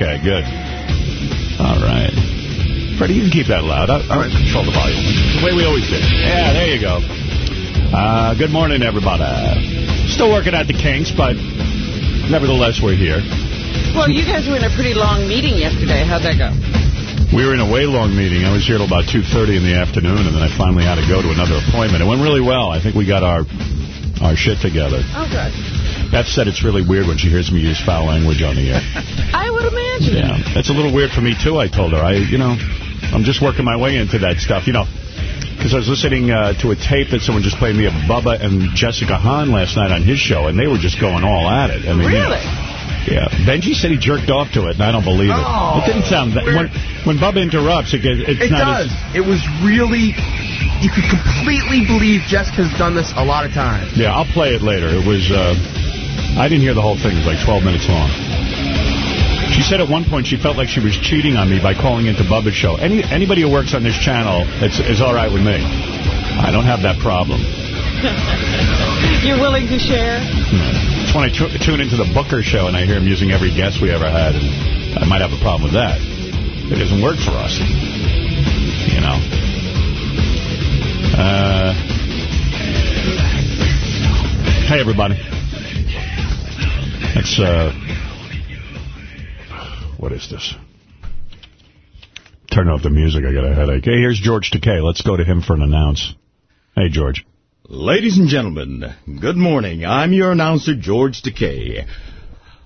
Okay, good. All right. Freddie, you can keep that loud. I'll, I'll control the volume. The way we always did. Yeah, there you go. Uh, good morning, everybody. Still working at the kinks, but nevertheless, we're here. Well, you guys were in a pretty long meeting yesterday. How'd that go? We were in a way long meeting. I was here till about 2.30 in the afternoon, and then I finally had to go to another appointment. It went really well. I think we got our our shit together. Oh, good. Beth said it's really weird when she hears me use foul language on the air. I would imagine. Yeah, that's a little weird for me, too, I told her. I, you know, I'm just working my way into that stuff, you know. Because I was listening uh, to a tape that someone just played me of Bubba and Jessica Hahn last night on his show, and they were just going all at it. I mean, you know, Really? yeah. Benji said he jerked off to it, and I don't believe it. Oh, it didn't sound that... When, when Bubba interrupts, it, gets, it's It not does. as... It was really... You could completely believe Jessica's done this a lot of times. Yeah, I'll play it later. It was... Uh, I didn't hear the whole thing. It was like 12 minutes long. She said at one point she felt like she was cheating on me by calling into Bubba's show. Any Anybody who works on this channel it's, is all right with me. I don't have that problem. You're willing to share? It's when I tune into the Booker show and I hear him using every guest we ever had, and I might have a problem with that. It doesn't work for us. You know. Uh, hey, everybody. That's, uh... What is this? Turn off the music. I got a headache. Hey, here's George Takei. Let's go to him for an announce. Hey, George. Ladies and gentlemen, good morning. I'm your announcer, George Takei.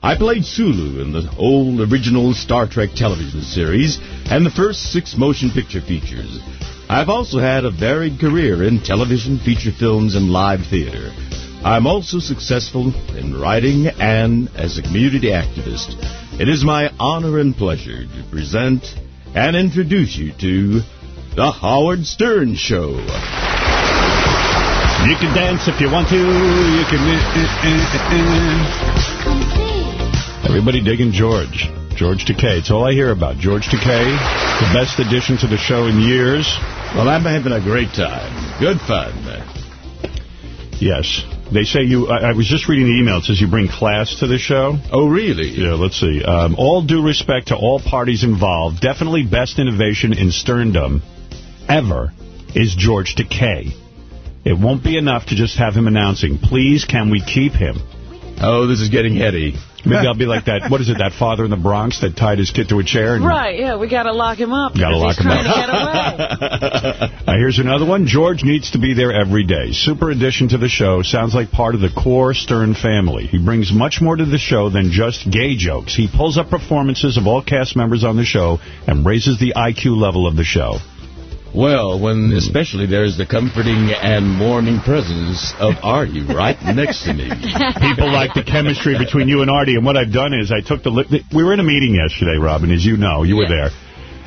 I played Sulu in the old original Star Trek television series and the first six motion picture features. I've also had a varied career in television, feature films, and live theater. I'm also successful in writing and as a community activist. It is my honor and pleasure to present and introduce you to The Howard Stern Show. You can dance if you want to. You can... Eh, eh, eh, Everybody digging George. George Takei. It's all I hear about. George Takei, the best addition to the show in years. Well, I'm having a great time. Good fun. Yes. They say you... I, I was just reading the email. It says you bring class to the show. Oh, really? Yeah, let's see. Um, all due respect to all parties involved, definitely best innovation in sterndom ever is George Takei. It won't be enough to just have him announcing, please, can we keep him? Oh, this is getting heady. Maybe I'll be like that, what is it, that father in the Bronx that tied his kid to a chair? And Right, yeah, we got to lock him up. Gotta lock him up. to get away. Uh, here's another one. George needs to be there every day. Super addition to the show. Sounds like part of the core Stern family. He brings much more to the show than just gay jokes. He pulls up performances of all cast members on the show and raises the IQ level of the show. Well, when especially there's the comforting and warming presence of Artie right next to me. People like the chemistry between you and Artie. And what I've done is I took the... We were in a meeting yesterday, Robin, as you know. You were there.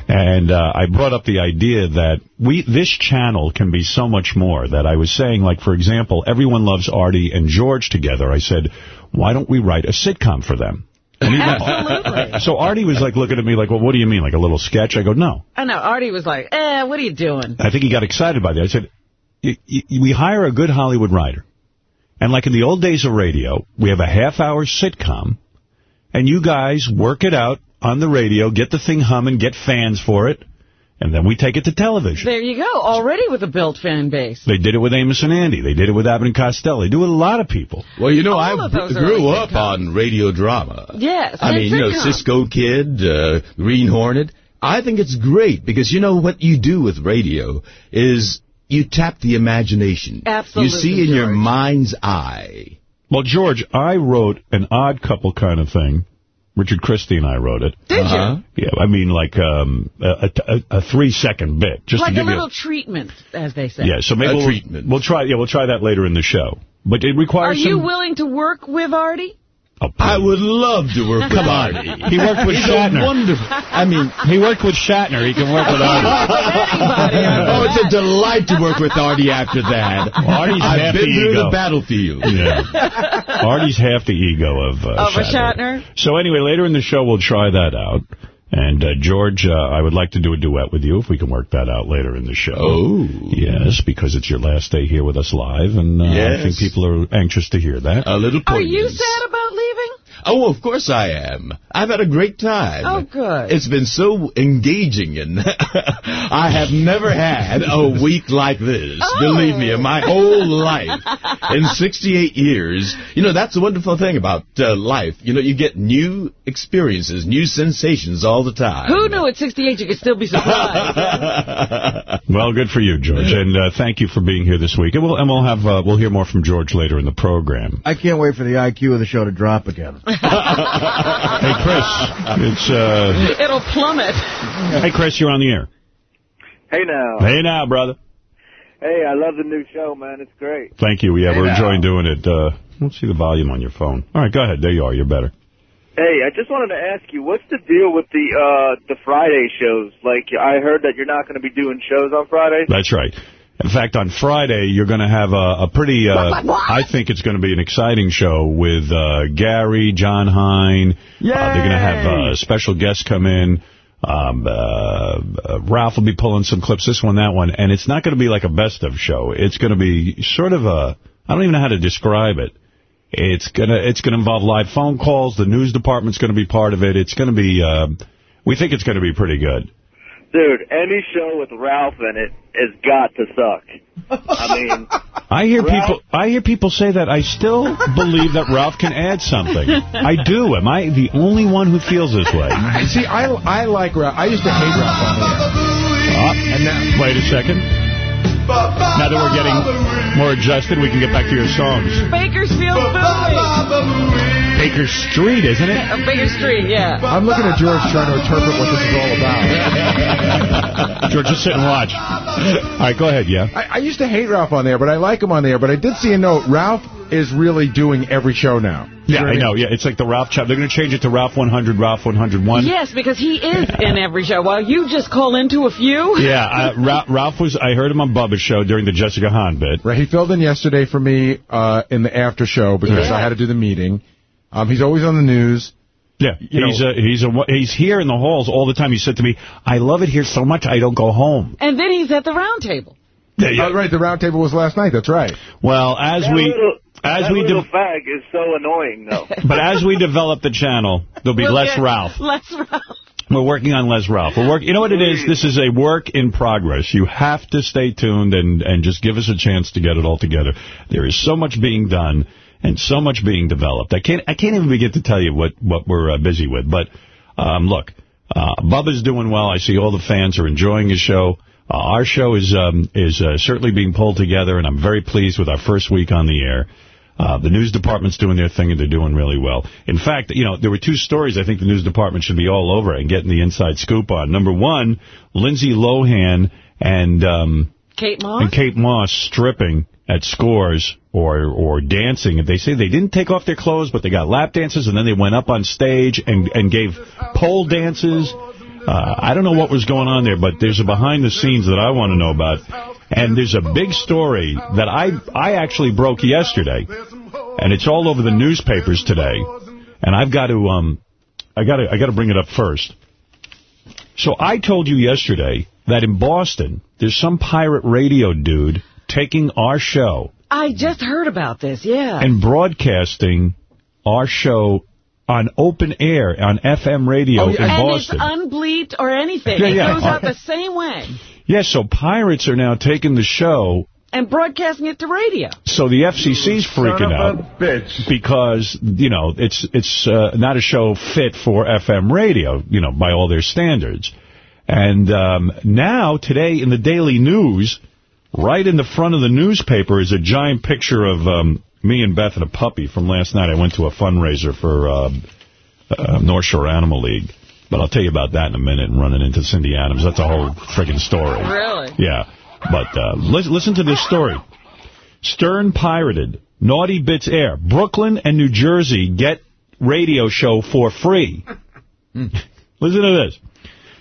And uh, I brought up the idea that we this channel can be so much more. That I was saying, like, for example, everyone loves Artie and George together. I said, why don't we write a sitcom for them? Absolutely. So Artie was like looking at me like, well, what do you mean? Like a little sketch? I go, no. I know, Artie was like, eh, what are you doing? I think he got excited by that. I said, y y we hire a good Hollywood writer. And like in the old days of radio, we have a half-hour sitcom, and you guys work it out on the radio, get the thing humming, get fans for it, and then we take it to television. There you go, already with a built fan base. They did it with Amos and Andy. They did it with Abbott and Costello. They do it with a lot of people. Well, you know, All I grew up sitcoms. on radio drama. Yes, I and mean, you know, sitcoms. Cisco Kid, uh, Green Hornet. I think it's great because, you know, what you do with radio is you tap the imagination. Absolutely, You see in your mind's eye. Well, George, I wrote an odd couple kind of thing. Richard Christie and I wrote it. Did Uh-huh. Yeah, I mean, like um, a, a, a three-second bit. Just Like to a give you little treatment, as they say. Yeah, so maybe A we'll, treatment. we'll try. Yeah, we'll try that later in the show. But it requires. Are requires you willing to work with Artie? I would love to work with Artie. He worked with He's Shatner. a wonderful. I mean, He worked with Shatner. He can work with Artie. Oh, it's a delight to work with Artie after that. Artie's I've half been the through ego. the battlefield. Yeah. Artie's half the ego of uh, Of a Shatner? So anyway, later in the show, we'll try that out. And, uh, George, uh, I would like to do a duet with you if we can work that out later in the show. Oh. Yes, because it's your last day here with us live, and uh, I think people are anxious to hear that. A little poignant. Are you sad about leaving? Oh, of course I am. I've had a great time. Oh, good. It's been so engaging, and I have never had a week like this. Oh. Believe me, in my whole life, in 68 years. You know, that's the wonderful thing about uh, life. You know, you get new experiences, new sensations all the time. Who knew at 68 you could still be surprised? Well, good for you, George, and uh, thank you for being here this week. And we'll, and we'll have uh, we'll hear more from George later in the program. I can't wait for the IQ of the show to drop again. Hey, Chris, it's uh, It'll plummet. hey, Chris, you're on the air. Hey now. Hey now, brother. Hey, I love the new show, man. It's great. Thank you. Yeah, Hey we're now. enjoying doing it. Uh, let's see the volume on your phone. All right, go ahead. There you are. You're better. Hey, I just wanted to ask you, what's the deal with the uh the Friday shows? Like, I heard that you're not going to be doing shows on Fridays. That's right. In fact, on Friday, you're going to have a, a pretty, uh, I think it's going to be an exciting show with uh, Gary, John Hein. Uh, they're going to have uh, special guests come in. Um, uh, uh, Ralph will be pulling some clips, this one, that one. And it's not going to be like a best of show. It's going to be sort of a, I don't even know how to describe it. It's going to it's gonna involve live phone calls. The news department's going to be part of it. It's going to be, uh, we think it's going to be pretty good. Dude, any show with Ralph in it has got to suck. I mean, I hear Ralph? people. I hear people say that. I still believe that Ralph can add something. I do. Am I the only one who feels this way? See, I, I like Ralph. I used to hate Ralph on the air. Uh, and now, wait a second. Now that we're getting more adjusted, we can get back to your songs. Bakersfield Bowie. Baker Street, isn't it? Baker Street, yeah. I'm looking at George trying to interpret what this is all about. George, just sit and watch. All right, go ahead. Yeah. I, I used to hate Ralph on there, but I like him on there. But I did see a note. Ralph is really doing every show now. Yeah, You I what know. Yeah, it's like the Ralph chap. They're going to change it to Ralph 100, Ralph 101. Yes, because he is in every show. While you just call into a few. Yeah, uh, Ra- Ralph was. I heard him on Bubba's show during the Jessica Hahn bit. Right, he filled in yesterday for me uh, in the after show because Yeah. I had to do the meeting. Um, he's always on the news. Yeah, You he's know- a, he's a, he's here in the halls all the time. He said to me, "I love it here so much I don't go home." And then he's at the round table. Yeah, yeah. Oh, right, the round table was last night. That's right. Well, as that we little, as that we little fag is so annoying, though. but as we develop the channel, there'll be We'll less Ralph. Less Ralph. We're working on Les Ralph. We're work. You know what it is? This is a work in progress. You have to stay tuned and and just give us a chance to get it all together. There is so much being done and so much being developed. I can't I can't even begin to tell you what what we're uh, busy with. But um, look, uh, Bubba's doing well. I see all the fans are enjoying his show. Uh, our show is um, is uh, certainly being pulled together, and I'm very pleased with our first week on the air. Uh, the news department's doing their thing, and they're doing really well. In fact, you know, there were two stories I think the news department should be all over and getting the inside scoop on. Number one, Lindsay Lohan and um, Kate Moss. and Kate Moss stripping at scores or or dancing. They say they didn't take off their clothes, but they got lap dances, and then they went up on stage and, and gave pole dances. Uh, I don't know what was going on there, but there's a behind the scenes that I want to know about. And there's a big story that I I actually broke yesterday, and it's all over the newspapers today. And I've got to um I got to I got to bring it up first. So I told you yesterday that in Boston, there's some pirate radio dude taking our show I just heard about this, yeah. and broadcasting our show on open air on FM radio Oh, yeah. in and Boston. it's unbleeped or anything. Yeah, it yeah. goes out the same way. Yes, so pirates are now taking the show. And broadcasting it to radio. So the FCC's freaking out bitch. because you know it's it's uh, not a show fit for FM radio, you know, by all their standards. And um, now today in the Daily News, right in the front of the newspaper is a giant picture of um, me and Beth and a puppy from last night. I went to a fundraiser for uh, uh, North Shore Animal League. But I'll tell you about that in a minute and running into Cindy Adams. That's a whole friggin' story. Really? Yeah. But uh, li listen to this story. Stern pirated. Naughty Bits Air. Brooklyn and New Jersey get radio show for free. listen to this.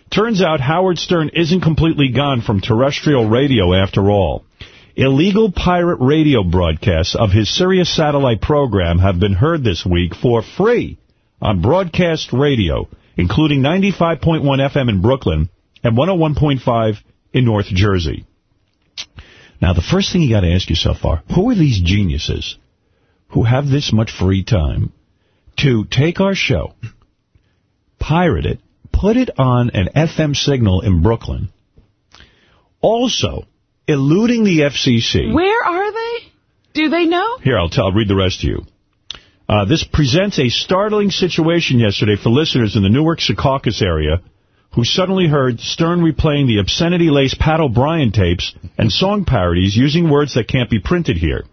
Turns out Howard Stern isn't completely gone from terrestrial radio after all. Illegal pirate radio broadcasts of his Sirius satellite program have been heard this week for free on broadcast radio, including 95.1 FM in Brooklyn and 101.5 in North Jersey. Now, the first thing you got to ask yourself are, who are these geniuses who have this much free time to take our show, pirate it, put it on an FM signal in Brooklyn, also eluding the FCC. Where are they? Do they know? Here, I'll, tell, I'll read the rest to you. Uh, this presents a startling situation yesterday for listeners in the Newark Secaucus area who suddenly heard Stern replaying the obscenity-laced Pat O'Brien tapes and song parodies using words that can't be printed here.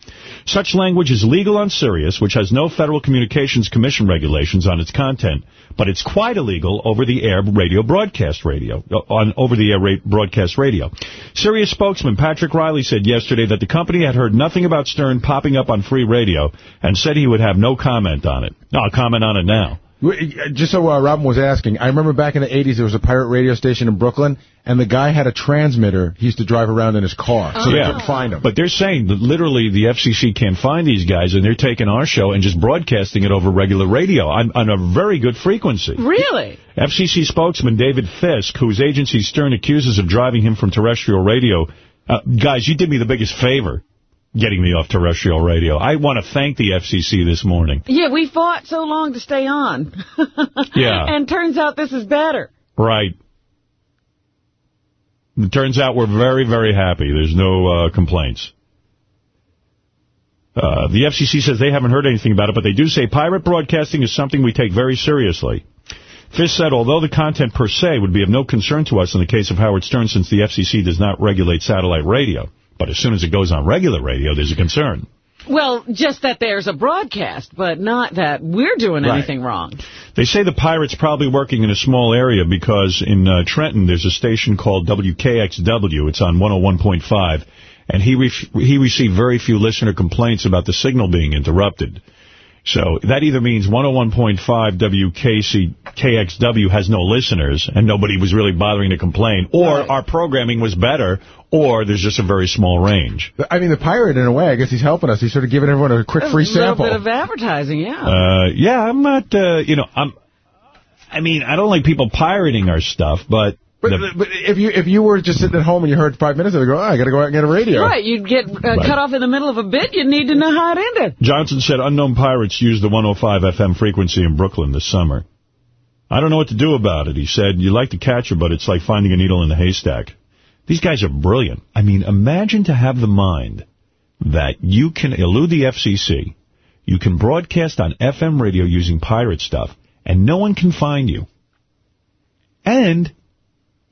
Such language is legal on Sirius, which has no Federal Communications Commission regulations on its content, but it's quite illegal over-the-air radio broadcast radio, uh, on over-the-air broadcast radio. Sirius spokesman Patrick Reilly said yesterday that the company had heard nothing about Stern popping up on free radio and said he would have no comment on it. I'll comment on it now. Just so uh, Robin was asking, I remember back in the 80s there was a pirate radio station in Brooklyn, and the guy had a transmitter he used to drive around in his car, so yeah. they couldn't find him. But they're saying that literally the FCC can't find these guys, and they're taking our show and just broadcasting it over regular radio on, on a very good frequency. Really? FCC spokesman David Fiske, whose agency Stern accuses of driving him from terrestrial radio, uh, guys, you did me the biggest favor getting me off terrestrial radio. I want to thank the FCC this morning. Yeah, we fought so long to stay on. Yeah. And turns out this is better. Right. It turns out we're very, very happy. There's no uh, complaints. Uh, the FCC says they haven't heard anything about it, but they do say pirate broadcasting is something we take very seriously. Fish said, although the content per se would be of no concern to us in the case of Howard Stern since the FCC does not regulate satellite radio, but as soon as it goes on regular radio, there's a concern. Well, just that there's a broadcast, but not that we're doing Right. anything wrong. They say the pirate's probably working in a small area because in uh, Trenton there's a station called WKXW. It's on 101.5. And he ref he received very few listener complaints about the signal being interrupted. So that either means 101.5 WKC KXW has no listeners and nobody was really bothering to complain, or our programming was better, or there's just a very small range. I mean, the pirate, in a way, I guess he's helping us. He's sort of giving everyone a quick free a little sample. bit of advertising, yeah. Uh, yeah, I'm not, uh, you know, I'm, I mean, I don't like people pirating our stuff, but, But, the- but if you if you were just sitting at home and you heard five minutes of it, go, oh, I got to go out and get a radio. Right, you'd get uh, cut off in the middle of a bit. You'd need to know how it ended. Johnson said unknown pirates used the 105 FM frequency in Brooklyn this summer. I don't know what to do about it. He said, you like to catch her, but it's like finding a needle in a haystack. These guys are brilliant. I mean, imagine to have the mind that you can elude the FCC, you can broadcast on FM radio using pirate stuff, and no one can find you. And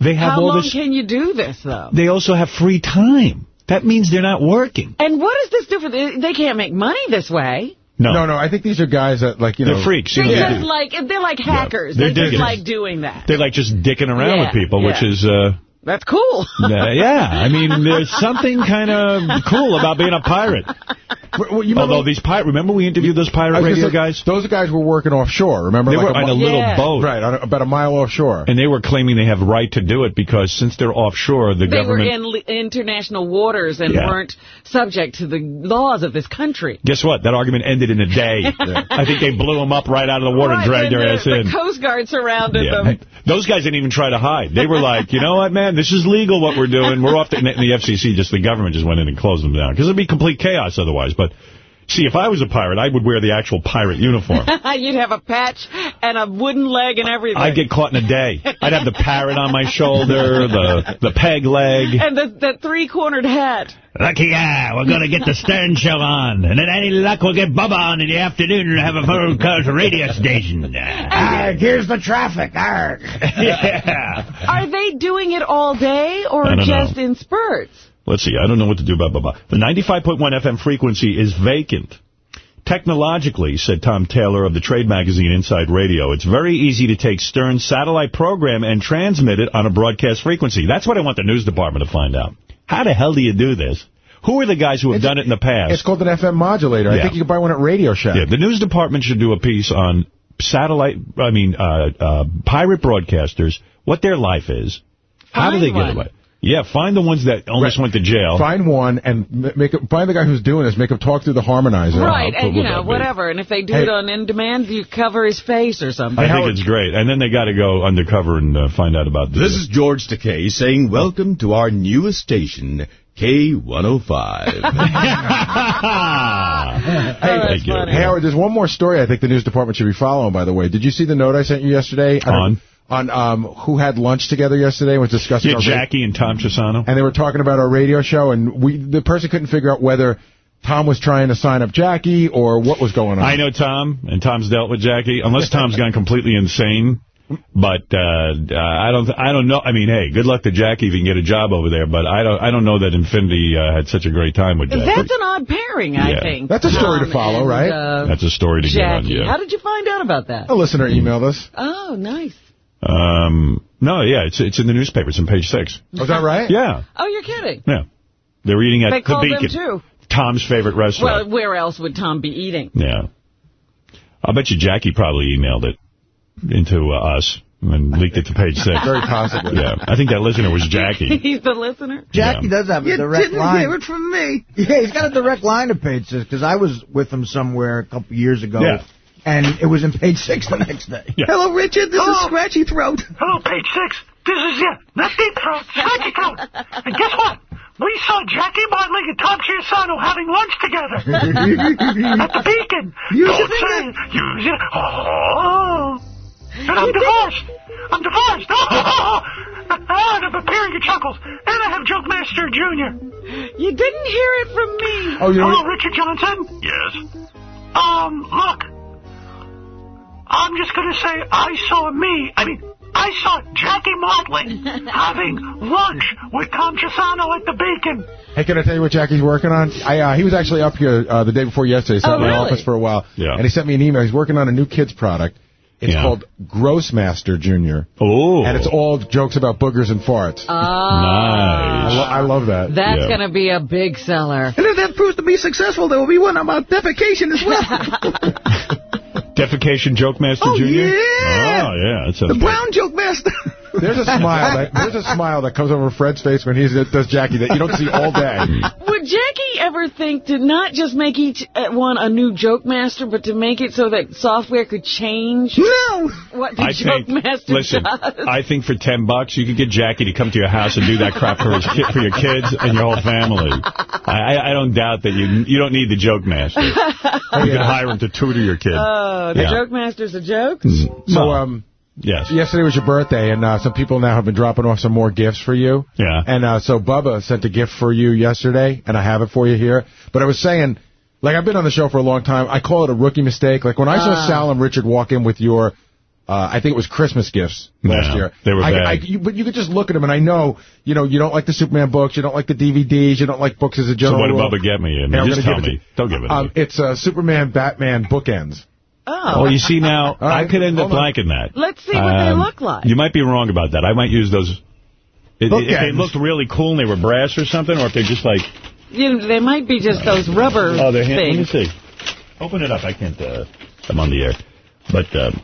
they have How all long this... can you do this, though? They also have free time. That means they're not working. And what does this do for... The, they can't make money this way. No. No, no, I think these are guys that, like, you They're know... freaks. You know, They're they just do- like, they're like hackers. They're they just like doing that. They like just dicking around Yeah, with people, which is, uh, That's cool. uh, yeah. I mean, there's something kind of cool about being a pirate. Well, you Although these pirate, remember we interviewed those I pirate radio say, guys? Those guys were working offshore, remember? They like were on a little Yeah. boat. Right, on a, about a mile offshore. And they were claiming they have right to do it because since they're offshore, the government They were in international waters and Yeah. weren't subject to the laws of this country. Guess what? That argument ended in a day. I think they blew them up right out of the water Right, and dragged their the, ass the in. Coast Guard surrounded Yeah. them. Those guys didn't even try to hide. They were like, you know what, man, this is legal what we're doing. We're off the, the FCC, just the government just went in and closed them down. Because it'd be complete chaos otherwise. But, see, if I was a pirate, I would wear the actual pirate uniform. You'd have a patch and a wooden leg and everything. I'd get caught in a day. I'd have the parrot on my shoulder, the the peg leg. and the, the three-cornered hat. Lucky yeah, we're going to get the Stern Show on. And then any luck, we'll get Bubba on in the afternoon and have a phone full coast radio station. Arg, here's the traffic. Arg. yeah. Are they doing it all day or just know. in spurts? Let's see. I don't know what to do about Bubba. The 95.1 FM frequency is vacant. Technologically, said Tom Taylor of the trade magazine Inside Radio, it's very easy to take Stern's satellite program and transmit it on a broadcast frequency. That's what I want the news department to find out. How the hell do you do this? Who are the guys who have It's- done it in the past? It's called an FM modulator. I think you can buy one at Radio Shack. Yeah, the news department should do a piece on satellite, I mean, uh, uh, pirate broadcasters, what their life is. How do Find they get one. away? Yeah, find the ones that almost Right. went to jail. Find one and make it, find the guy who's doing this. Make him talk through the harmonizer. right, and you know, that be? whatever. And if they do Hey. it on in demand, you cover his face or something. I think Howard- it's great. And then they got to go undercover and uh, find out about This This is George Takei saying welcome to our newest station, K105. Thank you. Hey, Howard, there's one more story I think the news department should be following, by the way. Did you see the note I sent you yesterday? I don't- On um, who had lunch together yesterday and was discussing Yeah, our Jackie and Tom Chiusano. and they were talking about our radio show, and we the person couldn't figure out whether Tom was trying to sign up Jackie or what was going on. I know Tom, and Tom's dealt with Jackie, unless Tom's gone completely insane. But uh, I don't. I don't know. I mean, hey, good luck to Jackie if you can get a job over there. But I don't. I don't know that Infinity uh, had such a great time with Jackie. That's an odd pairing, I Yeah. think. That's a story to follow, and, right? uh, That's a story to get on. Jackie. Yeah. How did you find out about that? A listener emailed us. Oh, nice. Um. No. Yeah. It's it's in the newspaper. It's on page six. Was that right? Yeah. Oh, you're kidding. Yeah. They're eating at They the called them Beacon. too. Tom's favorite restaurant. Well, where else would Tom be eating? yeah. I'll bet you Jackie probably emailed it into uh, us and leaked it to page six. Very possibly. Yeah. I think that listener was Jackie. He's the listener. Jackie Yeah. does have a You direct didn't line. hear it from me. Yeah, he's got a direct line to page six because I was with him somewhere a couple years ago. Yeah. And it was in page six the next day. Yeah. Hello, Richard. This is Scratchy Throat. Hello, page six. This is it. Not deep throat, scratchy throat. And guess what? We saw Jackie Martling and Tom Chiusano having lunch together at the Beacon. Use Don't your say finger. it. Use it. Oh. And I'm divorced. I'm divorced. Oh. And I'm preparing your chuckles. And I have Joke Master Jr. You didn't hear it from me. Oh, you Hello. Richard Johnson. Yes. Um, look. I'm just going to say I saw me. I mean, I saw Jackie Martling having lunch with Tom Chiusano at the Beacon. Hey, can I tell you what Jackie's working on? I uh, He was actually up here uh, the day before yesterday. He sat Oh, in my really? office for a while. Yeah. And he sent me an email. He's working on a new kids product. It's Yeah. called Grossmaster Jr. Oh. And it's all jokes about boogers and farts. Oh, I, nice. lo- I love that. that's Yeah. going to be a big seller. And if that proves to be successful, there will be one about defecation as well. Defecation Joke Master Oh, Jr.? yeah. Oh, yeah. The brown joke master. There's a smile. That, there's a smile that comes over Fred's face when he does Jackie that you don't see all day. Would Jackie ever think to not just make each uh, one a new joke master, but to make it so that software could change no. what the I joke think, master listen, does? I think for 10 bucks, you could get Jackie to come to your house and do that crap for, his for your kids and your whole family. I, I I don't doubt that you you don't need the joke master. You could hire him to tutor your kid. Oh, the Yeah. joke master's a joke? So, um, yes. yesterday was your birthday, and uh, some people now have been dropping off some more gifts for you. Yeah. And uh, so Bubba sent a gift for you yesterday, and I have it for you here. But I was saying, like, I've been on the show for a long time. I call it a rookie mistake. Like, when I saw Sal and Richard walk in with your, uh, I think it was Christmas gifts last Yeah, year. they were I, bad. I, you, but you could just look at them, and I know, you know, you don't like the Superman books, you don't like the DVDs, you don't like books as a So general what did. Bubba get me? I mean, Yeah, just tell me. Don't give it to Um, me. it's uh, Superman, Batman bookends. Oh. Well, you see now, All right, I could end up on. liking that. Let's see what they Um, look like. You might be wrong about that. I might use those. If, if they looked really cool and they were brass or something, or if they're just like, You know, they might be just those rubber oh, they're hand- Let me see. Open it up. I can't. Uh, I'm on the air, but um,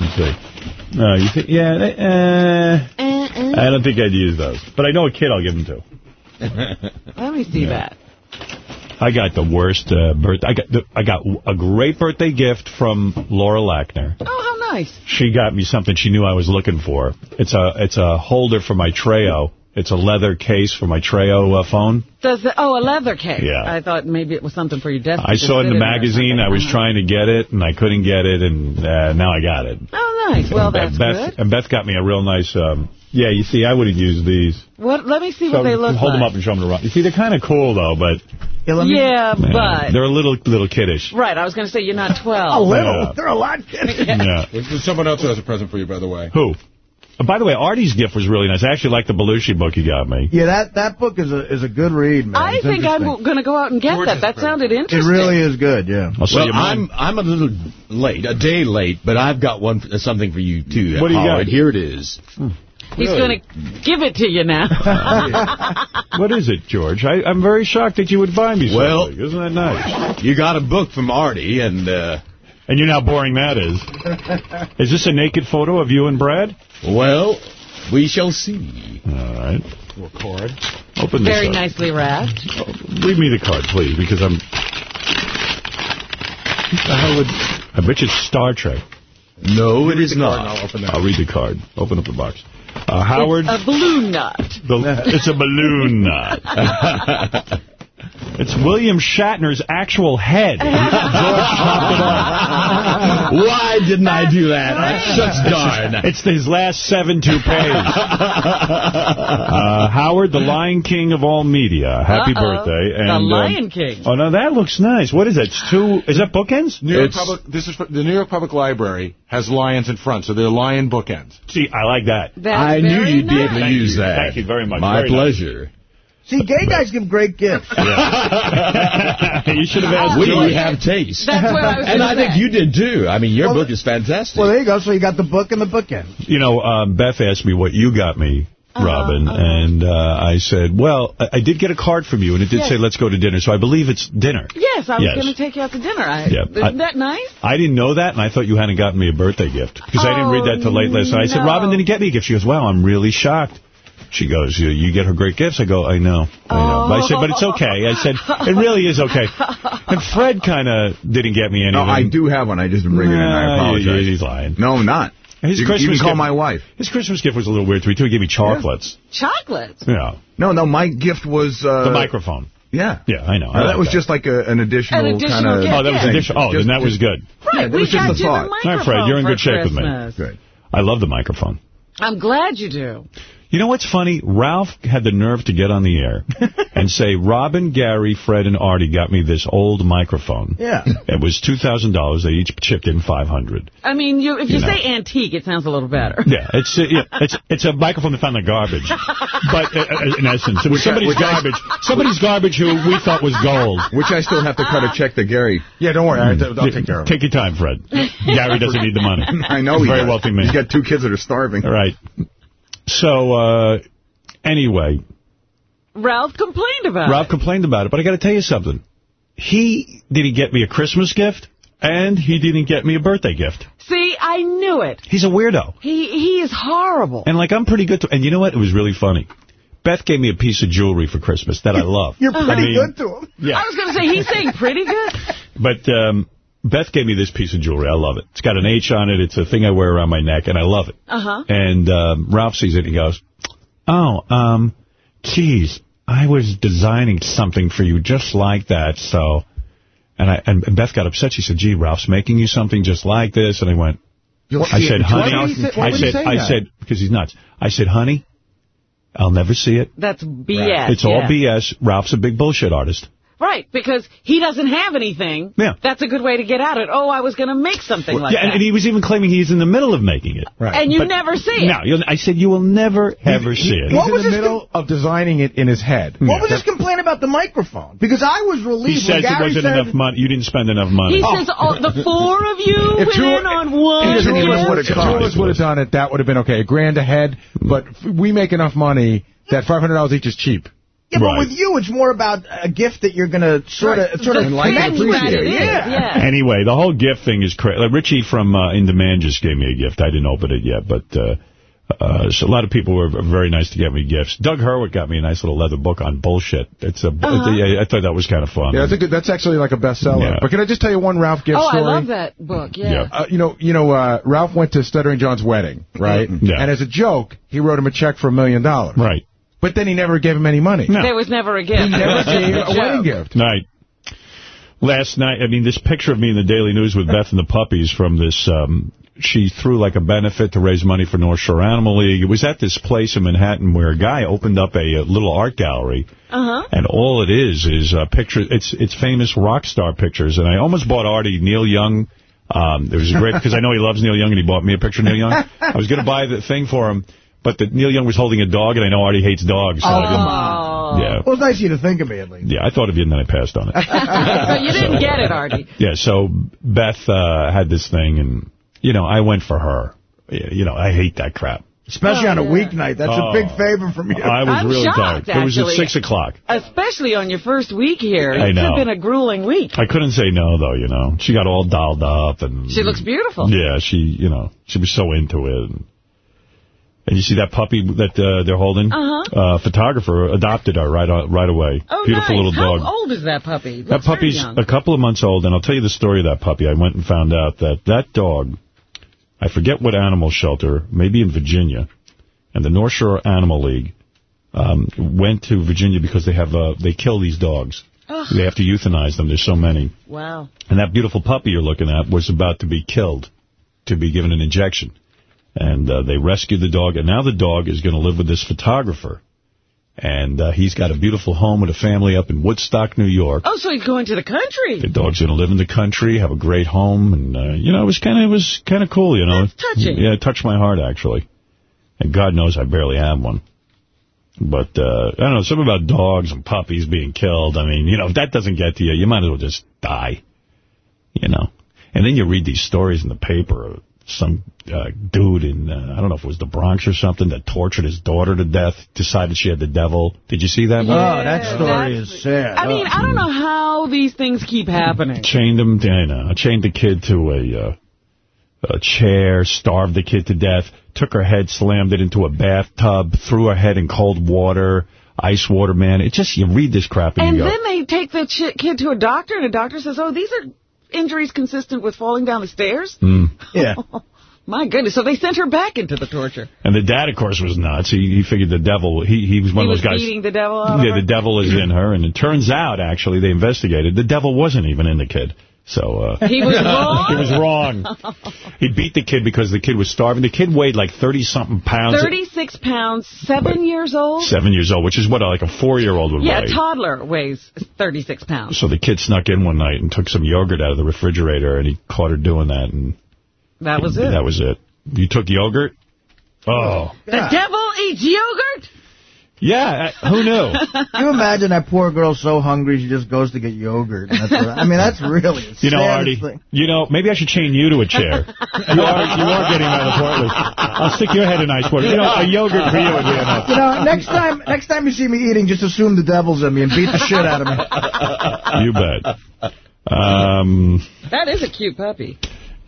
let's see. No, you think? Yeah. they- Uh, Uh-uh. I don't think I'd use those, but I know a kid I'll give them to. Let me see that. I got the worst uh, birth. I got the, I got a great birthday gift from Laura Lackner. Oh, how nice. She got me something she knew I was looking for. It's a it's a holder for my Treo. It's a leather case for my Treo uh, phone. Does the, oh, a leather case. Yeah. I thought maybe it was something for your desk. I saw it in the magazine. I was trying to get it, and I couldn't get it, and uh, now I got it. Oh, nice. Well, and that's Beth, good. And Beth got me a real nice. Um, yeah, you see, I would have used these. What? Let me see So what they look hold like. Hold them up and show them around. You see, they're kind of cool though, but Yeah, let me- Yeah, but they're a little little kiddish. right. I was going to say you're not 12. A 12. little. Yeah. They're a lot. kiddish. Yeah. There's someone else who has a present for you, by the way. Who? Uh, by the way, Artie's gift was really nice. I actually like the Belushi book he got me. Yeah, that, that book is a is a good read, man. I It's think I'm going to go out and get that. That sounded interesting. It really is good, yeah. I'll well, I'm I'm a little late, a day late, but I've got one uh, something for you too. What do you Howard. got? Here it is. He's going to give it to you now. What is it, George? I, I'm very shocked that you would buy me something. Well- Isn't that nice? You got a book from Artie, and uh, And you know how boring that is. Is this a naked photo of you and Brad? well, we shall see. All right. Record. Open this Very nicely wrapped. Read me the card, please, because I'm... What the would... I bet you it's Star Trek. No, it is Read the card and not. I'll open that. I'll read the card. Open up the box. Uh, Howard, It's a balloon nut. the, it's a balloon nut. It's William Shatner's actual head. George chopped it off. Why didn't I do that? That's such darn. It's his last seven toupees. Uh, Howard, the Lion King of all media. Happy Uh-oh. birthday. The um, Lion King. Oh, no, that looks nice. What is that? It's two, is that bookends? New York It's- Public, this is the New York Public Library has lions in front, so they're lion bookends. See, I like that. That's I knew you'd be able to Thank use you. that. Thank you very much. My Very nice. Pleasure. See, gay guys give great gifts. you should have asked We George. have taste. That's what I was And gonna I think you did too. I mean, your Well, book is fantastic. well, there you go. So you got the book and the bookend. You know, um, Beth asked me what you got me, Uh-huh, Robin, and uh, I said, well, I, I did get a card from you, and it did Yes. say, let's go to dinner, so I believe it's dinner. Yes, I was Yes. going to take you out to dinner. I, Yeah, Isn't I- that nice? I didn't know that, and I thought you hadn't gotten me a birthday gift, because I didn't read that till late last night. I said. Robin didn't get me a gift. She goes, wow, I'm really shocked. She goes, you, you get her great gifts? I go, I know. I know. But I said, but it's okay. I said, it really is okay. And Fred kind of didn't get me anything. No, I do have one. I just didn't bring it in. I Nah, apologize. He's lying. No, I'm not. His you, you Christmas can call gift- my wife. His Christmas gift was a little weird to me, too. He gave me chocolates. Chocolates. Yeah. No, no, my gift was... Uh, The microphone. Yeah. Yeah, I know. I that like was just like a, an additional, An additional kind of... gift, Oh, that was additional. Oh, Just- then that was good. Right, it we was just got a you thought. the All right, Fred, you're in for good shape with me. Good. I love the microphone. I'm glad you do. You know what's funny? Ralph had the nerve to get on the air and say, Robin, Gary, Fred, and Artie got me this old microphone. Yeah. It was $2,000. They each chipped in 500 I mean, you if you, You know. say antique, it sounds a little better. Yeah, it's uh, yeah, it's it's a microphone they found in the garbage. But uh, uh, in essence, it was somebody's which I- garbage. Somebody's garbage who we thought was gold. Which I still have to cut a check to Gary. Yeah, don't worry. I, I'll take care of it. Take your time, Fred. Gary doesn't need the money. I know he Very does. wealthy man. He's got two kids that are starving. All right. So, uh, anyway, Ralph complained about Rob it. complained about it, but I got to tell you something. He didn't get me a Christmas gift, and he didn't get me a birthday gift. See, I knew it. He's a weirdo. He he is horrible. And, like, I'm pretty good to... And you know what? It was really funny. Beth gave me a piece of jewelry for Christmas that I love. You're pretty I mean, good to him. Yeah. I was going to say, he's saying pretty good. But um, Beth gave me this piece of jewelry. I love it. It's got an H on it. It's a thing I wear around my neck, and I love it. Uh-huh. And um, Ralph sees it, and he goes, oh, um, geez, I was designing something for you just like that, so... And, I, and Beth got upset. She said, gee, Ralph's making you something just like this. And I went, You'll I see said, honey, Why would say- I said, I said, because he's nuts. I said, honey, I'll never see it. That's BS. It's all. BS. Ralph's a big bullshit artist. Right, because he doesn't have anything. Yeah. That's a good way to get at it. Oh, I was going to make something like yeah, and, that. and he was even claiming he's in the middle of making it. Right. And you But- never see it. No, you'll, I said you will never, ever see it. He's What in was the middle of designing it in his head. What was his complaint about the microphone? Because I was He relieved says when it wasn't said, enough money. You didn't spend enough money. He says oh, the four of you If went two- in on one If two of us gift. would have- two of us would have done it, that would have been okay. A grand a head, but we make enough money that $500 each is cheap. Yeah, but with you, it's more about a gift that you're going to sort of sort of like and appreciate it it. is, Yeah. yeah. Anyway, the whole gift thing is crazy. Like Richie from uh, In Demand just gave me a gift. I didn't open it yet, but uh, uh, so a lot of people were very nice to get me gifts. Doug Herwick got me a nice little leather book on bullshit. It's a. I, I thought that was kind of fun. Yeah, I think that's actually like a bestseller. Yeah. But can I just tell you one Ralph gift Oh, story? I love that book, yeah. Yeah. Uh, you know, you know, uh, Ralph went to Stuttering John's wedding, right? Yeah. And as a joke, he wrote him a check for a million dollars. Right. But then he never gave him any money. No. There was never a gift. He never gave a wedding gift. Night. Last night, I mean, this picture of me in the Daily News with Beth and the puppies from this, um, she threw like a benefit to raise money for North Shore Animal League. It was at this place in Manhattan where a guy opened up a, a little art gallery. Uh-huh. And all it is is uh, pictures. It's it's famous rock star pictures. And I almost bought Artie Neil Young. Um, it was great because I know he loves Neil Young and he bought me a picture of Neil Young. I was going to buy the thing for him, but the, Neil Young was holding a dog, and I know Artie hates dogs. So I didn't, Oh. yeah, Well, it's nice of you to think of me at least. yeah, I thought of you and then I passed on it. So you didn't get it, Artie. Yeah, so Beth uh, had this thing, and, you know, I went for her. You know, I hate that crap. Especially Oh, on a yeah. weeknight. That's Oh. a big favor from you. I was I'm really shocked, tired. It was at 6 o'clock. Especially on your first week here. I It know. could have been a grueling week. I couldn't say no, though, you know. She got all dolled up. and She looks beautiful. Yeah, she, you know, she was so into it. And, and you see that puppy that uh, they're holding? Uh-huh. Uh, photographer adopted her right on, right away. Oh, Beautiful nice. little dog. How old is that puppy? That puppy's a couple of months old, and I'll tell you the story of that puppy. I went and found out that that dog, I forget what animal shelter, maybe in Virginia, and the North Shore Animal League um, went to Virginia because they have uh, they kill these dogs. Ugh. They have to euthanize them. There's so many. Wow. And that beautiful puppy you're looking at was about to be killed, to be given an injection. And uh, they rescued the dog, and now the dog is going to live with this photographer. And uh, he's got a beautiful home with a family up in Woodstock, New York. Oh, so he's going to the country. The dog's going to live in the country, have a great home, and uh, you know, it was kind of it was kind of cool, you know. That's touching. Yeah, it touched my heart actually. And God knows I barely have one. But uh, I don't know, something about dogs and puppies being killed. I mean, you know, if that doesn't get to you, you might as well just die. You know. And then you read these stories in the paper of some uh, dude in, uh, I don't know if it was the Bronx or something, that tortured his daughter to death, decided she had the devil. Did you see that? Yeah, oh, that story is sad. I mean, I don't know how these things keep happening. Chained him, I know, chained the kid to a, uh, a chair, starved the kid to death, took her head, slammed it into a bathtub, threw her head in cold water, ice water, man. It just, you read this crap and, And you go, then they take the ch- kid to a doctor, and a doctor says, oh, these are injuries consistent with falling down the stairs? hmm. Yeah. My goodness. So they sent her back into the torture. And the dad, of course, was nuts. He, he figured the devil, he, he was one he of those guys. He beating the devil out of Yeah, her? the devil is in her, and it turns out, actually, they investigated, the devil wasn't even in the kid. So, uh... He was wrong? he was wrong. He beat the kid because the kid was starving. The kid weighed like 30-something pounds. 36 pounds, seven years old? Seven years old, which is what, like a four-year-old would Yeah, weigh. a toddler weighs 36 pounds. So the kid snuck in one night and took some yogurt out of the refrigerator, and he caught her doing that, and That was it. that was it. You took yogurt? Oh. The devil eats yogurt? Yeah, who knew? Can you imagine that poor girl so hungry she just goes to get yogurt? That's what, I mean, that's really the You know, Artie, thing. you know, maybe I should chain you to a chair. you are you are getting rather pointless. I'll stick your head in ice water. You know, a yogurt for you would be enough. You know, next time, next time you see me eating, just assume the devil's in me and beat the shit out of me. You bet. Um, That is a cute puppy.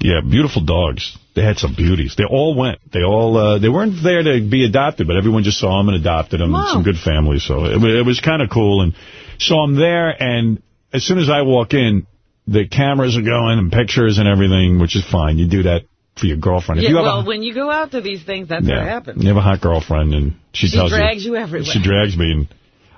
Yeah, beautiful dogs. They had some beauties. They all went. They all uh, they weren't there to be adopted, but everyone just saw them and adopted them. Wow. Some good families, so it, it was kind of cool. And so I'm there, and as soon as I walk in, the cameras are going and pictures and everything, which is fine. You do that for your girlfriend. If Yeah, you well, a, when you go out to these things, that's what happens. You have a hot girlfriend, and she, She tells drags you. you everywhere. She drags me, and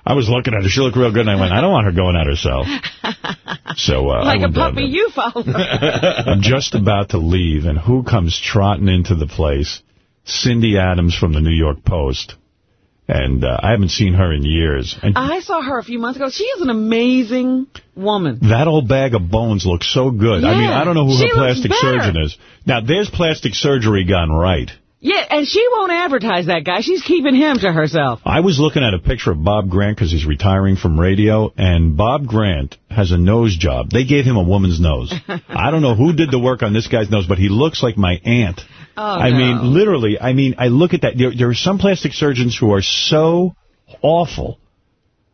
I was looking at her. She looked real good, and I went, I don't want her going out herself. So uh, like a puppy you follow. I'm just about to leave, and who comes trotting into the place? Cindy Adams from the New York Post. And uh, I haven't seen her in years. And I saw her a few months ago. She is an amazing woman. that old bag of bones looks so good. Yeah. I mean, I don't know who she her plastic surgeon is. Now, there's plastic surgery gone right. Yeah, and she won't advertise that guy. She's keeping him to herself. I was looking at a picture of Bob Grant because he's retiring from radio, and Bob Grant has a nose job. They gave him a woman's nose. I don't know who did the work on this guy's nose, but he looks like my aunt. Oh, I no. mean, literally, I mean, I look at that. There, there are some plastic surgeons who are so awful.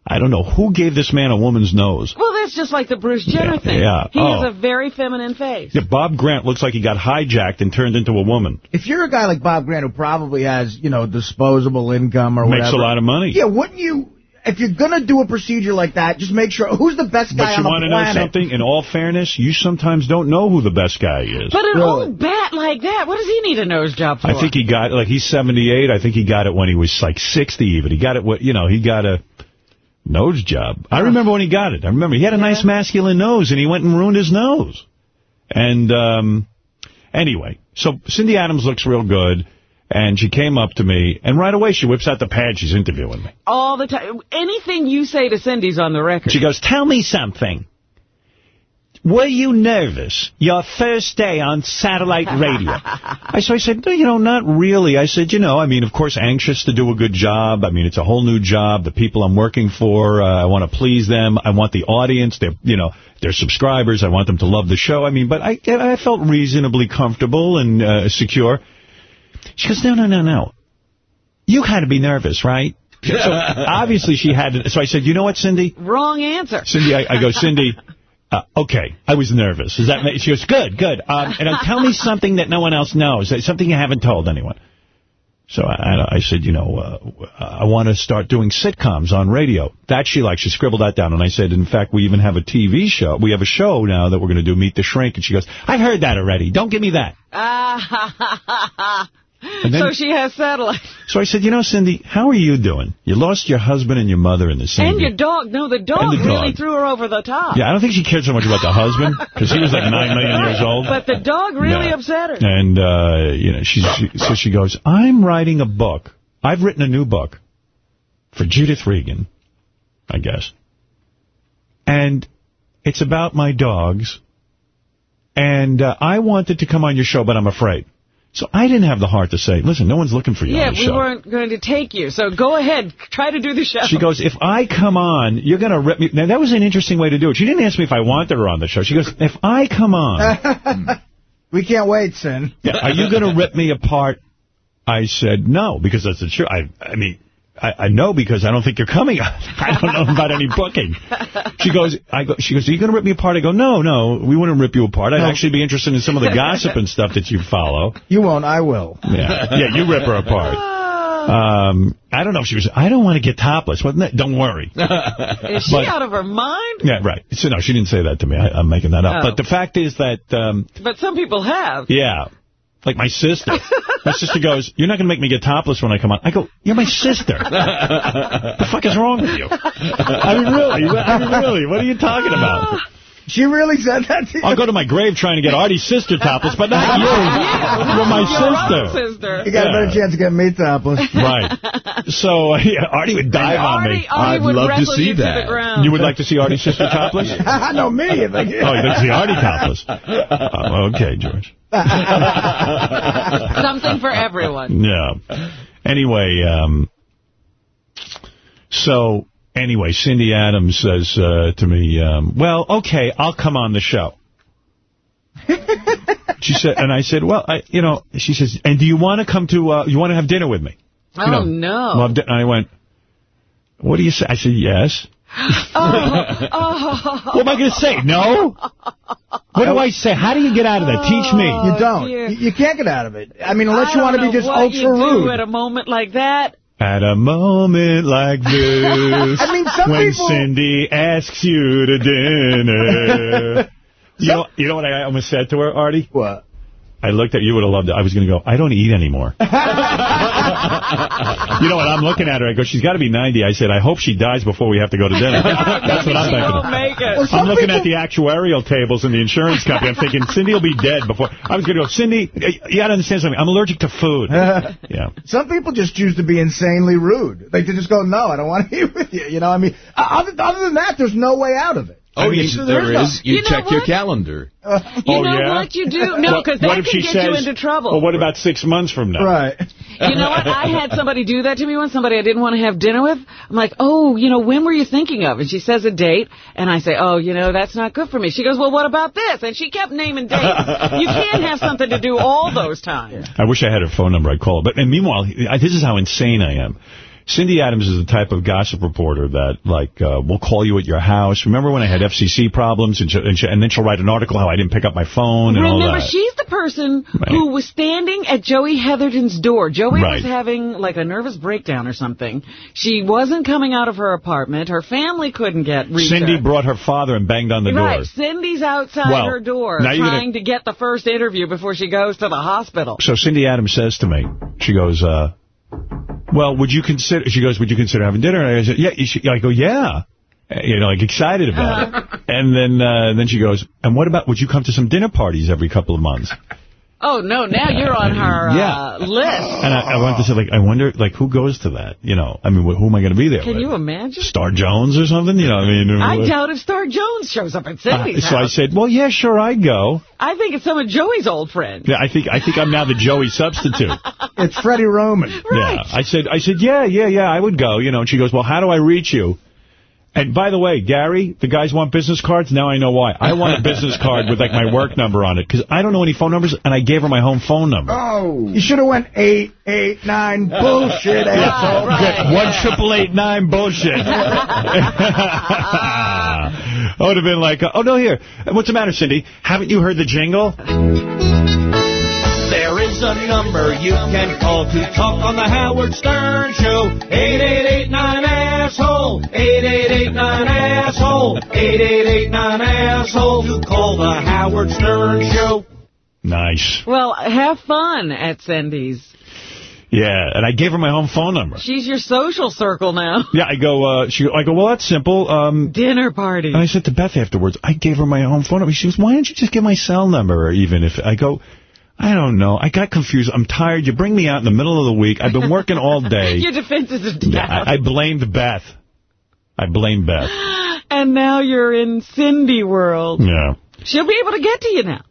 I don't know who gave this man a woman's nose. Well, that's just like the Bruce Jenner Yeah, thing. yeah. He Oh. has a very feminine face. Yeah, Bob Grant looks like he got hijacked and turned into a woman. If you're a guy like Bob Grant who probably has, you know, disposable income or Makes whatever. a lot of money. Yeah, wouldn't you, if you're going to do a procedure like that, just make sure, who's the best guy on the planet. But you want to know something? In all fairness, you sometimes don't know who the best guy is. But an old bat like that, what does he need a nose job for? I think he got, like, he's 78. I think he got it when he was, like, 60 even. He got it, what you know, he got a nose job. I remember when he got it. I remember he had a nice masculine nose, and he went and ruined his nose. And, um, anyway, so Cindy Adams looks real good, and she came up to me, and right away she whips out the pad. She's interviewing me. All the time. Anything you say to Cindy's on the record. She goes, tell me something. Were you nervous your first day on satellite radio? I, so I said, no, you know, not really. I said, you know, I mean, of course, anxious to do a good job. I mean, it's a whole new job. The people I'm working for, uh, I want to please them. I want the audience, They're, you know, their subscribers. I want them to love the show. I mean, but I, I felt reasonably comfortable and uh, secure. She goes, no, no, no, no. You had to be nervous, right? So obviously she had. to. So I said, you know what, Cindy? Wrong answer. Cindy, I, I go, Cindy, uh, okay, I was nervous. Does that she goes, good, good. Um, and tell me something that no one else knows, something you haven't told anyone. So I, I- I said, you know, uh, I want to start doing sitcoms on radio. That she likes. She scribbled that down. And I said, in fact, we even have a TV show. We have a show now that we're going to do, Meet the Shrink. And she goes, I've heard that already. Don't give me that. Then- so she has satellite. So I said, you know, Cindy, how are you doing? You lost your husband and your mother in the same And year. your dog. No, the dog the really dog. threw her over the top. Yeah, I don't think she cared so much about the husband, because he was like nine million years old. But the dog really Yeah. upset her. And, uh, you know, she, she, so she goes, I'm writing a book. I've written a new book for Judith Regan, I guess. And it's about my dogs. And uh, I wanted to come on your show, but I'm afraid. So I didn't have the heart to say, listen, no one's looking for you Yeah, on the we show. weren't going to take you. So go ahead. Try to do the show. She goes, if I come on, you're going to rip me. Now, that was an interesting way to do it. She didn't ask me if I wanted her on the show. She goes, if I come on, we can't wait, Sin. yeah, are you going to rip me apart? I said, no, because that's the truth. I, I mean, I, I know because I don't think you're coming. I don't know about any booking. She goes, I go, she goes, are you going to rip me apart? I go, no, no, we wouldn't rip you apart. I'd No. actually be interested in some of the gossip and stuff that you follow. You won't, I will. Yeah, yeah, you rip her apart. Um, I don't know if she was, I don't want to get topless. Wasn't that? Don't worry. Is she But- out of her mind? Yeah, right. So, no, she didn't say that to me. I, I'm making that up. Oh. But the fact is that, um, But some people have. yeah, like my sister. my sister goes, you're not going to make me get topless when I come on. I go, you're my sister. the fuck is wrong with you? I mean, really? I mean, really? What are you talking about? She really said that to you? I'll go to my grave trying to get Artie's sister topless, but not you. Yeah, You're my your sister. sister. You got a better chance to get me topless. Right. So, uh, yeah, Artie would dive on me. Artie, Artie I'd would love to see you to that. the. You would like to see Artie's sister topless? I know me. If I Oh, you'd like to see Artie topless. Oh, okay, George. Something for everyone. Yeah. Anyway, um, so anyway, Cindy Adams says uh, to me, um, "Well, okay, I'll come on the show." she said, and I said, "Well, I, you know," she says, "And do you want to come to? Uh, you want to have dinner with me?" Oh, You know, no. we'll have di- I went. What do you say? I said, yes. Oh, oh. What am I going to say? No? What do I say? How do you get out of that? Teach me. You oh, don't. dear. You, you can't get out of it. I mean, unless I you want to be just know what ultra you do rude. at a moment like that. At a moment like this, I mean, some when people- Cindy asks you to dinner. you, know, you know what I almost said to her, Artie? What? I looked at you, would have loved it. I was going to go, I don't eat anymore. you know what? I'm looking at her. I go, she's got to be 90. I said, I hope she dies before we have to go to dinner. That's what I'm thinking. make it. Well, I'm looking at the actuarial tables in the insurance company. I'm thinking, Cindy will be dead before. I was going to go, Cindy, you got to understand something. I'm allergic to food. Yeah. Some people just choose to be insanely rude. They just go, no, I don't want to eat with you. You know, I mean, uh, other, other than that, there's no way out of it. Oh, I mean, yes, there's no- You, You know check your what? calendar. You Oh, know yeah? what you do? No, What- because what that if can she get you says- into trouble. Well, what about six months from now? Right. You know what? I had somebody do that to me once, somebody I didn't want to have dinner with. I'm like, oh, you know, when were you thinking of? And she says a date, and I say, oh, you know, that's not good for me. She goes, well, what about this? And she kept naming dates. you can't have something to do all those times. I wish I had her phone number. I'd call her. But and meanwhile, this is how insane I am. Cindy Adams is the type of gossip reporter that, like, uh, will call you at your house. Remember when I had FCC problems, and, she, and, she, and then she'll write an article how I didn't pick up my phone and all Remember, that. she's the person Right. who was standing at Joey Heatherton's door. Joey Right. was having like a nervous breakdown or something. She wasn't coming out of her apartment. Her family couldn't get reach Cindy her. brought her father and banged on the Right, door. Cindy's outside Well, her door you're gonna- trying to get the first interview before she goes to the hospital. So Cindy Adams says to me, she goes, uh, well, would you consider, she goes, would you consider having dinner? And I said, yeah. I go, yeah. You know, like excited about it. And then, uh, then she goes, and what about, would you come to some dinner parties every couple of months? Oh, no, now you're on her Yeah. uh, list. And I, I wanted to say, like, I wonder, like, who goes to that? You know, I mean, wh- who am I going to be there Can with? you imagine? Star Jones or something? You know, I mean. I uh, doubt if Star Jones shows up at uh, Cindy's so I said, well, yeah, sure, I'd go. I think it's some of Joey's old friends. Yeah, I think I think I'm now the Joey substitute. It's Freddie Roman. Right. Yeah. I said, I said, yeah, yeah, yeah, I would go. You know, and she goes, well, how do I reach you? And by the way, Gary, the guys want business cards. Now I know why. I want a business card with like my work number on it because I don't know any phone numbers, and I gave her my home phone number. Oh. You should have went eight, eight, nine. Bullshit, asshole. right. One triple eight nine bullshit. I would have been like, oh no, here. What's the matter, Cindy? Haven't you heard the jingle? There is a number you can call to talk on the Howard Stern Show. 888-9-ASSHOLE. 888-9-ASSHOLE. 888-9-ASSHOLE. To call the Howard Stern Show. Nice. Well, have fun at Cindy's. Yeah, and I gave her my home phone number. She's your social circle now. Yeah, I go, uh, she, I go, well, that's simple. Um, Dinner party. and I said to Beth afterwards, I gave her my home phone number. She goes, why don't you just give my cell number, even if, I go, I don't know. I got confused. I'm tired. You bring me out in the middle of the week. I've been working all day. Your defenses are down. I, I blamed Beth. I blamed Beth. And now you're in Cindy world. Yeah. She'll be able to get to you now.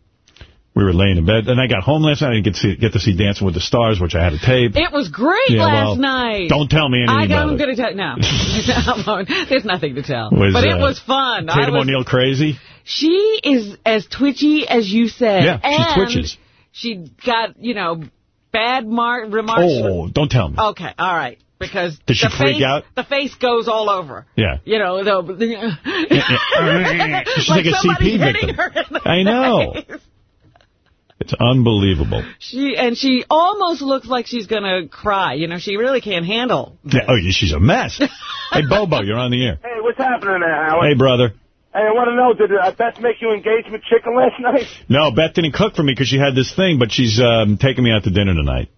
We were laying in bed, and I got home last night. I didn't get to see, get to see Dancing with the Stars, which I had a tape. It was great Yeah, last well, night. Don't tell me anything I about I'm going to tell no. There's nothing to tell. Was, but it uh, was fun. Tatum O'Neal crazy? She is as twitchy as you said. Yeah, she twitches. She got, you know, bad mar- remarks. Oh, don't tell me. Okay, all right. Because Did she the freak face, out? The face goes all over. Yeah. You know, the, She's like, like a CP victim. her in the I know. face. It's unbelievable. She and she almost looks like she's gonna cry. You know, she really can't handle. Yeah, oh, she's a mess. hey, Bobo, you're on the air. Hey, what's happening there, Howard? Hey, brother. Hey, I want to know, did uh, Beth make you engagement chicken last night? No, Beth didn't cook for me because she had this thing, but she's um, taking me out to dinner tonight.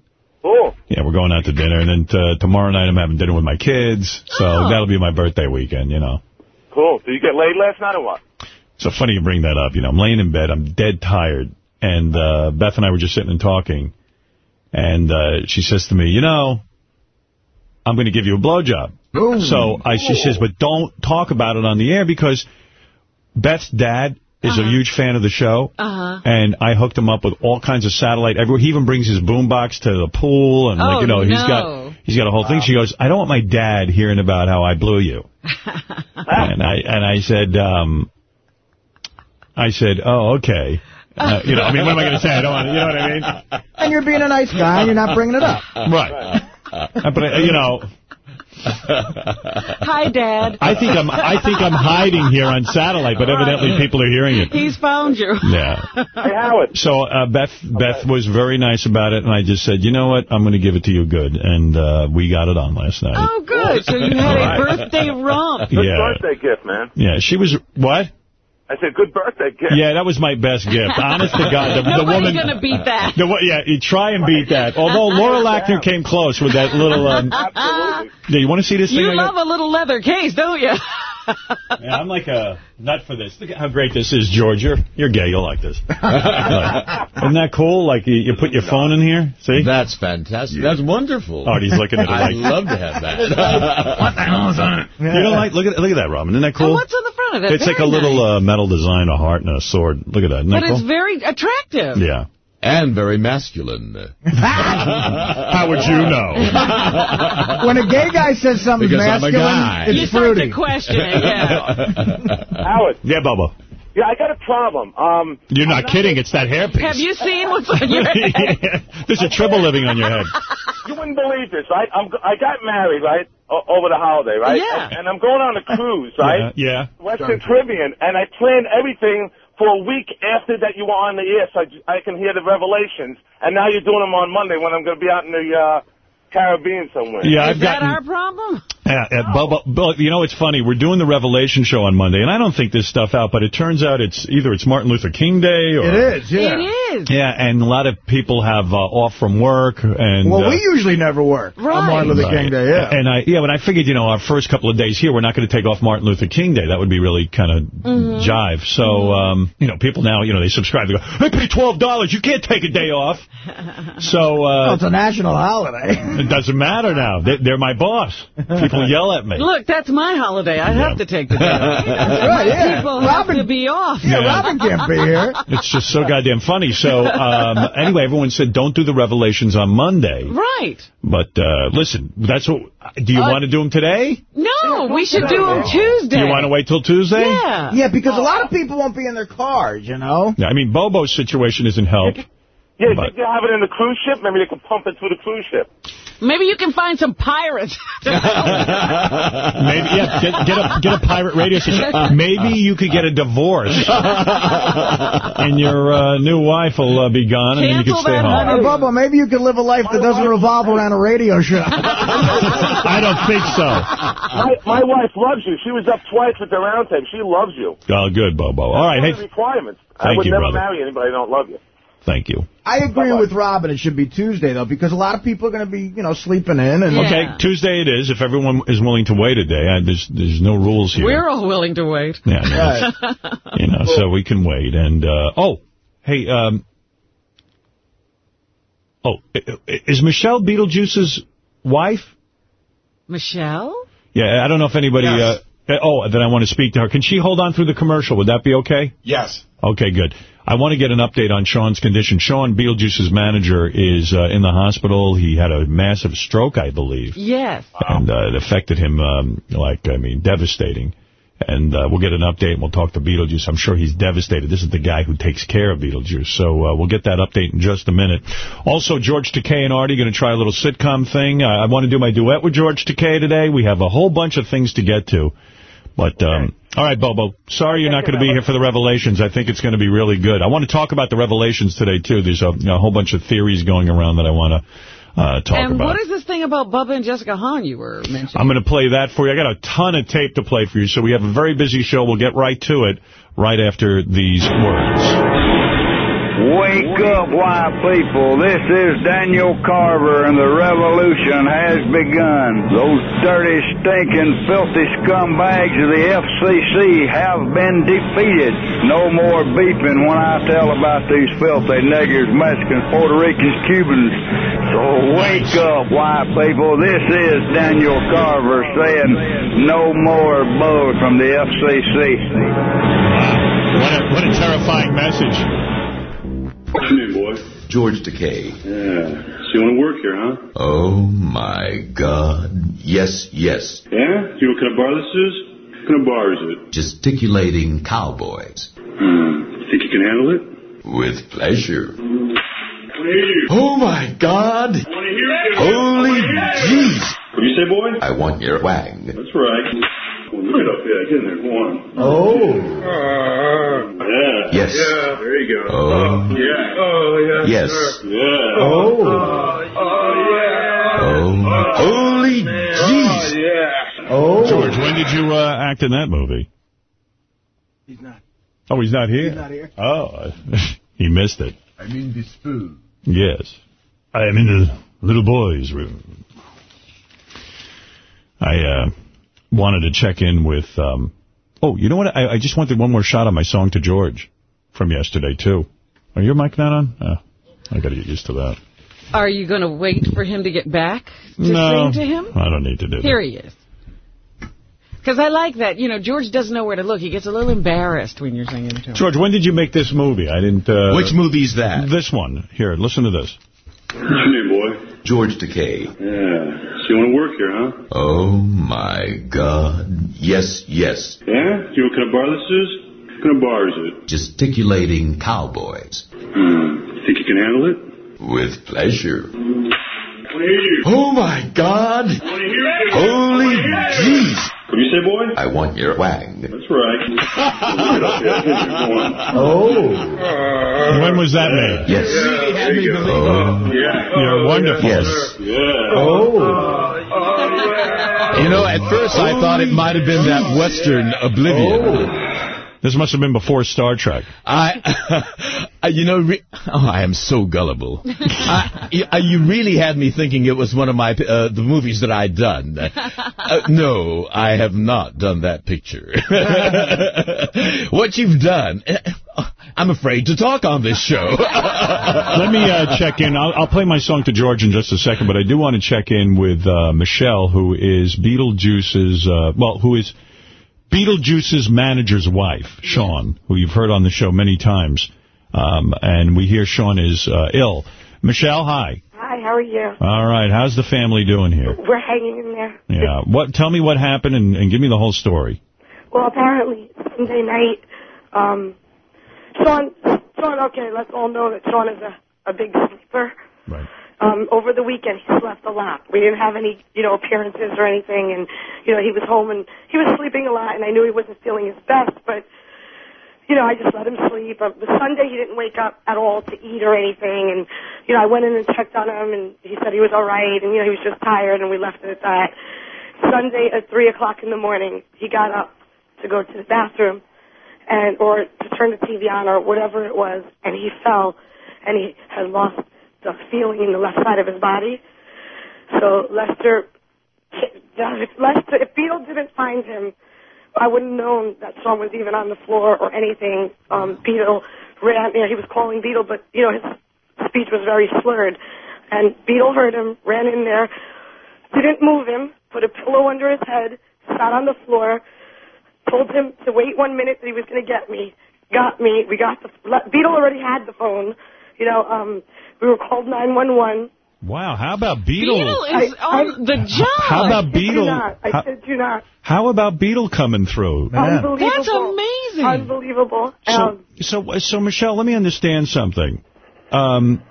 Cool. Yeah, we're going out to dinner, and then uh, tomorrow night I'm having dinner with my kids, so Oh. that'll be my birthday weekend, you know. Cool. Did you get laid last night or what? So funny you bring that up. You know, I'm laying in bed. I'm dead tired. And uh, Beth and I were just sitting and talking. And uh, she says to me, you know, I'm going to give you a blowjob. Boom. So I, she says, but don't talk about it on the air because Beth's dad is a huge fan of the show. Uh-huh. And I hooked him up with all kinds of satellite. Everywhere. He even brings his boombox to the pool, and Oh, like you know, he's no. got he's got a whole thing. She goes, I don't want my dad hearing about how I blew you. and I and I said, um, I said, oh, okay. Uh, you know, I mean, what am I going to say? I don't want to, you know what I mean? And you're being a nice guy, and you're not bringing it up. Right. Uh, But uh, you know, Hi, Dad. I think I'm I think I'm hiding here on satellite, but evidently people are hearing it. He's found you. Yeah. Hey, Howard. So uh, Beth Beth was very nice about it, and I just said, you know what, I'm going to give it to you good, and uh, we got it on last night. Oh, good. So you had a birthday romp. Good Yeah. birthday gift, man. Yeah, she was what? I said, good birthday gift. Yeah, that was my best gift. Honest to God, the, the Nobody's woman. going to beat that. The, wo- yeah, you try and beat that. Although Laura Lackner came close with that little. Um, Absolutely. yeah, you want to see this thing? You I got? love a little leather case, don't you? Yeah, I'm like a nut for this. Look at how great this is, George. You're you're gay. You'll like this. Right. Isn't that cool? Like you, you put your phone in here. See? That's fantastic. That's wonderful. Artie's looking at it I'd love to have that. what the hell is on it? You don't like? Look at look at that, Robin. Isn't that And cool? what's on the front of it? It's like a little nice. uh, metal design, a heart and a sword. Look at that. Isn't that But cool? it's very attractive. yeah. And very masculine. How would you know? When a gay guy says something Because I'm a masculine, guy. it's You start fruity. to question it, yeah. Howard. yeah, Bubba. Yeah, I got a problem. Um, You're not kidding. It's that hairpiece. Have you seen what's on your head? There's a tribble living on your head. you wouldn't believe this, right? I'm, I got married, right, o- over the holiday, right? Yeah. And, and I'm going on a cruise, right? Yeah. Western Caribbean, and I planned everything for a week after that you were on the air, so I, I can hear the revelations. And now you're doing them on Monday when I'm going to be out in the uh, Caribbean somewhere. Yeah, Is I've that gotten. our problem? Yeah, yeah, Bubba, Bubba, you know, it's funny. We're doing the Revelation show on Monday, and I don't think this stuff out, but it turns out it's either it's Martin Luther King Day or... It is, yeah. It is. Yeah, and a lot of people have uh, off from work. and Well, uh, we usually never work on Right. Martin Luther King Day, yeah. And I, yeah, but I figured, you know, our first couple of days here, we're not going to take off Martin Luther King Day. That would be really kind of Mm-hmm. jive. So, um, you know, people now, you know, they subscribe. They go, I pay $12. You can't take a day off. So, Well, uh, it's a national holiday. it doesn't matter now. They, they're my boss. People yell at me. Look, that's my holiday. I have to take the day off. right, yeah. People Robin, have to be off. yeah, Yeah. Robin can't be here. It's just so goddamn funny. So, um, anyway, everyone said don't do the revelations on Monday. Right. But, uh, listen, that's what, do you Uh, want to do them today? No, we should do them Tuesday. Do you want to wait till Tuesday? Yeah. Yeah, because a lot of people won't be in their cars, you know? Yeah, I mean, Bobo's situation isn't help. Yeah, you But- think they have it in the cruise ship? Maybe they can pump it through the cruise ship. Maybe you can find some pirates. Maybe yeah, get, get a get a pirate radio station. Maybe you could get a divorce, and your uh, new wife will uh, be gone, and then you can stay home. Hey, Bubba, maybe you could live a life that doesn't revolve around a radio show. I don't think so. My, my wife loves you. She was up twice with the round table. She loves you. Oh, good, Bobo. All right, One of hey, the requirements. I would you, never brother. marry anybody I don't love you. Thank you. I agree with Robin. It should be Tuesday, though, because a lot of people are going to be, you know, sleeping in. and Okay, Tuesday it is. If everyone is willing to wait a day, I, there's there's no rules here. We're all willing to wait. Yeah, no, you know, so we can wait. And uh, oh, hey, um, oh, i- i- is Michelle Beetlejuice's wife? Michelle? Yeah, I don't know if anybody. Yes. Uh, oh, then I want to speak to her. Can she hold on through the commercial? Would that be okay? Yes. Okay, good. I want to get an update on Sean's condition. Sean, Beetlejuice's manager, is uh, in the hospital. He had a massive stroke, I believe. Yes. and uh, it affected him um, like I mean devastating. And uh, we'll get an update and we'll talk to Beetlejuice. I'm sure he's devastated. This is the guy who takes care of Beetlejuice. So uh, we'll get that update in just a minute. Also, George Takei and Artie going to try a little sitcom thing. Uh, I want to do my duet with George Takei today. We have a whole bunch of things to get to. But, um, all right, Bobo, sorry you're not going to be here for the Revelations. I think it's going to be really good. I want to talk about the Revelations today, too. There's a, a whole bunch of theories going around that I want to uh, talk and about. And what is this thing about Bubba and Jessica Hahn you were mentioning? I'm going to play that for you. I got a ton of tape to play for you, so we have a very busy show. We'll get right to it right after these words. Wake up, white people. This is Daniel Carver, and the revolution has begun. Those dirty, stinking, filthy scumbags of the FCC have been defeated. No more beeping when I tell about these filthy niggers, Mexicans, Puerto Ricans, Cubans. So wake up, white people. This is Daniel Carver saying no more bull from the FCC. What a, what a terrifying message. What's your name, boy? George Takei. Yeah. So you want to work here, huh? Oh, my God. Yes, yes. Yeah? You know what kind of bar this is? What kind of bar is it? Gesticulating cowboys. Hmm. Think you can handle it? With pleasure. I want to hear you. Oh, my God. I want to hear you. Holy jeez. What do you say, boy? I want your wang. That's right. Well, look it up. Yeah, get in there. Go on. Oh. Yeah. Yes. Yeah. There you go. Oh. Yeah. Oh, yeah. Yes. sir. Yeah. Oh. Oh, yeah. Oh. Holy jeez. yeah. Oh. George, when did you uh, act in that movie? He's not. Oh, he's not here? He's not here. Oh, he missed it. I mean this food. Yes. I am in the little boy's room. I uh, wanted to check in with... Um, oh, you know what? I, I just wanted one more shot on my song to George from yesterday, too. Are your mic not on? Oh, I got to get used to that. Are you going to wait for him to get back to no, sing to him? I don't need to do Here that. he is. Because I like that. You know, George doesn't know where to look. He gets a little embarrassed when you're singing to him. George, when did you make this movie? I didn't... Uh, Which movie's that? This one. Here, listen to this. What's your name, boy? George Takei. Yeah. So you want to work here, huh? Oh, my God. Yes, yes. Yeah? You know what kind of bar this is? What kind of bar is it? Gesticulating cowboys. Hmm. Think you can handle it? With pleasure. I want you. Oh, my God. I want you. Holy jeez. What do you say, boy? I want your wang. That's right. Well, look it up. Yeah, get in there. Go on. Oh. When was that made? Yes. There you go. Oh. Yeah. You're oh, wonderful. Yes. Yeah. Oh. oh. You know, at first I thought it might have been that Western Oblivion. Oh. This must have been before Star Trek. I, you know, re- oh, I am so gullible. I, you- you really had me thinking it was one of my uh, the movies that I'd done. Uh, no, I have not done that picture. what you've done, I'm afraid to talk on this show. Let me uh, check in. I'll, I'll play my song to George in just a second, but I do want to check in with uh, Michelle, who is Beetlejuice's, uh, well, who is Beetlejuice's manager's wife, Sean, who you've heard on the show many times. Um, and we hear Sean is uh, ill. Michelle, hi. Hi, how are you? All right, how's the family doing here? We're hanging in there. Yeah. What? Tell me what happened and, and give me the whole story. Well, apparently Sunday night, um, Sean, Sean. Okay, let's all know that Sean is a a big sleeper. Right. Um, over the weekend, he slept a lot. We didn't have any, you know, appearances or anything, and you know, he was home and he was sleeping a lot, and I knew he wasn't feeling his best, but you know, I just let him sleep. Uh, the Sunday he didn't wake up at all to eat or anything, and you know, I went in and checked on him, and he said he was all right, and you know, he was just tired, and we left it at that. Sunday at three o'clock in the morning, he got up to go to the bathroom, and or to turn the TV on or whatever it was, and he fell, and he had lost the feeling in the left side of his body. So Lester, if Lester, if Beetle didn't find him, I wouldn't have known that Sean was even on the floor or anything. Um, Beetle ran, you know, he was calling Beetle, but, you know, his speech was very slurred. And Beetle heard him, ran in there, didn't move him, put a pillow under his head, sat on the floor, told him to wait one minute that he was going to get me, got me, we got the, Beetle already had the phone, you know, um, we were called 911. Wow, how about Beetle? Beetle is I- on the job. How about I kid you Beetle? not. I How, said you not. how about Beetle coming through? Unbelievable. That's amazing. Unbelievable. So, Um, so, so, Michelle, let me understand something. Um,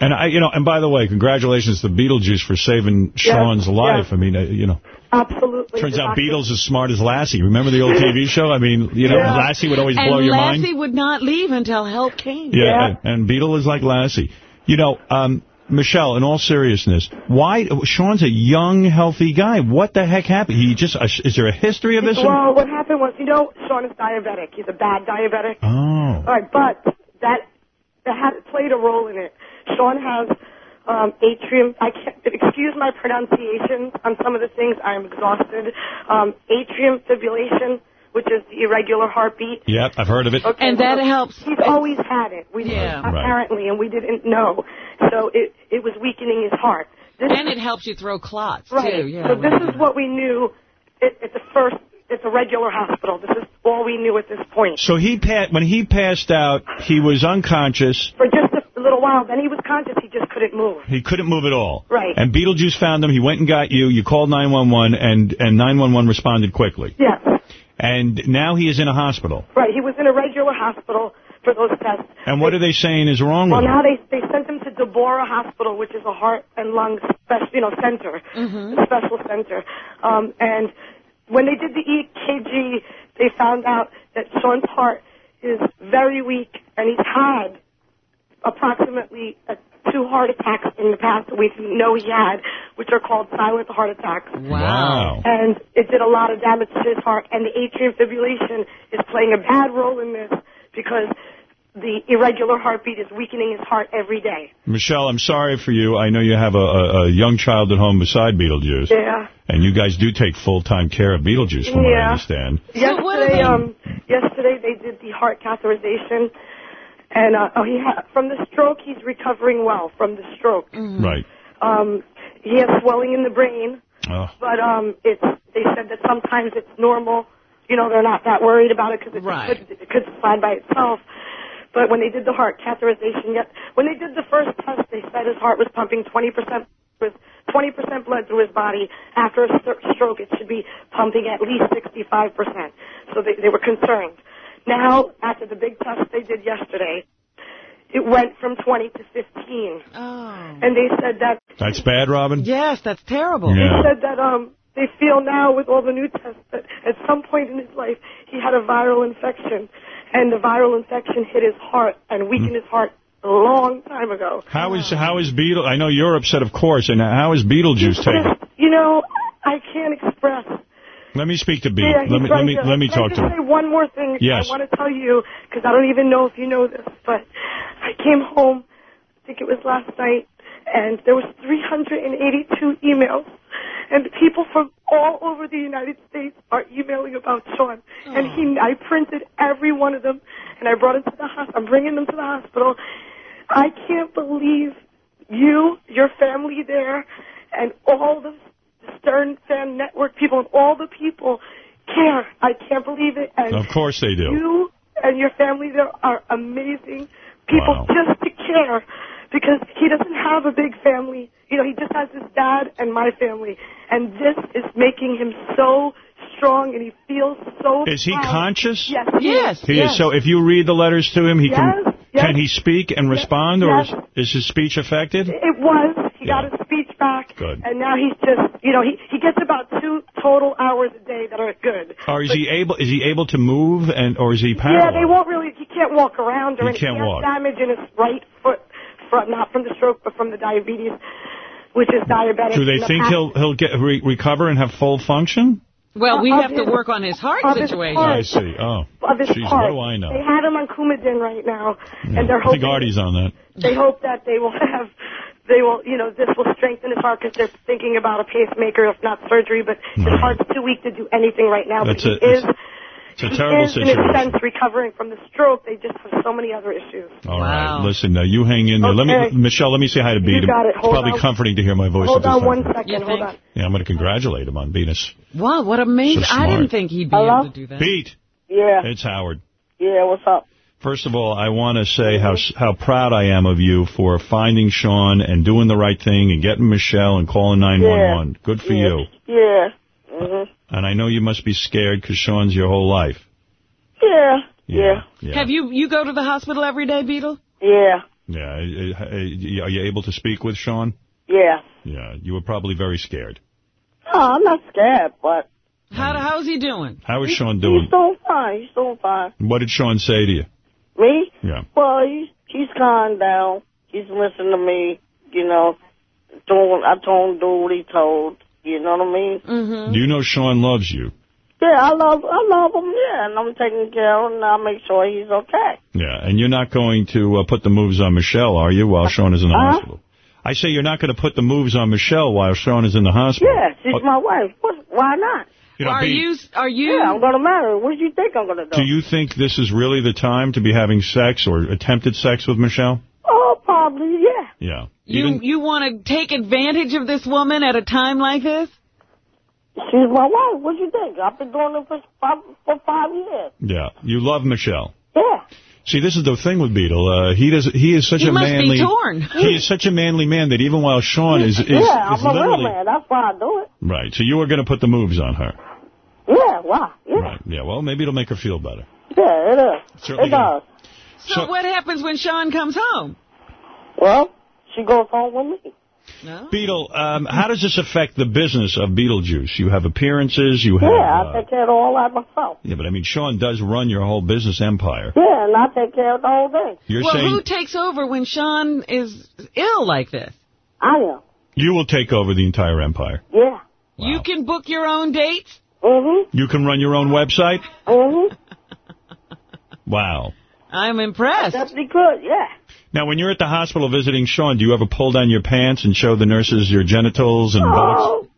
and I, you know, and by the way, congratulations to Beetlejuice for saving Sean's life. I mean, uh, you know, absolutely. turns out doctor- Beetle's as smart as Lassie. Remember the old TV show? I mean, you know, Yeah. Lassie would always and blow your Lassie mind. Lassie would not leave until help came. Yeah, And, and Beetle is like Lassie. You know, um, Michelle, in all seriousness, why Sean's a young, healthy guy. What the heck happened? He just uh, is there a history of this? Well, what happened was, you know, Sean is diabetic. He's a bad diabetic. Oh. All right, but that that had played a role in it. Sean has um, atrium. I can't excuse my pronunciation on some of the things. I am exhausted. Um, atrium fibrillation, which is the irregular heartbeat. Yep, I've heard of it. Okay, And that helps. He's always had it. We Yeah. Right. apparently, and we didn't know. So it it was weakening his heart. This And it helps you throw clots, Right. too. Yeah, so this is what we knew at, at the first, at the regular hospital. This is all we knew at this point. So he pa- when he passed out, he was unconscious. For just a little while, then he was conscious. He just couldn't move. He couldn't move at all. Right. And Beetlejuice found him. He went and got you. You called 911, and, and 911 responded quickly. Yes. And now he is in a hospital. Right. He was in a regular hospital for those tests. And what are they saying is wrong Well, with him? Well, now they they sent him to Deborah Hospital, which is a heart and lung special, you know, center, a special center. Um, and when they did the EKG, they found out that Sean's heart is very weak, and he's had approximately uh, two heart attacks in the past week. We know he had, which are called silent heart attacks. Wow. And it did a lot of damage to his heart, and the atrial fibrillation is playing a bad role in this because the irregular heartbeat is weakening his heart every day. Michelle, I'm sorry for you. I know you have a, a, a young child at home beside Beetlejuice. Yeah. And you guys do take full-time care of Beetlejuice, from what I Yeah. understand. yesterday, um, yesterday they did the heart catheterization, and uh, oh, he ha- from the stroke, he's recovering well from the stroke. Right. Um, he has swelling in the brain, Oh. but um, it's they said that sometimes it's normal. You know, they're not that worried about it because it, Right. could, it could slide by itself. But when they did the heart catheterization, yet when they did the first test, they said his heart was pumping 20 percent with 20 percent blood through his body. After a st- stroke, it should be pumping at least 65 percent. So they, they were concerned. Now, after the big test they did yesterday, it went from 20 to 15. Oh. And they said that That's bad, Robin? Yes, that's terrible. Yeah. they said that um they feel now with all the new tests that at some point in his life he had a viral infection, and the viral infection hit his heart and weakened his heart a long time ago. How is how is Beetle? I know you're upset, of course. And how is Beetlejuice taking? You know, I can't express. Let me speak to Beetle. Yeah, let me let me let me talk to say one more thing. Yes. I want to tell you because I don't even know if you know this, but I came home. I think it was last night, and there was 382 emails, and people from all over the United States are emailing about Sean. And he, I printed every one of them, and I brought them to the hospital. I'm bringing them to the hospital. I can't believe you, your family there, and all the Stern Fan Network people and all the people care. I can't believe it. And Of course they do. you and your family there are amazing people just to care because he doesn't have a big family. You know, he just has his dad and my family. And this is making him so strong and he feels so Is he proud. conscious? Yes. he is. He is. So if you read the letters to him, he Yes. can. Yes. Can he speak and respond, or is, is his speech affected? It was. He got his speech back. Good. And now he's just, you know, he, he gets about two total hours a day that are good. Or is he able? Is he able to move, and or is he paralyzed? Yeah, they won't really, he can't walk around or He anything. can't has walk. damage in his right foot, from, not from the stroke, but from the diabetes, which is diabetic. Do they in the think past. he'll he'll get re- recover and have full function? Well, we Of have to work on his heart of his situation. heart. I see. Oh, Of his jeez, heart. what do I know? They have him on Coumadin right now, Yeah, and they're I think hoping Artie's on that. they hope that they will have, they will, you know, this will strengthen his heart because they're thinking about a pacemaker, if not surgery. But his Right. heart's too weak to do anything right now. That's but a- he is, it's- It's a he terrible is in situation. a sense recovering from the stroke. They just have so many other issues. All right, listen, uh, you hang in there. Let me, Michelle, let me say hi to Beat. You Beat. got it. It's probably on. comforting to hear my voice. Hold at this on time. one second. Hold on. Yeah, I'm going to congratulate him on Venus. Wow, what amazing. So I didn't think he'd be Hello? able to do that. Beat, Yeah. it's Howard. Yeah. What's up? First of all, I want to say how how proud I am of you for finding Sean and doing the right thing and getting Michelle and calling 911. Good for you. Yeah. Mhm. And I know you must be scared because Sean's your whole life. Yeah. Yeah. Yeah. Have you you go to the hospital every day, Beetle? Yeah. Yeah. Are you able to speak with Sean? Yeah. Yeah. You were probably very scared. No, I'm not scared, but How how's he doing? How is Sean doing? he's doing fine. He's doing fine. What did Sean say to you? Me? Yeah. Well, he's he's calmed down. He's listening to me. You know, doing. I told him to do what he told. You know what I mean? Mm-hmm. You know Sean loves you? Yeah, I love I love him. Yeah, and I'm taking care of him. and I'll make sure he's okay. Yeah. And you're not going to uh, put the moves on Michelle, are you, while Sean is in the Uh-huh. hospital? I say you're not going to put the moves on Michelle while Sean is in the hospital. Yeah, she's Uh, my wife. What? Why not? You know, are Beat, you are you Yeah, I'm gonna marry her. What do you think I'm gonna do? do you think this is really the time to be having sex or attempted sex with Michelle? Oh, probably. Yeah. Yeah. you Even- you want to take advantage of this woman at a time like this? She's my wife. What do you think? I've been doing it for five, for five years. yeah. You love Michelle. Yeah. See, this is the thing with Beetle. Uh, he does. He is such He a must be manly. torn. He is such a manly man that even while Sean is is, yeah, is I'm a real man. That's why I do it. right. So you are going to put the moves on her. Yeah. Why? Yeah. Right. Yeah. Well, maybe it'll make her feel better. Yeah, it is. Certainly it does. So, what happens when Sean comes home? Well, she goes home with me. No. Beetle, um, how does this affect the business of Beetlejuice? You have appearances. You have. yeah, uh, I take care of all that myself. yeah, but I mean, Sean does run your whole business empire. Yeah, and I take care of the whole thing. You're well, saying who takes over when Sean is ill like this? I am. you will take over the entire empire. Yeah. Wow. You can book your own dates. Mm-hmm. You can run your own website. Mm-hmm. Wow. I'm impressed. Definitely could. Yeah. Now, when you're at the hospital visiting Sean, do you ever pull down your pants and show the nurses your genitals and buttocks? Oh,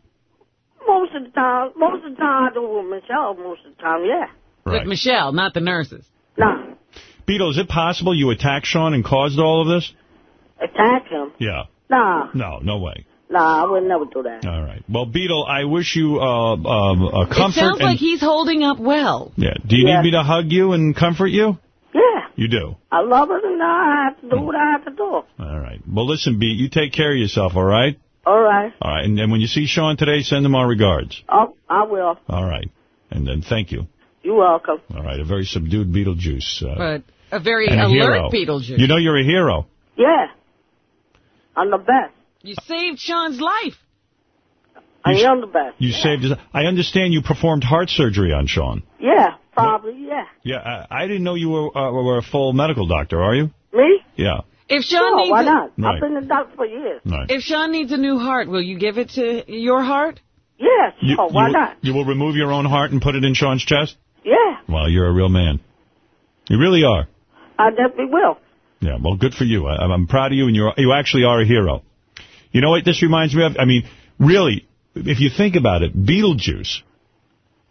most of the time, most of the time I do with Michelle. Most of the time, yeah. With Michelle, not the nurses. No. Beetle, is it possible you attacked Sean and caused all of this? attack him. Yeah. Nah, No, no way. Nah, I would never do that. All right. Well, Beetle, I wish you uh, um, a It sounds and, like he's holding up well. yeah. Do you Yeah. need me to hug you and comfort you? Yeah, You do. I love it, and I have to do what I have to do. All right. Well, listen, Beat, you take care of yourself, all right? All right. All right. And, and when you see Sean today, send him our regards. Oh, I will. All right. And then thank you. You're welcome. All right. A very subdued Beetlejuice. Uh, But a very and a alert hero. Beetlejuice. You know you're a hero. Yeah, I'm the best. You saved Sean's life. I You s- am the best. You saved his... I understand you performed heart surgery on Sean. Yeah, probably. Yeah. Yeah, I, I didn't know you were, uh, were a full medical doctor, are you? Me? Yeah. If Sean Sure, needs why a, not? Right. I've been a doctor for years. Right. if Sean needs a new heart, will you give it to your heart? Yeah, sure. You, why you, not? You will remove your own heart and put it in Sean's chest? Yeah, Well, you're a real man. You really are. I definitely will. Yeah, well, good for you. I, I'm proud of you, and you're, you actually are a hero. You know what this reminds me of? I mean, really, if you think about it, Beetlejuice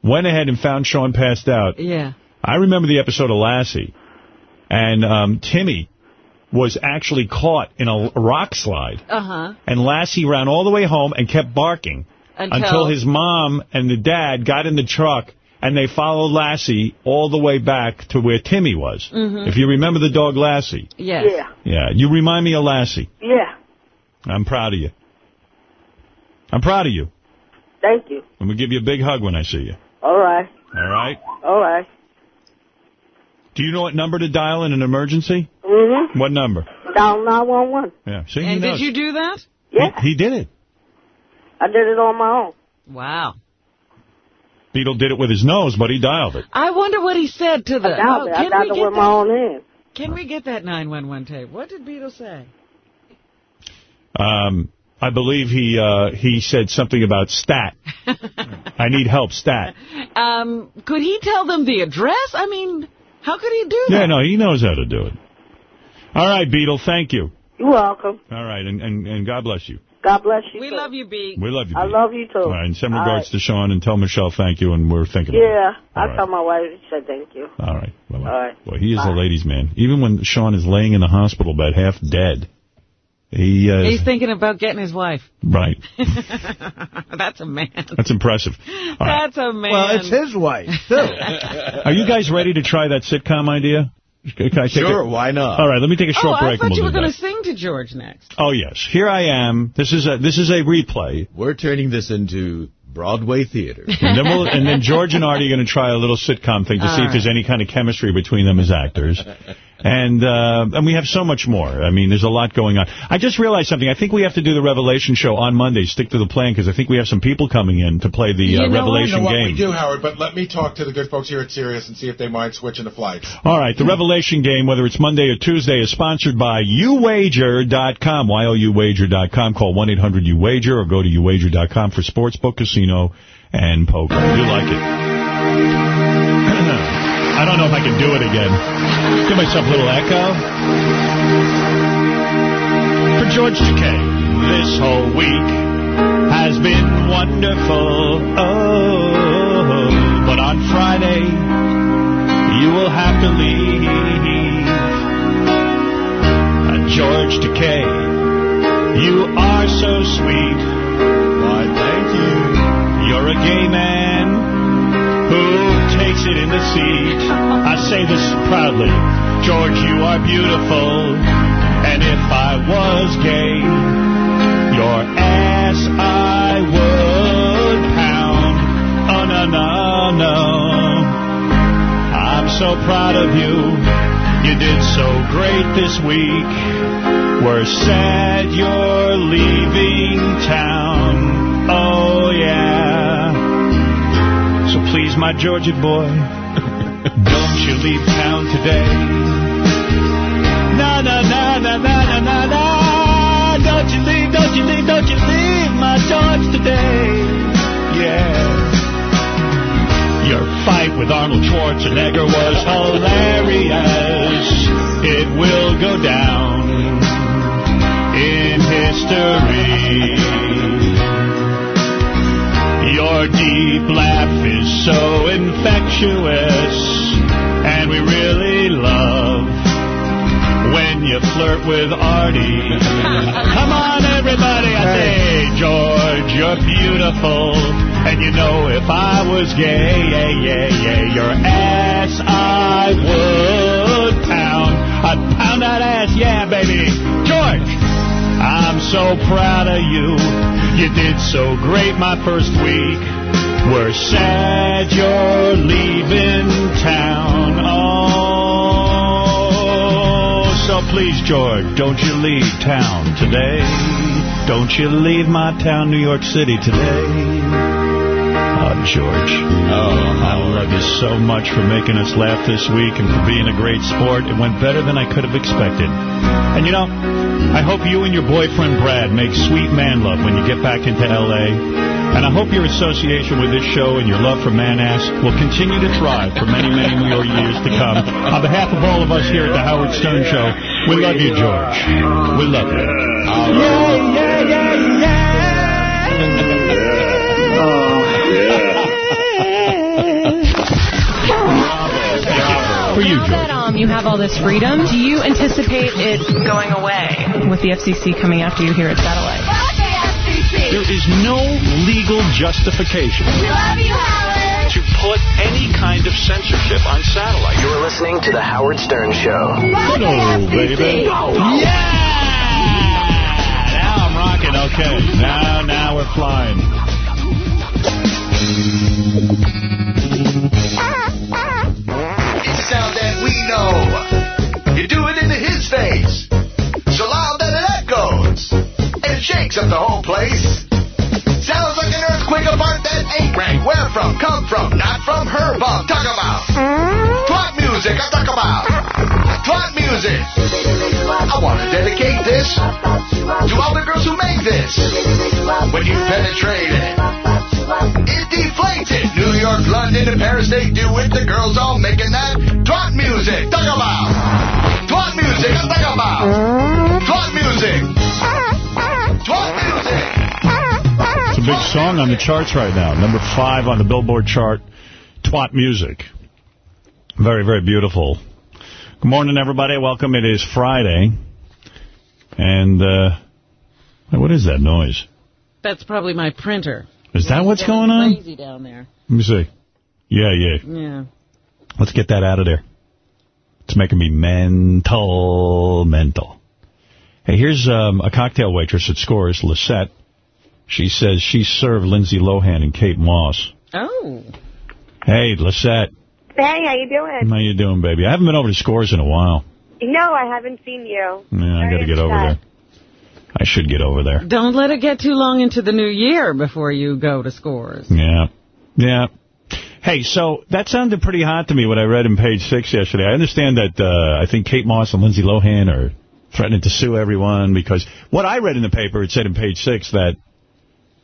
went ahead and found Sean passed out. Yeah. I remember the episode of Lassie, and um, Timmy was actually caught in a rock slide, Uh huh. and Lassie ran all the way home and kept barking Until, until his mom and the dad got in the truck and they followed Lassie all the way back to where Timmy was. Mhm. If you remember the dog Lassie. Yes. Yeah, Yeah, you remind me of Lassie. yeah. I'm proud of you. I'm proud of you. Thank you. I'm going to give you a big hug when I see you. All right. All right? All right. Do you know what number to dial in an emergency? Mm, Mm-hmm. What number? Dial 911. Yeah. See, And did you do that? Yeah. He, he did it. I did it on my own. Wow. Beetle did it with his nose, but he dialed it. I wonder what he said to the... I dialed Oh, it. I can dialed it with that? my own hands. Can we get that 911 tape? What did Beetle say? Um, I believe he uh, he said something about stat. I need help, stat. Um, could he tell them the address? I mean, how could he do that? Yeah, no, he knows how to do it. All right, Beetle, thank you. You're welcome. All right, and, and, and God bless you. God bless you. We too. love you, B. We love you. I love you too. All right, and send regards right. to Sean and tell Michelle thank you, and we're thinking of it. Yeah, I All right. tell my wife. She said thank you. All right. Bye-bye. All right. Boy, he is Bye. a ladies' man. Even when Sean is laying in the hospital bed, half dead, he uh, He's thinking about getting his wife. right. That's a man. That's impressive. All right. That's a man. Well, it's his wife, too. Are you guys ready to try that sitcom idea? Can I take Sure, a- why not? All right, let me take a Oh, short I break. thought and you we'll were going to sing to George next. Oh yes, here I am. This is a this is a replay. We're turning this into Broadway theater. And then, we'll, and then George and Artie are going to try a little sitcom thing to see All if there's any kind of chemistry between them as actors. And uh, and we have so much more. I mean, there's a lot going on. I just realized something. I think we have to do the Revelation show on Monday. Stick to the plan because I think we have some people coming in to play the uh, You? Revelation You know what game. we do, Howard, but let me talk to the good folks here at Sirius and see if they mind switching to flights. All right, the Revelation game, whether it's Monday or Tuesday, is sponsored by YouWager.com, Y-O-U-Wager.com. Call 1-800-UWager or go to YouWager.com for sportsbook, casino, and poker. Do like it. I don't know if I can do it again. Give myself a little echo. For George Takei, this whole week has been wonderful. Oh, but on Friday, you will have to leave. George Takei, you are so sweet. Why, thank you. You're a gay man who it in the seat. I say this proudly. George, you are beautiful. And if I was gay, your ass I would pound. Oh, no, no, no. I'm so proud of you. You did so great this week. We're sad you're leaving town. Please, my Georgia boy, don't you leave town today. Na, na, na, na, na, na, na, na. Don't you leave, don't you leave, don't you leave my George today. Yeah. Your fight with Arnold Schwarzenegger was hilarious. It will go down in history. Your deep laugh is so infectious, and we really love when you flirt with Artie. Come on, everybody, I say, George, you're beautiful. And you know, if I was gay, yeah, yeah, yeah, your ass I would pound. I'd pound that ass, yeah, baby. George, so proud of you. You did so great my first week. We're sad you're leaving town. Oh, so please, George, don't you leave town today. Don't you leave my town, New York City, today. Oh, George. Oh, I love you so much for making us laugh this week and for being a great sport. It went better than I could have expected. And you know, I hope you and your boyfriend Brad make sweet man love when you get back into L.A. And I hope your association with this show and your love for Man-Ass will continue to thrive for many, many more years to come. On behalf of all of us here at The Howard Stern Show, we love you, George. We love you. Yeah, yeah, yeah, For you, now that um, you have all this freedom, do you anticipate it going away with the FCC coming after you here at Satellite? There is no legal justification to put any kind of censorship on satellite. You're listening to The Howard Stern Show. Hello, baby. Yeah! Now I'm rocking. Okay. Now, now we're flying. You do it into his face. So loud that it echoes. And it shakes up the whole place. Sounds like an earthquake apart that ain't right. Where from? Come from? Not from her bum. Talk about. Twat music, I talk about. Twat music. I want to dedicate this to all the girls who make this. When you penetrate it it deflates it. New York, London, and Paris, they do it. The girls all making that twat music. Talk about. Twat music. Talk about. Twat music. Twat music. It's a big song on the charts right now. Number five on the Billboard chart, Twat Music. Very, very beautiful. Good morning, everybody. Welcome. It is Friday. And, uh, what is that noise? That's probably my printer. Is that what's going on? Crazy down there. Let me see. Yeah, yeah. Yeah. Let's get that out of there. It's making me mental, mental. Hey, here's um, a cocktail waitress at Scores, Lisette. She says she served Lindsay Lohan and Kate Moss. Oh. Hey, Lisette. Hey, how you doing? How you doing, baby? I haven't been over to Scores in a while. No, I haven't seen you. Yeah, I got to get over there. I should get over there. Don't let it get too long into the new year before you go to scores. Yeah. Yeah. Hey, so that sounded pretty hot to me when I read in page six yesterday. I understand that uh, I think Kate Moss and Lindsay Lohan are threatening to sue everyone because what I read in the paper, it said in page six that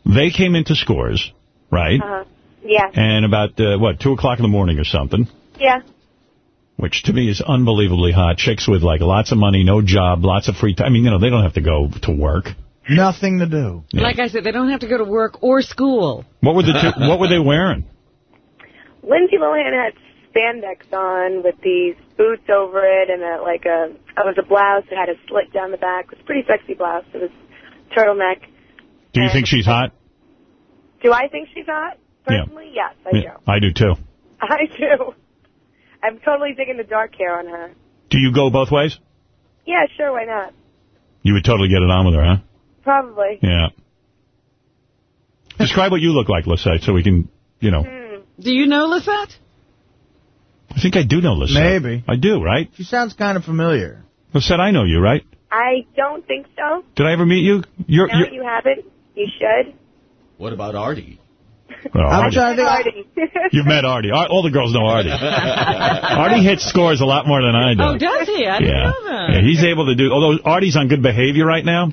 they came into scores, right? Uh-huh. Yeah. And about, uh, what, 2 o'clock in the morning or something, Yeah. Which to me is unbelievably hot. Chicks with, like, lots of money, no job, lots of free time. I mean, you know, they don't have to go to work. Nothing to do. Like I said, they don't have to go to work or school. What were the two, what were they wearing? Lindsay Lohan had spandex on with these boots over it and a, like a, it was a blouse that had a slit down the back. It was a pretty sexy blouse. It was turtleneck. Do you think she's hot? Do I think she's hot? Personally, yes, I Yeah, I do, too. I do. I'm totally digging the dark hair on her. Do you go both ways? Yeah, sure, why not? You would totally get it on with her, huh? Probably. Yeah. Describe what you look like, Lisette, so we can, you know. Hmm. Do you know Lisette? I think I do know Lisette. Maybe. I do, right? She sounds kind of familiar. Lisette, I know you, right? I don't think so. Did I ever meet you? You're, no, you're you haven't. You should. What about Artie? Oh, I'm Artie. trying to think. Artie. You've met Artie. Ar- All the girls know Artie. Artie hits scores a lot more than I do. Oh, does he? I didn't yeah. know that. yeah, he's able to do. Although Artie's on good behavior right now.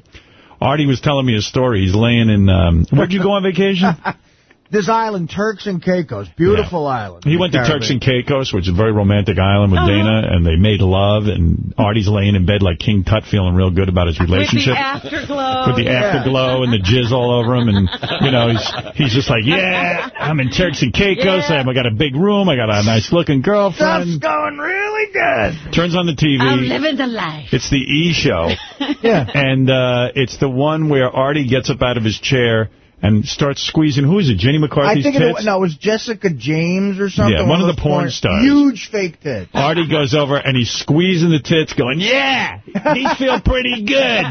Artie was telling me a story. He's laying in. Um, where'd you go on vacation? This island, Turks and Caicos, beautiful island. He went to Turks and Caicos, which is a very romantic island with Uh-huh. Dana, and they made love. And Artie's laying in bed like King Tut, feeling real good about his relationship. With the afterglow. with the yeah. afterglow and the jizz all over him, and you know he's he's just like, yeah, I'm in Turks and Caicos. Yeah. I got a big room. I got a nice looking girlfriend. Stuff's girlfriend. going really good. Turns on the TV. I'm living the life. It's the E show, Yeah. and uh, it's the one where Artie gets up out of his chair and starts squeezing. Who is it? Jenny I McCarthy's think tits. it, no, it was Jessica Jaymes or something. Yeah, one of the those porn stars. Huge fake tits. Artie goes over and he's squeezing the tits, going, "Yeah, these feel pretty good."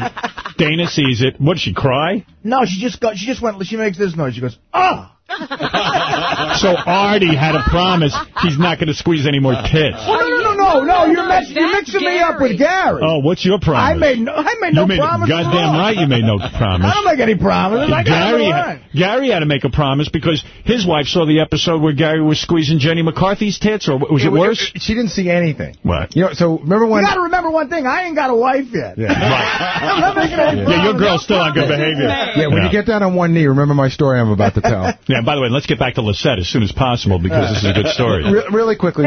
Dana sees it. What? Did she cry? No, she just got. She just went. She makes this noise. She goes, ah. So Artie had a promise he's not going to squeeze any more tits. Oh, no, no, no, no, no. You're, mess- you're That's mixing me up with Gary. Oh, what's your promise? I made no. I made no you made, promise. at Goddamn all. right you made no promise. I don't make any promises. I Gary, no had, Gary had to make a promise because his wife saw the episode where Gary was squeezing Jenny McCarthy's tits, or was it, worse? she didn't see anything. What? You know, so remember when... You got to remember one thing. I ain't got a wife yet. Yeah. I'm not making any Yeah, your promises. girl's still on good behavior. Yeah, when you get down on one knee, remember my story I'm about to tell. Yeah, by the way, let's get back to Lisette as soon as possible because this is a good story. Re- really quickly,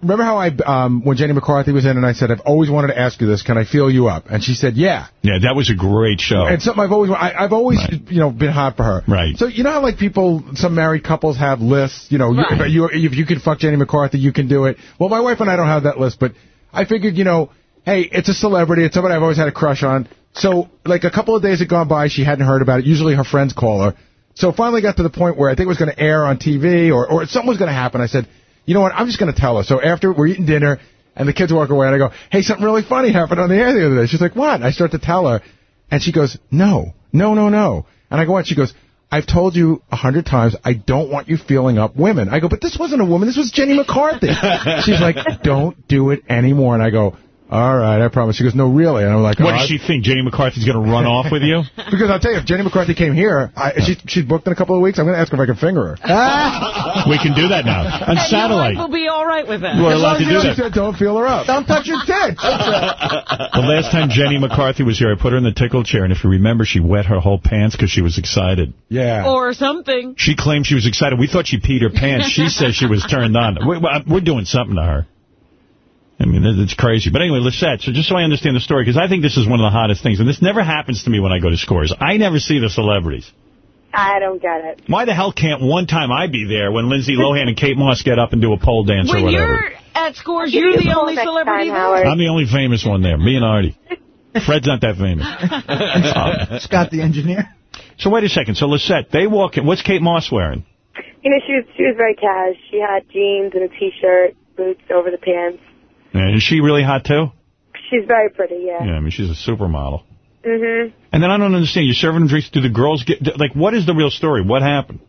remember how I, um, when Jenny McCarthy was in and I said, I've always wanted to ask you this, can I feel you up? And she said, yeah. Yeah, that was a great show. And something I've always, I, I've always, you know, been hot for her. Right. So you know how like people, some married couples have lists. You know, you, if you if you can fuck Jenny McCarthy, you can do it. Well, my wife and I don't have that list, but I figured, you know, hey, it's a celebrity. It's somebody I've always had a crush on. So like a couple of days had gone by, she hadn't heard about it. Usually her friends call her. So finally got to the point where I think it was going to air on TV or or something was going to happen. I said, you know what? I'm just going to tell her. So after we're eating dinner. And the kids walk away, and I go, hey, something really funny happened on the air the other day. She's like, what? I start to tell her, and she goes, no, no, no, no. And I go, what? She goes, I've told you a hundred times, I don't want you feeling up women. I go, but this wasn't a woman, this was Jenny McCarthy. She's like, don't do it anymore. And I go, All right, I promise. She goes, no, really. And I'm like, What oh, does she think? Jenny McCarthy's going to run off with you? Because I'll tell you, if Jenny McCarthy came here, I, she, she's booked in a couple of weeks, I'm going to ask her if I can finger her. we can do that now. On and satellite. we'll be all right with that. You are allowed to do that. Said, don't feel her up. Don't touch your tits. The last time Jenny McCarthy was here, I put her in the tickle chair, and if you remember, she wet her whole pants because she was excited. Yeah. Or something. She claimed she was excited. We thought she peed her pants. She says she was turned on. We're, we're doing something to her. I mean, it- it's crazy. But anyway, Lisette, so just so I understand the story, because I think this is one of the hottest things, and this never happens to me when I go to scores. I never see the celebrities. I don't get it. Why the hell can't one time I be there when Lindsay Lohan and Kate Moss get up and do a pole dance or whatever? When you're at scores, you're you a the call only next celebrity time, there. Howard. I'm the only famous one there, me and Artie. Fred's not that famous. Um, Scott the engineer. so wait a second. So Lisette, they walk in. What's Kate Moss wearing? You know, she was she was very cash. She had jeans and a t-shirt, boots over the pants. And is she really hot too? She's very pretty, yeah. Yeah, I mean, she's a supermodel. Mhm. And then I don't understand. You're serving them drinks. Do the girls get, like, what is the real story? What happened?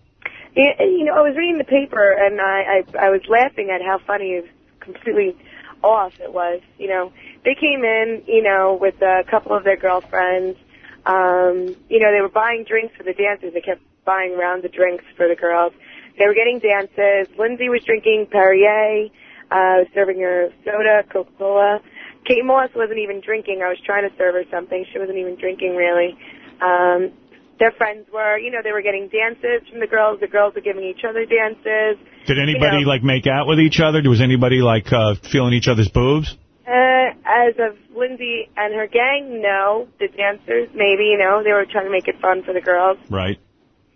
Yeah, you know, I was reading the paper and I, I I was laughing at how funny, it completely off it was. You know, they came in, you know, with a couple of their girlfriends. Um, you know, they were buying drinks for the dancers. They kept buying rounds of drinks for the girls. They were getting dances. Lindsay was drinking Perrier, uh, serving her soda, Coca-Cola. Kate Moss wasn't even drinking. I was trying to serve her something. She wasn't even drinking really. Um, their friends were, you know, they were getting dances from the girls. The girls were giving each other dances. Did anybody, You know. like, make out with each other? Was anybody, like, uh, feeling each other's boobs? Uh, as of Lindsay and her gang, no. The dancers, maybe, you know, they were trying to make it fun for the girls. Right.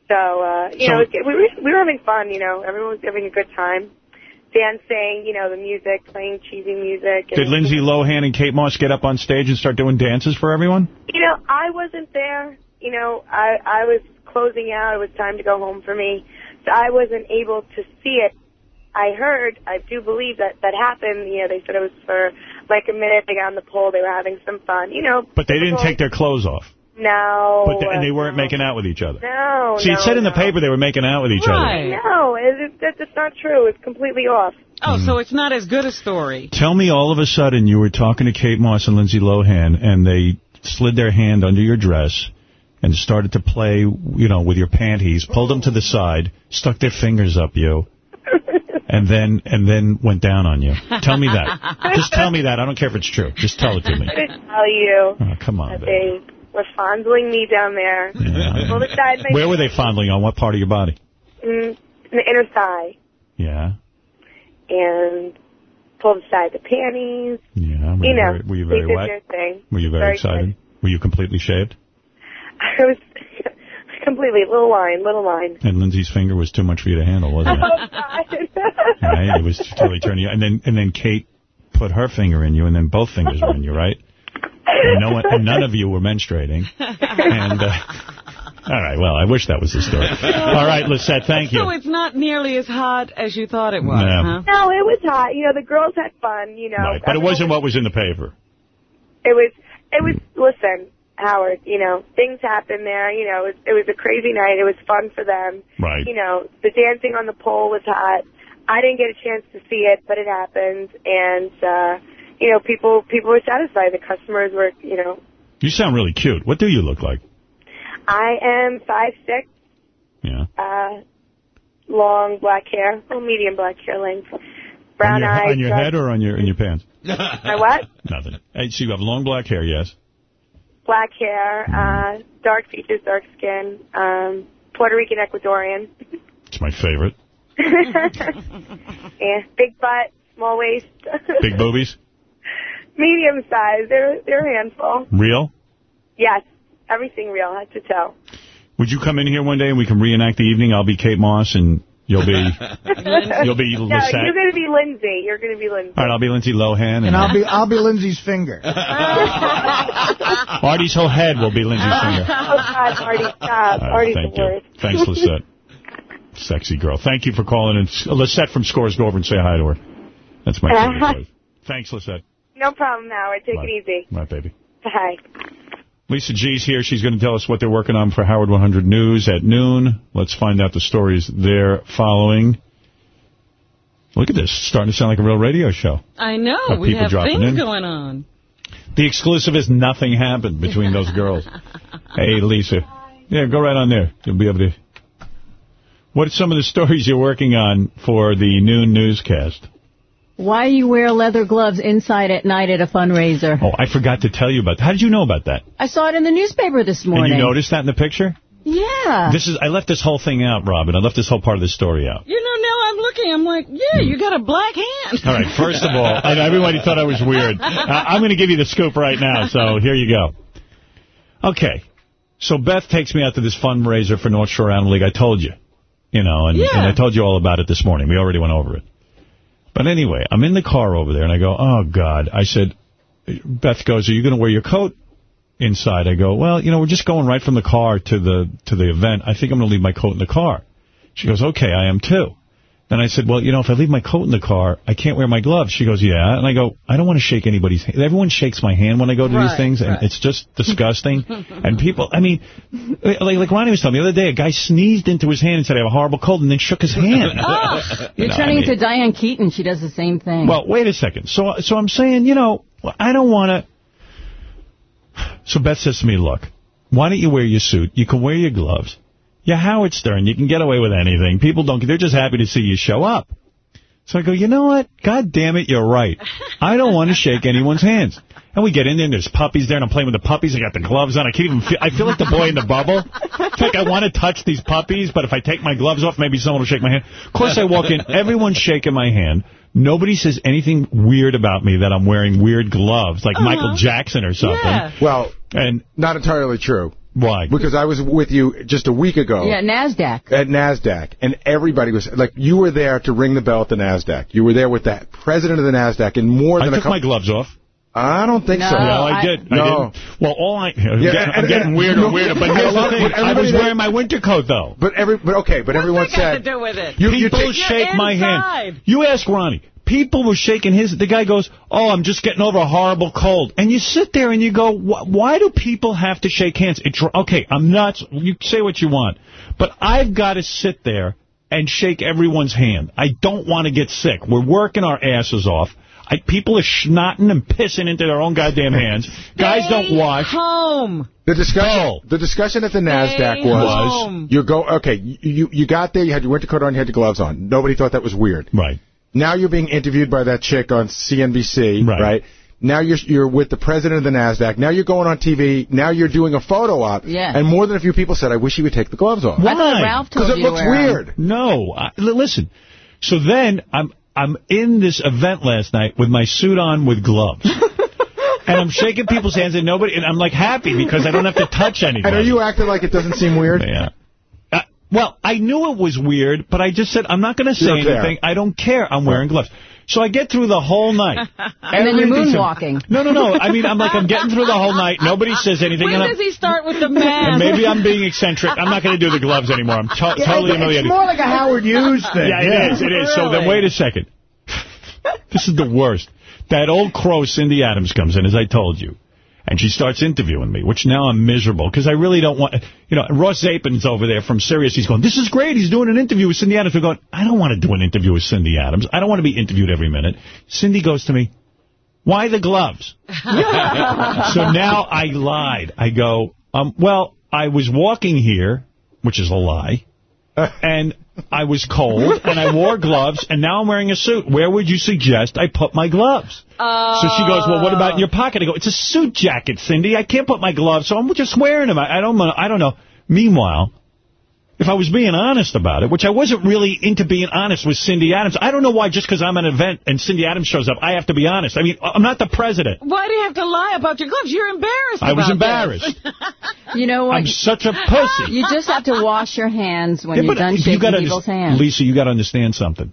So, uh, you So- know, we were, we were having fun, you know, everyone was having a good time. Dancing, you know, the music, playing cheesy music. Did Lindsay Lohan and Kate Moss get up on stage and start doing dances for everyone? You know, I wasn't there. You know, I I was closing out. It was time to go home for me, so I wasn't able to see it. I heard, I do believe that that happened. You know, they said it was for like a minute. They got on the pole. They were having some fun. You know, But they didn't take their clothes off. No. But th- and they weren't making out with each other. No. See, it no, said in the no. paper they were making out with each other. No, it, it, that's just not true. It's completely off. Oh, so it's not as good a story. Tell me all of a sudden you were talking to Kate Moss and Lindsay Lohan and they slid their hand under your dress and started to play, you know, with your panties, pulled them to the side, stuck their fingers up you, and then and then went down on you. Tell me that. Just tell me that. I don't care if it's true. Just tell it to me. I tell you Oh, come on, baby. Were fondling me down there. Pulled aside my Where were they fondling on? What part of your body? Mm, in the inner thigh Yeah. and pulled aside the panties. Yeah. Were You you, know, very, were you very wet? thing. Were you very, Very excited? Were you completely shaved? I was completely little line, little line. And Lindsay's finger was too much for you to handle, wasn't it? Oh God! right? It was totally turning you. And then and then Kate put her finger in you, and then both fingers were in you, right? And no one, and none of you were menstruating. And uh, all right, well, I wish that was the story. All right, Lisette, thank you. So it's not nearly as hot as you thought it was, No. huh? no, it was hot. You know, the girls had fun. You know, Right, but it wasn't what was in the paper. It was. It was. Listen, Howard. You know, things happened there. You know, it was, it was a crazy night. It was fun for them. Right. You know, the dancing on the pole was hot. I didn't get a chance to see it, but it happened, and uh, you know, people people were satisfied. The customers were, you know, You sound really cute. What do you look like? I am five six, Yeah. uh, long black hair, well, medium black hair length, brown on your, eyes. on your dark- head or on your in your pants? My what? Nothing. Hey, so you have long black hair, yes? Black hair, uh, dark features, dark skin, um, Puerto Rican Ecuadorian. It's my favorite. yeah, big butt, small waist. Big boobies? Medium size. They're they're a handful. Real? Yes, everything real, head to toe. Would you come in here one day and we can reenact the evening? I'll be Kate Moss and you'll be you'll be No, Lisette. you're going to be Lindsay. You're going to be Lindsay. All right, I'll be Lindsay Lohan. And, And I'll be I'll be Lindsay's finger. Artie's whole head will be Lindsay's oh, finger. Oh God, Artie, stop. All right, Artie's thank the you. worst. Thanks, Lisette. Sexy girl. Thank you for calling. And Lisette from Scores, go over and say hi to her. That's my uh-huh. favorite place. Thanks, Lisette. No problem, Howard. Take it easy. My baby. Bye. Lisa G's here. She's going to tell us what they're working on for Howard 100 News at noon. Let's find out the stories they're following. Look at this. It's starting to sound like a real radio show. I know. Got We people have things in. going on. The exclusive is nothing happened between those girls. Hey, Lisa. Yeah, go right on there. You'll be able to... What are some of the stories you're working on for the noon newscast? Why you wear leather gloves inside at night at a fundraiser? Oh, I forgot to tell you about that. How did you know about that? I saw it in the newspaper this morning. And you noticed that in the picture? Yeah. This is. I left this whole thing out, Robin. I left this whole part of the story out. You know, now I'm looking, I'm like, yeah, you got a black hand. All right, first of all, I, everybody thought I was weird. Uh, I'm going to give you the scoop right now, so here you go. Okay, so Beth takes me out to this fundraiser for North Shore Animal League. I told you, you know, and, Yeah. and I told you all about it this morning. We already went over it. But anyway, I'm in the car over there, and I go, oh, God. I said, Beth goes, are you going to wear your coat inside? I go, well, you know, we're just going right from the car to the to the event. I think I'm going to leave my coat in the car. She goes, okay, I am too. Then I said, well, you know, if I leave my coat in the car, I can't wear my gloves. She goes, yeah. And I go, I don't want to shake anybody's hand. Everyone shakes my hand when I go to Right, these things, and right. it's just disgusting. and people, I mean, like, like Ronnie was telling me the other day, a guy sneezed into his hand and said, I have a horrible cold, and then shook his hand. Ugh. Ah, you're No, I turning mean- into Diane Keaton. She does the same thing. Well, wait a second. So, so I'm saying, you know, I don't want to. So Beth says to me, look, why don't you wear your suit? You can wear your gloves. You're Howard Stern. You can get away with anything. People don't. They're just happy to see you show up. So I go, you know what? God damn it, you're right. I don't want to shake anyone's hands. And we get in there, and there's puppies there, and I'm playing with the puppies. I got the gloves on. I can't even feel, I feel like the boy in the bubble. It's like I want to touch these puppies, but if I take my gloves off, maybe someone will shake my hand. Of course, I walk in. Everyone's shaking my hand. Nobody says anything weird about me that I'm wearing weird gloves, like Uh-huh. Michael Jackson or something. Yeah. Well, and not entirely true. Why? Because I was with you just a week ago. yeah, NASDAQ. At NASDAQ, and everybody was, like, you were there to ring the bell at the NASDAQ. You were there with the president of the NASDAQ, and more I than a took couple... my gloves off. I don't think so. Yeah, I, did. I No. did. Well, all I... I'm Yeah, getting, and- I'm and- getting weirder and weirder, but but here's the thing. I was wearing my winter coat, though. But every, but okay, but everyone What's that got said... to do with it? You- you People take- shake my hand. You ask Ronnie. People were shaking his... The guy goes, oh, I'm just getting over a horrible cold. And you sit there and you go, why do people have to shake hands? It, dr- okay, I'm nuts. You say what you want. But I've got to sit there and shake everyone's hand. I don't want to get sick. We're working our asses off. I, people are schnotting and pissing into their own goddamn hands. Guys don't wash. Home. The discussion, the discussion at the NASDAQ Stay was, home. you go, okay, you, you you got there, you had your winter coat on, you had your gloves on. Nobody thought that was weird. Right. Now you're being interviewed by that chick on CNBC, Right. right? Now you're you're with the president of the NASDAQ. Now you're going on TV. Now you're doing a photo op. Yeah. And more than a few people said, I wish he would take the gloves off. I thought Ralph told Because it you looks wear 'em. weird. No, I, listen. So then I'm I'm in this event last night with my suit on with gloves. and I'm shaking people's hands and nobody and I'm like happy because I don't have to touch anything. And are you acting like it doesn't seem weird? Yeah. Uh, well, I knew it was weird, but I just said I'm not going to say anything. I don't care. I'm wearing gloves. So I get through the whole night. And then you're Everything's- moonwalking. No, no, no. I mean, I'm like, I'm getting through the whole night. Nobody says anything. When and I'm- does he start with the and mask? maybe I'm being eccentric. I'm not going to do the gloves anymore. I'm to- Yeah, totally it's, humiliated. it's more like a Howard Hughes thing. Yeah, it is. It is. So then wait a second. This is the worst. That old crow, Cindy Adams, comes in, as I told you. And she starts interviewing me, which now I'm miserable, because I really don't want... You know, Ross Zapin's over there from Sirius. He's going, this is great. He's doing an interview with Cindy Adams. We're going, I don't want to do an interview with Cindy Adams. I don't want to be interviewed every minute. Cindy goes to me, why the gloves? so now I lied. I go, um, well, I was walking here, which is a lie, and I was cold, and I wore gloves, and now I'm wearing a suit. Where would you suggest I put my gloves? So she goes, well, what about in your pocket? I go, it's a suit jacket, Cindy. I can't put my gloves, so I'm just wearing them. I, I don't, I don't know. Meanwhile, if I was being honest about it, which I wasn't really into being honest with Cindy Adams, I don't know why just because I'm at an event and Cindy Adams shows up, I have to be honest. I mean, I'm not the president. Why do you have to lie about your gloves? You're embarrassed I was embarrassed. You know what? I'm such a pussy. You just have to wash your hands when Yeah, you're done you shaking gotta people's understand- hands. Lisa, you got to understand something.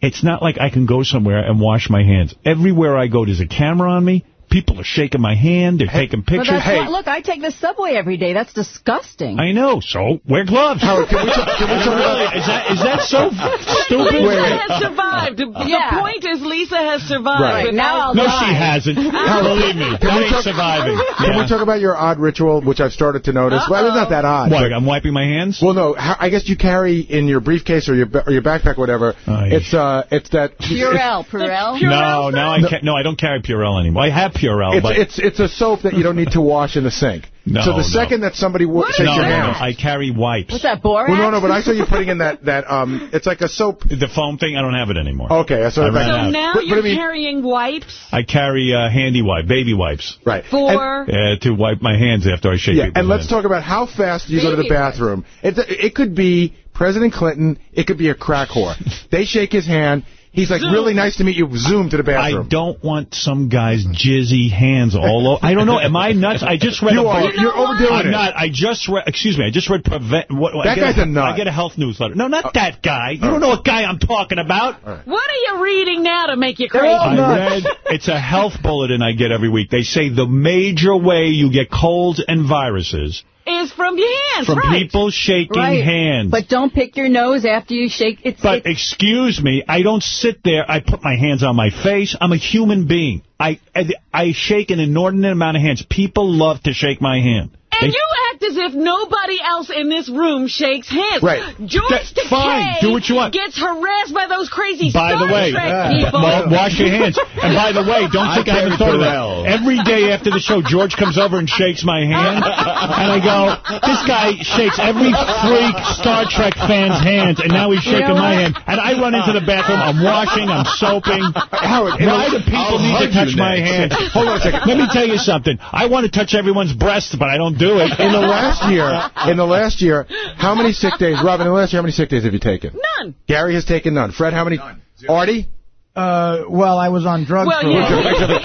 It's not like I can go somewhere and wash my hands. Everywhere I go, there's a camera on me. People are shaking my hand. They're taking pictures. that's what, look, I take the subway every day. That's disgusting. I know. So wear gloves. Howard, can we talk, can we talk about... Is that is that so stupid? Lisa Wait, wait. has survived. The Yeah. point is Lisa has survived. Right. Now I'll No, lie. she hasn't. Believe me, Can that we ain't talk- surviving. Can Yeah. we talk about your odd ritual, which I've started to notice? Well, it's not that odd. What? but- I'm wiping my hands. Well, no. I guess you carry in your briefcase or your or your backpack, or whatever. Oh, yeah. It's uh, it's that. Purell, Purell. no, now I can't. No, I don't carry Purell anymore. I have Purell. It's, but it's it's a soap that you don't need to wash in the sink. No, so the no. second that somebody wa- shakes no, your no, hand, I carry wipes. What's that, borax? well, no, no, but I saw you putting in that that um, it's like a soap. The foam thing, I don't have it anymore. Okay, that's what I I ran meant. out. So now But- but you're I mean- carrying wipes I carry uh, handy wipe, baby wipes. Right. for... Uh, to wipe my hands after I shake Yeah, people's and let's hands. talk about how fast you go to the bathroom. It, it could be President Clinton. It could be a crack whore. they shake his hand. He's like, Zoom. really nice to meet you. Zoom to the bathroom. I don't want some guy's jizzy hands all over. I don't know. Am I nuts? I just read You a are. book. You You're what? overdoing I'm it. not. I just read. Excuse me. I just read prevent. What, That get guy's a nut. I get a health newsletter. No, not that guy. You don't know what guy I'm talking about. What are you reading now to make you crazy? I read. It's a health bulletin I get every week. They say the major way you get colds and viruses Is from your hands, from right? people shaking Right. hands. But don't pick your nose after you shake. It's, But it's excuse me, I don't sit there. I put my hands on my face. I'm a human being. I I, I shake an inordinate amount of hands. People love to shake my hand. And They- you act as if nobody else in this room shakes hands. Right. George That's Takei fine. Do what you want. gets harassed by those crazy By the Star way, Trek Yeah. people. wa- wash your hands. And by the way, don't think I, haven't carry thought of that. Every day after the show, George comes over and shakes my hand. And I go, this guy shakes every freak Star Trek fan's hands, and now he's shaking know my hand. And I run into the bathroom. I'm washing. I'm soaping. Howard, Why the- do people I'll need to touch my hand? Hold on a second. Let me tell you something. I want to touch everyone's breasts, but I don't do it. In the last year, in the last year, how many sick days, Robin? In the last year, how many sick days have you taken? None. Gary has taken none. Fred, how many? None. Artie? Uh, well, I was on drugs Well, for a yeah. while.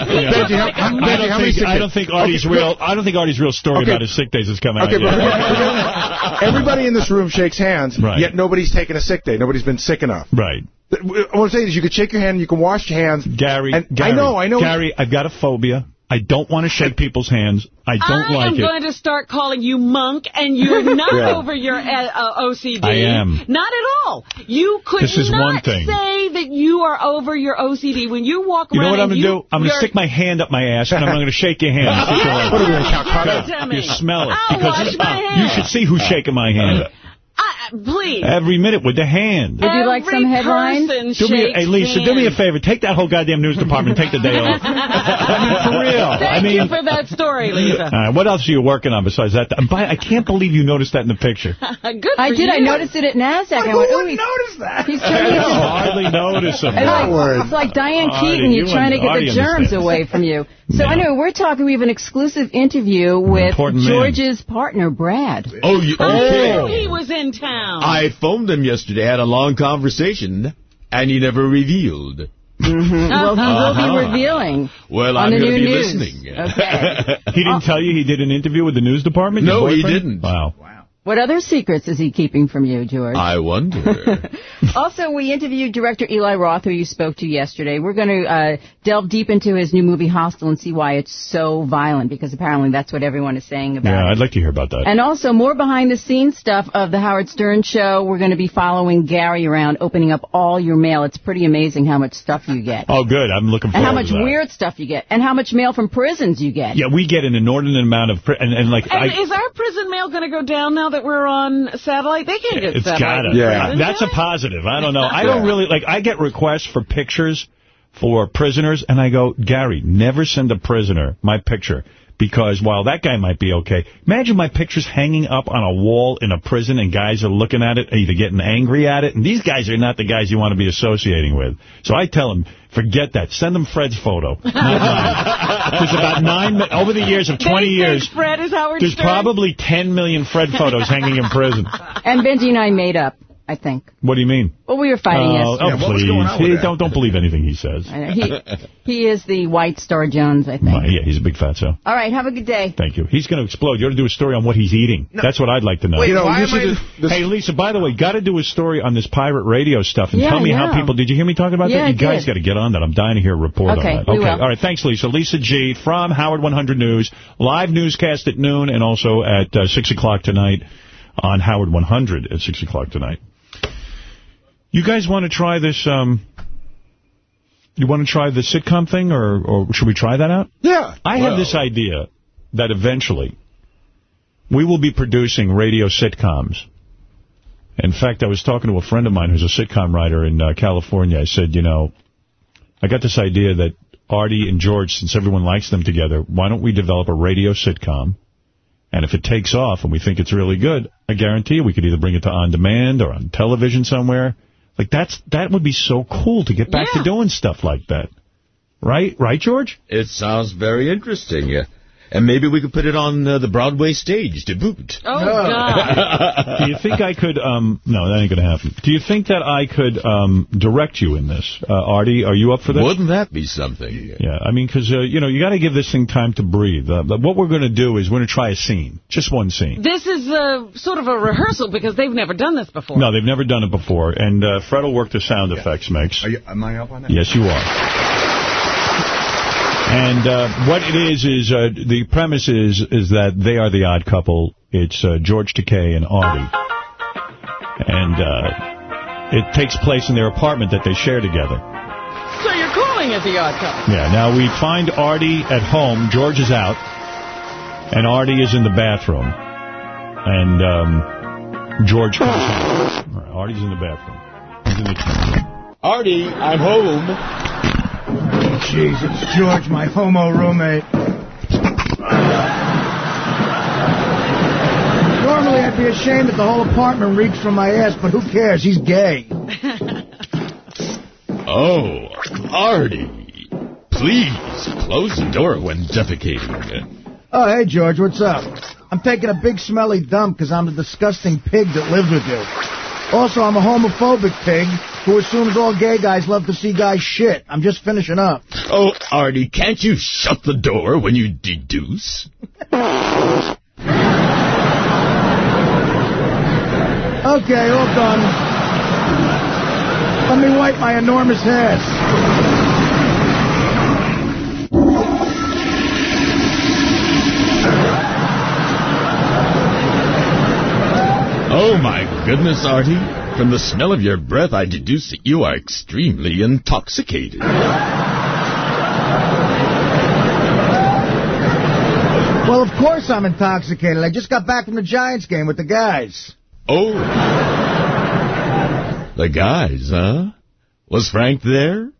Benjy, how, how, I don't how many think sick I don't think Artie's Okay, real. I don't think Artie's real story Okay. about his sick days has come out Okay, yet. but everybody in this room shakes hands, Right. yet nobody's taken a sick day. Nobody's been sick enough. right. What I'm saying is you can shake your hand, you can wash your hands. Gary, And Gary, I know, I know. Gary, I've got a phobia. I don't want to shake people's hands. I don't like it. I'm going to start calling you monk, and you're not Yeah. over your uh, uh, OCD. I am. Not at all. You could This is not one thing. say that you are over your OCD when you walk around. You know what I'm going to do? I'm going to stick my hand up my ass, and I'm going to shake your hand. See if you'll What are we it. to count Calcutta? it to me. You smell it. I'll because wash my you should see who's shaking my hand. I, please. Every minute with the hand. Would you like Every some headlines? person Do me, hey, Lisa, do me a favor. Take that whole goddamn news department. Take the day off. I mean, for real. Thank I mean, you for that story, uh, Lisa. all right, what else are you working on besides that? I'm by, I can't believe you noticed that in the picture. Good I for did. I noticed it at NASDAQ. I Who went, ooh, wouldn't notice that? he's I turning into... hardly notice him. It's like, it's like Diane Artie, Keaton. You're you trying to get the germs away from you. So No. anyway, we're talking. We have an exclusive interview with important man. George's partner, Brad. Oh, you, I okay. knew he was in town. I phoned him yesterday, had a long conversation, and he never revealed. Mm-hmm. Well, he will Uh-huh. be revealing Well, on I'm the going to new be news. listening. Okay. He didn't tell you he did an interview with the news department? your No, he didn't. Wow. What other secrets is he keeping from you, George? I wonder. Also, we interviewed director Eli Roth, who you spoke to yesterday. We're going to uh, delve deep into his new movie Hostel and see why it's so violent, because apparently that's what everyone is saying about Yeah, it. I'd like to hear about that. And also more behind the scenes stuff of the Howard Stern show. We're going to be following Gary around, opening up all your mail. It's pretty amazing how much stuff you get. oh, good. I'm looking forward and how much weird stuff you get. And how much mail from prisons you get. Yeah, we get an inordinate amount of... Pri- and, and like, and I, is our prison mail going to go down now that we're on satellite? They can't get It's satellite. gotta. Yeah. prison, That's a positive. I don't know. I don't really, like, I get requests for pictures for prisoners, and I go, Gary, never send a prisoner my picture. Because while that guy might be okay, imagine my picture's hanging up on a wall in a prison and guys are looking at it, either getting angry at it, and these guys are not the guys you want to be associating with. So I tell them, forget that. Send them Fred's photo, not. There's about nine, over the years of 20 They years, Fred is Howard there's Stern? probably 10 million Fred photos hanging in prison. And Benji and I made up, I think. What do you mean? Well, we were fighting Oh, yesterday. oh, please. He- don't don't believe anything he says. He, he is the White Star Jones, I think. Well, yeah, he's a big fat so. All right, have a good day. Thank you. He's going to explode. You ought to do a story on what he's eating. That's what I'd like to know. Wait, You know, why you am I- just- hey, Lisa, by the way, got to do a story on this pirate radio stuff and Yeah, tell me I how people... Did you hear me talking about Yeah, that? I You guys got to get on that. I'm dying to hear a report Okay, on that. we okay, will. all right. Thanks, Lisa. Lisa G. from Howard 100 News. Live newscast at noon and also at uh, 6 o'clock tonight on Howard 100 at 6 o'clock tonight. You guys want to try this... um? You want to try the sitcom thing, or, or should we try that out? Yeah. I have this idea that eventually we will be producing radio sitcoms. In fact, I was talking to a friend of mine who's a sitcom writer in uh, California. I said, you know, I got this idea that Artie and George, since everyone likes them together, why don't we develop a radio sitcom? And if it takes off and we think it's really good, I guarantee you we could either bring it to on demand or on television somewhere. Like that's that would be so cool to get back Yeah. to doing stuff like that. Right? Right, George? It sounds very interesting. Yeah. And maybe we could put it on uh, the Broadway stage to boot. Oh, God. Do you think I could, um, no, that ain't going to happen. Do you think that I could um, direct you in this? Uh, Artie, are you up for this? Wouldn't that be something? Yeah, I mean, because, uh, you know, you got to give this thing time to breathe. Uh, but what we're going to do is we're going to try a scene. Just one scene. This is uh, sort of a rehearsal because they've never done this before. No, they've never done it before. And uh, Fred will work the sound effects mix. Are you, am I up on that? Yes, you are. And uh, what it is is uh, the premise is is that they are the odd couple. It's uh, George Takei and Artie, and uh, it takes place in their apartment that they share together. So you're calling it the odd couple. Yeah. Now we find Artie at home. George is out, and Artie is in the bathroom, and um, George comes home. All right, Artie's in the bathroom. He's in the kitchen. Artie, I'm home. Jeez, it's George, my homo roommate. Normally I'd be ashamed that the whole apartment reeks from my ass, but who cares? He's gay. Oh, Artie. Please, close the door when defecating. Oh, hey, George, what's up? I'm taking a big smelly dump because I'm the disgusting pig that lives with you. Also, I'm a homophobic pig who assumes all gay guys love to see guys shit. I'm just finishing up. Oh, Artie, can't you shut the door when you deduce? Okay, all done. Let me wipe my enormous ass. Oh, my goodness, Artie. From the smell of your breath, I deduce that you are extremely intoxicated. Well, of course I'm intoxicated. I just got back from the Giants game with the guys. Oh. The guys, huh? Was Frank there?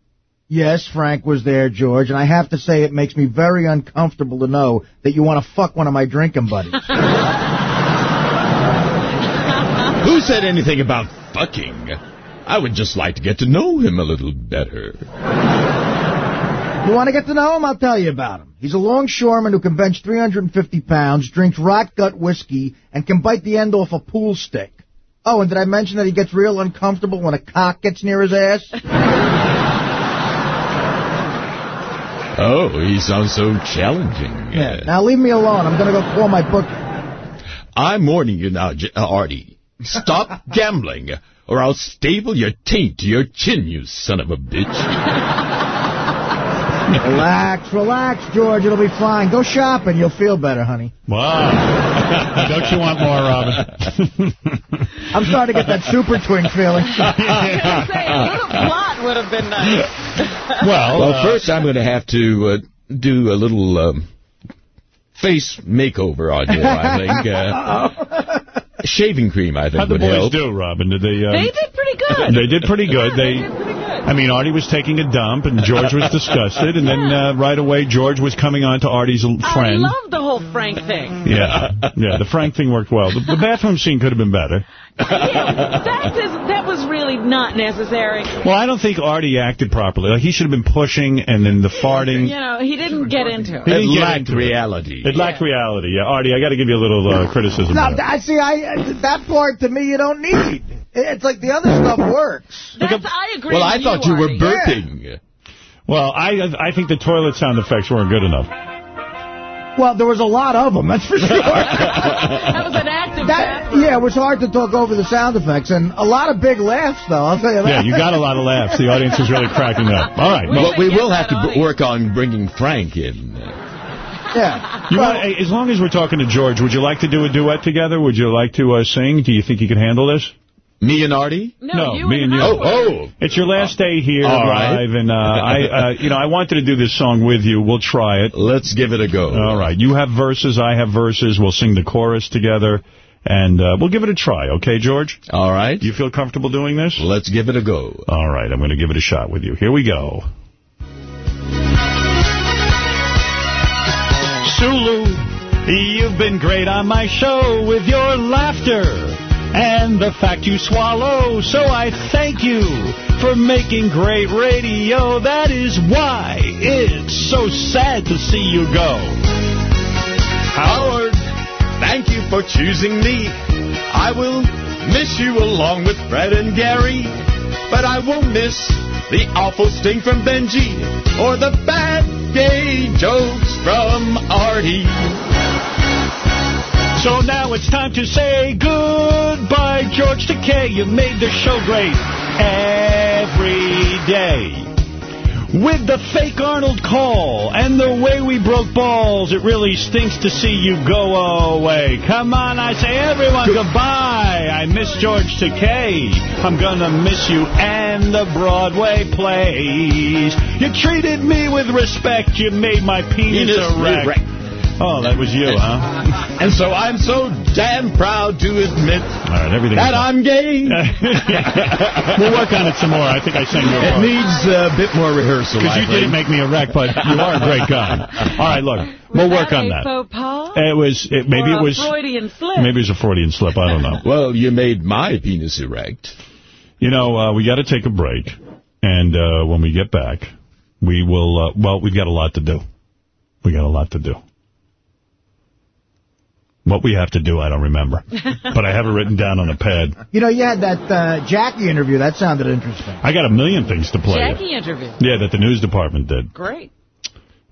Yes, Frank was there, George, and I have to say it makes me very uncomfortable to know that you want to fuck one of my drinking buddies. Who said anything about fucking? I would just like to get to know him a little better. You want to get to know him? I'll tell you about him. He's a longshoreman who can bench 350 pounds, drinks rot gut whiskey, and can bite the end off a pool stick. Oh, and did I mention that he gets real uncomfortable when a cock gets near his ass? Oh, he sounds so challenging. Yeah. Now leave me alone. I'm going to go call my book. I'm warning you now, J- uh, Artie. Stop gambling, or I'll staple your taint to your chin, you son of a bitch. Relax, relax, George. It'll be fine. Go shopping. You'll feel better, honey. Wow. Don't you want more, Robin? I'm starting to get that super twink feeling. Say, a little plot would have been nice. Well, well, uh, first I'm going to have to uh, do a little um, face makeover on you, I think. Uh, shaving cream, I think, How'd the boys help. do, Robin? Did they? Um, They did pretty good. They did pretty good. They, I mean, Artie was taking a dump, and George was disgusted, and then uh, right away George was coming on to Artie's l- I friend. love the whole Frank thing. yeah, yeah. The Frank thing worked well. The, the bathroom scene could have been better. That, is, that was really not necessary. Well, I don't think Artie acted properly. Like he should have been pushing, and then the farting. You know, he didn't get into He it. didn't get lacked into it. reality. It lacked reality. Yeah, Artie, I got to give you a little uh, criticism. No. I see. I that part to me you don't need. It's like the other stuff works. That's, I agree Well, I with thought you were Artie. burping. Well, I I think the toilet sound effects weren't good enough. Well, there was a lot of them. That's for sure. That was an active That, yeah, it was hard to talk over the sound effects, and a lot of big laughs, though. I'll tell you that. Yeah, you got a lot of laughs. The audience was really cracking up. All right. But we get will have to audience. work on bringing Frank in. Yeah. You Well, want, as long as we're talking to George, would you like to do a duet together? Would you like to uh, sing? Do you think you could handle this? Me and Artie? No, you me and you. Oh, oh. It's your last day here All live, right. and uh, I, uh, you know, I wanted to do this song with you. We'll try it. Let's give it a go. All right. You have verses, I have verses. We'll sing the chorus together, and uh, we'll give it a try. Okay, George? All right. You feel comfortable doing this? Let's give it a go. All right. I'm going to give it a shot with you. Here we go. Sulu, you've been great on my show with your laughter and the fact you swallow. So I thank you for making great radio. That is why it's so sad to see you go. Howard, thank you for choosing me. I will miss you along with Fred and Gary, but I won't miss the awful sting from Benjy or the bad gay jokes from Artie. So now it's time to say goodbye, George Takei. You made the show great every day. With the fake Arnold call and the way we broke balls, it really stinks to see you go away. Come on, I say everyone goodbye. I miss George Takei. I'm gonna miss you and the Broadway plays. You treated me with respect. You made my penis, Penis erect. erect. Oh, that was you, huh? And so I'm so damn proud to admit All right, everything. that I'm gay. we'll work on it some more. I think I sang your It part. needs a bit more rehearsal. Because you think. didn't make me erect, but you are a great guy. All right, look, we'll work on that. faux pas? It was, it, maybe Or it was, Freudian slip? maybe it was a Freudian slip. I don't know. Well, you made my penis erect. You know, uh, we got to take a break, and uh, when we get back, we will. Uh, well, we've got a lot to do. We got a lot to do. What we have to do, I don't remember, but I have it written down on a pad. You know, you had that uh, Jackie interview. That sounded interesting. I got a million things to play. Jackie interview. Yeah, that the news department did. Great.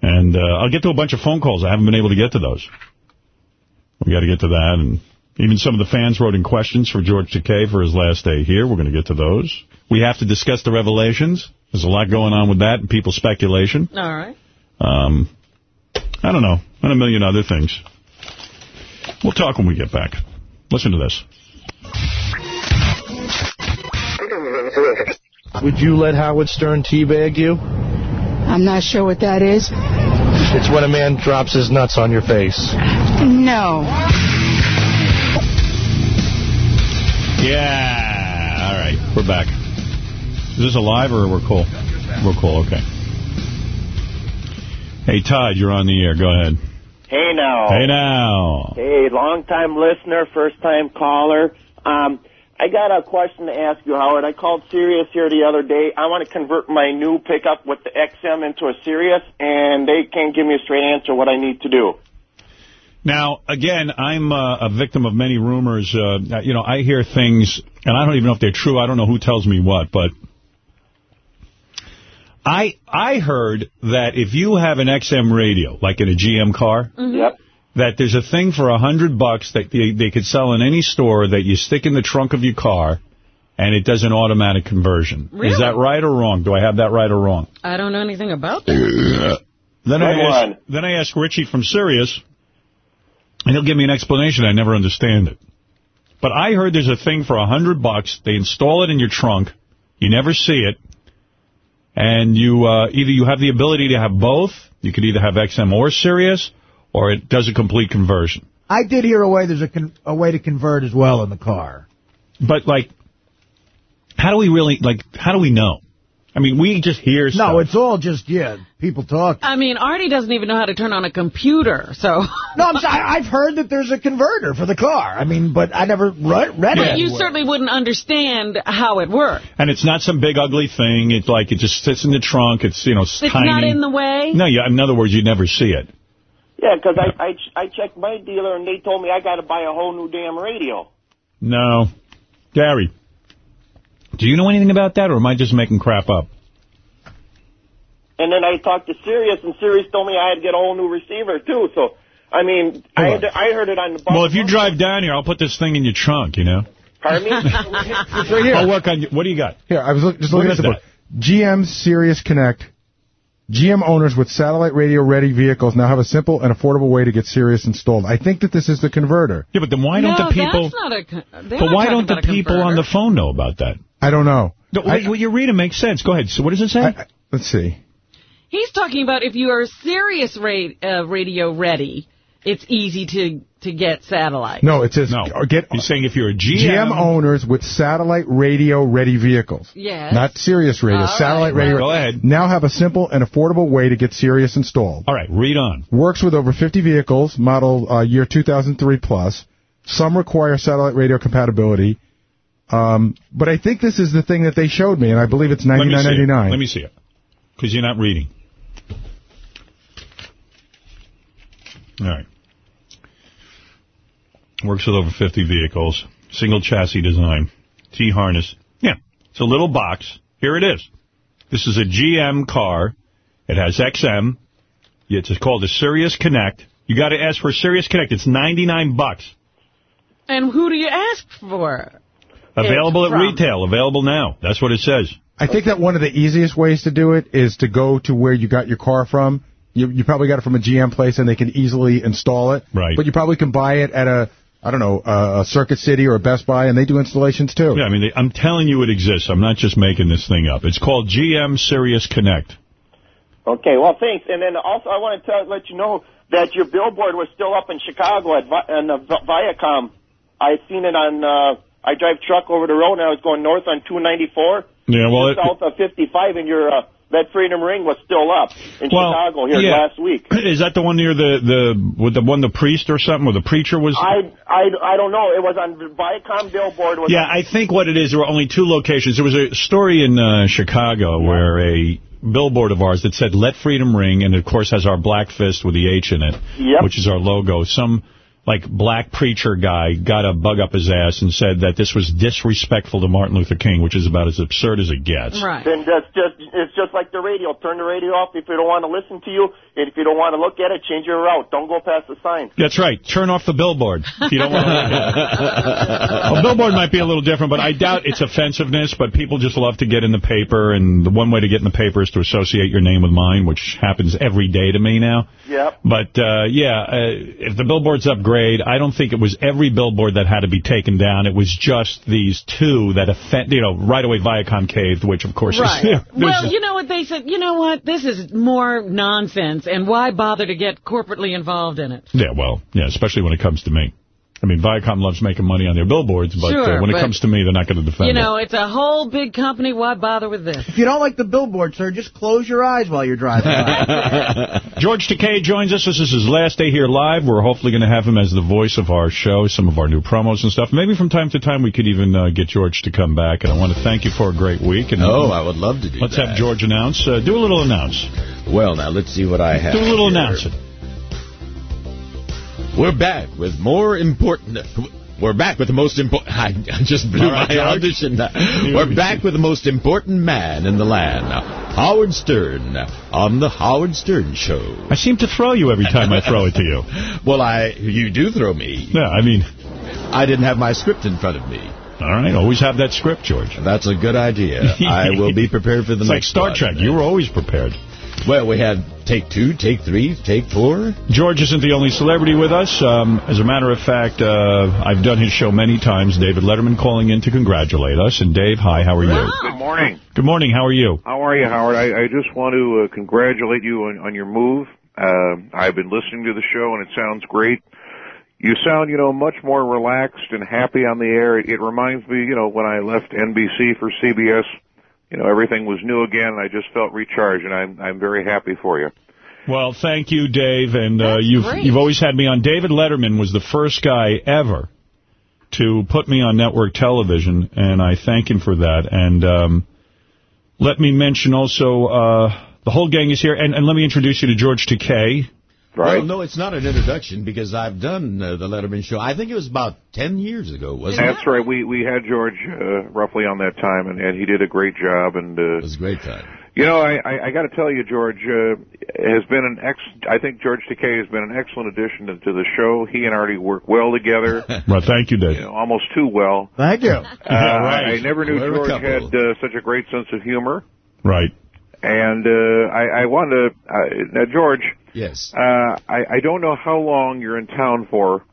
And uh, I'll get to a bunch of phone calls. I haven't been able to get to those. We got to get to that. And even some of the fans wrote in questions for George Takei for his last day here. We're going to get to those. We have to discuss the revelations. There's a lot going on with that and people's speculation. All right. Um, I don't know. And a million other things. We'll talk when we get back. Listen to this. Would you let Howard Stern teabag you? I'm not sure what that is. It's when a man drops his nuts on your face. No. Yeah. All right. We're back. Is this alive live or we're cool? We're cool. Okay. Hey, Todd, you're on the air. Go ahead. Hey now. Hey, now. Hey, long time listener, first time caller. Um, I got a question to ask you, Howard. I called Sirius here the other day. I want to convert my new pickup with the XM into a Sirius, and they can't give me a straight answer what I need to do. Now, again, I'm uh, a victim of many rumors. Uh, you know, I hear things, and I don't even know if they're true. I don't know who tells me what, but I I heard that if you have an XM radio, like in a GM car, mm-hmm. Yep. that there's a thing for a hundred bucks that they, they could sell in any store that you stick in the trunk of your car, and it does an automatic conversion. Really? Is that right or wrong? Do I have that right or wrong? I don't know anything about that. Then I Good asked, one. then I asked Richie from Sirius, and he'll give me an explanation. I never understand it. But I heard there's a thing for a hundred bucks. They install it in your trunk. You never see it. And you uh, either you have the ability to have both. You could either have XM or Sirius, or it does a complete conversion. I did hear a way there's a, con- a way to convert as well in the car. But like, how do we really like? How do we know? I mean, we just hear stuff. No, it's all just, yeah, people talk. I mean, Artie doesn't even know how to turn on a computer, so... No, I'm sorry, I've heard that there's a converter for the car. I mean, but I never read, read it. You certainly wouldn't understand how it works. And it's not some big ugly thing. It's like it just sits in the trunk. It's you know It's tiny. not in the way. No, you, in other words, you never see it. Yeah, 'cause I, I I checked my dealer and they told me I got to buy a whole new damn radio. No. Gary, do you know anything about that, or am I just making crap up? And then I talked to Sirius, and Sirius told me I had to get a whole new receiver too. So, I mean, I had to, I heard it on the bus. Well, if you drive down here, I'll put this thing in your trunk, you know? Pardon me? It's right here. I'll work on you. What do you got? Here, I was look, just looking at the book. GM Sirius Connect. GM owners with satellite radio ready vehicles now have a simple and affordable way to get Sirius installed. I think that this is the converter. Yeah, but then why don't no, the people... that's not a... But why don't the about a people on the phone know about that? I don't know. No, what, what you read it makes sense. Go ahead. So what does it say? I, I, let's see. He's talking about if you are Sirius ra- uh, radio ready, it's easy to to get satellite. No, it says No. or get He's saying if you're a GM, GM owners with satellite radio ready vehicles. Yes. Not Sirius radio, All satellite right, radio. Go ahead. Now have a simple and affordable way to get Sirius installed. All right, read on. Works with over 50 vehicles, model uh, year 2003 plus. Some require satellite radio compatibility. Um, but I think this is the thing that they showed me, and I believe it's Let me see 99.99. Let me see it. Because you're not reading. All right. Works with over 50 vehicles. Single chassis design. T-harness. Yeah. It's a little box. Here it is. This is a GM car. It has XM. It's called a Sirius Connect. You got to ask for Sirius Connect. It's 99 bucks. And who do you ask for? Available at from? retail. Available now. That's what it says. I think that one of the easiest ways to do it is to go to where you got your car from. You, you probably got it from a GM place, and they can easily install it. Right. But you probably can buy it at a, I don't know, a, a Circuit City or a Best Buy, and they do installations too. Yeah, I mean, they, I'm telling you it exists. I'm not just making this thing up. It's called GM Sirius Connect. Okay, well, thanks. And then also, I want to tell, let you know that your billboard was still up in Chicago at Vi- on the Viacom. I seen it on. Uh, I drive truck over the road, and I was going north on 294. Yeah, well, it- south of 55, and your uh, that Freedom Ring was still up in Well, Chicago here yeah. last week. Is that the one near the the with the one the priest or something, or the preacher was? I, I, I don't know. It was on the Viacom billboard. Was yeah, I think what it is, there were only two locations. There was a story in uh, Chicago where a billboard of ours that said "Let Freedom Ring," and of course has our black fist with the H in it, Yep. which is our logo. Some like black preacher guy got a bug up his ass and said that this was disrespectful to Martin Luther King, which is about as absurd as it gets. Right. Then that's just it's just like the radio. Turn the radio off if you don't want to listen to you, and if you don't want to look at it, change your route. Don't go past the sign. That's right. Turn off the billboard. If you don't want to look at it. A billboard might be a little different, but I doubt it's offensiveness, but people just love to get in the paper, and the one way to get in the paper is to associate your name with mine, which happens every day to me now. Yep. But, uh, yeah, uh, if the billboard's upgrade, I don't think it was every billboard that had to be taken down. It was just these two that offend, you know, right away Viacom caved, which, of course, Right. is... well, you know what they said? You know what? This is more nonsense, and why bother to get corporately involved in it? Yeah, well, yeah, especially when it comes to me. I mean, Viacom loves making money on their billboards, but Sure, uh, when it comes to me, they're not going to defend You it. know, it's a whole big company. Why bother with this? If you don't like the billboard, sir, just close your eyes while you're driving. George Takei joins us. This is his last day here live. We're hopefully going to have him as the voice of our show, some of our new promos and stuff. Maybe from time to time we could even uh, get George to come back. And I want to thank you for a great week. And Oh, I would love to do Let's that. have George announce. Uh, do a little announce. Well, now, let's see what I have. Do a little here. announcing. We're back with more important... We're back with the most important... I just blew right, my George. audition. We're back with the most important man in the land, Howard Stern, on the Howard Stern Show. I seem to throw you every time I throw it to you. Well, I you do throw me. Yeah, I mean... I didn't have my script in front of me. All right, always have that script, George. That's a good idea. I will be prepared for the It's like next Star one. Trek. You were always prepared. Well, we had take two, take three, take four. George isn't the only celebrity with us. Um, as a matter of fact, uh, I've done his show many times. David Letterman calling in to congratulate us. And Dave, hi, how are you? Good morning. Good morning, how are you? How are you, Howard? I, I just want to uh, congratulate you on, on your move. Uh, I've been listening to the show, and it sounds great. You sound, you know, much more relaxed and happy on the air. It, it reminds me, you know, when I left NBC for CBS, you know, everything was new again, and I just felt recharged, and I'm I'm very happy for you. Well, thank you, Dave. And uh, you've great. you've always had me on. David Letterman was the first guy ever to put me on network television, and I thank him for that. And um, let me mention also, uh, the whole gang is here. And, and let me introduce you to George Takei. Well, no, it's not an introduction because I've done uh, the Letterman show. I think it was about 10 years ago, wasn't it? That's right. We we had George uh, roughly on that time, and, and he did a great job. And uh, it was a great fun. You know, I I, I got to tell you, George uh, has been an ex. I think George Takei has been an excellent addition to, to the show. He and Artie work well together. Well, thank you, Dave. You know, almost too well. Thank you. Uh, I, I never knew We're George had uh, such a great sense of humor. Right. And uh, I, I wanted to, uh, now George, Yes. uh, I, I don't know how long you're in town for,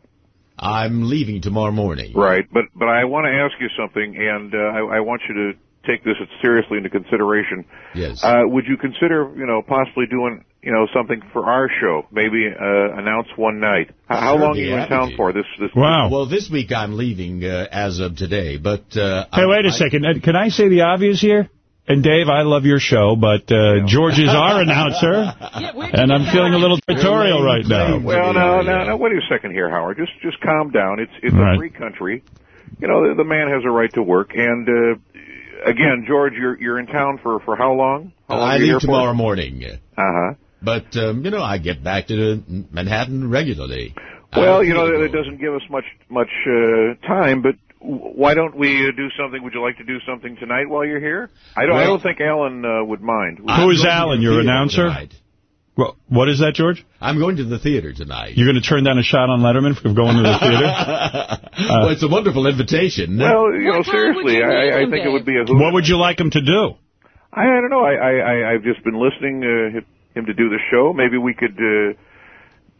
I'm leaving tomorrow morning. right? But but I want to ask you something, and uh, I, I want you to take this seriously into consideration. Yes. Uh, would you consider, you know, possibly doing you know, something for our show. Maybe uh, announce one night. How, how long are you in town for? This this. Wow. Well, this week I'm leaving uh, as of today, but uh, Hey, I- wait a I- second. Uh, Can I say the obvious here? And Dave, I love your show, but uh, George is our announcer, and I'm feeling a little territorial right now. Well, no, no, no. Wait a second here, Howard. Just just calm down. It's it's Right. a free country. You know, the, the man has a right to work. And uh, again, George, you're you're in town for for how long? How long I leave here for? tomorrow morning. Uh huh. But, um, you know, I get back to Manhattan regularly. Well, you know, that it doesn't give us much much uh, time, but w- why don't we uh, do something? Would you like to do something tonight while you're here? I don't. I don't think Alan uh, would mind. Who is Alan? Your announcer? Well, what is that, George? I'm going to the theater tonight. You're going to turn down a shot on Letterman for going to the theater? well, it's a wonderful invitation. Well, you know, seriously, I, I think it would be a. hoot. What would you like him to do? I, I don't know. I, I, I I've just been listening uh, him to do the show. Maybe we could, uh,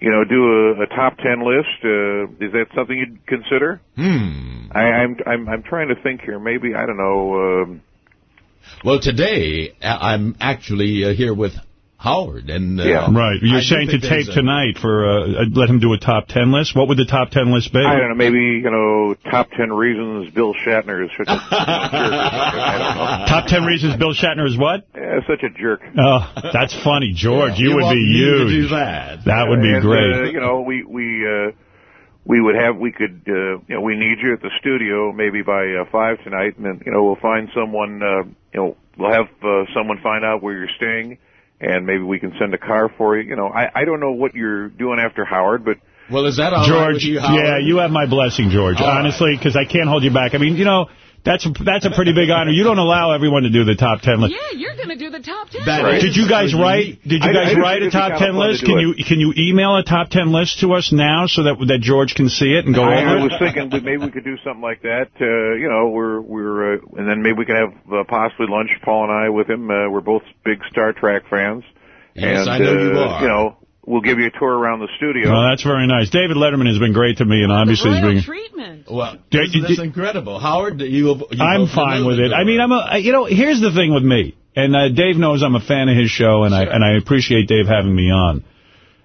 you know, do a, a top ten list. Uh, is that something you'd consider? Hmm. I, I'm I'm I'm trying to think here. Maybe I don't know. Um, Well, today I'm actually uh, here with Howard, and uh, Right. You're I saying to tape a- tonight for, uh, uh, let him do a top ten list? What would the top ten list be? I don't know. Maybe you know, top ten reasons Bill Shatner is such a jerk. I don't know. Top ten reasons Bill Shatner is what? Yeah, such a jerk. Oh, that's funny, George. you, You would be me to huge. do that? That would be and, great. Uh, you know, we we uh, we would have we could uh, you know we need you at the studio maybe by uh, five tonight, and then you know we'll find someone uh, you know we'll have uh, someone find out where you're staying, and maybe we can send a car for you. You know, I I don't know what you're doing after Howard, but Well, is that all right George, with you, Howard? yeah, you have my blessing, George. All right. honestly, because I can't hold you back. I mean, you know, that's a, that's a pretty big honor. You don't allow everyone to do the top ten list. Yeah, you're going to do the top ten. That Right. Did you guys write? Did you guys I just write a think it'd be top ten fun to list? Can it. you can you email a top ten list to us now so that that George can see it and go I, I was thinking that maybe we could do something like that. Uh, you know, we're we're uh, and then maybe we can have uh, possibly lunch, Paul and I, with him. Uh, we're both big Star Trek fans. Yes, and, I know uh, you are. You know, we'll give you a tour around the studio. Well, that's very nice. David Letterman has been great to me, and obviously he's Royal been. treatment. Well, Yeah, that's, that's incredible, Howard. You, you I'm fine with it. I mean, I'm a, you know, here's the thing with me, and uh, Dave knows I'm a fan of his show, and I and I appreciate Dave having me on.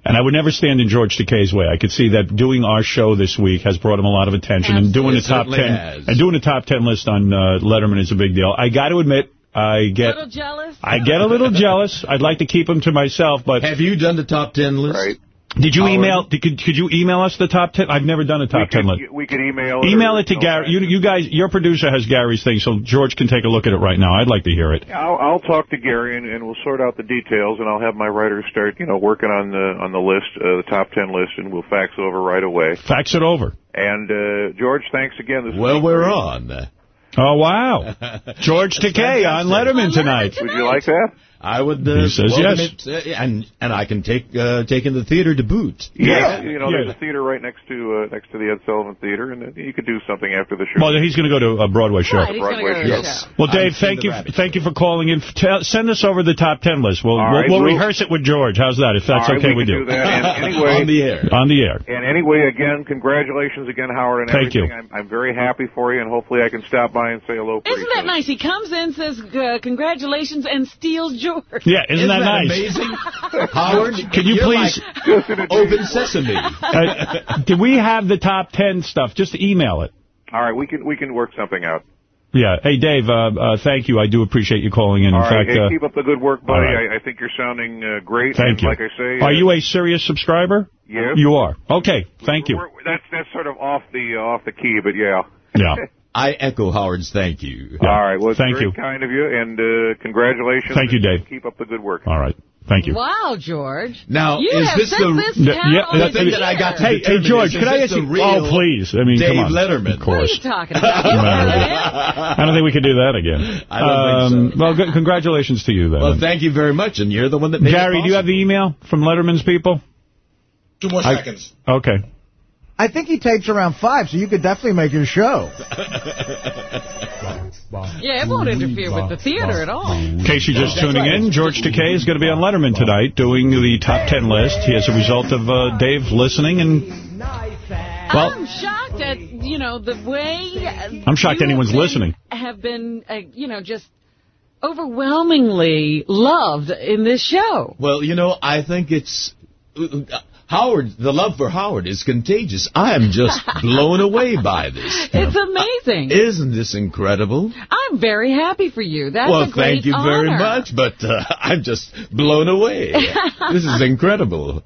And I would never stand in George Takei's way. I could see that doing our show this week has brought him a lot of attention, and doing a Absolutely. top ten has. and doing a top ten list on uh, Letterman is a big deal. I got to admit, I get little jealous? I get a little jealous. I'd like to keep them to myself, but Have you done the top ten list? Right. did you Howard? email? Did, could, could you email us the top ten? I've never done a we top ten could, list. we could email Email or, it to you Gary. You, you guys, your producer has Gary's thing, so George can take a look at it right now. I'd like to hear it. I'll, I'll talk to Gary and, and we'll sort out the details, and I'll have my writers start, you know, working on the on the list, uh, the top ten list, and we'll fax it over right away. Fax it over. And uh, George, thanks again. This Well, we're great. on. Oh, wow. George Takei on Letterman tonight. Would you like that? I would. Uh, He says yes. It, uh, and and I can take uh, take in the theater to boot. Yeah, you know, Yeah. there's a theater right next to uh, next to the Ed Sullivan Theater, and uh, you could do something after the show. Well, he's going to go to a Broadway show. Right, he's going go to the Yes. show. Well, Dave, I've thank you, rabbit thank you for calling in. Tell, send us over the top ten list. We'll we'll, right, we'll we'll- rehearse it with George. How's that? If that's All right, okay we with can you. do that. And anyway, on the air. On the air. And anyway, again, congratulations again, Howard, and Thank you. I'm, I'm very happy for you, and hopefully I can stop by and say hello. Isn't that soon. nice? He comes in, says uh, congratulations, and steals George. Yeah, isn't, Isn't that, that nice? amazing? Howard, Can you please? like open sesame? uh, do we have the top ten stuff? Just email it. All right, we can we can work something out. Yeah. Hey, Dave. Uh, uh, thank you. I do appreciate you calling in. In All right, fact, hey, uh, keep up the good work, buddy. all right. I, I think you're sounding uh, great. thank and you. Like I say, are uh, you a Sirius subscriber? Yes. You are. Okay. Thank you. we're- that's that's sort of off the uh, off the key, but yeah. Yeah. I echo Howard's thank you. Yeah. All right. Well, Thank very you. kind of you, and uh, congratulations. Thank you, Dave. Keep up the good work. All right. Thank you. Wow, George. Now, you is have this the- this Yeah, town yeah, on the thing that I got to Hey, hey, George, is, can is I ask you? real Oh, please. I mean, Dave come on. Letterman. Of course. What are you talking about? You No. heard it. I don't think we could do that again. I don't think so. Well, congratulations to you, then. Well, thank you very much, and you're the one that made Gary, it do you have the email from Letterman's people? Two more I- seconds. Okay. I think he tapes around five, so you could definitely make your show. Yeah, it won't interfere with the theater at all. In case you're just tuning in, George Takei is going to be on Letterman tonight doing the top ten list. He is a result of uh, Dave listening, and well, I'm shocked at you know the way. I'm shocked anyone's listening. Have been uh, you know just overwhelmingly loved in this show. Well, you know, I think it's uh, Howard. The love for Howard is contagious. I am just blown away by this. It's amazing. Isn't this incredible? I'm very happy for you. That's well, thank you honor. very much, but uh, I'm just blown away. this is incredible.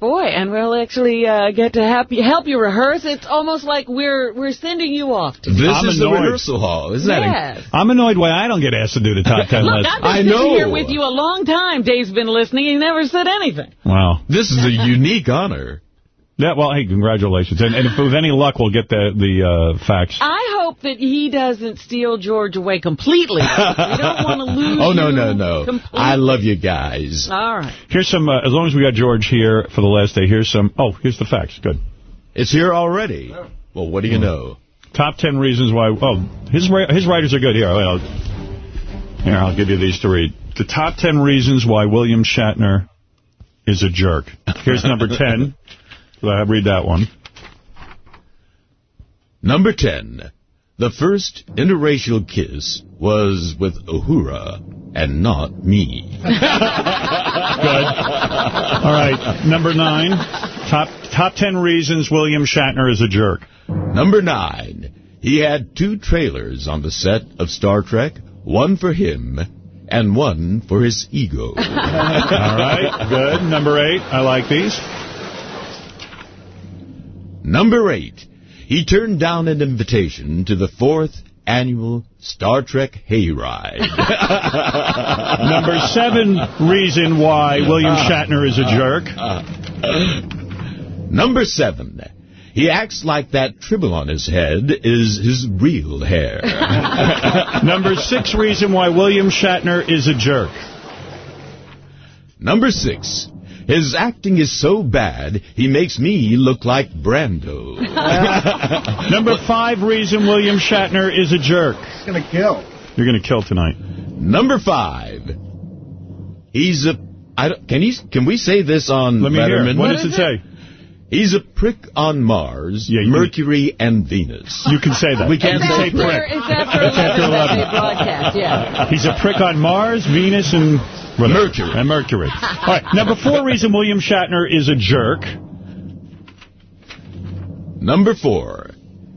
Boy, and we'll actually uh, get to help you, help you rehearse. It's almost like we're we're sending you off to This I'm is the rehearsal hall. Isn't that? Yes. I'm annoyed why I don't get asked to do the top ten Look, list. I've been I sitting know. here with you a long time. Dave's been listening. He never said anything. Wow. This is a unique honor. Yeah, well, hey, congratulations. And, and if with any luck, we'll get the the uh, facts. I hope that he doesn't steal George away completely. we don't want to lose Oh no no no! completely. I love you guys. All right. Here's some, uh, as long as we got George here for the last day, here's some, oh, here's the facts. Good. It's here already. Well, what do you know? Top ten reasons why, oh, his his writers are good. Here, wait, I'll, here, I'll give you these to read. The top ten reasons why William Shatner is a jerk. Here's number ten. Uh, read that one. Number 10. The first interracial kiss was with Uhura and not me. Good. All right. Number nine. Top top ten reasons William Shatner is a jerk. Number 9. He had two trailers on the set of Star Trek, one for him and one for his ego. All right. Good. Number eight. I like these. Number 8. He turned down an invitation to the fourth annual Star Trek Hayride. Number seven reason why William Shatner is a jerk. Number 7. He acts like that tribble on his head is his real hair. Number six reason why William Shatner is a jerk. Number 6. His acting is so bad, he makes me look like Brando. Number five reason William Shatner is a jerk. He's going to kill. You're going to kill tonight. Number 5. He's a... I don't, can, he, can we say this on Let me hear. Letterman? it. What does it say? He's a prick on Mars, Yeah, you- Mercury, and Venus. You can say that. We can't You say After, prick. it's after It's after 11 11. broadcast, yeah. He's a prick on Mars, Venus, and Mercury. And Mercury. All right. Number four reason William Shatner is a jerk. Number 4.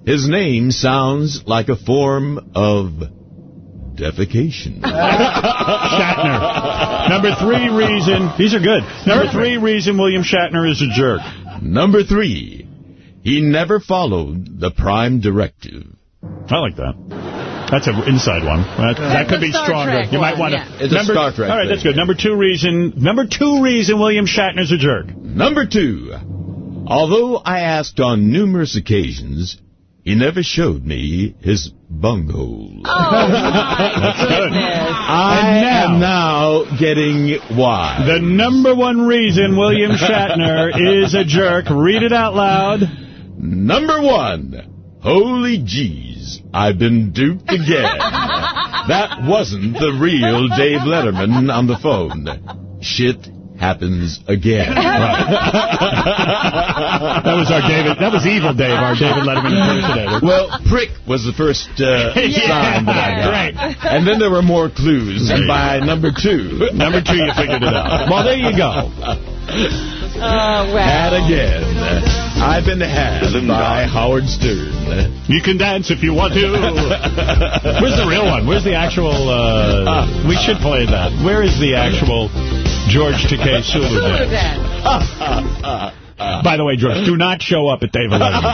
His name sounds like a form of defecation. Shatner. Number three reason, these are good. Number three reason William Shatner is a jerk. Number 3. He never followed the prime directive. I like that. That's an inside one. That, that could be Star stronger. Trek you might one, want to. yeah. It's a Star Trek All right, thing, that's good. Number two reason. Number two reason William Shatner's a jerk. Number 2. Although I asked on numerous occasions, he never showed me his bunghole. Oh, my goodness. I now, am now getting why. The number one reason William Shatner is a jerk. Read it out loud. Number one. Holy jeez, I've been duped again. that wasn't the real Dave Letterman on the phone. Shit happens again. That was our David. That was evil Dave, our David Letterman impersonator. Well, prick was the first uh, sign that I got. Great. And then there were more clues. And by number two, Number two, you figured it out. Well, there you go. Oh, wow. had again. I've been had by Howard Stern. You can dance if you want to. Where's the real one? Where's the actual? Uh, we should play that. Where is the actual George Takei Sulu Sulu dance? dance. By the way, George, do not show up at David Letterman.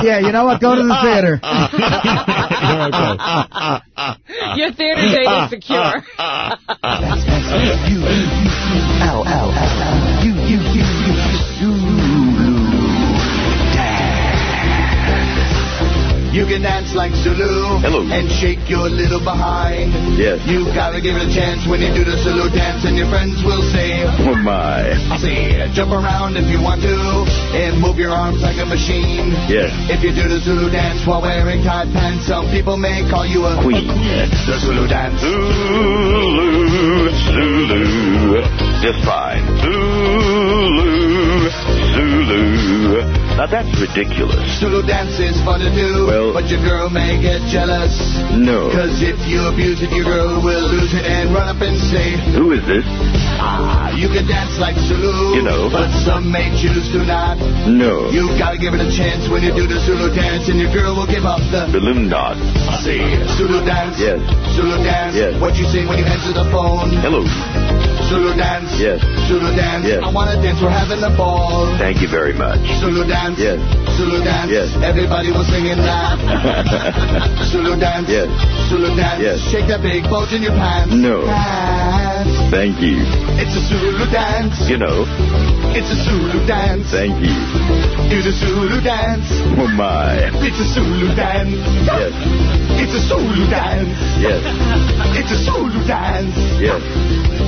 Yeah, you know what? Go to the theater. You're okay. Your theater date is secure. Ow, ow, ow, ow. You can dance like Zulu Hello. and shake your little behind. Yes. You gotta give it a chance when you do the Zulu dance, and your friends will say, Oh, my. I say, jump around if you want to, and move your arms like a machine. Yes. If you do the Zulu dance while wearing tight pants, some people may call you a Queen. The Zulu dance. Zulu, Zulu, just fine. Zulu, Zulu. Now that's ridiculous. Zulu dance is fun to do, Well- but your girl may get jealous. No. Cause if you abuse it, your girl will lose it and run up and say, Who is this? Ah, you can dance like Zulu. You know. But some may choose to not. No. You've gotta give it a chance when you do the Zulu dance, and your girl will give up the. Balloon knot. See, Zulu dance. Yes. Zulu dance. Yes. What you say when you answer the phone? Hello. Zulu dance. Yes. Zulu dance. Yes. I wanna dance. We're having a ball. Thank you very much. Zulu dance. Yes. Zulu dance. Yes. Everybody was singing that. Zulu dance. Yes. Zulu dance. Yes. Shake that big bulge in your pants. No. Pants. Thank you. It's a Zulu dance. You know. It's a Zulu dance. Thank you. Do the Zulu dance. Oh, my. It's a Zulu dance. Yes. It's a Zulu dance. Yes. It's a Zulu dance. Yes.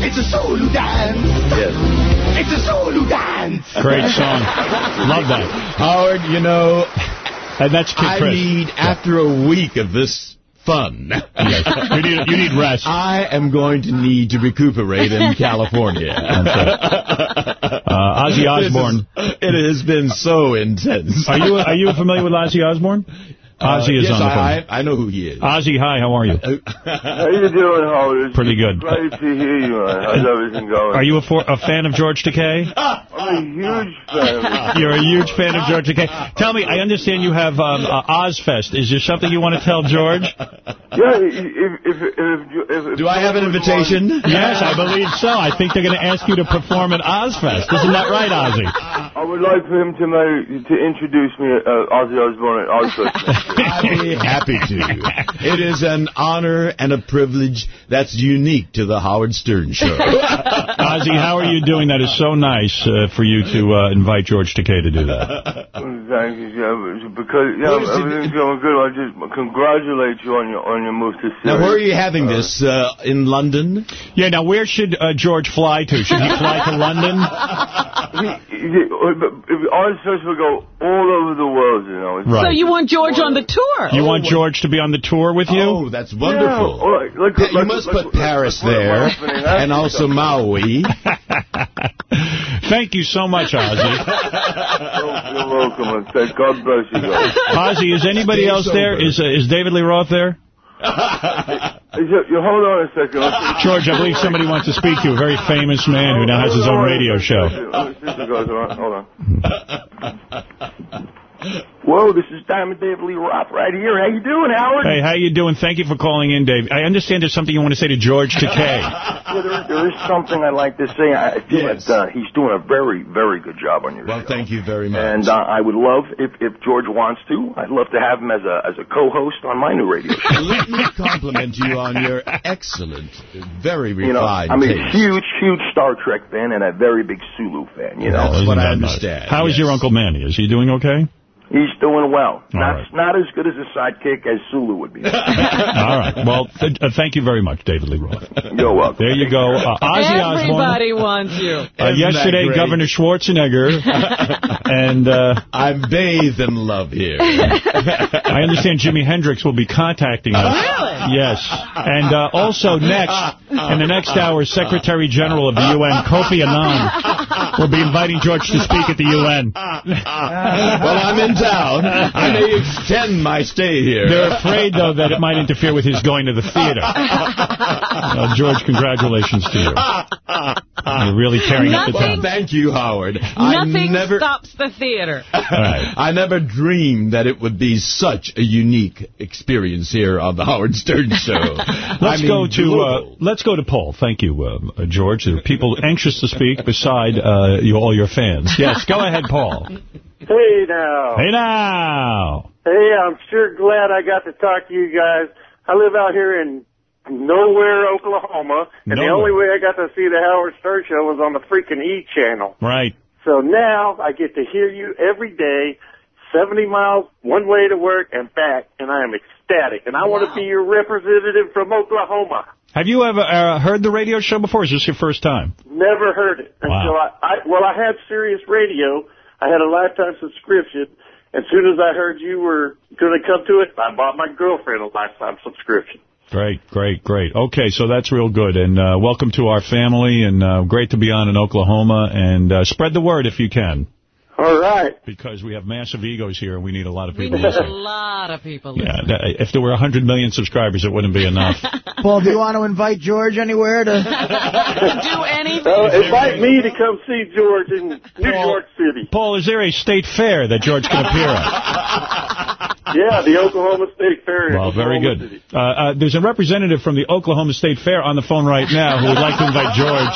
It's a Zulu dance. Yes. It's a Zulu dance. Great song. Love that. Howard, you know, and that's Kid I Chris. need, after a week of this fun, you, need, you need rest. I am going to need to recuperate in California. Uh, Ozzy Osbourne. it has been so intense. Are you are you familiar with Ozzy Osbourne? Ozzy is yes, on the phone. I, I know who he is. Ozzy, hi, how are you? How are you doing, Howard? It's Pretty good. Great to hear you, man. How's everything going? Are you a, for, a fan of George Takei? I'm a huge fan. You're a huge fan of George Takei. Tell me, I understand you have um, uh, Ozzfest. Is there something you want to tell George? Yeah, if, if, if, if, if Do I have an invitation? Yes, I believe so. I think they're going to ask you to perform at Ozzfest. Isn't that right, Ozzy? I would like for him to marry, to introduce me, uh, Ozzy Osbourne at Ozzfest. I'd be happy to. It is an honor and a privilege that's unique to the Howard Stern Show. Ozzy, how are you doing? That is so nice uh, for you to uh, invite George Takei to do that. Thank you, yeah, because yeah, Where's the- everything's going good. I just congratulate you on your on your move to Syria. Now, where are you having this? Uh, in London? Yeah, now where should uh, George fly to? Should he fly to London? He, he, if Ozzfest will go all over the world, you know. Right. So you want George on the tour? You want George to be on the tour with you? Oh, that's wonderful. Yeah, all right, look, Pa- you look, must look, put look, Paris look, look, there, look, look, look, and also Maui. Thank you so much, Ozzy. You're welcome. and thank God bless you guys. Ozzy, is anybody Stay else there? sober. Is uh, is David Lee Roth there? Is it- you hold on a second. George, I believe somebody wants to speak to you. A very famous man who now has his own radio show. Let me see if it goes on. Hold on. Whoa, this is Diamond Dave Lee Roth right here. How you doing, Howard? Hey, how you doing? Thank you for calling in, Dave. I understand there's something you want to say to George Takei. Yeah, there, there is something I'd like to say. I feel Yes. that uh, he's doing a very, very good job on your radio. Well, show. thank you very much. And uh, I would love, if, if George wants to, I'd love to have him as a as a co-host on my new radio show. Let me compliment you on your excellent, very refined You know, I'm a huge, huge Star Trek fan and a very big Sulu fan. You know, That's what I Isn't that nice? understand. How is yes. your Uncle Manny? Is he doing okay? He's doing well. not right. not as good as a sidekick as Sulu would be. All right. Well, th- uh, thank you very much, David Lee Roth. You're welcome. There you go. Uh, Ozzy Osbourne. Everybody wants you. Uh, yesterday. Governor Schwarzenegger and uh, I'm bathed in love here. I understand Jimi Hendrix will be contacting us. Really? Yes. And uh, also next, in the next hour, Secretary General of the UN, Kofi Annan, will be inviting George to speak at the UN. well, I'm in town. I may extend my stay here. They're afraid, though, that it might interfere with his going to the theater. Uh, George, congratulations to you. You're really tearing up the town. Thank you, Howard. I Nothing never, stops the theater. All right. I never dreamed that it would be such a unique experience here on the Howard Stern Show. Let's I mean, go to uh, let's go to Paul. Thank you, uh, uh, George. There are people anxious to speak beside uh, you, all your fans. Yes, go ahead, Paul. Hey now. Hey now. Hey, I'm sure glad I got to talk to you guys. I live out here in nowhere, Oklahoma, and the only way I got to see the Howard Stern show was on the freaking E channel. Right. So now I get to hear you every day, 70 miles one way to work and back, and I am ecstatic. And I want to be your representative from Oklahoma. Have you ever uh, heard the radio show before? Is this your first time? Never heard it until I, I well, I had Sirius Radio. I had a lifetime subscription. As soon as I heard you were going to come to it, I bought my girlfriend a lifetime subscription. Great, great, great. Okay, so that's real good. And uh, welcome to our family, and uh, great to be on in Oklahoma. And uh, spread the word if you can. All right. Because we have massive egos here, and we need a lot of people. We people need a lot of people Yeah, listening. that- if there were 100 million subscribers, it wouldn't be enough. Paul, do you want to invite George anywhere to... Do anything. Uh, invite me to come see George in New York City. Paul, is there a state fair that George can appear at? Yeah, the Oklahoma State Fair. in Well, very good. Uh, uh, there's a representative from the Oklahoma State Fair on the phone right now who would like to invite George.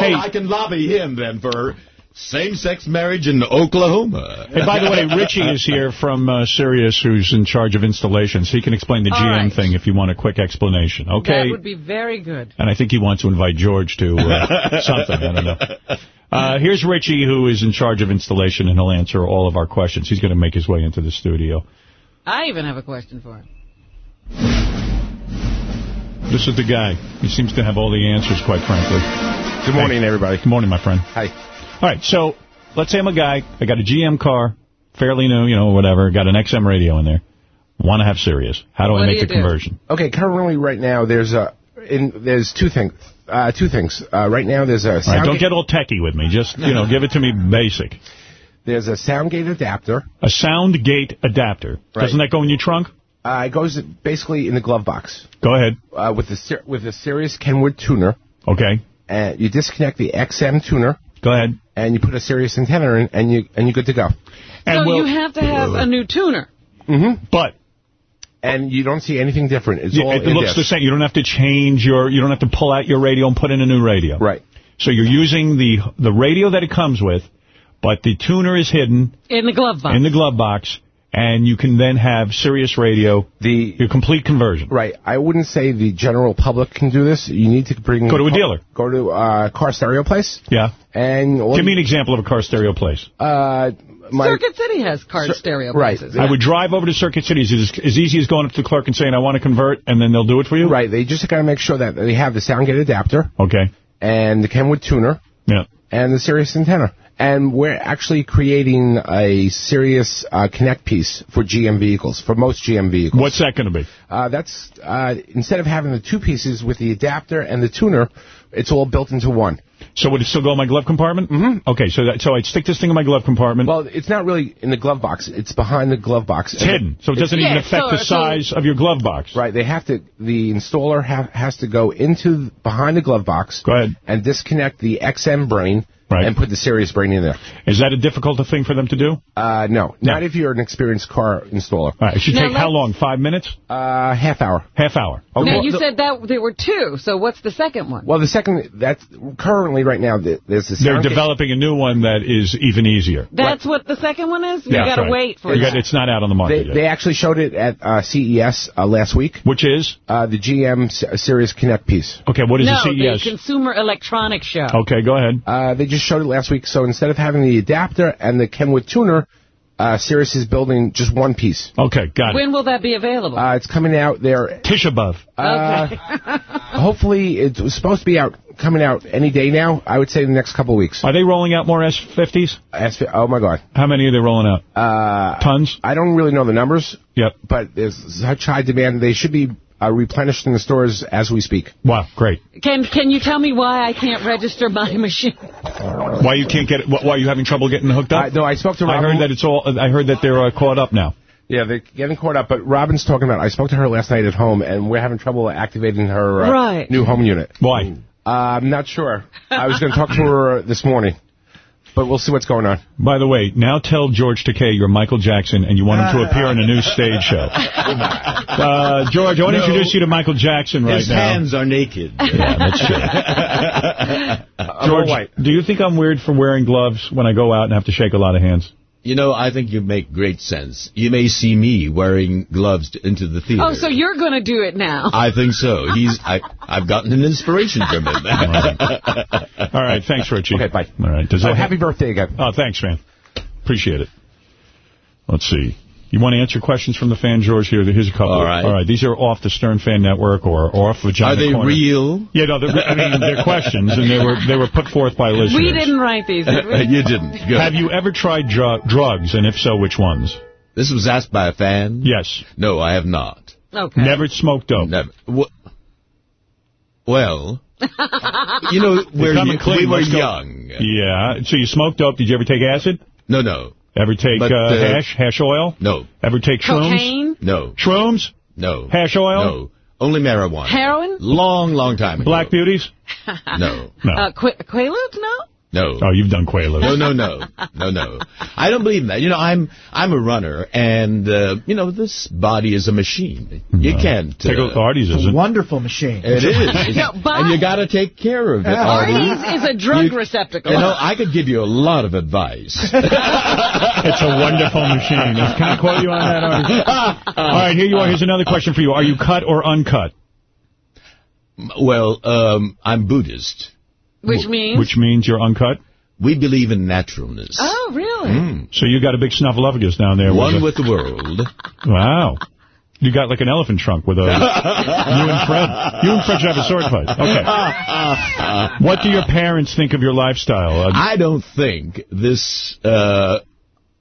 Hey, I can lobby him then for same-sex marriage in Oklahoma. Hey, by the way, Richie is here from uh, Sirius, who's in charge of installations. He can explain the All GM right. thing if you want a quick explanation. Okay. That would be very good. And I think he wants to invite George to uh, something. I don't know. Uh, here's Richie, who is in charge of installation, and he'll answer all of our questions. He's going to make his way into the studio. I even have a question for him. This is the guy. He seems to have all the answers, quite frankly. Good morning, everybody. Good morning, my friend. Hi. All right, so let's say I'm a guy. I got a GM car, fairly new, you know, whatever. Got an XM radio in there. Want to have Sirius. How do I What do make you the do? conversion? Okay, currently right now there's a in there's two things. Uh, two things. Uh, right now there's a All right, sound don't get all techie with me. Just, you know, give it to me basic. there's a sound gate adapter. A sound gate adapter. Right. Doesn't that go in your trunk? Uh, it goes basically in the glove box. Go ahead. Uh, with the Sir- with the Sirius Kenwood tuner. Okay. And you disconnect the XM tuner. Go ahead. And you put a Sirius antenna in, and you and you're good to go. so you have to have a new tuner. Mm-hmm. But and you don't see anything different. It's Yeah, all it looks this. the same. You don't have to change your. You don't have to pull out your radio and put in a new radio. Right. So you're using the the radio that it comes with, but the tuner is hidden In the glove box. in the glove box, and you can then have Sirius radio. The your complete conversion. Right. I wouldn't say the general public can do this. You need to bring Go to a dealer. Go to a car stereo place. Yeah. And Give me an example of a car stereo place. Uh, my Circuit City has card stereo places. right. places. I would drive over to Circuit City. Is it as, as easy as going up to the clerk and saying I want to convert, and then they'll do it for you? Right. They just got to make sure that they have the sound gate adapter. Okay. And the Kenwood tuner. Yeah. And the Sirius antenna. And we're actually creating a Sirius uh, Connect piece for GM vehicles, for most GM vehicles. What's that going to be? Uh, that's uh, instead of having the two pieces with the adapter and the tuner, it's all built into one. So would it still go in my glove compartment? Mm-hmm. Okay, so that, so I'd stick this thing in my glove compartment. Well, it's not really in the glove box. It's behind the glove box. It's hidden, so it doesn't even affect the size of your glove box. Right. They have to. The installer ha- has to go into behind the glove box. Go ahead. And disconnect the XM brain. Right. And put the Sirius brain in there. Is that a difficult thing for them to do? Uh, no, not if you're an experienced car installer. All right, it should Now take how long? Five minutes? Uh, half hour. Half hour. now, you said that there were two, so what's the second one? Well, the second that's currently right now th- there's the They're sound gate- developing a new one that is even easier. That's what the second one is? You Yeah, gotta right. wait for You that. got- It's not out on the market They, yet. they actually showed it at uh, CES uh, last week. Which is? Uh, the GM S- Sirius Connect piece. Okay, what is no, the CES? the Consumer Electronics Show. Okay, go ahead. Uh, they just showed it last week. So instead of having the adapter and the Kenwood tuner, uh, Sirius is building just one piece. Okay, got it. When will that be available? Uh, it's coming out there. Tish above. Uh, okay. hopefully, it was supposed to be out coming out any day now. I would say the next couple of weeks. Are they rolling out more S50s? S- oh my God. How many are they rolling out? Uh, Tons? I don't really know the numbers. Yep. But there's such high demand. They should be uh, replenished in the stores as we speak. Wow, great. Can Can you tell me why I can't register my machine? Why you can't get it? Why are you having trouble getting hooked up? Uh, no, I spoke to I heard that it's all. I heard that they're uh, caught up now. Yeah, they're getting caught up. But Robin's talking about. I spoke to her last night at home, and we're having trouble activating her uh, Right. new home unit. Why? Uh, I'm not sure. I was going to talk to her this morning, but we'll see what's going on. By the way, now tell George Takei you're Michael Jackson and you want him to appear in a new stage show. Uh, George, I want to No. introduce you to Michael Jackson right His now. His hands are naked. Yeah, that's true. George, do you think I'm weird for wearing gloves when I go out and have to shake a lot of hands? You know, I think you make great sense. You may see me wearing gloves t- into the theater. Oh, so you're going to do it now? I think so. He's. I, I've gotten an inspiration from him. All right, thanks, Richie. Okay, bye. All right. Does Oh, happy birthday again. Oh, thanks, man. Appreciate it. Let's see. You want to answer questions from the fan, George? Here, here's a couple. All right. All right. These are off the Stern Fan Network or off Vagina Are they Corner. real? Yeah, no. They're, I mean, they're questions, and they were they were put forth by listeners. We didn't write these, did we? you didn't. Good. Have you ever tried dru- drugs, and if so, which ones? This was asked by a fan? Yes. No, I have not. Okay. Never smoked dope. Never. Wh- well, you know, You're we're, coming we were Let's young. Yeah. So you smoked dope. Did you ever take acid? No, no. Ever take But, uh, uh, hash, hash oil? No. Ever take shrooms? Cocaine? No. Shrooms? No. Hash oil? No. Only marijuana. Heroin? Long, long time ago. Black beauties? No. No. Uh, Qu- Quaaludes? No? No. Oh, you've done Quaaludes. No, no, no, no, no. I don't believe in that. You know, I'm I'm a runner, and uh, you know, this body is a machine. You can't. Take Uh, a, Artie's It's isn't. a wonderful machine. it is, No, but- and you got to take care of it. Artie. Artie's is a drug You- receptacle. You know, I could give you a lot of advice. It's a wonderful machine. Can I quote you on that, Artie? All right, here you are. Here's another question for you. Are you cut or uncut? well, um, I'm Buddhist. Which means? Which means you're uncut? We believe in naturalness. Oh, really? Mm. So you got a big snuffleupagus down there. One a- with the world. Wow. You got like an elephant trunk with a... you and Fred. You and Fred should have a sword fight. Okay. What do your parents think of your lifestyle? Uh, I don't think this uh,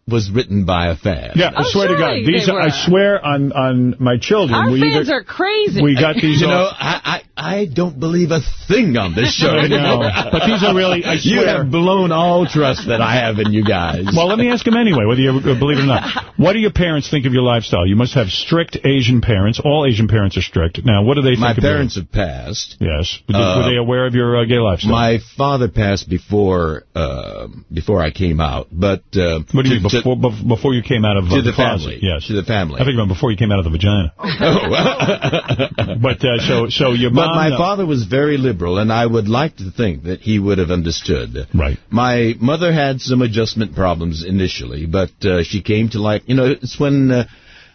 was written by a fan. yeah, I Oh, swear to God. These are, I swear on, on my children. Our we fans either, are crazy. We got these... You know, I, I, I don't believe a thing on this show. Know, but these are really- I You have blown all trust that I have in you guys. Well, let me ask him anyway, whether you believe it or not. What do your parents think of your lifestyle? You must have strict Asian parents. All Asian parents are strict. Now, what do they think My parents have passed. Yes. Were, Uh, they aware of your uh, gay lifestyle? My father passed before uh, before I came out, but uh, what do you mean, before, bef- before you came out of uh, to the closet? family. Yes. To the family. I think about before you came out of the vagina. but uh, so so your But my no- father was very liberal, and I would like to think that he would have understood. Right. My mother had some adjustment problems initially, but uh, she came to like, you know, it's when uh,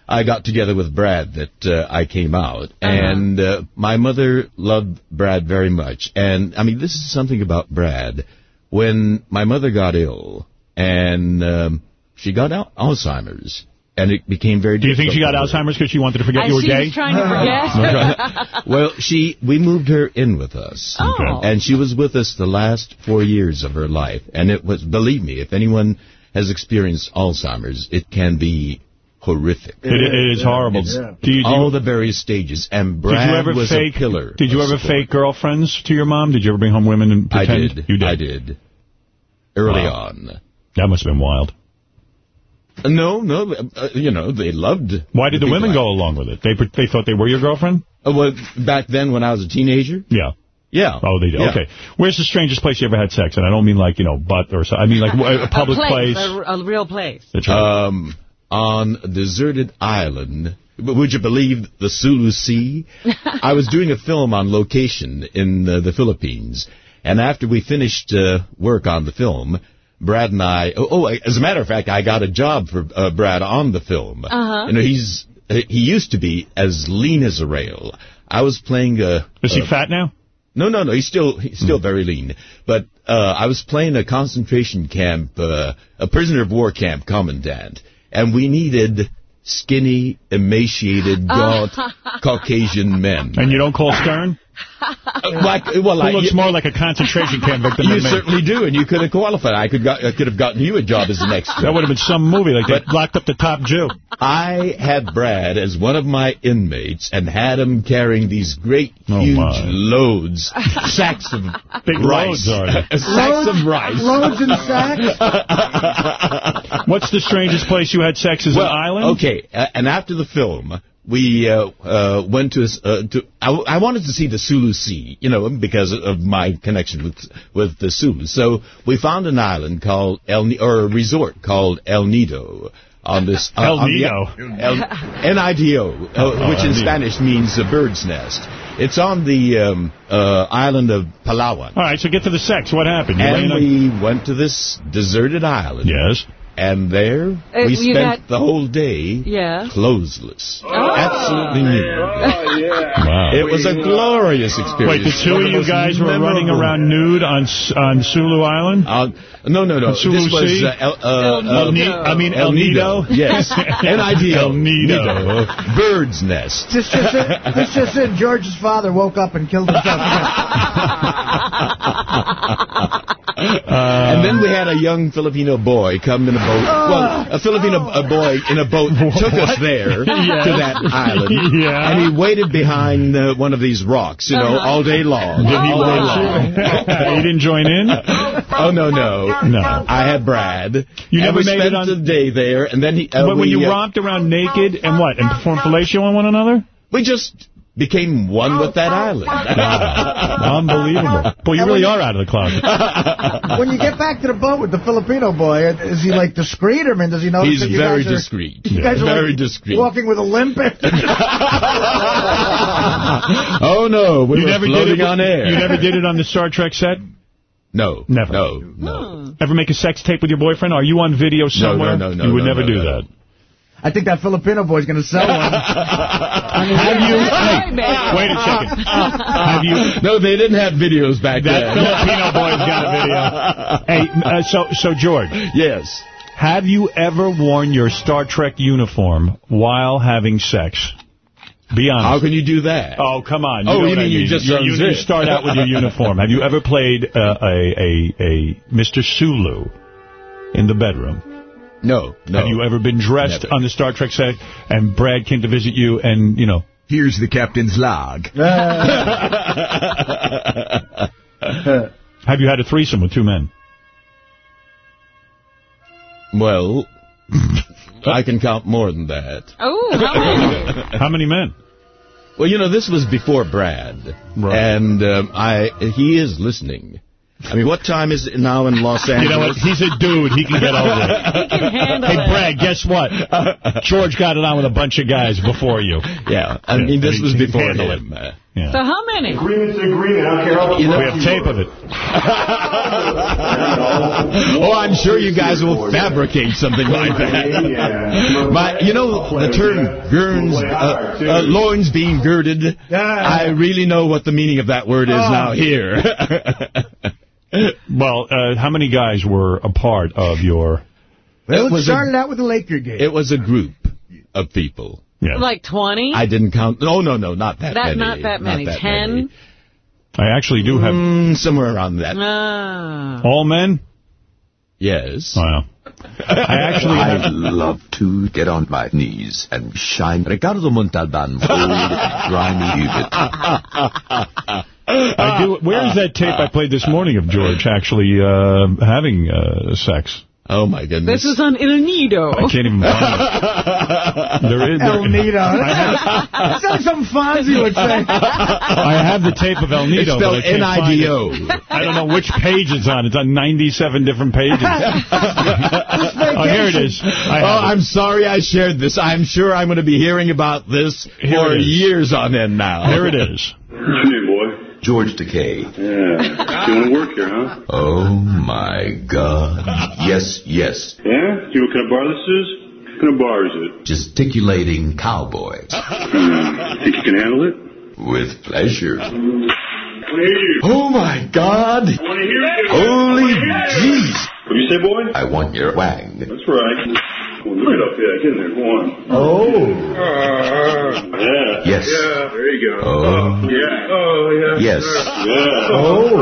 I got together with Brad that uh, I came out, and uh, my mother loved Brad very much. And I mean, this is something about Brad. When my mother got ill, and um, she got al- Alzheimer's, and it became very. Do you think she got difficult for her. Alzheimer's because she wanted to forget And you were she gay? was trying to forget. well, she we moved her in with us, Oh. and she was with us the last four years of her life. And it was, believe me, if anyone has experienced Alzheimer's, it can be horrific. It, it is horrible. It's Do you, do you- all the various stages, and Brad did you ever was fake? a pillar. Did you ever support. fake girlfriends to your mom? Did you ever bring home women and pretend? I pretend? did. You did. I did. Early Wow. on. That must have been wild. No, no, uh, you know they loved. Why did the people women I- go along with it? They they thought they were your girlfriend? Uh, well, back then when I was a teenager. Yeah. Yeah. Oh, they did. Yeah. Okay. Where's the strangest place you ever had sex? And I don't mean like, you know, butt or something. I mean like a public a place, place. A, a real place. That's right. Um, on a deserted island. W- Would you believe the Sulu Sea? I was doing a film on location in uh, the Philippines, and after we finished uh, work on the film, Brad and I. Oh, oh, as a matter of fact, I got a job for uh, Brad on the film. Uh-huh. You know, he's uh, he used to be as lean as a rail. I was playing a. Is he fat now? no, no, no. He's still he's still very lean. But uh, I was playing a concentration camp, uh, a prisoner of war camp commandant, and we needed skinny, emaciated, gaunt Caucasian men. And you don't call Stern? like, well, Who I, looks you, more like a concentration camp victim you than me? certainly do, and you could have qualified. I could got, I could have gotten you a job as an extra. That would have been some movie. Like they locked up the top Jew. I had Brad as one of my inmates and had him carrying these great, Oh, huge my. loads, sacks of Big rice, loads, are they? sacks of rice. Loads and sacks? What's the strangest place you had sex? Is well, an island? Okay, uh, and after the film, we uh, uh, went to, uh, to I, I wanted to see the Sulu Sea, you know, because of my connection with with the Sulu. So we found an island called El or a resort called El Nido. On this, El on the- Nido. El, N-I-D-O, uh, Oh, which in Spanish means a bird's nest. It's on the um, uh, island of Palawan. All right, so get to the sex. What happened? You And on- we went to this deserted island. Yes. And there Uh, we spent got- the whole day Yeah. clothesless. Oh. Absolutely nude. Wow. It was a glorious experience. Wait, the two of you most guys were running around nude on on Sulu Island? Uh, no, no, no. On Sulu this was uh, El, uh, El uh, Ni- I mean El Nido? Yes, N-I-D-O. El Nido. Bird's nest. This just it. This just it. George's father woke up and killed himself. and then we had a young Filipino boy come in a boat. Well, a Filipino a boy in a boat took us there Yeah. to that island. Yeah. And he waited behind uh, one of these rocks, you know, all day long. Did he all day watch long. you? he didn't join in? Oh, no, no. No. I had Brad. You never made spent it on- the day there, and then he... Uh, when, when we, you uh, romped around naked and what? And performed fellatio on one another? We just became one with that oh, island. Unbelievable. Boy, you really are out of the closet. when you get back to the boat with the Filipino boy, is he like discreet or I mean, does he know? He's that you very guys are, discreet. You guys are Very like discreet. walking with a limp. oh, no. We you were never did floating it, on air. You never did it on the Star Trek set? No. Never. No, no. Hmm. Ever make a sex tape with your boyfriend? Are you on video somewhere? no, no, no. You would no, never no, do no. that. I think that Filipino boy's going to sell one. Have you? Hey, wait a second. Have you? No, they didn't have videos back That then. Filipino boy's got a video. Hey, uh, so so George. Yes. Have you ever worn your Star Trek uniform while having sex? Be honest. How can you do that? Oh, come on. Oh, you what I mean you just you, you, you start out with your uniform. Have you ever played uh, a, a, a Mr. Sulu in the bedroom? No, no. Have you ever been dressed on the Star Trek set and Brad came to visit you and, you know... Here's the captain's log. Have you had a threesome with two men? Well, I can count more than that. Oh, how many? How many men? Well, you know, this was before Brad. Right. And um, I he is listening. I mean, what time is it now in Los Angeles? You know what? He's a dude. He can get over it. He can handle Hey, it. Brad, guess what? George got it on with a bunch of guys before you. Yeah, I mean, this He was before handle him. Uh, Yeah. So how many? Agreement's an agreement. I don't care how You know- We have tape of it. oh, I'm sure you guys will fabricate something like that. But, you know, the term gurns, uh, uh, loins being girded, I really know what the meaning of that word is now here. Well, uh, how many guys were a part of your... Well, It it was a- started out with the Laker game. it was a group of people. Yeah. Like 20? I didn't count. No, no, no, not that, That- many. not that many. that 10? many. I actually do have... Mm, somewhere around that. Ah. All men? Yes. Wow. I actually I have... love to get on my knees and shine Ricardo Montalban for old grimy Hubert. I do. Where is that tape I played this morning of George actually uh, having uh, sex? Oh, my goodness. This is on El Nido. I can't even find it. There is, El Nido. I have, That something Fonzie would say. I have the tape of El Nido. It's spelled but I can't find it. N-I-D-O. I don't know which page it's on. It's on 97 different pages. oh, here it is. I oh, I'm sorry I shared this. I'm sure I'm going to be hearing about this Here for years on end now. Here it is. George Takei. Yeah. Doing work here, huh? Oh my God. Yes, yes. Yeah? You know what kind of bar this is? What kind of bar is it? Gesticulating cowboys. Hmm. Think you can handle it? With pleasure. I want to hear you. Oh, my God. I want to hear you. Holy jeez. What do you say, boy? I want your wang. That's right. Well, look it up. Yeah, get in there. Go on. Oh. Yeah. Yes. Yeah, there you go. Oh. Yeah. Oh, yeah. Yes. Yeah. Oh.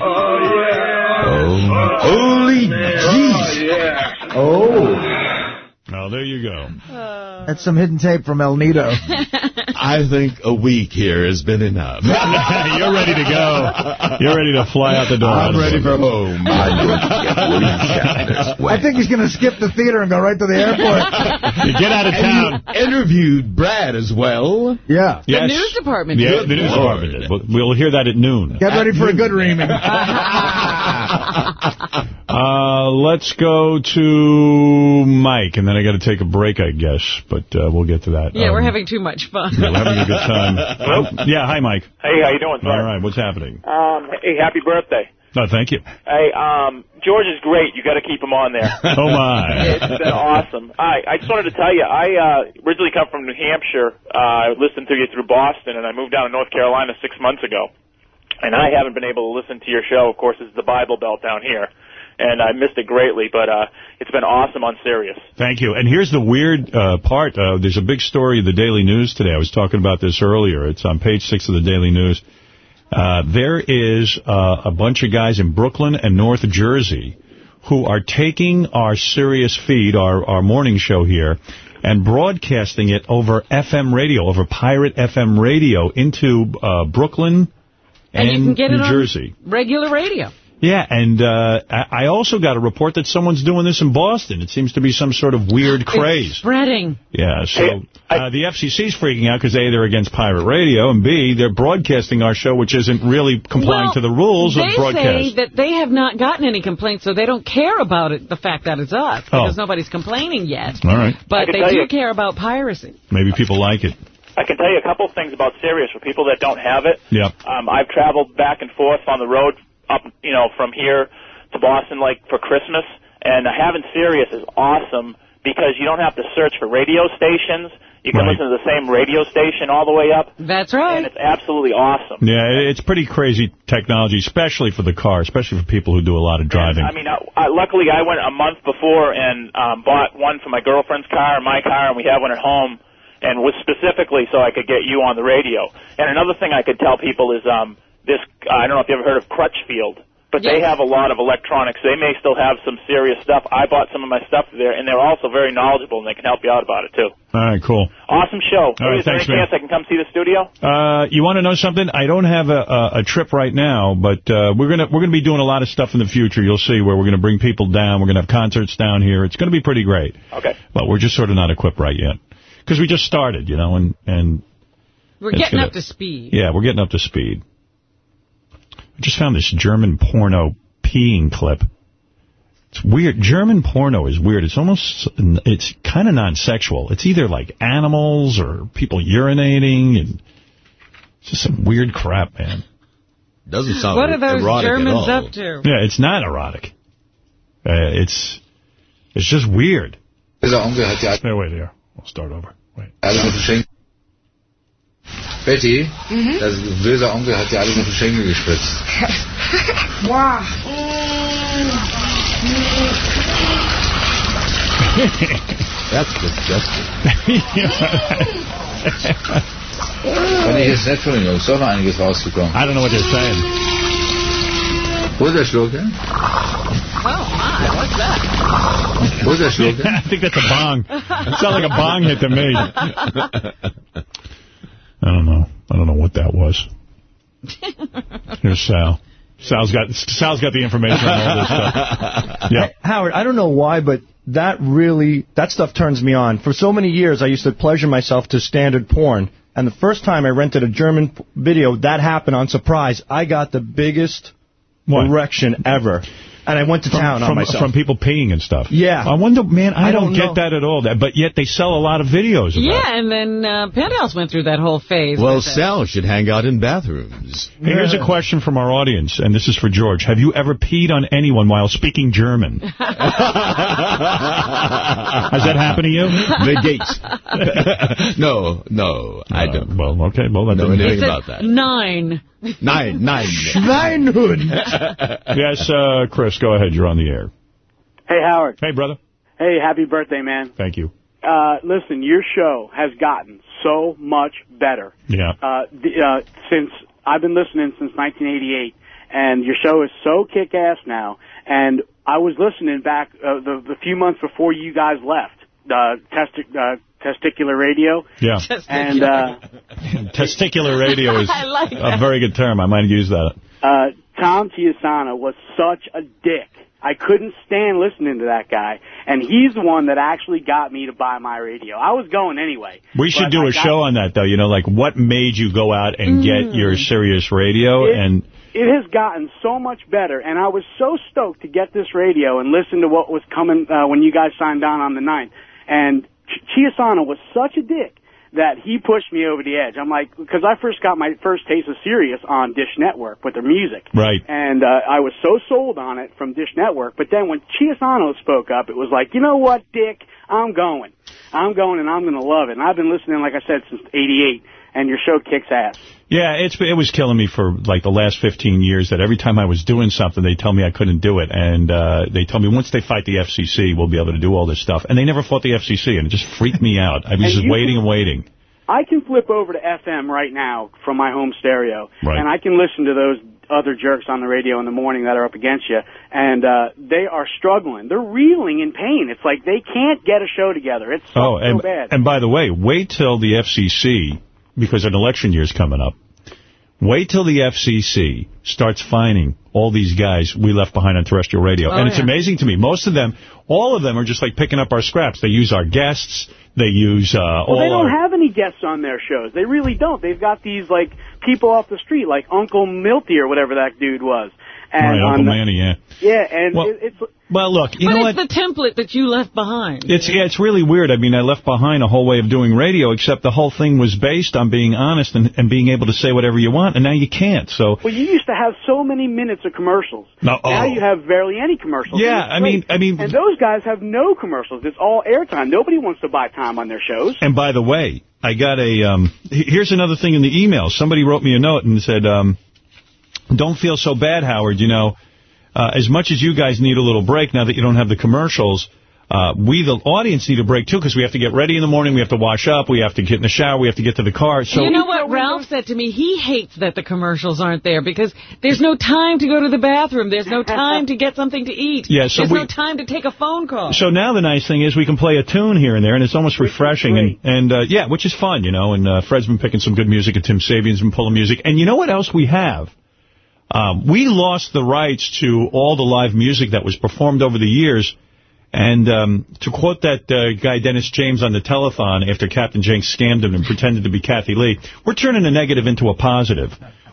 Oh, yeah. Oh. oh. Holy Oh, yeah. Oh. oh, oh. Oh, there you go. That's some hidden tape from El Nido. I think a week here has been enough. You're ready to go. You're ready to fly out the door. I'm ready for home. I'm going to get William Shatner's I wang. think he's going to skip the theater and go right to the airport. You get out of town. And you interviewed Brad as well. yeah. Yes. news department Yeah, did. the news Lord. department did. We'll- We'll hear that at noon. Get ready for a good reaming. Uh, let's go to Mike, and then I got to take a break, I guess, but uh, we'll get to that. Yeah, Um, we're having too much fun. yeah, we're having a good time. Yeah, hi, Mike. Hey, how you doing, sir? All right, what's happening? Um, hey, happy birthday. No, thank you. Hey, um, George is great. You got to keep him on there. Oh, my. It's been awesome. I I just wanted to tell you, I uh, originally come from New Hampshire. Uh, I listened to you through Boston, and I moved down to North Carolina six months ago. And I haven't been able to listen to your show. Of course, it's the Bible Belt down here, and I missed it greatly. But uh, it's been awesome on Sirius. Thank you. And here's the weird uh, part. Uh, there's a big story in the Daily News today. I was talking about this earlier. It's on page six of the Daily News. Uh, there is uh, a bunch of guys in Brooklyn and North Jersey who are taking our Sirius feed, our, our morning show here, and broadcasting it over FM radio, over pirate FM radio into uh, Brooklyn and, And you can get New it on Jersey. regular radio. Yeah, and uh, I I also got a report that someone's doing this in Boston. It seems to be some sort of weird craze. Spreading. Yeah, so uh, the FCC's freaking out because A, they're against pirate radio, and B, they're broadcasting our show, which isn't really complying well, to the rules of broadcast. they broadcast. say that they have not gotten any complaints, so they don't care about it, the fact that it's us, Oh. because nobody's complaining yet. All right. But they do you- care about piracy. Maybe people like it. I can tell you a couple of things about Sirius for people that don't have it. Yep. Um, I've traveled back and forth on the road up, you know, from here to Boston, like for Christmas, and having Sirius is awesome because you don't have to search for radio stations. You can Right. listen to the same radio station all the way up. That's right. And it's absolutely awesome. Yeah, it's pretty crazy technology, especially for the car, especially for people who do a lot of driving. I mean, I, I, luckily I went a month before and um, bought one for my girlfriend's car and my car, and we have one at home, and was specifically so I could get you on the radio. And another thing I could tell people is um, this. I don't know if you ever heard of Crutchfield, but they have a lot of electronics. They may still have some Sirius stuff. I bought some of my stuff there, and they're also very knowledgeable, and they can help you out about it too. All right, cool. Awesome show. All right, is there thanks, any man. chance I can come see the studio? Uh, you want to know something? I don't have a, a, a trip right now, but uh, we're gonna we're gonna be doing a lot of stuff in the future. You'll see where we're gonna bring people down. We're gonna have concerts down here. It's gonna be pretty great. Okay. But we're just sort of not equipped right yet because we just started, you know, and and We're getting gonna- up to speed. yeah, we're getting up to speed. I just found this German porno peeing clip. It's weird. German porno is weird. It's almost, it's kind of non-sexual. It's either like animals or people urinating and it's just some weird crap, man. Doesn't sound What are those erotic Germans up to? Yeah, it's not erotic. Uh, it's, it's just weird. Böser Onkel hat dir wait here. We'll start over. alles Betty, das böse Onkel hat dir alles auf den Schenkel gespritzt. Wow. That's disgusting. Fand ich jetzt nett von den Jungs. Doch noch einiges rausgekommen. I don't know what they're saying. Wo ist der Schluck, ja? Oh, my, what's that? Wo ist der Schluck, ja? I think that's a bong. It sounded like a bong hit to me. I don't know. I don't know what that was. Here's Sal. Sal's got Sal's got the information on all this stuff. Yeah. Hey, Howard, I don't know why, but that really, that stuff turns me on. For so many years, I used to pleasure myself to standard porn. And the first time I rented a German video, that happened on surprise. I got the biggest erection ever. And I went to town from, on myself. from people peeing and stuff. Yeah. I wonder, man, I, I don't, don't get know. that at all. That, but yet they sell a lot of videos of that. Yeah, and then uh, Penthouse went through that whole phase. Well, with it. Sal should hang out in bathrooms. Hey, Here's a question from our audience, and this is for George. Have you ever peed on anyone while speaking German? Has that happened to you? The gate. no, no, I don't. Well, okay, well, that know doesn't- anything about that. nine. Nine, nine. Schweinhund. yes, uh, Chris, go ahead. You're on the air. Hey, Howard. Hey, brother. Hey, happy birthday, man. Thank you. Uh, listen, your show has gotten so much better Yeah. uh, the, uh, since I've been listening since 1988, and your show is so kick-ass now. And I was listening back uh, the, the few months before you guys left, uh, testi- uh, testicular radio. Yeah. And uh, Testicular radio is like a very good term. I might use that. uh, Tom Chiusano was such a dick. I couldn't stand listening to that guy, and he's the one that actually got me to buy my radio. I was going anyway. We should do I a show on that, though. You know, like what made you go out and get Mm. your Sirius radio? It- and It has gotten so much better, and I was so stoked to get this radio and listen to what was coming uh, when you guys signed on on the 9th. And Ch- Chiusano was such a dick that he pushed me over the edge. I'm like, because I first got my first taste of Sirius on Dish Network with their music. right. And uh, I was so sold on it from Dish Network. But then when Chiusano spoke up, it was like, you know what, Dick? I'm going. I'm going and I'm going to love it. And I've been listening, like I said, since 88. And your show kicks ass. Yeah, it's it was killing me for like the last 15 years that every time I was doing something, they tell me I couldn't do it. And uh, they tell me once they fight the FCC, we'll be able to do all this stuff. And they never fought the FCC, and it just freaked me out. I was just waiting and waiting. I can flip over to FM right now from my home stereo, Right. and I can listen to those other jerks on the radio in the morning that are up against you, and uh, they are struggling. They're reeling in pain. It's like they can't get a show together. It's so, Oh, and, so bad. and by the way, wait till the FCC, because an election year's coming up. Wait till the FCC starts fining all these guys we left behind on terrestrial radio. Oh, and it's yeah. amazing to me. Most of them, all of them are just like picking up our scraps. They use our guests. They use uh, Well, all they don't our... have any guests on their shows. They really don't. They've got these like people off the street, like Uncle Milty or whatever that dude was. And right, Uncle the- Manny, yeah. Yeah, and Well, it, it's Well, look, you but know it's what? the template that you left behind. It's yeah, it's really weird. I mean, I left behind a whole way of doing radio, except the whole thing was based on being honest and, and being able to say whatever you want, and now you can't. So, well, you used to have so many minutes of commercials. No, Now oh. you have barely any commercials. Yeah, I mean- I mean- and those guys have no commercials. It's all airtime. Nobody wants to buy time on their shows. and by the way, I got a. Um, here's another thing in the email. Somebody wrote me a note and said, um, "Don't feel so bad, Howard. You know, uh, as much as you guys need a little break now that you don't have the commercials." Uh, we, the audience, need a break, too, because we have to get ready in the morning, we have to wash up, we have to get in the shower, we have to get to the car. So you know what Ralph said to me? He hates that the commercials aren't there because there's no time to go to the bathroom. There's no time to get something to eat. Yeah, so there's we- no time to take a phone call. So now the nice thing is we can play a tune here and there, and it's almost refreshing. And, and uh, yeah, which is fun, you know. And uh, Fred's been picking some good music, and Tim Sabean's been pulling music. And you know what else we have? Um, we lost the rights to all the live music that was performed over the years. And um, to quote that uh, guy Dennis James on the telethon after Captain Janks scammed him and pretended to be Kathie Lee, we're turning a negative into a positive.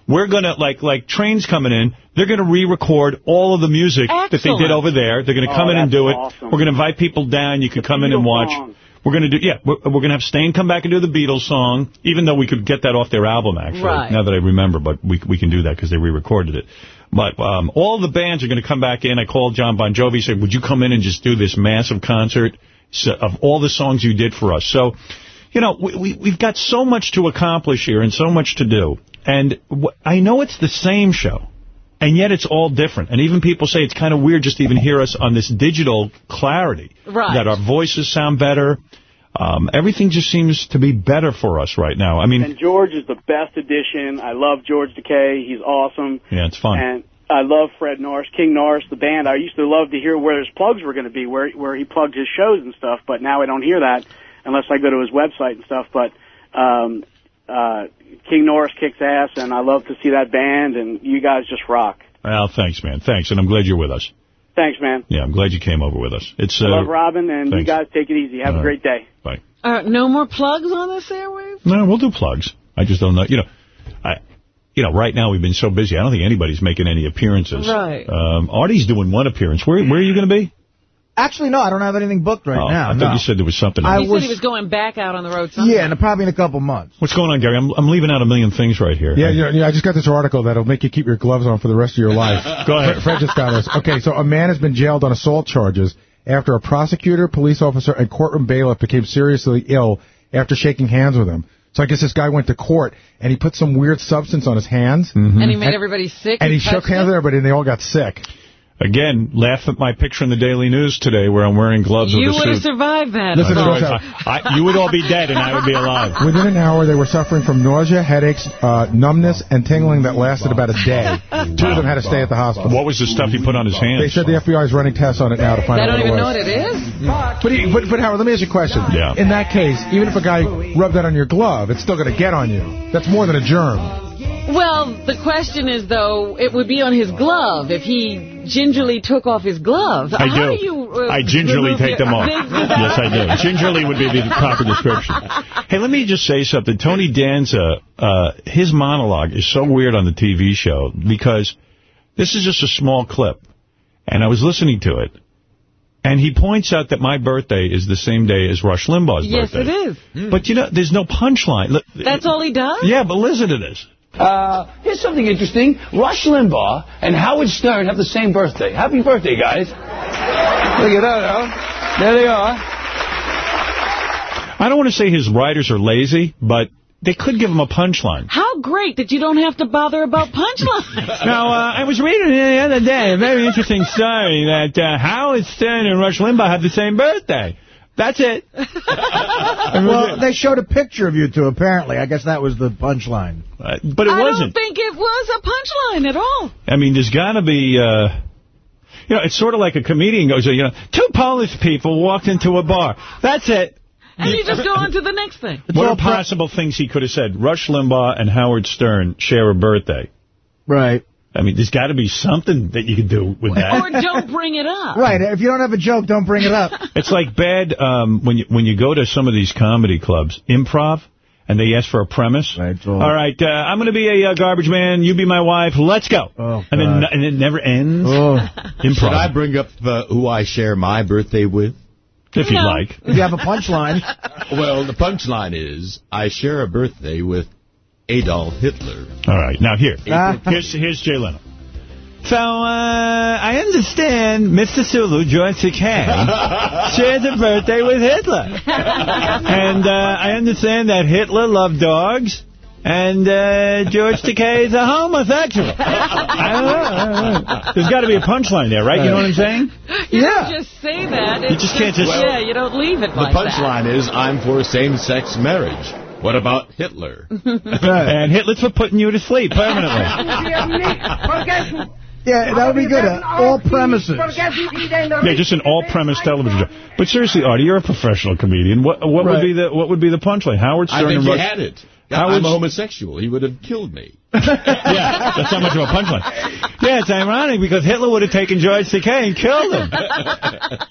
We're going to, like like trains coming in, they're going to re-record all of the music that they did over there. They're going to Oh, come in and do it. awesome. We're going to invite people down. You can come in and watch. songs. We're going to do, yeah, we're, we're going to have Staind come back and do the Beatles song, even though we could get that off their album, actually, Right. now that I remember, but we we can do that because they re-recorded it. But um, all the bands are going to come back in. I called John Bon Jovi, said, would you come in and just do this massive concert of all the songs you did for us? So, you know, we, we, we've got so much to accomplish here and so much to do. And I know it's the same show. And yet it's all different. And even people say it's kind of weird just to even hear us on this digital clarity. Right. That our voices sound better. Um, everything just seems to be better for us right now. I mean, And George is the best addition. I love George Takei. He's awesome. yeah, it's fun. And I love Fred Norris, King Norris, the band. I used to love to hear where his plugs were going to be, where where he plugged his shows and stuff. But now I don't hear that unless I go to his website and stuff. But um, uh, King Norris kicks ass, and I love to see that band. And you guys just rock. Well, thanks, man. Thanks. And I'm glad you're with us. Thanks, man. Yeah, I'm glad you came over with us. It's uh, I love Robin, and you guys take it easy. Have All a great day. Bye. Uh, no more plugs on this airwave? No, we'll do plugs. I just don't know. You know, I, you know, right now we've been so busy. I don't think anybody's making any appearances. Right. Um, Artie's doing one appearance. Where where are you going to be? Actually, no, I don't have anything booked right oh, now. I thought no. you said there was something. I he was- said he was going back out on the road sometime. Yeah, and probably in a couple months. What's going on, Gary? I'm I'm leaving out a million things right here. Yeah, yeah, yeah, I just got this article that'll make you keep your gloves on for the rest of your life. Go ahead. Fred, Fred just got us. Okay, so a man has been jailed on assault charges after a prosecutor, police officer, and courtroom bailiff became seriously ill after shaking hands with him. So I guess this guy went to court and he put some weird substance on his hands. And he mm-hmm. made everybody sick. And he touched shook hands with everybody and they all got sick. Again, laugh at my picture in the Daily News today where I'm wearing gloves You with a would have survived that. Listen to this. I, you would all be dead and I would be alive. Within an hour, they were suffering from nausea, headaches, uh, numbness, and tingling that lasted about a day. Two of them had to stay at the hospital. What was the stuff he put on his hands? They said the FBI is running tests on it now to find out. I out don't even what know it what was. it is. But, he, but, but Howard, let me ask you a question. Yeah. In that case, even if a guy rubbed that on your glove, it's still going to get on you. That's more than a germ. Well, the question is, though, it would be on his glove if he gingerly took off his gloves. I How do. do you, uh, I gingerly take them off. yes, I do. Gingerly would be the proper description. Hey, let me just say something. Tony Danza, uh, his monologue is so weird on the TV show because this is just a small clip, and I was listening to it, and he points out that my birthday is the same day as Rush Limbaugh's Yes, birthday. it is. But, you know, there's no punchline. That's all he does? Yeah, but listen to this. Uh, here's something interesting. Rush Limbaugh and Howard Stern have the same birthday. Happy birthday, guys. Look at that, huh? There they are. I don't want to say his writers are lazy, but they could give him a punchline. How great that you don't have to bother about punchlines. Now, uh, I was reading the other day a very interesting story that uh, Howard Stern and Rush Limbaugh have the same birthday. That's it. well, they showed a picture of you two, apparently. I guess that was the punchline. Uh, but it I wasn't. I don't think it was a punchline at all. I mean, there's got to be, uh, you know, it's sort of like a comedian goes, you know, two Polish people walked into a bar. That's it. And you just go on to the next thing. what are possible things he could have said? Rush Limbaugh and Howard Stern share a birthday. Right. I mean, there's got to be something that you can do with that. Or don't bring it up. Right. If you don't have a joke, don't bring it up. It's like bad um, when you when you go to some of these comedy clubs, improv, and they ask for a premise. Right. All right, uh, I'm going to be a uh, garbage man. You be my wife. Let's go. Oh, and then and it never ends. Oh. Improv. Should I bring up uh, who I share my birthday with? If you'd like. If you have a punchline. well, the punchline is I share a birthday with Adolf Hitler. All right. Now, here. here's, here's Jay Leno. So, uh, I understand Mr. Sulu, George Takei, shares a birthday with Hitler. And uh, I understand that Hitler loved dogs, and uh, George Takei is a homosexual. I don't know. I don't know. There's got to be a punchline there, right? You know what I'm saying? You don't just say that. You It's just can't just- Yeah, you don't leave it The like that. punchline is I'm for same-sex marriage. What about Hitler? and Hitler's for putting you to sleep permanently. Yeah, that would be good. Uh, all premises. Yeah, just an all-premise television show. But seriously, Artie, you're a professional comedian. What what would be the what would be the punchline? Howard Stern. I think he Rush- had it. Howard I'm a homosexual. He would have killed me. Yeah, that's not much of a punchline. Yeah, it's ironic because Hitler would have taken George Takei and killed him.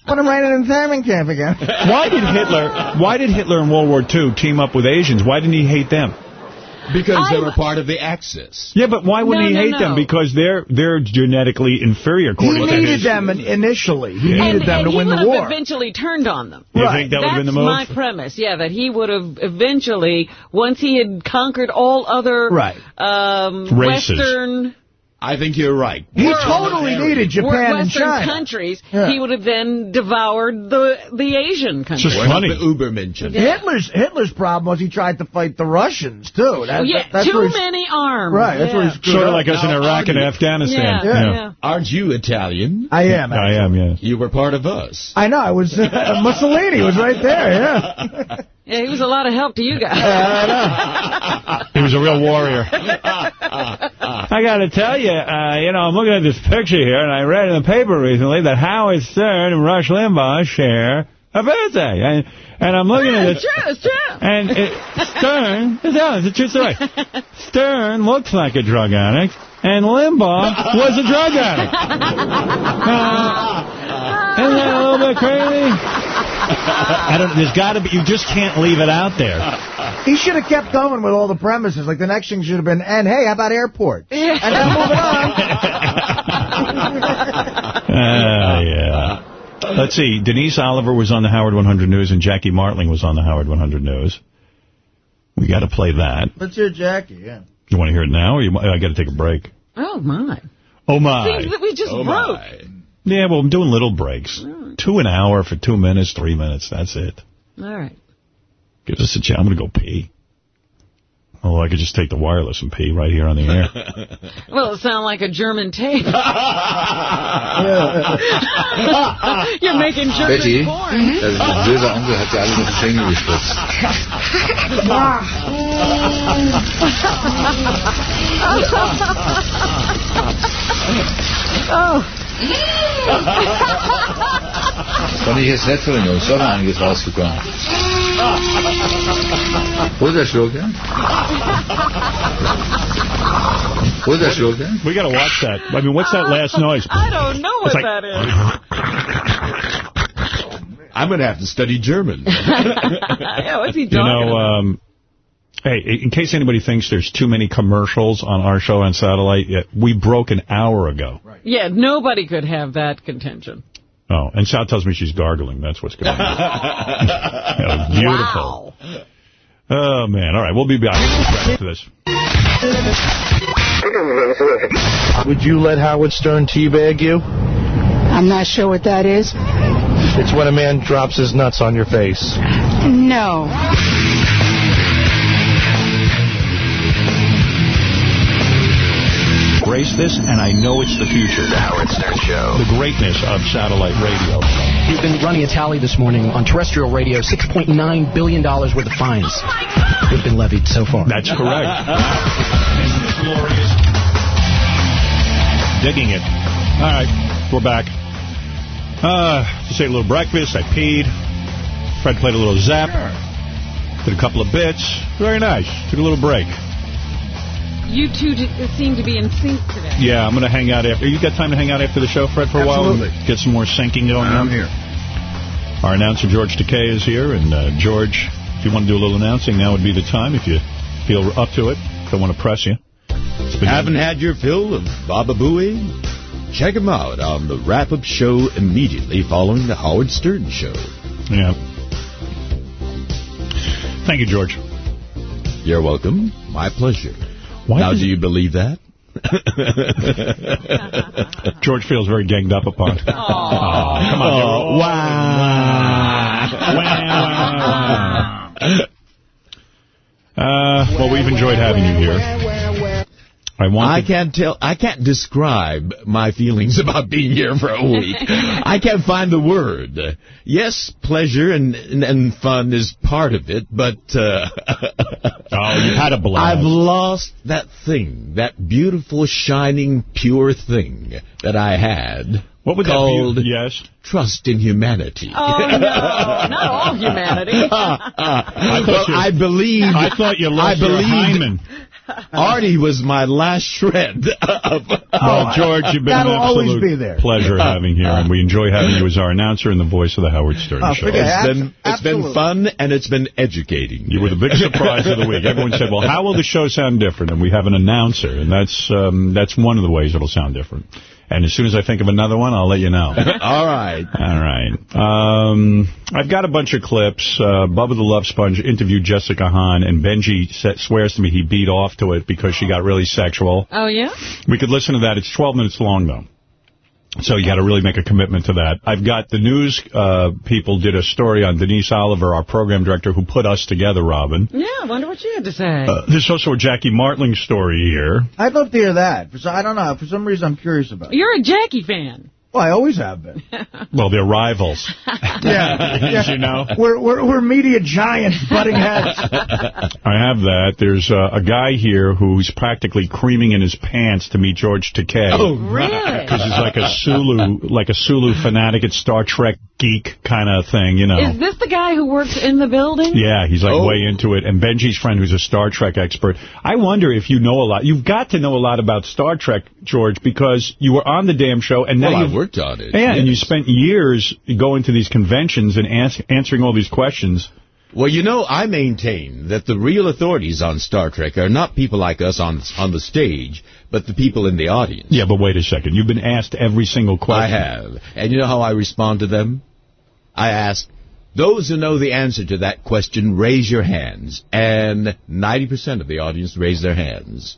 Put him right in an internment camp again. Why did Hitler? Why did Hitler in World War II team up with Asians? Why didn't he hate them? Because they were part of the Axis. Yeah, but why wouldn't No, he no, hate no. them? Because they're they're genetically inferior. He According to needed his- them initially. He Yeah. needed And, them and to he win would the have war. eventually turned on them. You think that would have been the move? That's my premise, yeah, that he would have eventually, once he had conquered all other Right. um, Races. Western I think you're right. He totally needed Japan and Western China. countries, Yeah. he would have then devoured the the Asian countries. Just The Ubermenschen. Hitler's Hitler's problem was he tried to fight the Russians too. That, Oh, yeah, that- that's too many arms. Right, that's yeah. where he's screwed Sort of like us in Iraq and Afghanistan. Yeah, yeah. Aren't you Italian? I am. I am, yeah. You were part of us. I know. I was uh, Mussolini was right there. Yeah. Yeah, he was a lot of help to you guys. He was a real warrior. I got to tell you, uh, you know, I'm looking at this picture here, and I read in the paper recently that Howard Stern and Rush Limbaugh share a birthday. And, and I'm looking at it's it. true, it's true. And it, Stern, it's, no, it's a true story. Stern looks like a drug addict, and Limbaugh was a drug addict. Uh, isn't that a little bit crazy? I don't. There's got to be. You just can't leave it out there. He should have kept going with all the premises. Like the next thing should have been, and hey, how about airport? Yeah. And then moving Uh, yeah. Let's see. Denise Oliver was on the Howard 100 News, and Jackie Martling was on the Howard 100 News. We got to play that. Let's hear Jackie. Yeah. You want to hear it now, or you, I got to take a break? Oh, my. Oh my! Things that we just Oh, broke. Yeah, well, I'm doing little breaks. Two an hour for two minutes, three minutes. That's it. All right. Give us a chance. I'm going to go pee. Oh, I could just take the wireless and pee right here on the air. Well, it sounded like a German tape. You're making German Betty, porn. also mein böser Onkel hat ja alle noch Schenkel gespritzt. oh. Fand ich jetzt nett von den Jungs, ist auch noch einiges rausgekommen. Hol der Schluck, ja? Hol der Schluck, ja? We got to watch that. I mean, what's that last noise? I don't know what like, that is. I'm going to have to study German. yeah, what's he You know, about? um, hey, in case anybody thinks there's too many commercials on our show on satellite, we broke an hour ago. Yeah, nobody could have that contention. Oh, and Sal tells me she's gargling. That's what's going on. That was beautiful. Oh, man. All right, we'll be back after this. Would you let Howard Stern teabag you? I'm not sure what that is. It's when a man drops his nuts on your face. No. Embrace this, and I know it's the future. The Howard Stern Show. The greatness of satellite radio. You've been running a tally this morning on terrestrial radio, $6.9 billion worth of fines oh have been levied so far. That's correct. Digging it. All right, we're back. Uh, just ate a little breakfast. I peed. Fred played a little zap. Did a couple of bits. Very nice. Took a little break. You two d- seem to be in sync today. Yeah, I'm going to hang out after. You got time to hang out after the show, Fred, for a Absolutely. while? Get some more syncing going I'm on? here. Our announcer, George Takei, is here. And, uh, George, if you want to do a little announcing, now would be the time if you feel up to it. Don't want to press you. It's Haven't had your fill of Baba Booey? Check him out on the wrap-up show immediately following the Howard Stern show. Yeah. Thank you, George. You're welcome. My pleasure. Why now, do you believe that? George feels very ganged up upon. Oh, come on. Oh, wow. Uh, well, we've enjoyed having you here. I want I can't tell. I can't describe my feelings about being here for a week. I can't find the word. Yes, pleasure and and, and fun is part of it, but uh, oh, you had a blast. I've lost that thing, that beautiful, shining, pure thing that I had. What would that called be? Yes. trust in humanity. Oh, no. Not all humanity. I well, you- I believe. I thought you I lost your believed hymen. Artie was my last shred of. Well, George, you've been That'll an always absolute be there. pleasure having you, here. and we enjoy having you as our announcer and the voice of the Howard Stern Oh, Show. It's Abs- been it's been fun and it's been educating. You were the big surprise of the week. Everyone said, "Well, how will the show sound different?" And we have an announcer, and that's um, that's one of the ways it'll sound different. And as soon as I think of another one, I'll let you know. All right. All right. Um, I've got a bunch of clips. Uh, Bubba the Love Sponge interviewed Jessica Hahn, and Benjy sa- swears to me he beat off to it because she got really sexual. Oh, yeah? We could listen to that. It's 12 minutes long, though. So you got to really make a commitment to that. I've got the news uh, people did a story on Denise Oliver, our program director, who put us together, Robin. Yeah, I wonder what she had to say. Uh, there's also a Jackie Martling story here. I'd love to hear that. I don't know. For some reason, I'm curious about it. You're a Jackie fan. Well, I always have been. Well, they're rivals. Yeah, As you know. We're, we're, we're media giants butting heads. I have that. There's uh, a guy here who's practically creaming in his pants to meet George Takei. Oh, really? Because he's like a Sulu, like a Sulu fanatic at Star Trek geek kind of thing, you know. Is this the guy who works in the building? Yeah, he's like Oh. way into it. And Benjy's friend, who's a Star Trek expert. I wonder if you know a lot. You've got to know a lot about Star Trek, George, because you were on the damn show, and now Well, you've worked on it. And you spent years going to these conventions and ans answering all these questions. Well, you know, I maintain that the real authorities on Star Trek are not people like us on on the stage, but the people in the audience. Yeah, but wait a second. You've been asked every single question. I have. And you know how I respond to them? I ask, those who know the answer to that question, raise your hands. And 90% of the audience raise their hands.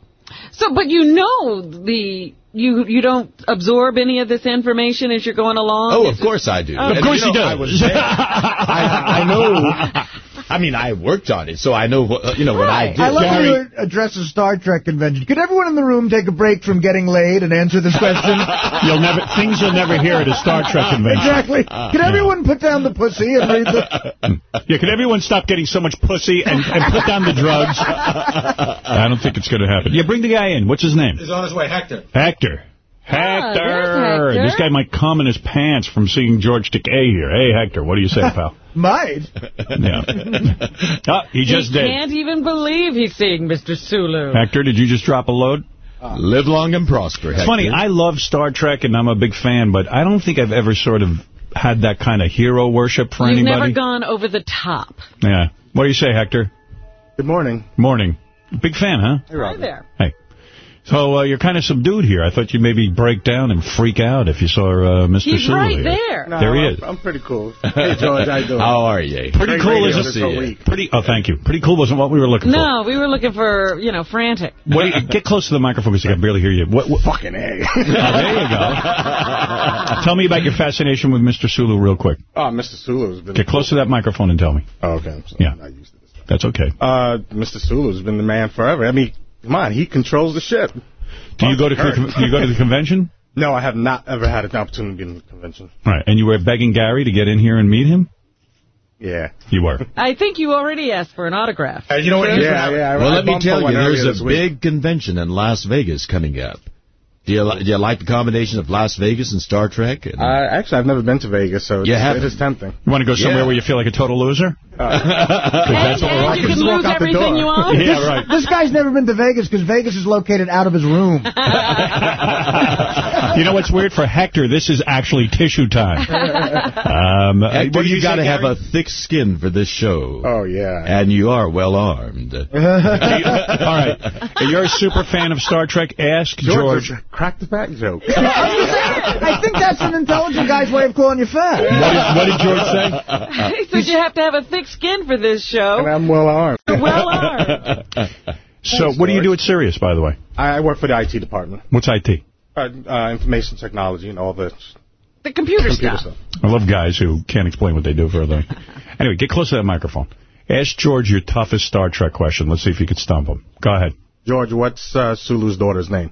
So, but you know the you you don't absorb any of this information as you're going along. Oh, of course I do. Oh. Of course you he know, does. I was there. I, I know. I mean, I worked on it, so I know what you know what I did. I love Gary- how you address a Star Trek convention. Could everyone in the room take a break from getting laid and answer this question? You'll never things you'll never hear at a Star Trek convention. exactly. Could everyone put down the pussy and read the... Yeah, can everyone stop getting so much pussy and, and put down the drugs? I don't think it's going to happen. Yeah, bring the guy in. What's his name? He's on his way, Hector. Hector. Oh, there's Hector. Hector. This guy might come in his pants from seeing George Takei here. Hey, Hector, what do you say, pal? Might. Yeah. Ah, he just he did. can't even believe he's seeing Mr. Sulu. Hector, did you just drop a load? Live long and prosper. It's funny, I love Star Trek and I'm a big fan, but I don't think I've ever sort of had that kind of hero worship for You've anybody. never gone over the top. Yeah. What do you say, Hector? Good morning. Morning. Big fan, huh? Hey, Hi there. Hey. So uh, you're kind of subdued here. I thought you'd maybe break down and freak out if you saw uh, Mr. He's Sulu right here. there. No, There he I'm- is. I'm pretty cool. Hey, George, how you doing? How are you? Pretty Great cool, radio isn't it? Pretty. Oh, thank you. Pretty cool wasn't what we were looking for. No, we were looking for, you know, frantic. for. What you, get close to the microphone because I can barely hear you. What, what, Fucking A. oh, there you go. tell me about your fascination with Mr. Sulu real quick. oh, Mr. Sulu's been... Get close to that microphone and tell me. Oh, okay. I'm sorry. Yeah. I'm not used to this. That's okay. Uh, Mr. Sulu's been the man forever. I mean, come on, he controls the ship. Do you go to Kurt. do you go to the convention? No, I have not ever had an opportunity to be in the convention. All right, and you were begging Gary to get in here and meet him? Yeah. You were. I think you already asked for an autograph. you know what? Yeah, yeah. I, Well, I let me tell you, there's a this week. big convention in Las Vegas coming up. Do you, li- do you like the combination of Las Vegas and Star Trek? And, Uh, actually, I've never been to Vegas, so You it's, haven't? it is tempting. You want to go somewhere Yeah. where you feel like a total loser? And, and you can lose everything you own. Yeah, right. This guy's never been to Vegas because Vegas is located out of his room. You know what's weird for Hector? This is actually tissue time. Um, Hector, what did you got to have a thick skin for this show. Oh, yeah. And you are well armed. All right. You're a super fan of Star Trek. Ask George. George, crack the back joke. I think that's an intelligent guy's way of calling you fat. What did, what did George say? he said you have to have a thick skin for this show. And I'm well armed. Well armed. So, what do you do at Sirius, by the way? I I work for the IT department. What's IT? Uh, uh, information technology and all the The computer, computer stuff. stuff. I love guys who can't explain what they do for a living. Anyway, get close to that microphone. Ask George your toughest Star Trek question. Let's see if you can stump him. Go ahead. George, what's uh, Sulu's daughter's name?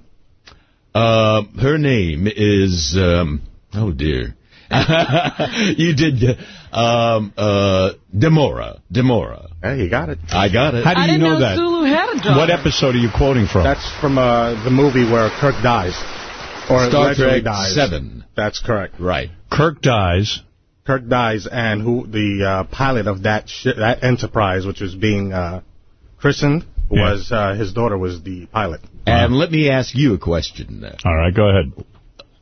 Uh, her name is, um, oh dear. you did, um, uh, Demora. Demora. Hey, you got it. I got it. How do I you didn't know, that? Sulu had a daughter. What episode are you quoting from? That's from uh, the movie where Kirk dies. Or Star Trek dies. 7. That's correct. Right. Kirk dies. Kirk dies, and who the uh, pilot of that shi that Enterprise, which was being uh, christened, Yeah. was uh, his daughter was the pilot. And let me ask you a question. All right, go ahead.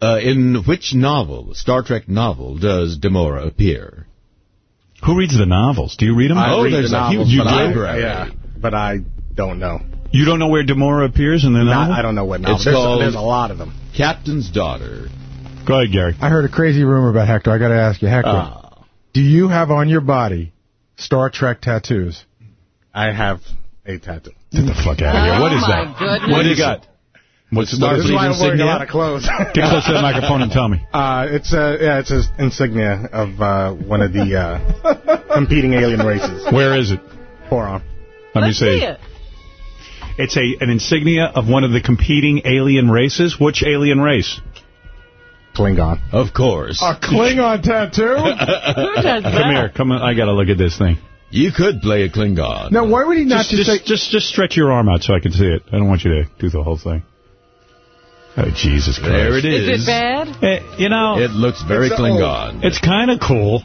Uh, in which novel, Star Trek novel, does Demora appear? Who reads the novels? Do you read them? I Oh, read there's the a novels, huge but I- library. yeah, but I don't know. You don't know where Demora appears in the novel? Not, I don't know what novel. It's There's, called- there's a lot of them. Captain's Daughter. Go ahead, Gary. I heard a crazy rumor about Hector. I got to ask you, Hector, Uh, do you have on your body Star Trek tattoos? I have a tattoo. Get the fuck out of here. What is Oh, my that? goodness. What do you got? What's This is why I'm wearing a lot of clothes. Get close to the microphone and tell me. Uh, it's a yeah, it's an insignia of uh, one of the uh, competing alien races. Where is it? Forearm. Let me Let's see. see it. It's a an insignia of one of the competing alien races. Which alien race? Klingon. Of course. A Klingon tattoo? Who does that? Come here. Come on. I got to look at this thing. You could play a Klingon. now, why would he not Just, just, just, say... just, just stretch your arm out so I can see it. I don't want you to do the whole thing. Oh, Jesus Christ. There it is. Is it bad? Eh, you know, It looks very It's Klingon. it's kind of cool.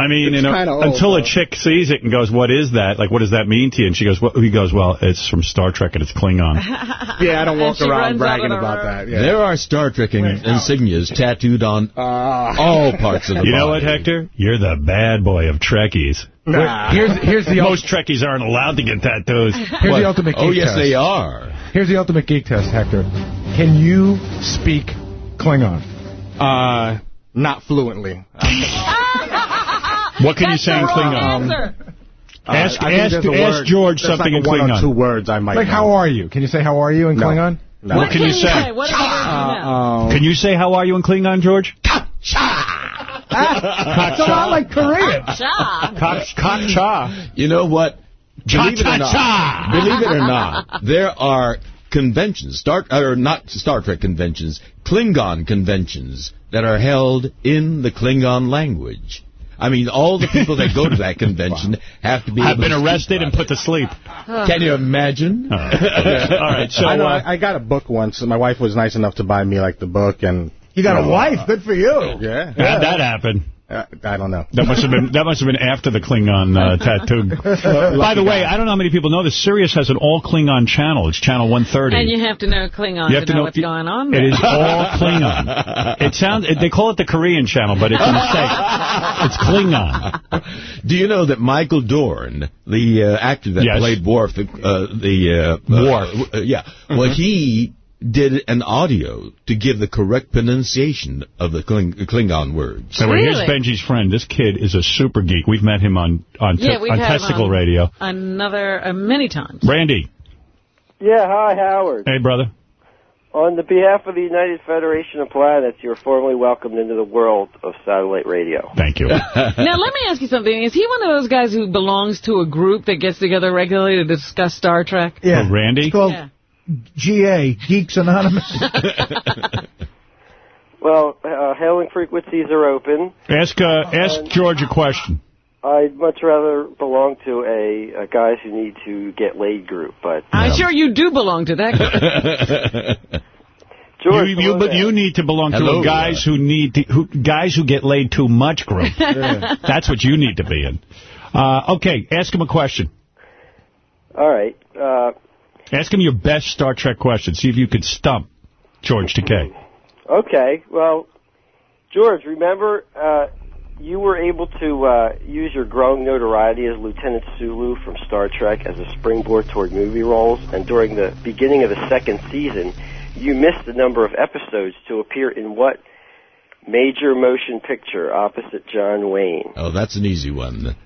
I mean, you know, old, until a chick sees it and goes, "What is that? Like, what does that mean to you?" And she goes, "Well," he goes, "Well, it's from Star Trek and it's Klingon." Yeah, I don't walk around bragging about that. Yeah. There are Star Trek in- insignias tattooed on Uh, all parts of the you know what, Hector? You're the bad boy of Trekkies. nah. Here's, here's, the Most Trekkies aren't allowed to get tattoos. here's the ultimate geek Oh, yes, test. they are. Here's the ultimate geek test, Hector. Can you speak Klingon? Uh, not fluently. What can you say in Klingon? answer. Uh, Ask- I ask- ask word- George something like in one Klingon. or two words I might Like, know. how are you? Can you say, how are you in No. Klingon? No. What can you say? What are the words you? Um, Can you say how are you in Klingon, George? It's a lot like Korean. Cha. Cock, cock cha. You know what? Believe it or not, believe it or not, there are conventions, Star or not Star Trek conventions, Klingon conventions that are held in the Klingon language. I mean, all the people that go to that convention have to be. I've been arrested and put to sleep. Can you imagine? All right. All right. So, I, know, uh, I, I got a book once. My wife was nice enough to buy me like the book, and You got a wife. Good for you. Yeah, how'd that happen? Uh, I don't know. That must have been that must have been after the Klingon uh, tattoo. By the way, I don't know how many people know this. Sirius has an all Klingon channel. It's channel 130. And you have to know Klingon You have to know, what's it- going on It there. is all Klingon. It sounds. It, they call it the Korean channel, but it's a mistake. It's Klingon. Do you know that Michael Dorn, the uh, actor that Yes. played Worf, uh, the uh, Worf. uh, uh, yeah, well, he did an audio to give the correct pronunciation of the Kling- Klingon words. So here's Benjy's friend. This kid is a super geek. We've met him on on, te- yeah, on Testicle on Radio. Another, uh, many times. Randy, Yeah, hi, Howard. hey brother. On the behalf of the United Federation of Planets, you're formally welcomed into the world of satellite radio. Thank you. now, let me ask you something. Is he one of those guys who belongs to a group that gets together regularly to discuss Star Trek? Yeah. Oh, Randy? It's called Yeah. GA, Geeks Anonymous. Well, uh, hailing frequencies are open. Ask uh, ask George a question. I'd much rather belong to a, a guys who need to get laid group, but I'm sure you do belong to that group. George, you, you, but you need to belong to Hello, a guys who need to, who guys who get laid too much group. Yeah. That's what you need to be in. Uh, okay, ask him a question. All right. Uh, Ask him your best Star Trek question. See if you could stump George Takei. okay. Well, George, remember uh, you were able to uh, use your growing notoriety as Lieutenant Sulu from Star Trek as a springboard toward movie roles, and during the beginning of the second season, you missed a number of episodes to appear in what major motion picture opposite John Wayne? Oh, that's an easy one.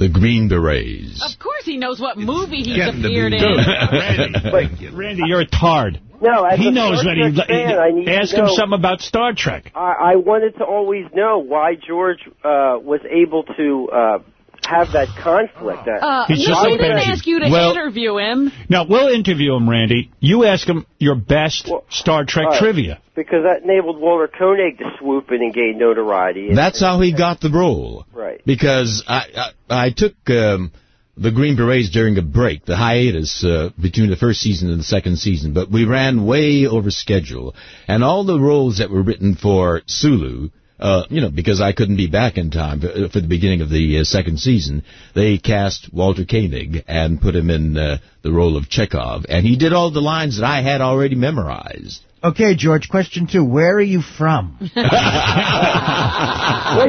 The Green Berets. Of course he knows what movie he's getting to be appeared in. Randy, Randy, you're a tard. No, as he a knows Star that. Trek He, fan, I need to ask him something about Star Trek. I, I wanted to always know why George uh, was able to uh, have that conflict. Uh, He's no, just we didn't ask you to Well- interview him. Now, we'll interview him, Randy. You ask him your best Star Trek All right. trivia. because that enabled Walter Koenig to swoop in and gain notoriety. And- That's how he got the role. Right. Because I I, I took um, the Green Berets during a break, the hiatus uh, between the first season and the second season, but we ran way over schedule, and all the roles that were written for Sulu. Uh, you know, because I couldn't be back in time for, for the beginning of the uh, second season, they cast Walter Koenig and put him in uh, the role of Chekov, and he did all the lines that I had already memorized. Okay, George, question two. Where are you from?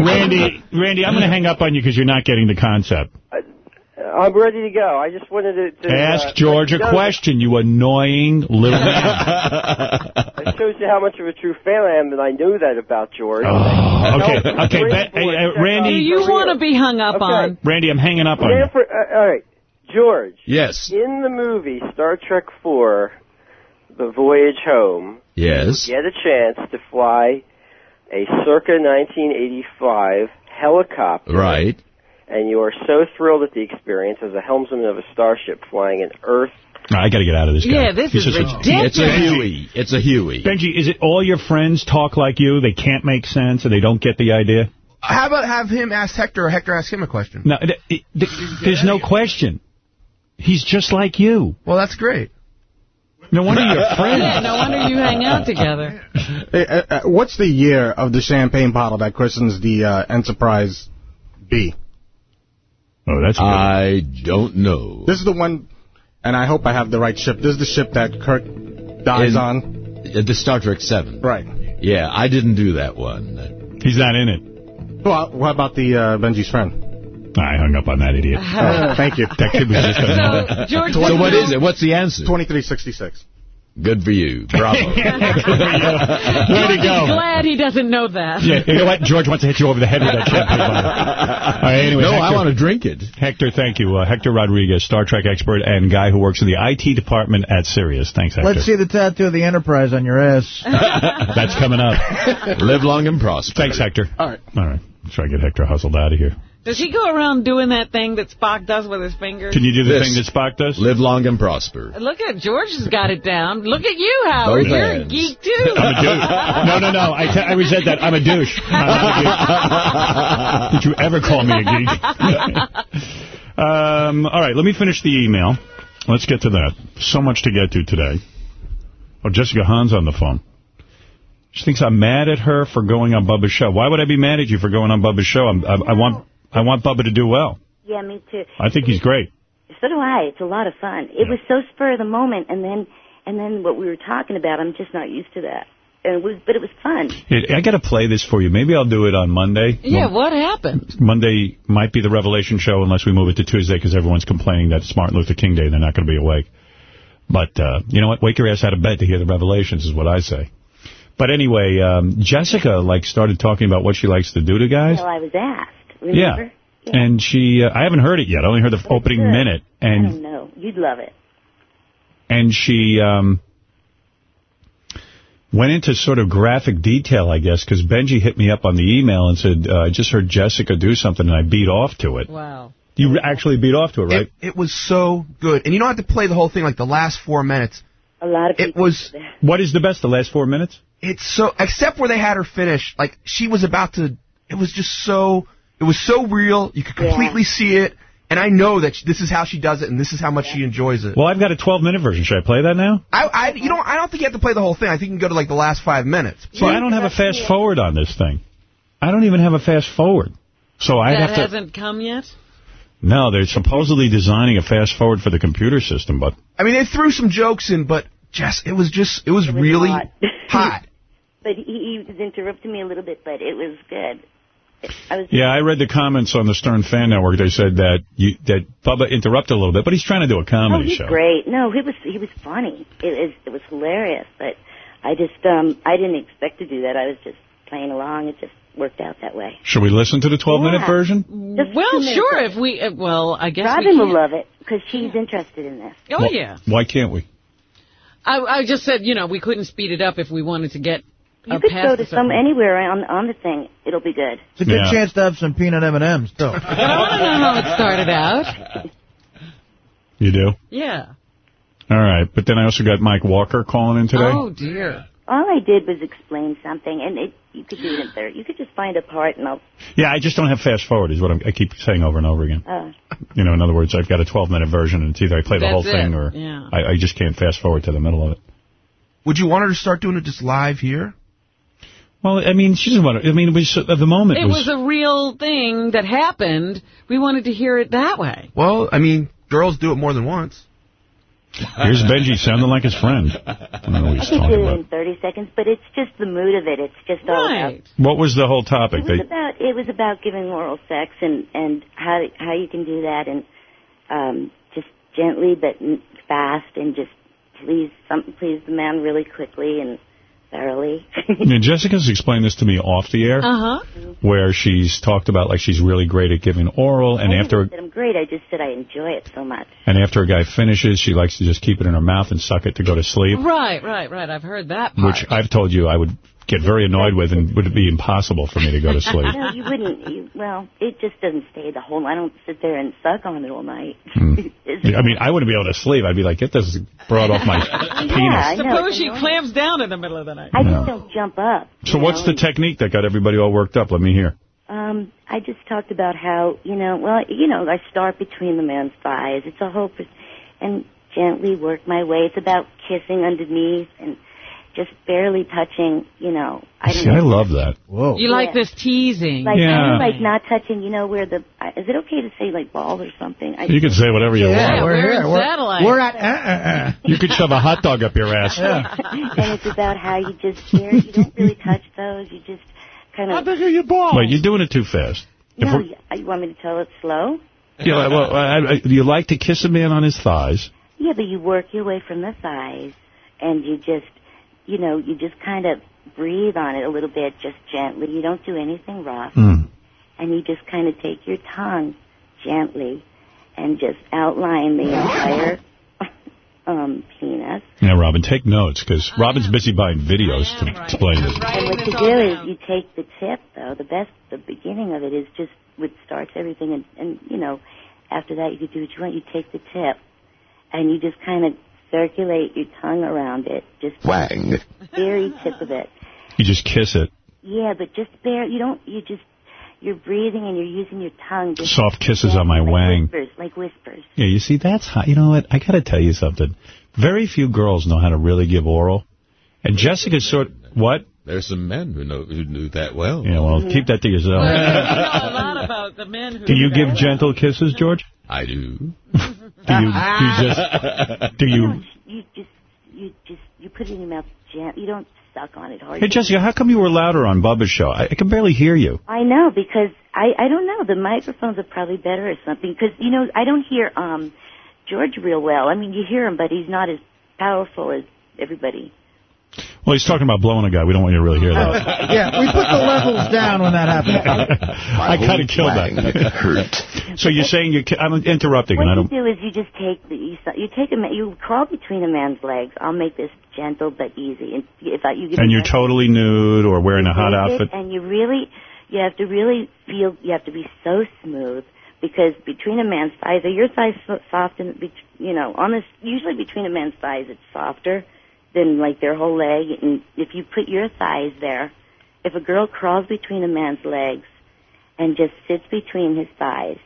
Randy, Randy, I'm going to hang up on you because you're not getting the concept. I'm ready to go. I just wanted to, to Ask uh, George a know question, you annoying little man. that It shows you how much of a true fan I am, and I knew that about George. Oh, okay, okay, Ben- hey, uh, Randy. Do you want to be hung up Okay. on? Randy, I'm hanging up on you. Stanford, uh, all right, George. Yes. In the movie Star Trek Four, The Voyage Home, Yes. you get a chance to fly a circa 1985 helicopter. Right. And you are so thrilled at the experience as a helmsman of a starship flying an Earth. I got to get out of this guy. Yeah, this He's is just- ridiculous. It's a Huey. It's a Huey. Benjy, is it all your friends talk like you? They can't make sense and they don't get the idea? How about have him ask Hector or Hector ask him a question? No, it, it, th- there's no question. He's just like you. Well, that's great. No wonder you're friends. Yeah, no wonder you hang out together. Hey, uh, uh, what's the year of the champagne bottle that christens the uh, Enterprise B? Oh, that's good. I don't know. This is the one, and I hope I have the right ship. This is the ship that Kirk dies In- on. Uh, The Star Trek 7. Right. Yeah, I didn't do that one. He's not in it. Well, what about the uh, Benjy's friend? I hung up on that idiot. Oh, thank you. That kid was just So. George, So what is it? What's the answer? 2366. Good for you. Bravo. Way to George is go. glad he doesn't know that. Yeah, you know what? George wants to hit you over the head with that champagne bottle. All right, anyway, no, I want to drink it. Hector, thank you. Uh, Hector Rodriguez, Star Trek expert and guy who works in the IT department at Sirius. Thanks, Hector. Let's see the tattoo of the Enterprise on your ass. That's coming up. Live long and prosper. Thanks, Hector. All right. All right. Let's try to get Hector hustled out of here. Does he go around doing that thing that Spock does with his fingers? Can you do the This. thing that Spock does? Live long and prosper. Look at George has got it down. Look at you, Howard. Both You're a geek too. I'm a douche. No, no, no. I resent that. I'm a douche. I'm a geek. Did you ever call me a geek? um, all right, let me finish the email. Let's get to that. So much to get to today. Oh, Jessica Hahn's on the phone. She thinks I'm mad at her for going on Bubba's show. Why would I be mad at you for going on Bubba's show? I'm, I, I want I want Bubba to do well. Yeah, me too. I think he's great. So do I. It's a lot of fun. It was so spur of the moment, and then and then what we were talking about. I'm just not used to that. And it was, but it was fun. It, I got to play this for you. Maybe I'll do it on Monday. Yeah, Well, what happened? Monday might be the Revelation show unless we move it to Tuesday because everyone's complaining that it's Martin Luther King Day and they're not going to be awake. But uh, you know what? Wake your ass out of bed to hear the Revelations is what I say. But anyway, um, Jessica like started talking about what she likes to do to guys. Well, I was asked. Yeah. Remember? And she, uh, I haven't heard it yet. I only heard the opening good. minute. I don't And know. You'd love it. and she um, went into sort of graphic detail, I guess, because Benjy hit me up on the email and said, uh, I just heard Jessica do something, and I beat off to it. Wow. You actually beat off to it, right? It, it was so good. And you don't have to play the whole thing like the last four minutes. A lot of It was, what is the best, the last four minutes? it's so, except where they had her finish, like she was about to, it was just so, it was so real. You could Yeah. completely see it. and I know that sh- this is how she does it, and this is how much she enjoys it. Well, I've got a 12-minute version. Should I play that now? I, I, you know, I don't think you have to play the whole thing. I think you can go to like the last five minutes. See, I don't have a fast forward on this thing. I don't even have a fast forward. So I'd that have to... hasn't come yet? No, they're supposedly designing a fast forward for the computer system, but... I mean, they threw some jokes in, but Jess, it was just, it was, It was really hot. hot. But he, he was interrupting me a little bit, but it was good. I was Yeah, I read the comments on the Stern Fan Network. They said that you, that Bubba interrupted a little bit, but he's trying to do a comedy oh, comedy he's show. great. No, he was he was funny. It was it was hilarious, but I just um I didn't expect to do that. I was just playing along. It just worked out that way. Should we listen to the 12-minute Yeah. version? Just well, sure. If we, uh, well, I guess we Robin will can. love it because she's interested in this. Oh Well, yeah. Why can't we? I, I just said, you know, we couldn't speed it up if we wanted to get You uh, could go to some anywhere on on the thing. It'll be good. It's a good Yeah. chance to have some peanut M&Ms, too. I want to know how it started out. You do? Yeah. All right, but then I also got Mike Walker calling in today. Oh dear. All I did was explain something, and it, you could do it in third. You could just find a part, and I'll. Yeah, I just don't have fast forward, is what I'm, I keep saying over and over again. Uh, You know, in other words, I've got a 12-minute version, and it's either I play the That's whole thing it, or yeah. I, I just can't fast forward to the middle of it. Would you want her to start doing it just live here? Well, I mean, she doesn't want to. I mean, it was at the moment. It was a real thing that happened. We wanted to hear it that way. Well, I mean, girls do it more than once. Here's Benjy sounding like his friend. I don't know what he's could talking do it about. in 30 seconds, but it's just the mood of it. It's just all about What was the whole topic? It was They, about it was about giving oral sex and and how how you can do that and um just gently but fast and just please some please the man really quickly and thoroughly. Yeah, Jessica's explained this to me off the air, Uh-huh. where she's talked about like she's really great at giving oral, and I after didn't say I'm great. I just said I enjoy it so much. and after a guy finishes, she likes to just keep it in her mouth and suck it to go to sleep, Right, right, right. I've heard that part. which I've told you I would get very annoyed with, and would it be impossible for me to go to sleep. no, you wouldn't. You, well, it just doesn't stay the whole. I don't sit there and suck on it all night. I mean, I wouldn't be able to sleep. I'd be like, get this broad off my penis. know, Suppose it's she annoying. clams down in the middle of the night. I just don't jump up. So what's the technique that got everybody all worked up? Let me hear. Um, I just talked about how you know, well, you know, I start between the man's thighs. It's a whole, and gently work my way. It's about kissing underneath and just barely touching. You know, I don't See, I love that. Whoa. You like this teasing. Like, Yeah. kind of like not touching, you know, where the, uh, is it okay to say like balls or something? I, You can say whatever you Yeah, want. we're we're here. We're, satellite. we're at uh, uh, uh. You could shove a hot dog up your ass. Yeah. and it's about how you just, there, you don't really touch those, you just kind of, are your balls? Wait, you're doing it too fast. If no, you, you want me to tell it slow? Yeah, well, I, I, you like to kiss a man on his thighs. Yeah, but you work your way from the thighs, and you just, you know, you just kind of breathe on it a little bit, just gently. You don't do anything rough, Mm. and you just kind of take your tongue gently and just outline the entire um, penis. Yeah, Robin, take notes, because Robin's busy buying videos to explain it. And what you do is you take the tip, though. The best, the beginning of it is just what starts everything, and, and you know, after that you could do what you want. You take the tip, and you just kind of circulate your tongue around it, just Wang. very tip of it. You just kiss it. Yeah, but just bare. You don't. You just you're breathing and you're using your tongue. Just Soft kisses on my wang. whispers, like whispers. Yeah, you see, that's hot. You know what? I got to tell you something. Very few girls know how to really give oral. And Jessica's sort... What? There's some men who know who knew that well. Yeah, well, keep that to yourself. Well, know a lot about the men who Do you give gentle kisses, George? I do. Do you, do you just... Do you... You just you just you put it in your mouth. Gent- you don't suck on it hard. Hey, Jessica, how come you were louder on Bubba's show? I, I can barely hear you. I know because I I don't know the microphones are probably better or something because you know I don't hear um George real well. I mean you hear him but he's not as powerful as everybody. Well, he's talking about blowing a guy. We don't want you to really hear that. yeah, we put the levels down when that happened. I kind of killed that. hurt. So you're saying you... I'm interrupting, and I What don't... you do is you just take the you, you take a ma- you crawl between a man's legs. I'll make this gentle but easy. And if I, you give and you're a- totally nude or wearing a hot outfit. and you really you have to really feel you have to be so smooth because between a man's thighs, are your thighs so- soft and bet- you know on this usually between a man's thighs it's softer than like their whole leg. And if you put your thighs there, if a girl crawls between a man's legs and just sits between his thighs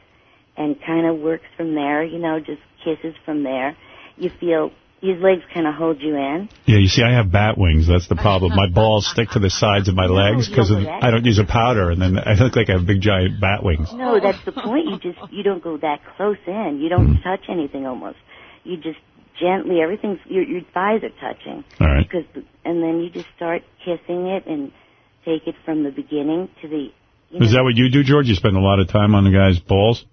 and kind of works from there. You know, just kisses from there. You feel his legs kind of hold you in. Yeah, you see, I have bat wings. That's the problem. My balls stick to the sides of my legs because no, I don't use a powder, and then I look like I have big giant bat wings. No, that's the point. You just you don't go that close in. You don't mm. touch anything almost. You just gently everything's your your thighs are touching. All right. Because and then you just start kissing it and take it from the beginning to the. You Is that what you do, George? You spend a lot of time on the guy's balls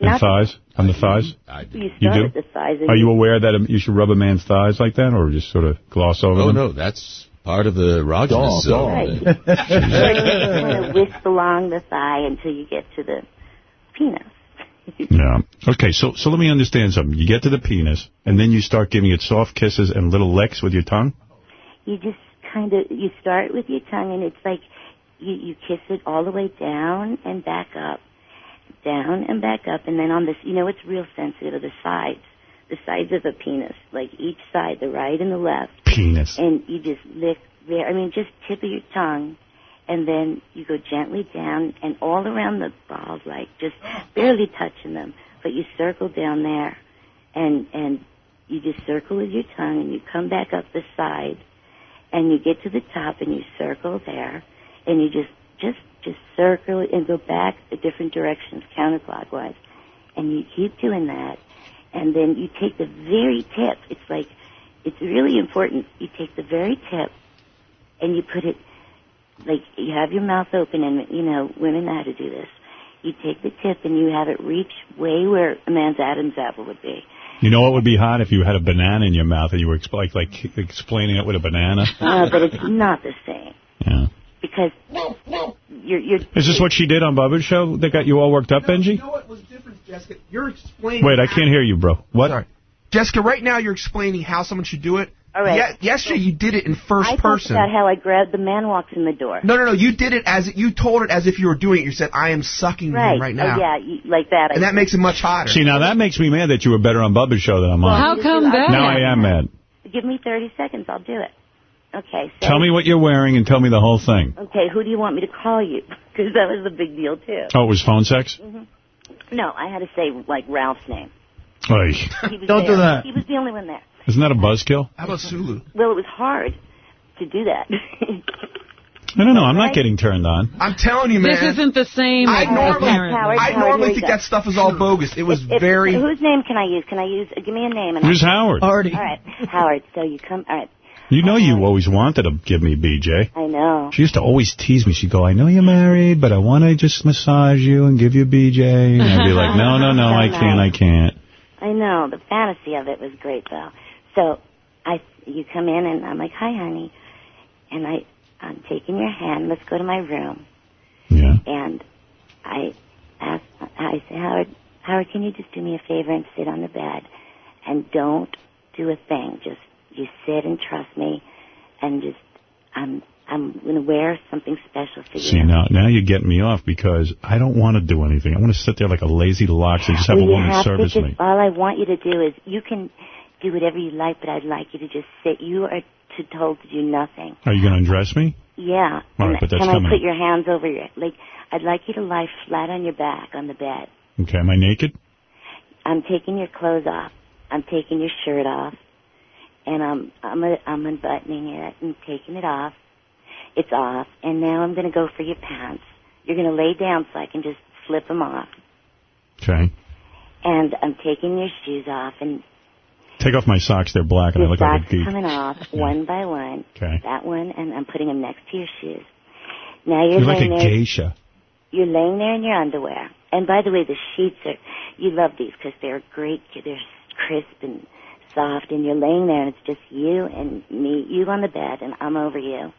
and Not- thighs? On the thighs? I You You do? the thighs. Are you aware that you should rub a man's thighs like that, or just sort of gloss over Oh, them? no, that's part of the erogenous zone. Right. kind of whisk along the thigh until you get to the penis. Yeah. Okay, so so let me understand something. You get to the penis, and then you start giving it soft kisses and little licks with your tongue? You just kind of you start with your tongue, and it's like you you kiss it all the way down and back up, down and back up, and then on this, you know, it's real sensitive of the sides, the sides of the penis, like each side, the right and the left. Penis. and you just lick there. I mean, just tip of your tongue, and then you go gently down and all around the balls, like just barely touching them, but you circle down there, and and you just circle with your tongue, and you come back up the side, and you get to the top, and you circle there, and you just just just circle and go back the different directions counterclockwise, and you keep doing that, and then you take the very tip. It's like it's really important. You take the very tip and you put it like you have your mouth open and you know, women know how to do this. You take the tip and you have it reach way where a man's Adam's apple would be. You know what would be hot if you had a banana in your mouth and you were expl- like, like explaining it with a banana? Uh, but it's not the same. Yeah. Because you're you're Is this what she did on Bubba's show that got you all worked up, Benjy? You know what was different, Jessica? You're explaining. Wait, I can't hear you, bro. What? Sorry. Jessica, right now you're explaining how someone should do it. All right. Ye- yesterday you did it in first I talked about how I grabbed the man walks in the door. No, no, no. You did it as you told it as if you were doing it. You said, "I am sucking Right. him right now," Oh, yeah, you, like that. and that makes it much hotter. See, now that makes me mad that you were better on Bubba's show than I'm on. How come that? Now I am mad. Give me 30 seconds. I'll do it. Okay. So, Tell me what you're wearing and tell me the whole thing. Okay, who do you want me to call you? Because that was a big deal too. Oh, it was phone sex? hmm No, I had to say like Ralph's name. Oy. Don't do that. He was the only one there. Isn't that a buzzkill? How about Sulu? Well, it was hard to do that. I don't know. I'm not getting turned on. I'm telling you, man. This isn't the same. I normally, apparently. I normally think that stuff is all bogus. It was If- very. Whose name can I use? Can I use? Uh, give me a name. And Who's I'll- Howard? All right, Howard. So you come. All right. You know you always wanted to give me BJ. I know. She used to always tease me. She'd go, I know you're married, but I want to just massage you and give you BJ. And I'd be like, no, no, no, I can't, I can't. I know. The fantasy of it was great, though. So I, you come in and I'm like, "Hi, honey," and I, I'm taking your hand. Let's go to my room. Yeah. And I ask, I say, Howard, Howard, can you just do me a favor and sit on the bed, and don't do a thing. Just you sit and trust me, and just I'm I'm gonna wear something special for you. See, now now you're getting me off because I don't want to do anything. I want to sit there like a lazy lox and just have well, a woman have service to just, me. All I want you to do is you can do whatever you like, but I'd like you to just sit. You are to, told to do nothing. Are you going to undress me? Yeah. All right, but that's can coming. I put your hands over your like? I'd like you to lie flat on your back on the bed. Okay, am I naked? I'm taking your clothes off. I'm taking your shirt off, and I'm I'm i I'm unbuttoning it and taking it off. It's off, and now I'm going to go for your pants. You're going to lay down so I can just flip them off, Okay. and I'm taking your shoes off, and Take off my socks. They're black and I your look like socks a geek. coming off one by one. Okay. That one, and I'm putting them next to your shoes. Now you're, You're like laying a there. geisha. You're laying there in your underwear. And by the way, the sheets are, you love these because they're great, they're crisp and soft, and you're laying there and it's just you and me, you on the bed, and I'm over you.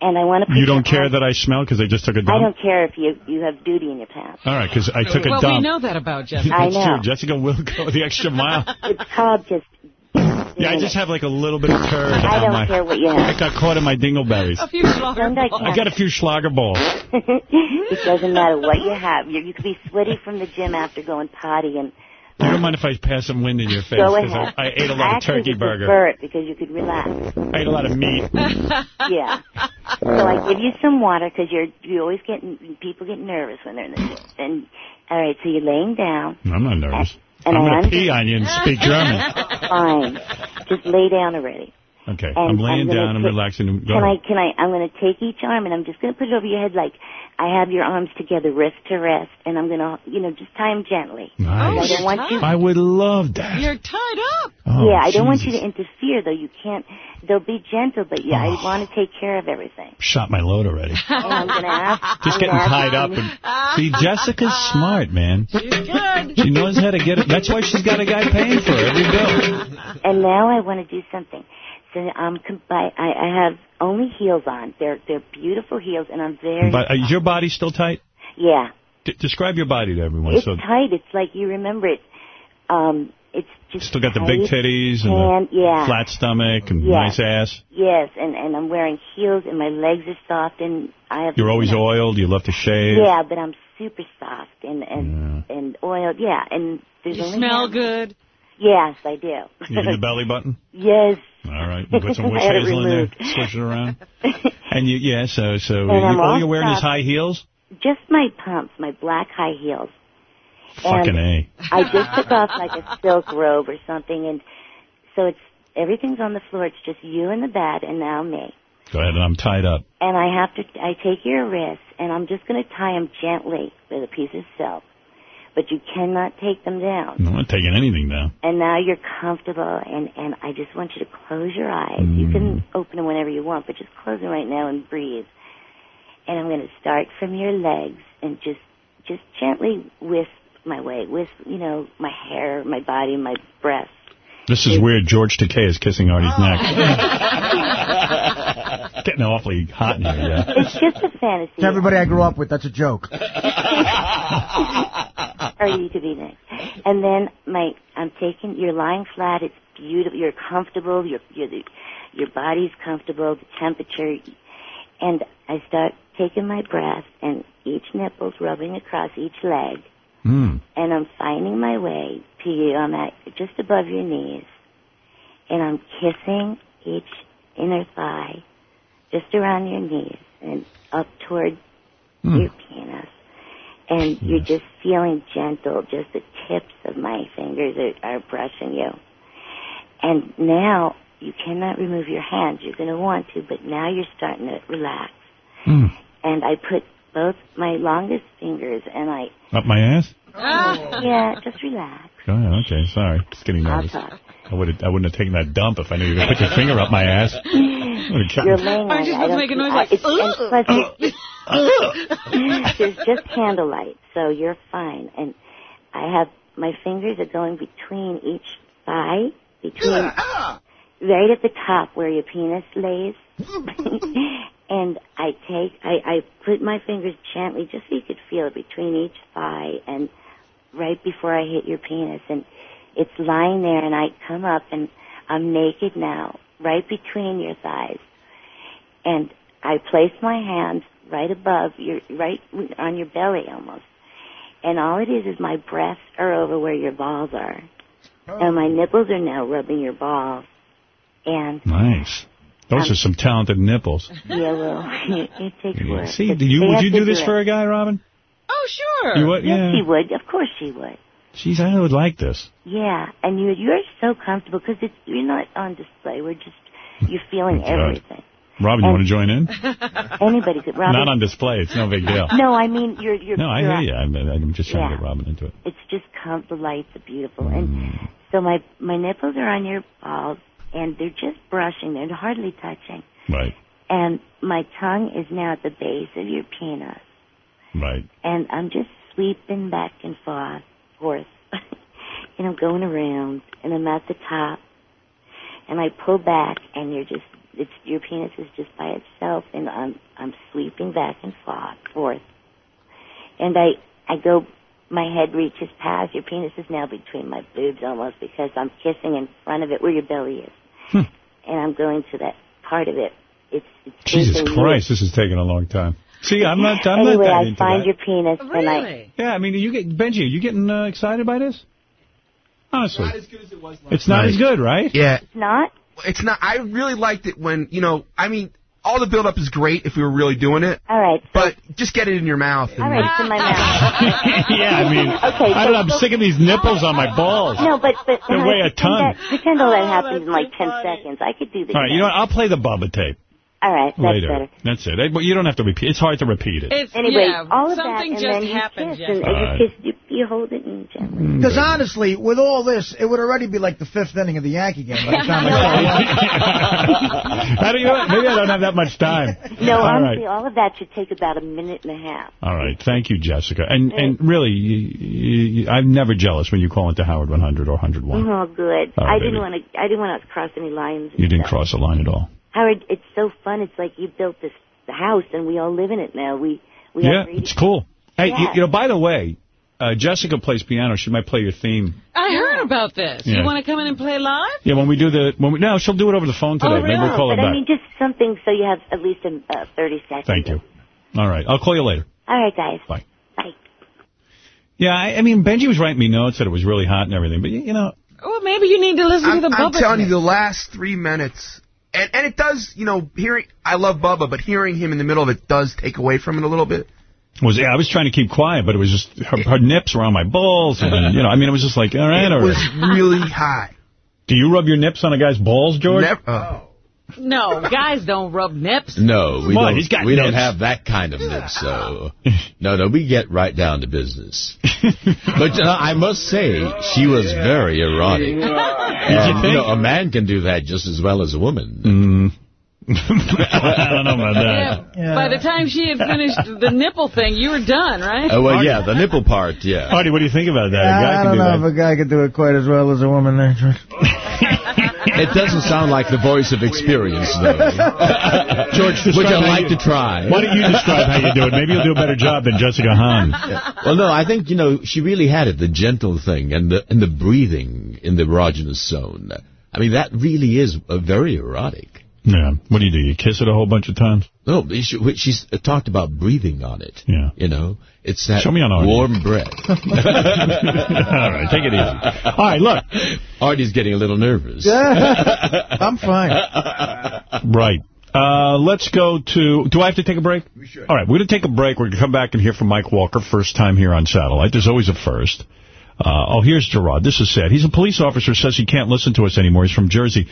And I want to You don't care arm- that I smell because I just took a dump? I don't care if you, you have duty in your pants. All right, because I took a well, dump. we know that about Jessica. I know. true. Jessica will go the extra mile. It's called just, Yeah, I just have like a little bit of turd I on don't my... care what you have. I got caught in my dingleberries. A few schlager balls. I got a few schlager balls. it doesn't matter what you have. You, you could be sweaty from the gym after going potty and You don't mind if I pass some wind in your face? Go 'Cause ahead. I, I ate a lot Actually, of turkey you burger. prefer it because you could relax. I ate a lot of meat. yeah. So I give you some water because you're you always get people get nervous when they're in the gym. And all right, so you're laying down. I'm not nervous. And I'm going to pee on you and speak German. Fine. Just lay down already. Okay, And I'm laying I'm gonna down. I'm relaxing. Go Can I? Can I? I'm going to take each arm and I'm just going to put it over your head like I have your arms together, wrist to wrist, and I'm going to, you know, just tie them gently. Nice. I don't want you. I would love that. You're tied up. Oh, yeah, I don't want you to interfere though. You can't. They'll be gentle, but yeah, I oh. want to take care of everything. Shot my load already. And oh, I'm going to ask. Just I'm getting gonna tied up. And, see, Jessica's smart, man. She's good. She knows how to get it. That's why she's got a guy paying for every bill. And now I want to do something. So I'm com- I, I have only heels on. They're they're beautiful heels, and I'm very But uh, is your body still tight? yeah. D- describe your body to everyone. It's so tight. It's like you remember it. Um, it's just still got the big titties and and, the yeah. flat stomach and Yeah. nice ass. Yes, and and I'm wearing heels, and my legs are soft, and I have. You're always you know, oiled. You love to shave. Yeah, but I'm super soft and and and oiled. Yeah, and there's You only smell good. Yes, I do. You do the belly button. yes. All right. You put some witch hazel in there. Squish it around. And you, yeah. So so And you, all you're wearing is high heels. Just my pumps, my black high heels. Fucking a. I just took off like a silk robe or something, and so it's everything's on the floor. It's just you in the bed, and now me. Go ahead. And I'm tied up. And I have to, I take your wrists, and I'm just going to tie them gently with a piece of silk. But you cannot take them down. I'm not taking anything down. And now you're comfortable, and and I just want you to close your eyes. You mm. can open them whenever you want, but just close them right now and breathe. And I'm going to start from your legs and just just gently wisp my way, wisp you know my hair, my body, my breasts. This is weird. George Takei is kissing Artie's oh. neck. Getting awfully hot in here, yeah. It's just a fantasy. To everybody I grew up with, that's a joke. or you could be next. And then my, I'm taking. You're lying flat. It's beautiful. You're comfortable. Your your your body's comfortable. The temperature, and I start taking my breath, and each nipple's rubbing across each leg, Mm. and I'm finding my way to you. I'm at just above your knees, and I'm kissing each inner thigh, just around your knees, and up toward your penis and you're just feeling gentle. Just the tips of my fingers are, are brushing you. And now you cannot remove your hands. You're going to want to, but now you're starting to relax. Mm. And I put both my longest fingers and I, Up my ass? Ah! yeah, just relax. Go ahead. Okay, sorry. Just getting nervous. I would have. I wouldn't have taken that dump if I knew you were going to put your finger up my ass. You're laying Aren't you. I supposed to don't make a noise like, it's, and plus it's- There's just candlelight, so you're fine. And I have my fingers are going between each thigh, between ah! right at the top where your penis lays. And I take, I, I put my fingers gently, just so you could feel it between each thigh and right before I hit your penis. And it's lying there, and I come up and I'm naked now, right between your thighs. And I place my hands right above your, right on your belly almost. And all it is is my breasts are over where your balls are. And my oh. nipples are now rubbing your balls. And, Nice. Those Um, are some talented nipples. yeah, well, it, it takes work. See, do you would you do this it. for a guy, Robin? Oh, sure. You would? Yes, Yeah. she would. Of course she would. Jeez, I would like this. Yeah, and you you're so comfortable because it's you're not on display. We're just you're feeling everything. Robin, you And- want to join in? Anybody could. Robin, Not on display. It's no big deal. No, I mean you're you're. No, I you're hear you. I'm, I'm just trying to get Robin into it. It's just com- the lights are beautiful, and so my my nipples are on your balls, and they're just brushing. They're hardly touching, Right, and my tongue is now at the base of your penis, right. and I'm just sweeping back and forth, forth, and I'm going around, and I'm at the top, and I pull back, and you're just it's your penis is just by itself, and I'm I'm sweeping back and forth, forth, and I I go. My head reaches past your penis is now between my boobs almost because I'm kissing in front of it where your belly is, and I'm going to that part of it. It's, it's Jesus facing you. Christ, this is taking a long time. See, I'm not. I'm anyway, not that I into find that. your penis and I Yeah, I mean, you get Benjy. Are you getting uh, excited by this? Honestly. It's not as good, right? Yeah. It's not? It's not. I really liked it when, you know, I mean, all the build-up is great if we were really doing it. All right. But just get it in your mouth. and- All right, it's in my mouth. yeah, I mean, Okay, I don't know, I'm so- sick of these nipples on my balls. No, but but They weigh a pretend ton. That, pretend all that happens in like ten seconds. I could do that. All right, you know what? I'll play the Bubba tape All right, that's later. better. That's it. But you don't have to repeat. It's hard to repeat it. It's, Anyway, yeah, all of something that, and just then you happened kiss, and All you right. kiss, you, you hold it and gently. Mm. Because honestly, with all this, it would already be like the fifth inning of the Yankee game by the time I How do you? Maybe I don't have that much time. No, All honestly, right. all of that should take about a minute and a half. All right. Thank you, Jessica. And and really, you, you, I'm never jealous when you call into Howard 100 or 101. Oh, good. All right, I didn't want to. I didn't want to cross any lines. You didn't stuff. cross a line at all. Howard, it's so fun. It's like you built this house, and we all live in it now. We we yeah, have it's cool. Hey, you, Yeah. you know, by the way, uh, Jessica plays piano. She might play your theme. I heard about this. Yeah. You want to come in and play live? Yeah, when we do the when we no, she'll do it over the phone today. Oh, Maybe we'll call her but back. I mean, just something so you have at least in, uh, 30 seconds. Thank you. All right, I'll call you later. All right, guys. Bye. Bye. Yeah, I, I mean, Benjy was writing me notes that it was really hot and everything, but you, you know, Well, maybe you need to listen I'm, to the I'm Bubba telling you, the last three minutes, and and it does, you know, hearing. I love Bubba, but hearing him in the middle of it does take away from it a little bit. was yeah, I was trying to keep quiet, but it was just her, her nips were on my balls, and you know, I mean, it was just like, all right, It all was really hot. Do you rub your nips on a guy's balls, George? Never, oh. No, guys don't rub nips. No, we Come don't. he's got we don't have that kind of nip. So, no, no, we get right down to business. but you know, I must say, she was very erotic. Did you And, think? know, a man can do that just as well as a woman. Mm. I don't know about that. Yeah. By the time she had finished the nipple thing, you were done, right? Oh well, yeah, the nipple part, yeah. Artie, what do you think about that? A guy I don't do know that. if a guy could do it quite as well as a woman there. George. It doesn't sound like the voice of experience, though. George, would describe you how like to try? Why don't you describe how you do it? Maybe you'll do a better job than Jessica Hahn. Well, no, I think, you know, she really had it, the gentle thing and the, and the breathing in the erogenous zone. I mean, that really is uh, very erotic. Yeah. What do you do? You kiss it a whole bunch of times? No, she, she's uh, talked about breathing on it. Yeah. You know, it's that Show me on Artie. warm breath. All right, take it easy. All right, look. Artie's getting a little nervous. I'm fine. Right. Uh, let's go to... Do I have to take a break? We should. All right, we're going to take a break. We're going to come back and hear from Mike Walker, first time here on Satellite. There's always a first. Uh, oh, here's Gerard. This is sad. He's a police officer, says he can't listen to us anymore. He's from Jersey.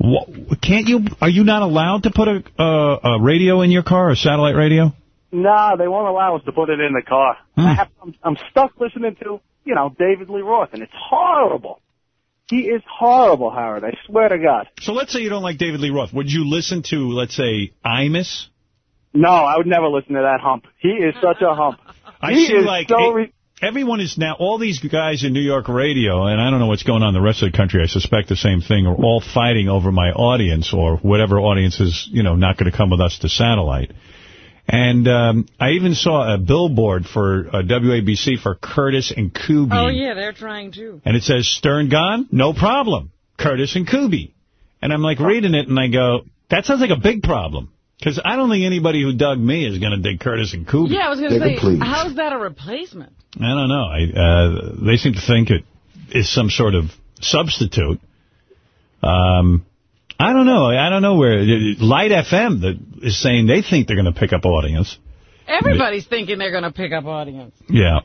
Can't you... Are you not allowed to put a, uh, a radio in your car, a satellite radio? No, they won't allow us to put it in the car. Hmm. I have, I'm, I'm stuck listening to, you know, David Lee Roth, and it's horrible. He is horrible, Howard. I swear to God. So let's say you don't like David Lee Roth. Would you listen to, let's say, Imus? No, I would never listen to that hump. He is such a hump. I he see is like so it- everyone is now, all these guys in New York radio, and I don't know what's going on in the rest of the country, I suspect the same thing, are all fighting over my audience or whatever audience is, you know, not going to come with us to satellite. And um, I even saw a billboard for uh, WABC for Curtis and Kuby. Oh, yeah, they're trying to. And it says, Stern gone? No problem. Curtis and Kuby. And I'm like reading it and I go, that sounds like a big problem. Because I don't think anybody who dug me is going to dig Curtis and Kuby. Yeah, I was going to say, please. how's that a replacement? I don't know. I, uh, they seem to think it is some sort of substitute. Um, I don't know. I don't know where. Light FM that is saying they think they're going to pick up audience. Everybody's thinking they're going to pick up audience. Yeah.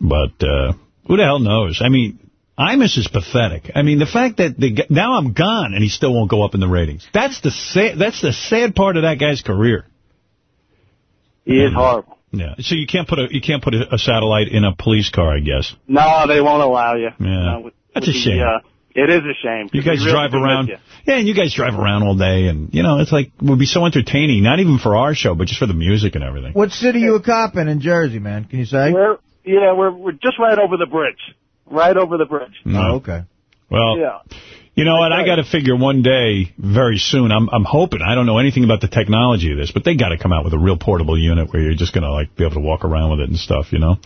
But uh, who the hell knows? I mean, Imus is pathetic. I mean, the fact that the, now I'm gone and he still won't go up in the ratings. That's the sad, that's the sad part of that guy's career. he is horrible. Yeah. So you can't put a you can't put a, a satellite in a police car, I guess. No, they won't allow you. Yeah. Uh, with- That's with a the, shame. uh, it is a shame. You guys really drive around. Yeah, and you guys drive around all day, and you know it's like it would be so entertaining. Not even for our show, but just for the music and everything. What city are you a cop in in Jersey, man? Can you say? We're, yeah, we're we're just right over the bridge. Right over the bridge. Oh, okay. Well, Yeah. you know what? I got to figure one day, very soon. I'm I'm hoping. I don't know anything about the technology of this, but they got to come out with a real portable unit where you're just gonna like be able to walk around with it and stuff. You know.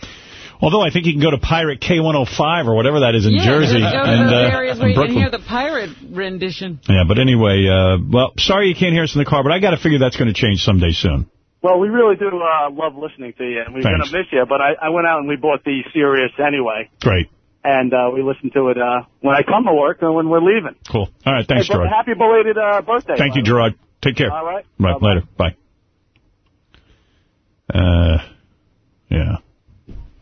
Although I think you can go to Pirate K105 or whatever that is in yeah, Jersey Go to and those uh, areas where and you can hear the pirate rendition. Yeah, but anyway, uh, well, sorry you can't hear us in the car, but I got to figure that's going to change someday soon. Well, we really do uh, love listening to you, and we're going to miss you. But I, I went out and we bought the Sirius anyway. Great. And uh, we listen to it uh, when I come to work and when we're leaving. Cool. All right, thanks, hey, Gerard. Happy belated uh, birthday. Thank you, Gerard. Take care. All right. Right, later. Bye. Uh, yeah.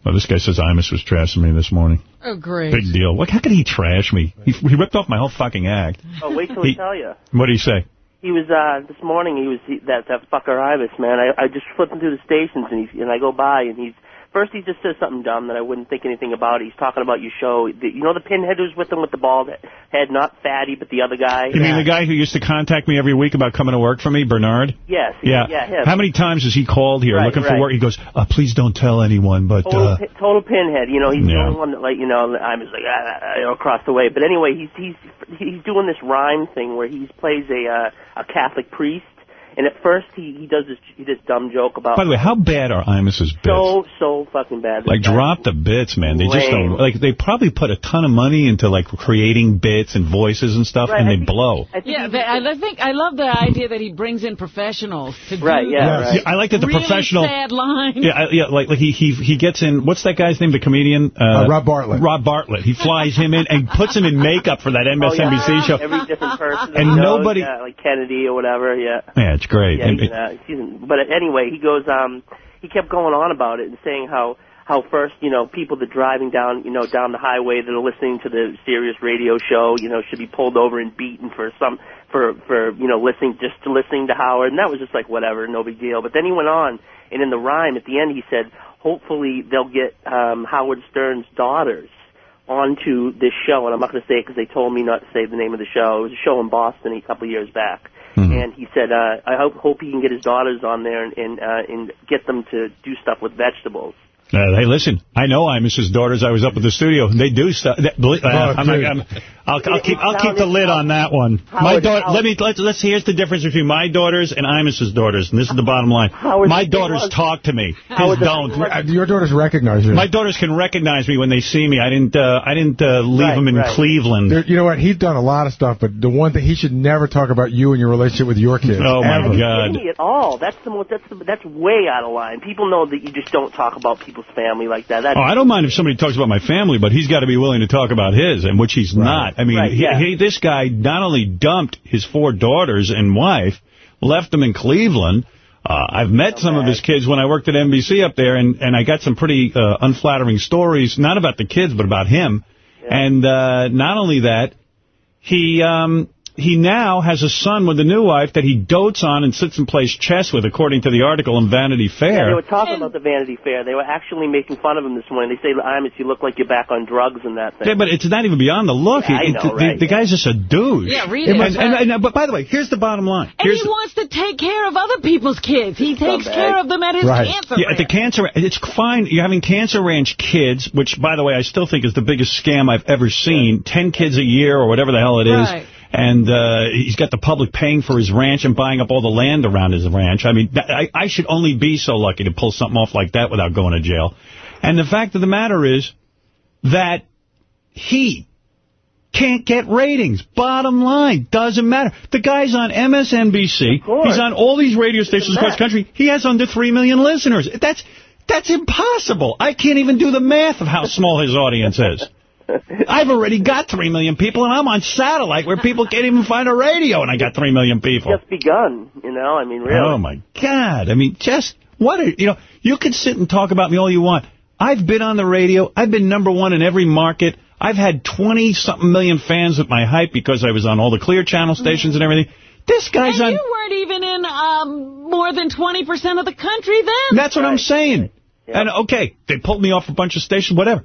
Well, this guy says Imus was trashing me this morning. Oh, great. Big deal. What, how could he trash me? He, he ripped off my whole fucking act. Oh, wait till He- I tell you. What did he say? He was uh this morning. He was he, that that fucker Imus, man. I I just flipping through the stations and he's and I go by and he's first he just says something dumb that I wouldn't think anything about. He's talking about your show. The, you know the pinhead who's with him with the bald head, not Fatty, but the other guy. You mean the guy who used to contact me every week about coming to work for me, Bernard? Yes. Yeah. Yeah. Him. How many times has he called here Right, looking for work? He goes, uh, please don't tell anyone, but... Total, Uh, pin, total pinhead. You know, he's the only one that, like, you know, I'm just like, ah, ah, you know, across the way. But anyway, he's he's he's doing this rhyme thing where he plays a uh, a Catholic priest, and at first he he does this he this dumb joke about. by the way, how bad are Imus's bits? so so fucking bad. Like, drop the bits, man. They just don't... Like, they probably put a ton of money into, like, creating bits and voices and stuff, Right, and I they think- blow. Yeah, the, I I think I love the idea that he brings in professionals to Right, do yeah, those right. I like that the really professional... sad lines. Yeah, I- yeah, like, like he he he gets in. What's that guy's name? The comedian Uh, Rob Bartlett. Rob Bartlett. He flies him in and puts him in makeup for that Oh, MSNBC yeah. show. Every different person. And knows, nobody- yeah, like Kennedy or whatever. Yeah. Yeah, it's great. Yeah, And he's, uh, he's in, but anyway, he goes. Um, he kept going on about it and saying how how first, you know, people that are driving down, you know, down the highway that are listening to the serious radio show, you know, should be pulled over and beaten for some for for you know listening just to listening to Howard, and that was just like whatever, no big deal. But then he went on, and in the rhyme at the end, he said, hopefully they'll get um, Howard Stern's daughters onto this show, and I'm not going to say it because they told me not to say the name of the show. It was a show in Boston a couple of years back, and he said, uh, "I hope hope he can get his daughters on there and and, uh, and get them to do stuff with vegetables." Uh, hey, listen, I know I Mrs. Daughters. I was up at the studio. They do stuff. Uh, Oh, I'm not, dude. I'm, I'll, I'll keep I'll keep the lid on that one. Howard- my daughter. Let me let's let's here's the difference between my daughters and Imus's daughters, and this is the bottom line. Howard- my daughters talk to me. His don't. Uh, Your daughters recognize you. My daughters can recognize me when they see me. I didn't uh, I didn't uh, leave Right, them in right. Cleveland. There- you know what? He's done a lot of stuff, but the one thing he should never talk about you and your relationship with your kids. Oh, my ever. God. At all? That's the most. That's the, that's way out of line. People know that you just don't talk about people's family like that. That's Oh, I don't mind if somebody talks about my family, but he's got to be willing to talk about his, and which he's not. I mean, Right, he, yeah. he, this guy not only dumped his four daughters and wife, left them in Cleveland. Uh, I've met some of his kids when I worked at NBC up there, and, and I got some pretty uh, unflattering stories, not about the kids, but about him. And uh, not only that, he um, he now has a son with a new wife that he dotes on and sits and plays chess with, according to the article in Vanity Yeah, Fair. they were talking about the Vanity Fair. They were actually making fun of him this morning. They say, Imus, you look like you're back on drugs and that thing. Yeah, but it's not even beyond the look. Yeah, I know, it- the, right, the guy's just a douche. Yeah, read and, it. And, and- but by the way, here's the bottom line. And Here's he wants to take care of other people's kids. He takes care of them at his Right. cancer Yeah, at the ranch. cancer, it's fine. You're having Cancer Ranch kids, which, by the way, I still think is the biggest scam I've ever seen. Ten kids a year or whatever the hell it is. Right. And uh, he's got the public paying for his ranch and buying up all the land around his ranch. I mean, I, I should only be so lucky to pull something off like that without going to jail. And the fact of the matter is that he can't get ratings. Bottom line, doesn't matter. The guy's on MSNBC. He's on all these radio stations across the country. He has under 3 million listeners. That's that's impossible. I can't even do the math of how small his audience is. I've already got 3 million people, and I'm on satellite where people can't even find a radio, and I got 3 million people. Just begun, you know. I mean, really. Oh, my God. I mean, just, what, are, you know, you can sit and talk about me all you want. I've been on the radio. I've been number one in every market. I've had 20-something million fans with my hype because I was on all the Clear Channel stations and everything. This guy's and on... you weren't even in um, more than 20% of the country then. That's what I'm saying. And, okay, they pulled me off a bunch of stations, whatever.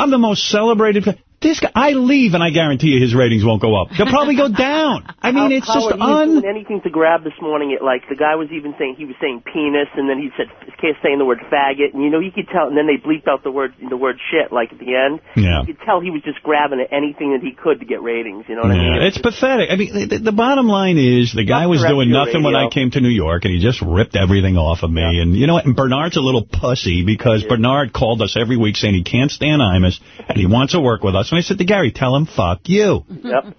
I'm the most celebrated... This guy, I leave, and I guarantee you his ratings won't go up. They'll probably go down. I mean, it's just Howard, he un... doing anything to grab this morning. It like the guy was even saying he was saying penis, and then he said kept saying the word faggot, and you know you could tell. And then they bleeped out the word the word shit like at the end. Yeah. You could tell he was just grabbing at anything that he could to get ratings. You know what I mean? Yeah, it's pathetic. I mean, the, the bottom line is the guy was doing nothing when. I came to New York, and he just ripped everything off of me. And you know what? And Bernard's a little pussy because Bernard called us every week saying he can't stand Imus and he wants to work with us. And I said to Gary, tell him fuck you. Yep.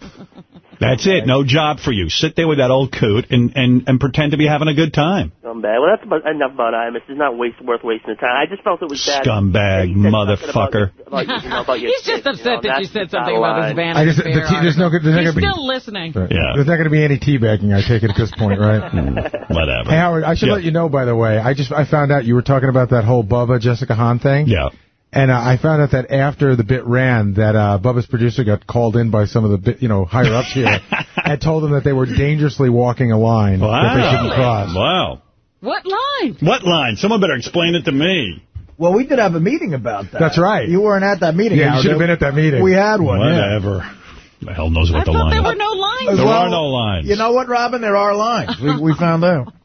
That's it. No job for you. Sit there with that old coot and, and, and pretend to be having a good time. Scumbag. Well, that's about, enough about Imus. It's not waste, worth wasting the time. I just felt it was bad. Scumbag, motherfucker. About, you know, about He's just kids, you know, upset that you said something about his Vanity I just, the tea, there's no good. There's not He's gonna be, still listening. Yeah. There's not going to be any teabagging, I take it, at this point, right? Hmm. Whatever. Hey, Howard, I should Yeah. let you know, by the way, I just I found out you were talking about that whole Bubba Jessica Hahn thing. Yeah. And uh, I found out that after the bit ran, that uh, Bubba's producer got called in by some of the bit, you know higher ups here, and told them that they were dangerously walking a line that they shouldn't cross. Wow. What line? What line? Someone better explain it to me. Well, we did have a meeting about that. That's right. You weren't at that meeting. Yeah, you should have been at that meeting. We had one. yeah. Whatever. The hell knows what I the thought line there is. were no lines. There Well, are no lines. You know what, Robin? There are lines. We, we found out.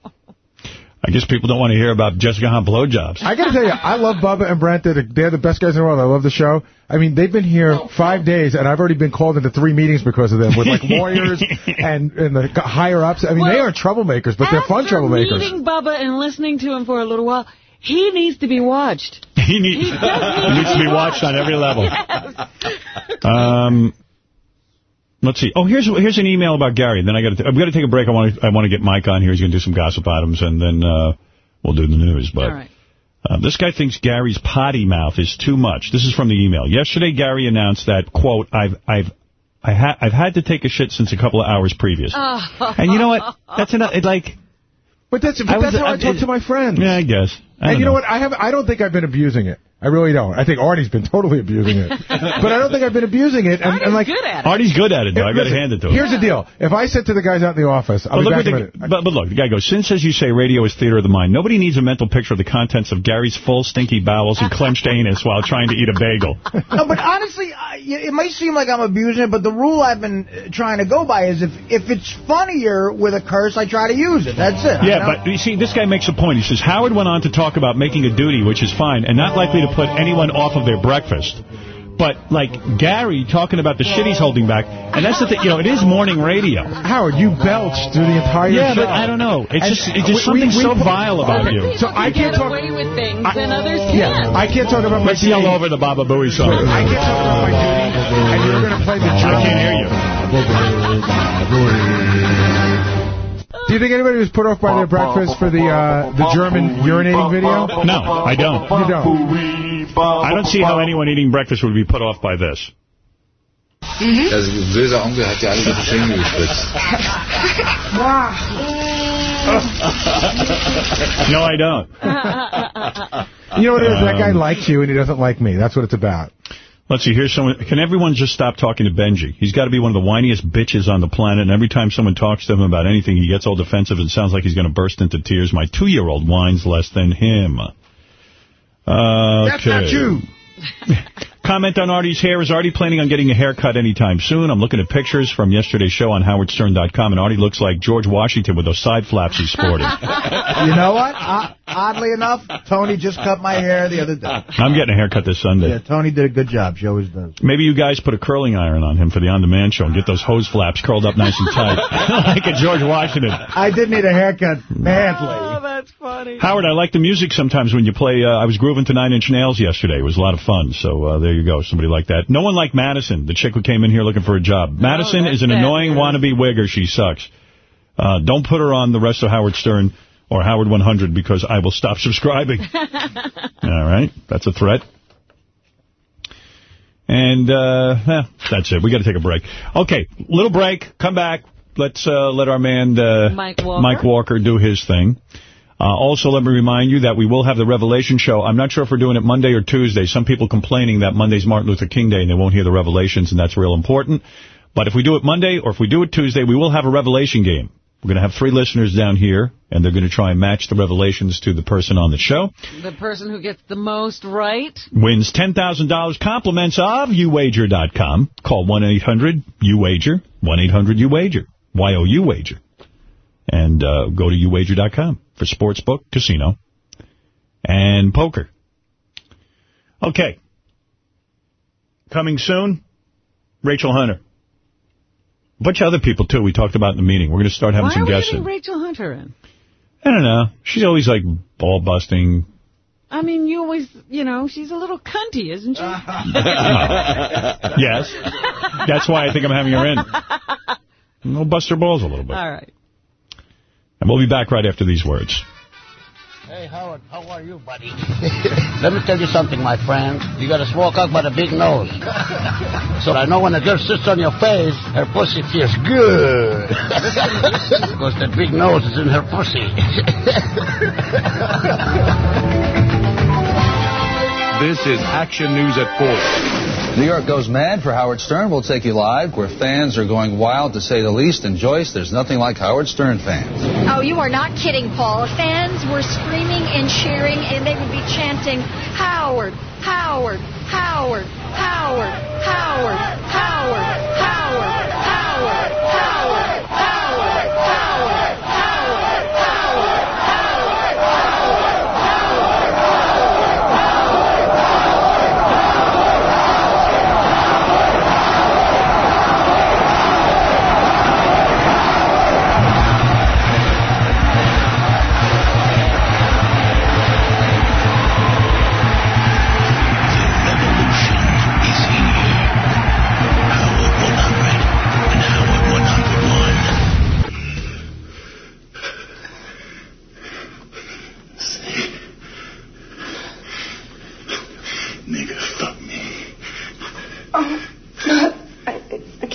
I guess people don't want to hear about Jessica Hahn blowjobs. I got to tell you, I love Bubba and Brent. They're the, they're the best guys in the world. I love the show. I mean, they've been here five days, and I've already been called into three meetings because of them, with like lawyers and, and the higher ups. I mean, they are troublemakers, but they're fun After troublemakers. meeting Bubba and listening to him for a little while, he needs to be watched. He needs, He need he needs to be watched on every level. Um, let's see. Oh, here's here's an email about Gary. Then I got to. I've got to take a break. I want to. I want to get Mike on here. He's going to do some gossip items, and then uh, we'll do the news. But All right. uh, this guy thinks Gary's potty mouth is too much. This is from the email. Yesterday, Gary announced that quote I've I've. I ha I've had to take a shit since a couple of hours previous. Oh. And you know what? That's enough. It like, But that's, but I was- that's how I, I- talk to my friends. yeah, I guess. I and you know. know what? I have. I don't think I've been abusing it. I really don't. I think Artie's been totally abusing it. but I don't think I've been abusing it. And, and like, good at it. Artie's good at it, though. I got to hand it to him. Here's the deal. If I said to the guys out in the office, I'll But be look, back what in a the, minute. but, but look, the guy goes, since, as you say, radio is theater of the mind, nobody needs a mental picture of the contents of Gary's full stinky bowels and clenched anus while trying to eat a bagel. No, but honestly, I, it might seem like I'm abusing it, but the rule I've been uh, trying to go by is if if it's funnier with a curse, I try to use it. That's it. Yeah, but you see, this guy makes a point. He says, Howard went on to talk about making a duty, which is fine, and not likely to put anyone off of their breakfast. But, like, Gary talking about the shit he's holding back, and that's the thing, you know, it is morning radio. Howard, you belched through the entire Yeah, show. but I don't know. It's And just, it's just we- something we- so we- vile about you. So I can't talk. away with things and others Yeah, can't. I can't talk about my Let's yell over the Baba Booey song. I can't talk about my duty, and you're going to play the I can't hear you. Do you think anybody was put off by their breakfast for the uh, the German urinating video? No, I don't. You don't. I don't see how anyone eating breakfast would be put off by this. Also, böser Onkel hat ja alle die Finger gespritzt. No, I don't. You know what it is? That guy likes you, and he doesn't like me. That's what it's about. Let's see, here's someone. Can everyone just stop talking to Benjy? He's got to be one of the whiniest bitches on the planet, and every time someone talks to him about anything, he gets all defensive and sounds like he's going to burst into tears. My two-year-old whines less than him. Okay. That's not you. Comment on Artie's hair. Is Artie planning on getting a haircut anytime soon? I'm looking at pictures from yesterday's show on howardstern.com, and Artie looks like George Washington with those side flaps he's sporting. You know what? Uh, oddly enough, Tony just cut my hair the other day. I'm getting a haircut this Sunday. Yeah, Tony did a good job. She always does. Maybe you guys put a curling iron on him for the on-demand show and get those hose flaps curled up nice and tight. like a George Washington. I did need a haircut badly. That's funny. Howard, I like the music sometimes when you play. Uh, I was grooving to Nine Inch Nails yesterday. It was a lot of fun. So uh, there you go. Somebody like that. No one like Madison, the chick who came in here looking for a job. Madison is an bad annoying wannabe wigger. She sucks. Uh, don't put her on the rest of Howard Stern or Howard 100 because I will stop subscribing. All right. That's a threat. And uh, eh, that's it. We got to take a break. Okay, little break. Come back. Let's uh, let our man uh, Mike Walker. Mike Walker do his thing. Uh, also, let me remind you that we will have the Revelation show. I'm not sure if we're doing it Monday or Tuesday. Some people complaining that Monday's Martin Luther King Day and they won't hear the Revelations, and that's real important. But if we do it Monday or if we do it Tuesday, we will have a Revelation game. We're going to have three listeners down here, and they're going to try and match the Revelations to the person on the show. The person who gets the most right. Wins $10,000 compliments of uwager.com. Call 1-800-UWAGER, 1-800-UWAGER, Y-O-U-WAGER. And uh, go to uwager.com for sportsbook, casino, and poker. Okay. Coming soon, Rachel Hunter. A bunch of other people, too, we talked about in the meeting. We're going to start having Why some are we guests getting. Rachel Hunter in? I don't know. She's always, like, ball-busting. I mean, you always, you know, she's a little cunty, isn't she? yes. That's why I think I'm having her in. We'll bust her balls a little bit. All right. And we'll be back right after these words. Hey, Howard, how are you, buddy? Let me tell you something, my friend. You got a small cock but a big nose. So I know when a girl sits on your face, her pussy feels good. Because that big nose is in her pussy. This is Action News at 4. New York goes mad for Howard Stern. We'll take you live where fans are going wild to say the least. And Joyce, there's nothing like Howard Stern fans. Oh, you are not kidding, Paul. Fans were screaming and cheering, and they would be chanting, Howard, Howard, Howard, Howard, Howard, Howard, Howard.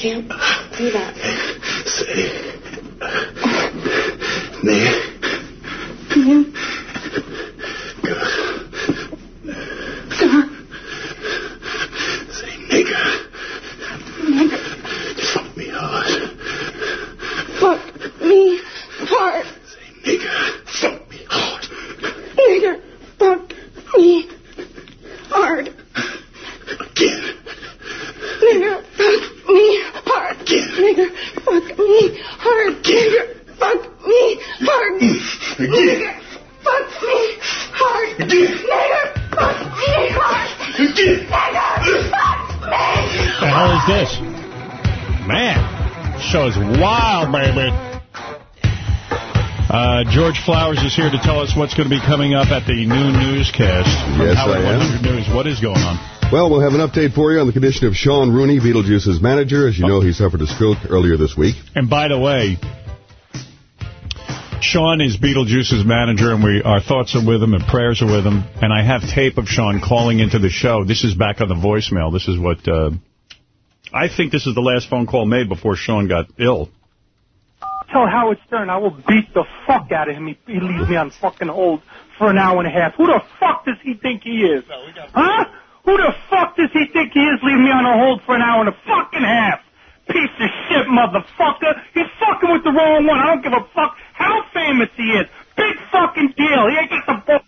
camp is here to tell us what's going to be coming up at the noon newscast. Yes, Howard I am. News. What is going on? Well, we'll have an update for you on the condition of Sean Rooney, Beetlejuice's manager. As you know, he suffered a stroke earlier this week. And by the way, Sean is Beetlejuice's manager, and we our thoughts are with him and prayers are with him. And I have tape of Sean calling into the show. This is back on the voicemail. This is what uh, I think. This is the last phone call made before Sean got ill. Tell Howard Stern I will beat the fuck out of him. He, he leaves me on fucking hold for an hour and a half. Who the fuck does he think he is? Huh? Who the fuck does he think he is leaving me on a hold for an hour and a fucking half? Piece of shit, motherfucker. He's fucking with the wrong one. I don't give a fuck how famous he is. Big fucking deal. He ain't got the bull.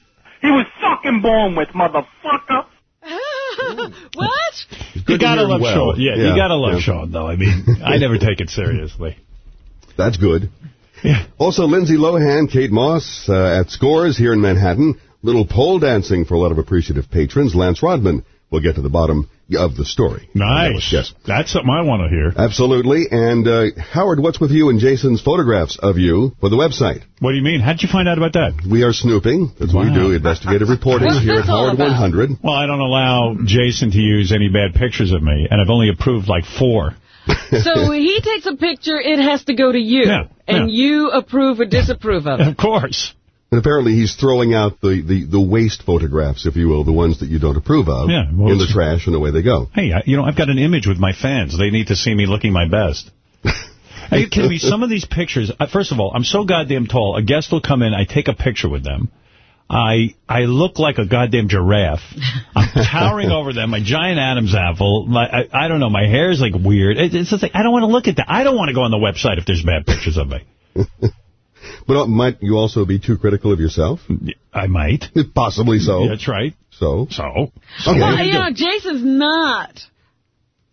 He was fucking born with, motherfucker. what? You gotta hear him love well. Sean. Yeah, Yeah, you gotta love yeah. Sean, though. I mean, I never take it seriously. That's good. Also, Lindsay Lohan, Kate Moss uh, at Scores here in Manhattan. Little pole dancing for a lot of appreciative patrons. Lance Rodman will get to the bottom of the story. Nice. Yes. That's something I want to hear. Absolutely. And uh, Howard, what's with you and Jason's photographs of you for the website? What do you mean? How'd you find out about that? We are snooping. That's what we do. Investigative reporting here at Howard 100. Well, I don't allow Jason to use any bad pictures of me, and I've only approved like four. So he takes a picture, it has to go to you. Yeah, and you approve or disapprove of it. Of course. And apparently he's throwing out the, the, the waste photographs, if you will, the ones that you don't approve of, Yeah, well, in the trash, and away they go. Hey, I, you know, I've got an image with my fans. They need to see me looking my best. Are you kidding me? Some of these pictures, uh, first of all, I'm so goddamn tall. A guest will come in, I take a picture with them. I I look like a goddamn giraffe. I'm towering over them, my giant Adam's apple. My I, I don't know, my hair's like weird. It, it's just like, I don't want to look at that. I don't want to go on the website if there's bad pictures of me. But uh, might you also be too critical of yourself? I might. Possibly so. That's right. So? So? Okay. Well, you know, Jason's not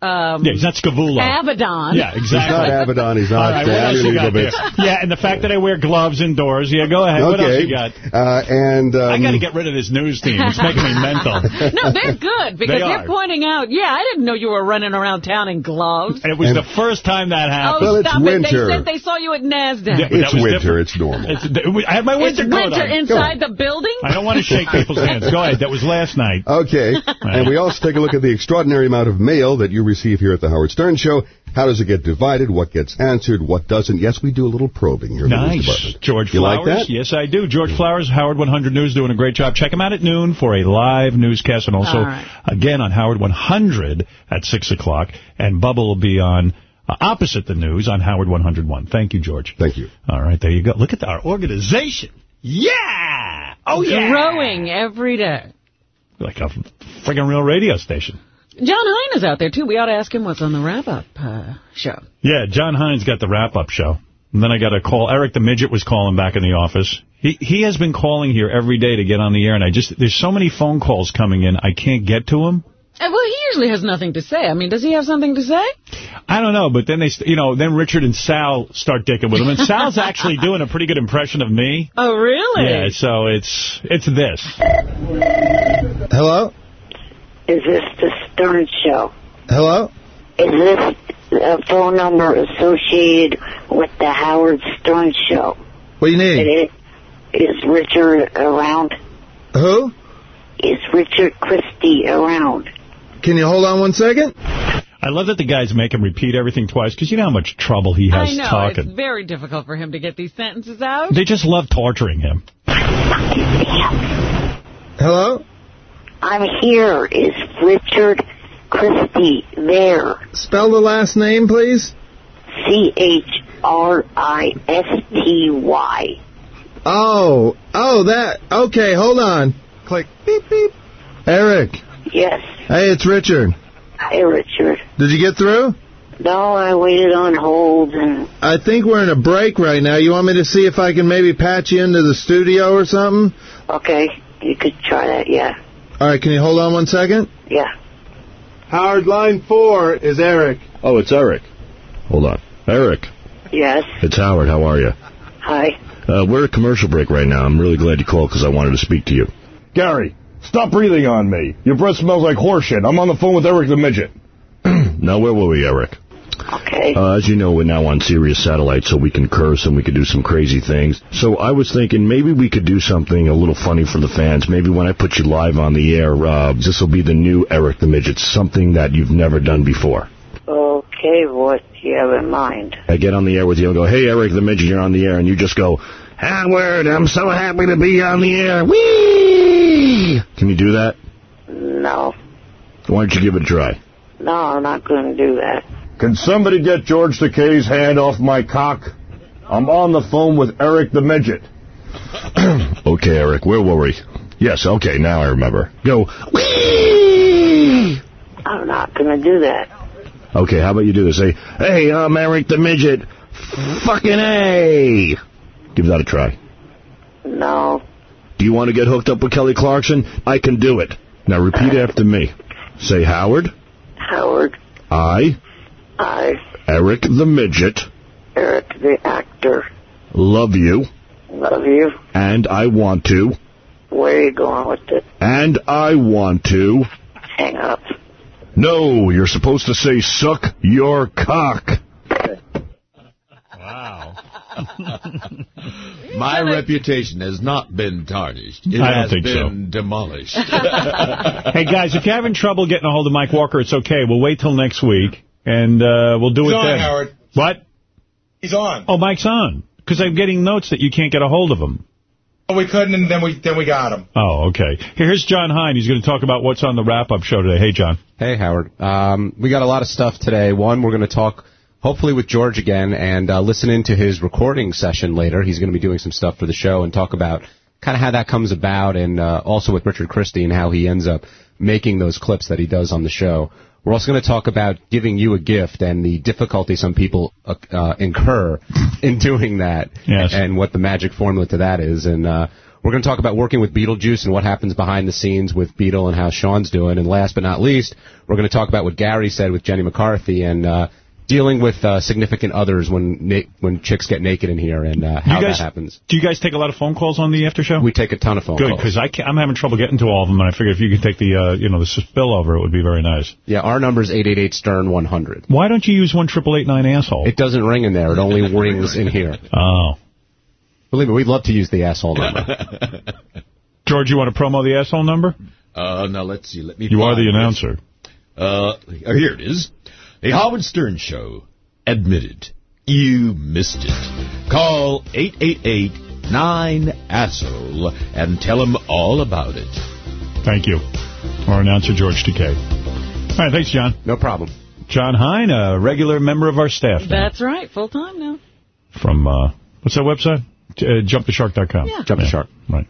um, Yeah, he's not Scavullo. Avedon. Yeah, exactly. He's not Avedon. He's not All right, what else Danny you got there? Yeah, and the fact that I wear gloves indoors. Yeah, go ahead. Okay. What else you got? Uh, and um, I got to get rid of this news team. It's making me mental. no, they're good because They are are. pointing out, yeah, I didn't know you were running around town in gloves. And it was the first time that happened. Oh, stop it. They said they saw you at NASDAQ. Yeah, It's winter. different. It's normal. It's, I had my It's winter coat winter on. inside the building? I don't want to shake people's hands. Go ahead. That was last night. Okay. and we also take a look at the extraordinary amount of mail that you receive here at the Howard Stern Show. How does it get divided? What gets answered? What doesn't? Yes, we do a little probing here in the Nice. department. George you Flowers. like that? Yes, I do. George Flowers, Howard 100 News, doing a great job. Check him out at noon for a live newscast, and also, All right. again, on Howard 100 at 6 o'clock. And Bubba will be on uh, opposite the news on Howard 101. Thank you, George. Thank you. All right, there you go. Look at our organization. Yeah! Oh, yeah! Growing every day. Like a friggin' real radio station. John Hein is out there, too. We ought to ask him what's on the wrap-up uh, show. Yeah, John Hein's got the wrap-up show. And then I got a call. Eric the Midget was calling back in the office. He he has been calling here every day to get on the air, and I just, there's so many phone calls coming in, I can't get to him. Uh, well, he usually has nothing to say. I mean, does he have something to say? I don't know, but then they, you know, then Richard and Sal start dicking with him, and Sal's actually doing a pretty good impression of me. Oh, really? Yeah, so it's it's this. Hello? Is this the Stern Show? Hello? Is this a phone number associated with the Howard Stern Show? What do you need? It is, is Richard around? Who? Is Richard Christie around? Can you hold on one second? I love that the guys make him repeat everything twice, because you know how much trouble he has I know. talking. It's very difficult for him to get these sentences out. They just love torturing him. Hello? I'm here. Is Richard Christie there? Spell the last name, please. C H R I S T Y. Oh, oh, that. Okay, hold on. Click. Beep, beep. Eric. Yes. Hey, it's Richard. Hi, Richard. Did you get through? No, I waited on hold and I think we're in a break right now. You want me to see if I can maybe patch you into the studio or something? okay, you could try that. Yeah, All right, can you hold on one second? yeah. Howard, line four is Eric. Oh, it's Eric. Hold on. Eric, Yes. it's Howard. How are you? Hi. Uh, we're at commercial break right now. I'm really glad you called because I wanted to speak to you. Gary, stop breathing on me. Your breath smells like horseshit. I'm on the phone with Eric the Midget. now, where were we, Eric? Okay. Uh, as you know, we're now on Sirius Satellite, so we can curse and we can do some crazy things. So I was thinking maybe we could do something a little funny for the fans. Maybe when I put you live on the air, uh, this will be the new Eric the Midget, something that you've never done before. Okay, what do you have in mind? I get on the air with you and go, hey, Eric the Midget, you're on the air, and you just go, Howard, I'm so happy to be on the air. Whee! Can you do that? No, Why don't you give it a try? no, I'm not going to do that. Can somebody get George Takei's hand off my cock? I'm on the phone with Eric the Midget. okay, Eric, where were we? Yes, okay, now I remember. Go, Whee! I'm not going to do that. Okay, how about you do this? Say, hey, I'm Eric the Midget. Fucking A! Give that a try. No, Do you want to get hooked up with Kelly Clarkson? I can do it. Now repeat after me. Say, Howard, Howard, I, I, Eric the Midget, Eric the actor, love you, love you. and I want to, Where are you going with it? and I want to. Hang up. No, you're supposed to say, suck your cock. Wow. My reputation has not been tarnished. It I don't has think so. been demolished. hey, guys, if you're having trouble getting a hold of Mike Walker, it's okay. We'll wait till next week, and uh, we'll do He's it on, then. Howard. What? He's on. Oh, Mike's on. Because I'm getting notes that you can't get a hold of him. Oh, we couldn't, and then we then we got him. Oh, okay. Here's John Hein. He's going to talk about what's on the wrap-up show today. Hey, John. Hey, Howard. Um, we got a lot of stuff today. One, we're going to talk hopefully with George again and uh, listen into his recording session later. He's going to be doing some stuff for the show and talk about kind of how that comes about and uh, also with Richard Christie and how he ends up making those clips that he does on the show. We're also going to talk about giving you a gift and the difficulty some people uh, uh, incur in doing that Yes. and what the magic formula to that is. And uh, we're going to talk about working with Beetlejuice and what happens behind the scenes with Beetle and how Sean's doing. And last but not least, we're going to talk about what Gary said with Jenny McCarthy and uh, dealing with uh, significant others when na- when chicks get naked in here and uh, how guys, that happens. Do you guys take a lot of phone calls on the after show? We take a ton of phone Good, calls. Good, because I'm having trouble getting to all of them, and I figured if you could take the, uh, you know, the spillover, it would be very nice. Yeah, our number is 888 Stern 100. Why don't you use one triple eight nine asshole? It doesn't ring in there. It only rings in here. Oh. Believe me, we'd love to use the asshole number. George, you want to promo the asshole number? Uh, now let's see. Let me. You are find the this. announcer. Uh, here it is. The Howard Stern Show. Admit it. You missed it. Call 888-9-ASSHOLE and tell them all about it. Thank you. Our announcer, George Takei. All right, thanks, John. No problem. John Hein, a regular member of our staff now. That's right, full time now. From, uh, what's that website? Uh, jumptheshark.com. Yeah. Jump the shark. Right.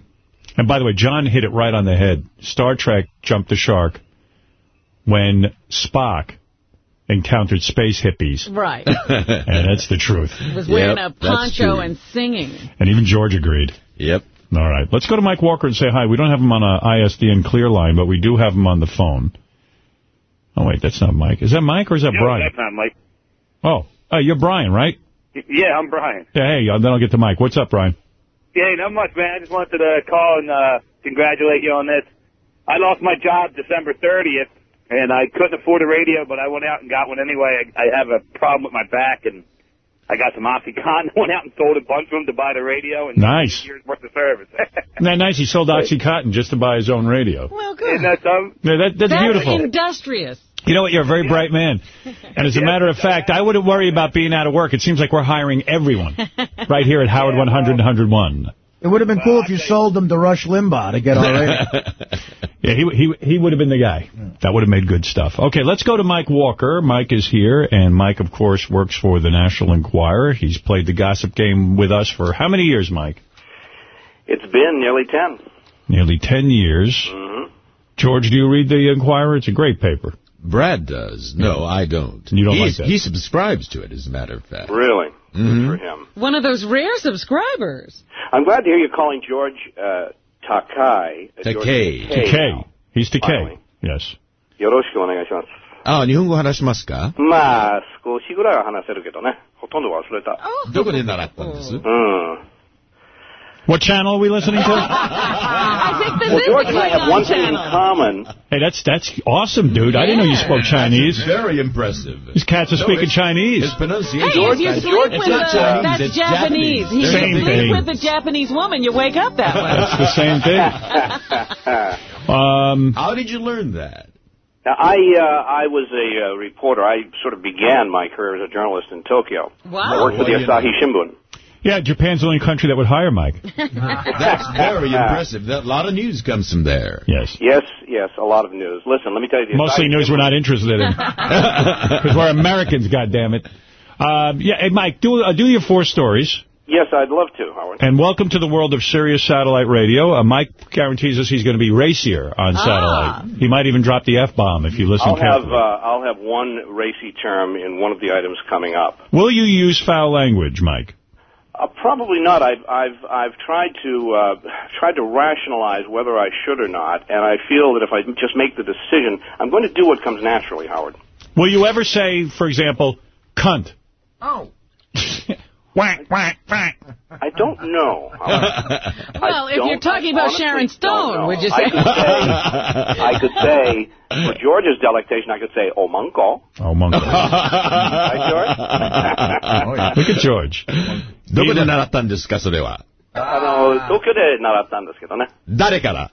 And by the way, John hit it right on the head. Star Trek jumped the shark when Spock encountered space hippies. Right. and that's the truth. Was wearing Yep, a poncho and singing. And even George agreed. Yep. All right. Let's go to Mike Walker and say hi. We don't have him on a ISDN clear line, but we do have him on the phone. Oh, wait, that's not Mike. Is that Mike or is that No, Brian? that's not Mike. Oh, uh, you're Brian, right? Yeah, I'm Brian. Yeah, hey, uh, then I'll get to Mike. What's up, Brian? Yeah, not much, man. I just wanted to call and uh, congratulate you on this. I lost my job December 30th, and I couldn't afford a radio, but I went out and got one anyway. I, I have a problem with my back, and I got some OxyContin. Went out and sold a bunch of them to buy the radio, and Nice. years worth of service. Isn't that nice? He sold OxyContin just to buy his own radio. Well, good. Isn't that something? Yeah, that, that's, That's beautiful. industrious. You know what? You're a very bright man. And as a matter of fact, I wouldn't worry about being out of work. It seems like we're hiring everyone right here at Howard 100 and 101. It would have been cool if you sold them to Rush Limbaugh to get our radio. Yeah, he he he would have been the guy. That would have made good stuff. Okay, let's go to Mike Walker. Mike is here, and Mike, of course, works for the National Enquirer. He's played the gossip game with us for how many years, Mike? It's been nearly 10. Nearly 10 years. Mm-hmm. George, do you read the Enquirer? It's a great paper. Brad does. No, I don't. You don't He- like that? He subscribes to it, as a matter of fact. Really? Mhm. Good for him. One of those rare subscribers. I'm glad to hear you calling George uh, Takai. uh, George Takei. Takei. He's Takei. Finally. Yes. よろしくお願いします。あ、日本語話しますかまあ、少しぐらいは話せるけどね。ほとんど忘れた。どこで習ったんですうん。 What channel are we listening to? I think this Well, is George the and I have Klingon one thing in common. Hey, that's that's awesome, dude. I didn't know you spoke Chinese. Very impressive. These cats are No, speaking it's- Chinese. His pronunciation. Hey, if you George- sleep it's with not a, Chinese, that's it's Japanese. If you Same sleep thing. with a Japanese woman, you wake up that way. That's the same thing. Um, How did you learn that? Now, I uh, I was a uh, reporter. I sort of began my career as a journalist in Tokyo. Wow. I worked for the Well, you know. Asahi Shimbun. Yeah, Japan's the only country that would hire Mike. That's very impressive. That, a lot of news comes from there. Yes. Yes, yes, a lot of news. Listen, let me tell you. The Mostly news we're not interested in. Because we're Americans, goddammit. Um, yeah, hey, Mike, do uh, do your four stories. Yes, I'd love to, Howard. And welcome to the world of Sirius Satellite Radio. Uh, Mike guarantees us he's going to be racier on Ah. satellite. He might even drop the F-bomb if you listen I'll have carefully. uh, I'll have one racy term in one of the items coming up. Will you use foul language, Mike? Uh, probably not. I've I've I've tried to uh, tried to rationalize whether I should or not, and I feel that if I just make the decision, I'm going to do what comes naturally, Howard. Will you ever say, for example, cunt? Oh. Whack, whack, whack. I don't know. Howard. Well, if don't- you're talking I about honestly Sharon don't Stone, know. would you I say? could say, I could say, for George's delectation, I could say, oh, Munko. Oh, Munko. Right, George? Look at George. どこで習ったんですか、それは。あの、東京で習ったんですけどね。誰から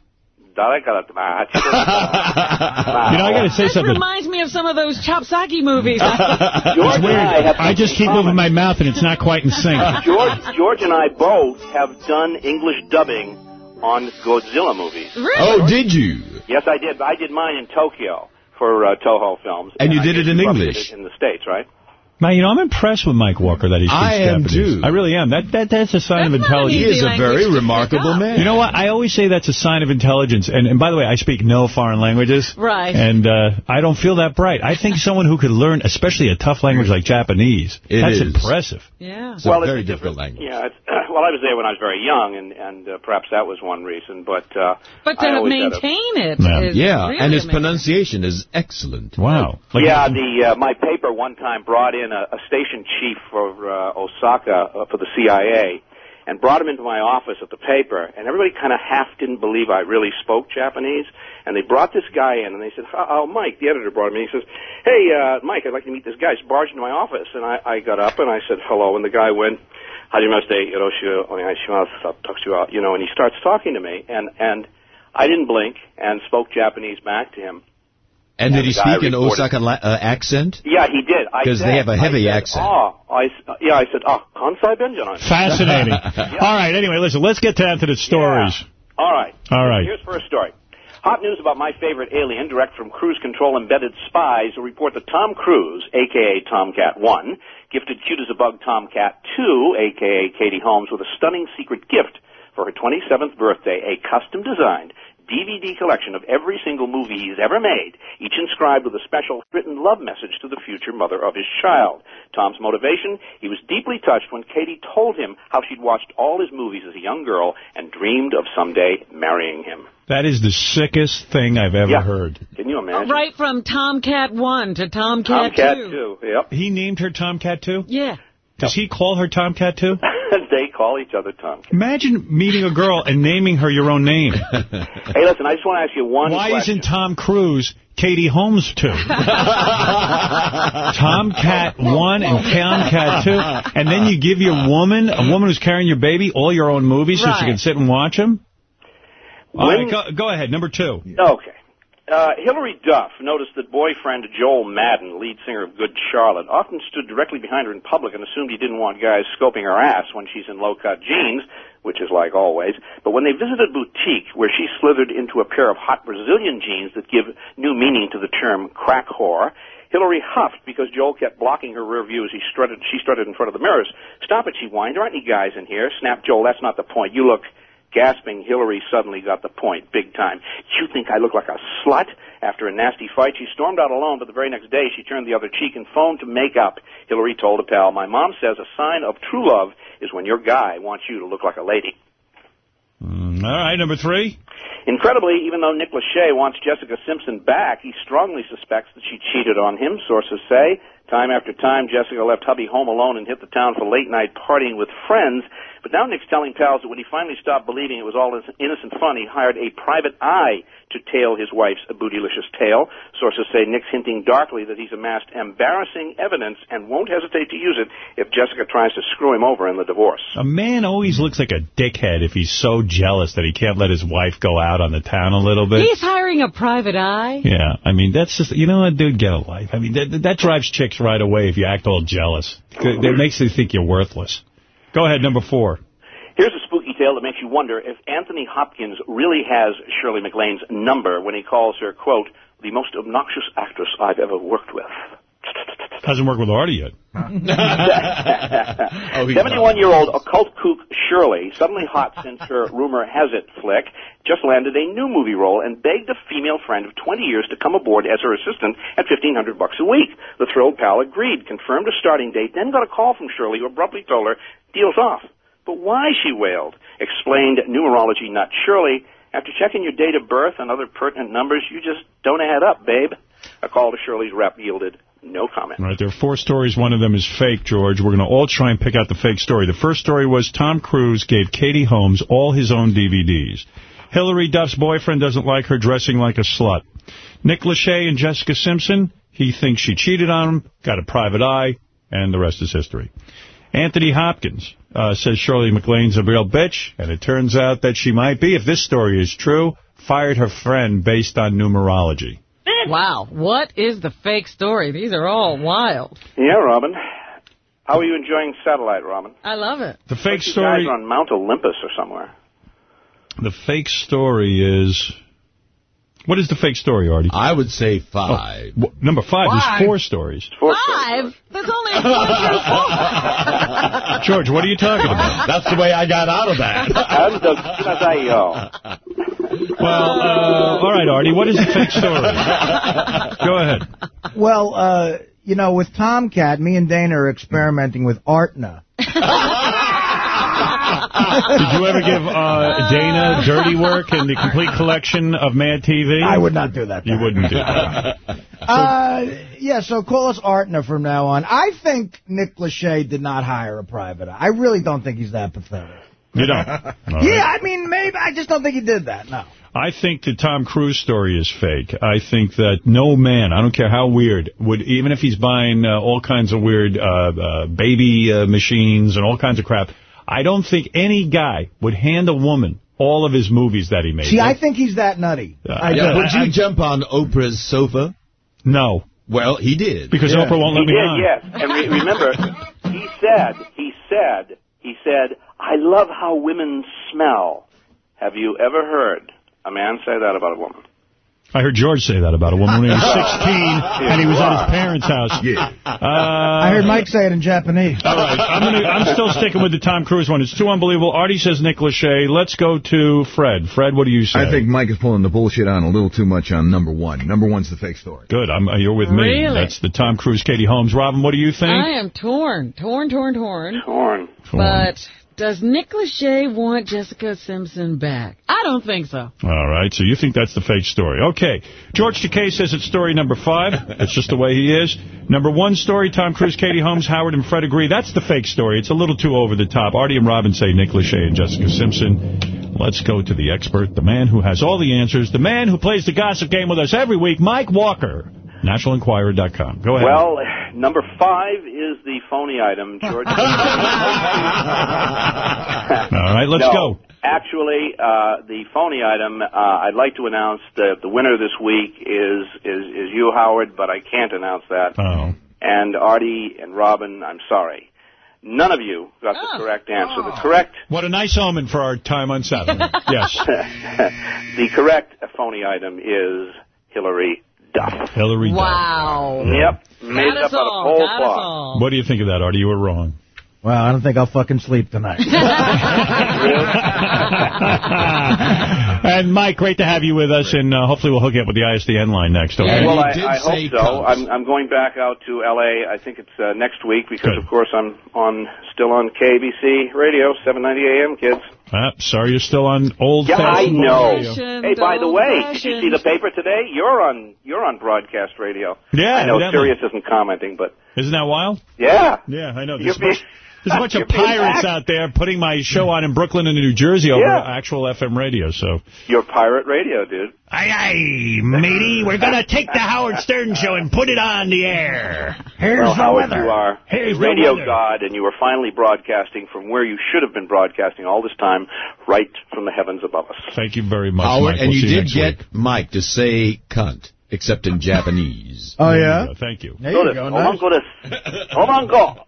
You know, I got to say something. reminds me of some of those chop-socky movies. It's weird. I, I just keep moving my mouth, and it's not quite in sync. George, George and I both have done English dubbing on Godzilla movies. Really? Oh, did you? Yes, I did. I did mine in Tokyo for uh, Toho Films. And, and you did it in English? In the States, right? Man, you know, I'm impressed with Mike Walker that he speaks I am Japanese. too. I really am. That that that's a sign of That's not an intelligence. He is a very remarkable man. You know what? I always say that's a sign of intelligence. And, and by the way, I speak no foreign languages. Right. And uh, I don't feel that bright. I think someone who could learn, especially a tough language like Japanese, It that's is. impressive. Yeah. It's a Well, it's very a difficult different- language. Yeah, it's, well, I was there when I was very young, and and uh, perhaps that was one reason. But uh, But to I always had a- maintain it Yeah. is Yeah, really and his amazing. pronunciation is excellent. Wow. Like- yeah, the uh, my paper one time brought in a, a station chief for uh, Osaka uh, for the CIA, and brought him into my office at the paper, and everybody kind of half didn't believe I really spoke Japanese, and they brought this guy in, and they said, "Oh, Mike," the editor brought him in. He says, "Hey, uh, Mike, I'd like to meet this guy." He barged into my office, and I, I got up and I said, "Hello," and the guy went. Hajimashite, yoroshiku onegaishimasu, takushiwa, you know, and he starts talking to me, and, and I didn't blink and spoke Japanese back to him. And did he speak in reported- Osaka la- uh, accent? Yeah, he did. Because they have a heavy I said, accent. Oh, I, s- yeah, I said, oh, Kansai Benjamin. Fascinating. All right, anyway, listen, let's get down to the stories. All right. All right. Here's first story. Hot news about my favorite alien, direct from Cruise Control Embedded Spies, who report that Tom Cruise, a.k.a. Tomcat 1, gifted cute as a bug Tomcat 2, a.k.a. Katie Holmes, with a stunning secret gift for her 27th birthday, a custom-designed DVD collection of every single movie he's ever made, each inscribed with a special written love message to the future mother of his child. Tom's motivation? He was deeply touched when Katie told him how she'd watched all his movies as a young girl and dreamed of someday marrying him. That is the sickest thing I've ever Yeah. heard. Can you imagine? Right from Tomcat 1 to Tomcat, Tomcat 2. 2, yep. He named her Tomcat 2? Yeah. Does he call her Tomcat too? they call each other Tomcat. Imagine meeting a girl and naming her your own name. Hey, listen, I just want to ask you one thing. Why question. isn't Tom Cruise Katie Holmes too? Tomcat 1 and Tomcat 2. And then you give your woman, a woman who's carrying your baby, all your own movies so she can sit and watch them? When- right, go, go ahead. Number two. Okay. Uh, Hilary Duff noticed that boyfriend Joel Madden, lead singer of Good Charlotte, often stood directly behind her in public and assumed he didn't want guys scoping her ass when she's in low-cut jeans, which is like always. But when they visited a boutique where she slithered into a pair of hot Brazilian jeans that give new meaning to the term crack whore, Hilary huffed because Joel kept blocking her rear view as he strutted, she strutted in front of the mirrors. Stop it, she whined. There aren't any guys in here. Snapped Joel, that's not the point. You look Gasping, Hilary suddenly got the point, big time. You think I look like a slut? After a nasty fight, she stormed out alone, but the very next day she turned the other cheek and phoned to make up. Hilary told a pal, my mom says a sign of true love is when your guy wants you to look like a lady. Mm, all right, number three. Incredibly, even though Nick Lachey wants Jessica Simpson back, he strongly suspects that she cheated on him, sources say. Time after time, Jessica left hubby home alone and hit the town for late night partying with friends. But now Nick's telling pals that when he finally stopped believing it was all innocent fun, he hired a private eye to tail his wife's bootylicious tale. Sources say Nick's hinting darkly that he's amassed embarrassing evidence and won't hesitate to use it if Jessica tries to screw him over in the divorce. A man always looks like a dickhead if he's so jealous that he can't let his wife go out on the town a little bit. He's hiring a private eye. Yeah, I mean, that's just, you know what, dude, get a life. I mean, that, that drives chicks right away if you act all jealous. It, it makes them think you're worthless. Go ahead, number four. Here's a spooky tale that makes you wonder if Anthony Hopkins really has Shirley MacLaine's number when he calls her, quote, the most obnoxious actress I've ever worked with. Hasn't worked with Artie yet. Oh, 71-year-old occult kook Shirley, suddenly hot since her rumor has it flick, just landed a new movie role and begged a female friend of 20 years to come aboard as her assistant at 1500 bucks a week. The thrilled pal agreed, confirmed a starting date, then got a call from Shirley who abruptly told her, deal's off. But why, she wailed, explained numerology nut Shirley. After checking your date of birth and other pertinent numbers, you just don't add up, babe. A call to Shirley's rep yielded no comment. Right, there are four stories. One of them is fake, George. We're going to all try and pick out the fake story. The first story was Tom Cruise gave Katie Holmes all his own DVDs. Hilary Duff's boyfriend doesn't like her dressing like a slut. Nick Lachey and Jessica Simpson, he thinks she cheated on him, got a private eye, and the rest is history. Anthony Hopkins uh, says Shirley MacLaine's a real bitch, and it turns out that she might be, if this story is true, fired her friend based on numerology. Wow, what is the fake story? These are all wild. Yeah, Robin. How are you enjoying satellite, Robin? I love it. The fake You story... guys on Mount Olympus or somewhere. The fake story is... What is the fake story, Artie? I would say five. Oh, number five, Five? There's four stories. Five? There's only four through four. George, what are you talking about? That's the way I got out of that. Well, uh, all right, Artie, what is the fake story? Go ahead. Well, uh, you know, with Tomcat, me and Dana are experimenting with Artna. Did you ever give uh, Dana dirty work in the complete collection of Mad TV? I would not do that. You wouldn't do that. Uh, yeah, so call us Artna from now on. I think Nick Lachey did not hire a private eye. I really don't think he's that pathetic. You don't? All right. Yeah, I mean, maybe. I just don't think he did that, no. I think the Tom Cruise story is fake. I think that no man, I don't care how weird, would even if he's buying uh, all kinds of weird uh, uh, baby uh, machines and all kinds of crap, I don't think any guy would hand a woman all of his movies that he made. See, I think he's that nutty. I Yeah, would you jump on Oprah's sofa? No. Well, he did. Because Yeah. Oprah won't he let me did, on. yes. And re- remember, he said, he said, he said, I love how women smell. Have you ever heard a man say that about a woman? I heard George say that about a woman when he was 16 and he was at his parents' house. Yeah. Uh, I heard Mike say it in Japanese. All right, I'm, gonna, I'm still sticking with the Tom Cruise one. It's too unbelievable. Artie says Nick Lachey. Let's go to Fred. Fred, what do you say? I think Mike is pulling the bullshit on a little too much on number one. Number one's the fake story. Good. I'm, uh, you're with me. Really? That's the Tom Cruise, Katie Holmes. Robin, what do you think? I am torn, torn, torn, torn. Torn. But does Nick Lachey want Jessica Simpson back? I don't think so. All right, so you think that's the fake story. Okay. George Takei says it's story number five. That's just the way he is. Number one story, Tom Cruise, Katie Holmes, Howard, and Fred agree. That's the fake story. It's a little too over the top. Artie and Robin say Nick Lachey and Jessica Simpson. Let's go to the expert, the man who has all the answers, the man who plays the gossip game with us every week, Mike Walker, nationalenquirer.com. Go ahead. Well, number five is the phony item, George. all right, let's No, go. Actually, uh, the phony item, uh, I'd like to announce that the winner this week is, is, is you, Howard, but I can't announce that. Oh. And Artie and Robin, I'm sorry. None of you got the correct answer. The correct What a nice omen for our time on Saturday. yes. the correct phony item is Hilary Duff. Hilary Duff. Wow. Yep. Made Got it up out all, of whole got us cloth. all. What do you think of that, Artie? You were wrong. Well, I don't think I'll fucking sleep tonight. and Mike, great to have you with us, and uh, hopefully we'll hook you up with the ISDN line next. Okay. well, I, I hope so. I'm, I'm going back out to L.A. I think it's uh, next week because, of course, I'm on still on KABC Radio, 790 AM, kids. Ah, sorry, you're still on old. Yeah, I know. radio. Hey, by the way, did you see the paper today? You're on you're on broadcast radio. Yeah, I know evidently. Sirius isn't commenting, but Isn't that wild? yeah. Yeah, I know. You're There's a bunch, being- there's a bunch of pirates out there putting my show on in Brooklyn and New Jersey over Yeah. actual FM radio. So, You're pirate radio, dude. aye, aye, matey, we're gonna take the Howard Stern show and put it on the air. Here's well, Howard, you are Here's radio god, and you are finally broadcasting from where you should have been broadcasting all this time, right from the heavens above us. Thank you very much, Howard, Mike. and We'll you see did next get week. Mike to say cunt, except in Japanese. Oh, There yeah? you. Thank you. There you go. Nice. Omango.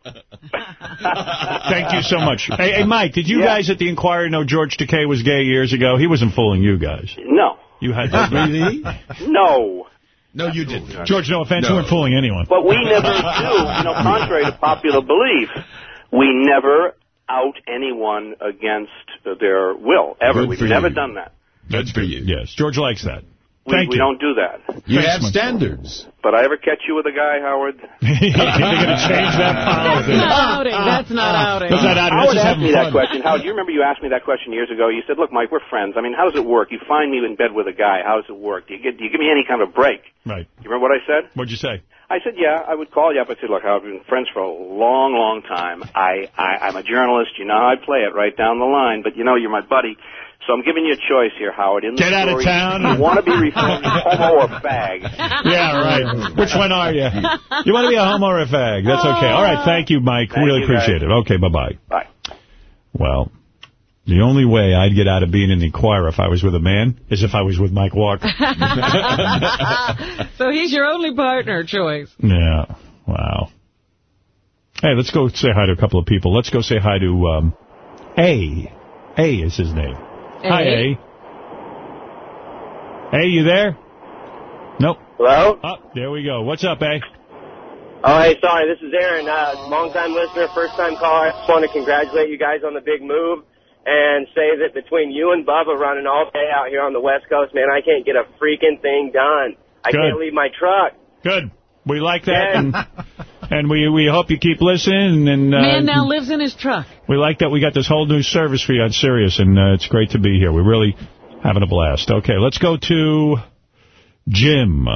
Thank you so much. Hey, hey, Mike, did you Yeah. guys at the Enquirer know George Takei was gay years ago? He wasn't fooling you guys. No. You had that. Really? No. No, you didn't. George, no offense, No. you weren't fooling anyone. But we never do, you know, contrary to popular belief, we never out anyone against their will, ever. Good We've never you. done that. Good for you. Yes, George likes that. We, Thank we you. don't do that. You Thanks, have standards. But I ever catch you with a guy, Howard? They're going to change that That's not outing. That's not ah. outing. That's not outing. That's Howard just asked having me that question. Howard, do you remember you asked me that question years ago? You said, "Look, Mike, we're friends. I mean, how does it work? You find me in bed with a guy. How does it work? Do you get? Do you give me any kind of break?" Right. You remember what I said? What'd you say? I said, "Yeah." I would call you up. I said, "Look, Howard, we've been friends for a long, long time. I, I, I'm a journalist. You know how I play it right down the line. But you know, you're my buddy." So I'm giving you a choice here, Howard. In the Get out of town. You want to be reformed, homo or fag? Yeah, right. Which one are you? You want to be a homo or a fag? That's okay. All right, thank you, Mike. Thank really you, guys. appreciate it. Okay, bye-bye. Bye. Well, the only way I'd get out of being an Enquirer if I was with a man is if I was with Mike Walker. so he's your only partner choice. yeah. Wow. Hey, let's go say hi to a couple of people. Let's go say hi to um, A. A is his name. Hi, A. A, you there? Nope. Hello? Oh, there we go. What's up, A? Oh, hey, sorry, this is Aaron, uh, long-time listener, first-time caller. I just want to congratulate you guys on the big move and say that between you and Bubba running all day out here on the West Coast, man, I can't get a freaking thing done. I Good. can't leave my truck. Good. We like that, Yeah. and, and we we hope you keep listening. And uh, Man now lives in his truck. we like that we got this whole new service for you on Sirius, and uh, it's great to be here. We're really having a blast. Okay, let's go to Jim.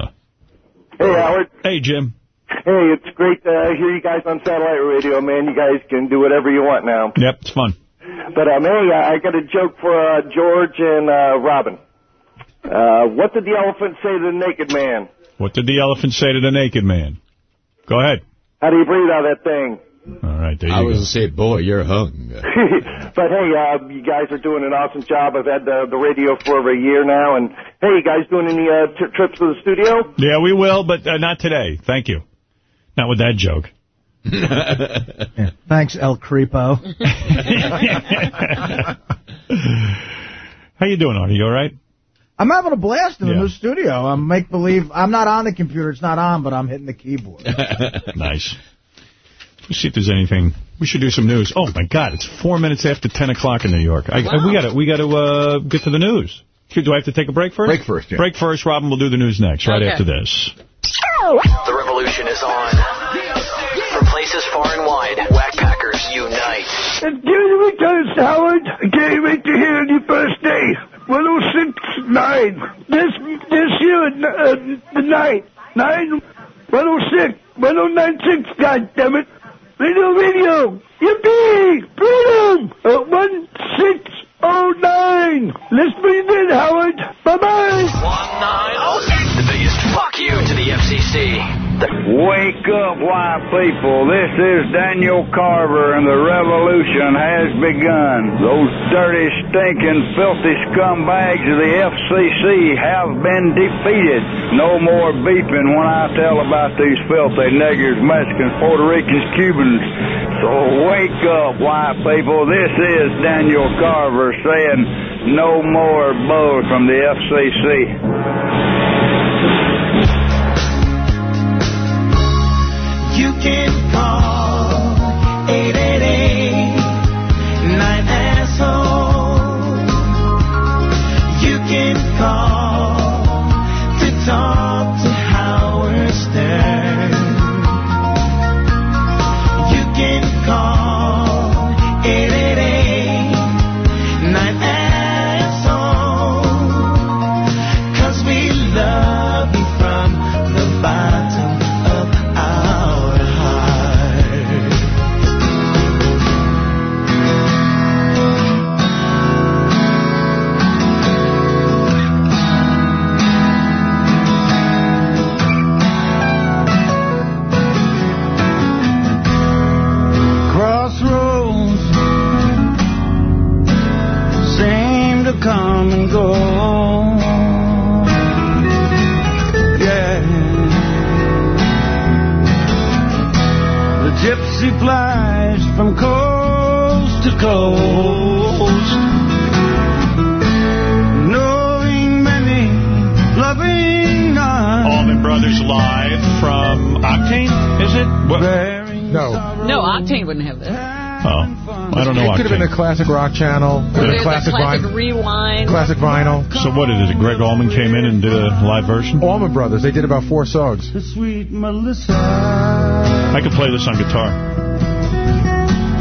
Hey, Howard. Hey, Jim. Hey, it's great to hear you guys on satellite radio, man. You guys can do whatever you want now. Yep, it's fun. But, um, hey, I got a joke for uh, George and uh, Robin. Uh, what did the elephant say to the naked man? What did the elephant say to the naked man? Go ahead. How do you breathe out of that thing? All right, there you I go. was to say, boy, you're hung. but hey, uh, you guys are doing an awesome job. I've had the, the radio for over a year now, and hey, you guys doing any uh, t- trips to the studio? Yeah, we will, but uh, not today. Thank you. Not with that joke. Thanks, El Creepo. How you doing, Artie? You all right? I'm having a blast in the Yeah. new studio. I'm make believe I'm not on the computer. It's not on, but I'm hitting the keyboard. nice. Let's see if there's anything. We should do some news. Oh my God! It's four minutes after ten o'clock in New York. I, Wow. we got to we got to uh, get to the news. Do I have to take a break first? Break first, yeah. Break first. Robin will do the news next, right Okay. after this. The revolution is on. From places far and wide, Whackpackers unite. And give me returns, Howard. I can't wait to hear on your first day. 1069. This, this year, uh, the night. 9, 106, 1096, goddammit. Radio, radio. Yippee! Freedom! Uh, 1609. Let's breathe in, Howard. Bye-bye. 1906. The biggest fuck you to the FCC. Wake up, white people. This is Daniel Carver, and the revolution has begun. Those dirty, stinking, filthy scumbags of the FCC have been defeated. No more beeping when I tell about these filthy niggers, Mexicans, Puerto Ricans, Cubans. So wake up, white people. This is Daniel Carver saying no more bull from the FCC. You can call 888 9 asshole. You can call gypsy flies from coast to coast, knowing many, loving none. Allman Brothers live from Octane, is it? What? No. No, Octane wouldn't have this. Oh, I don't know. It could have been a classic rock channel, or the classic, a classic rewind. classic vinyl. So what is it? Gregg Allman came in and did a live version? Allman Brothers. They did about four songs. The Sweet Melissa. I could play this on guitar.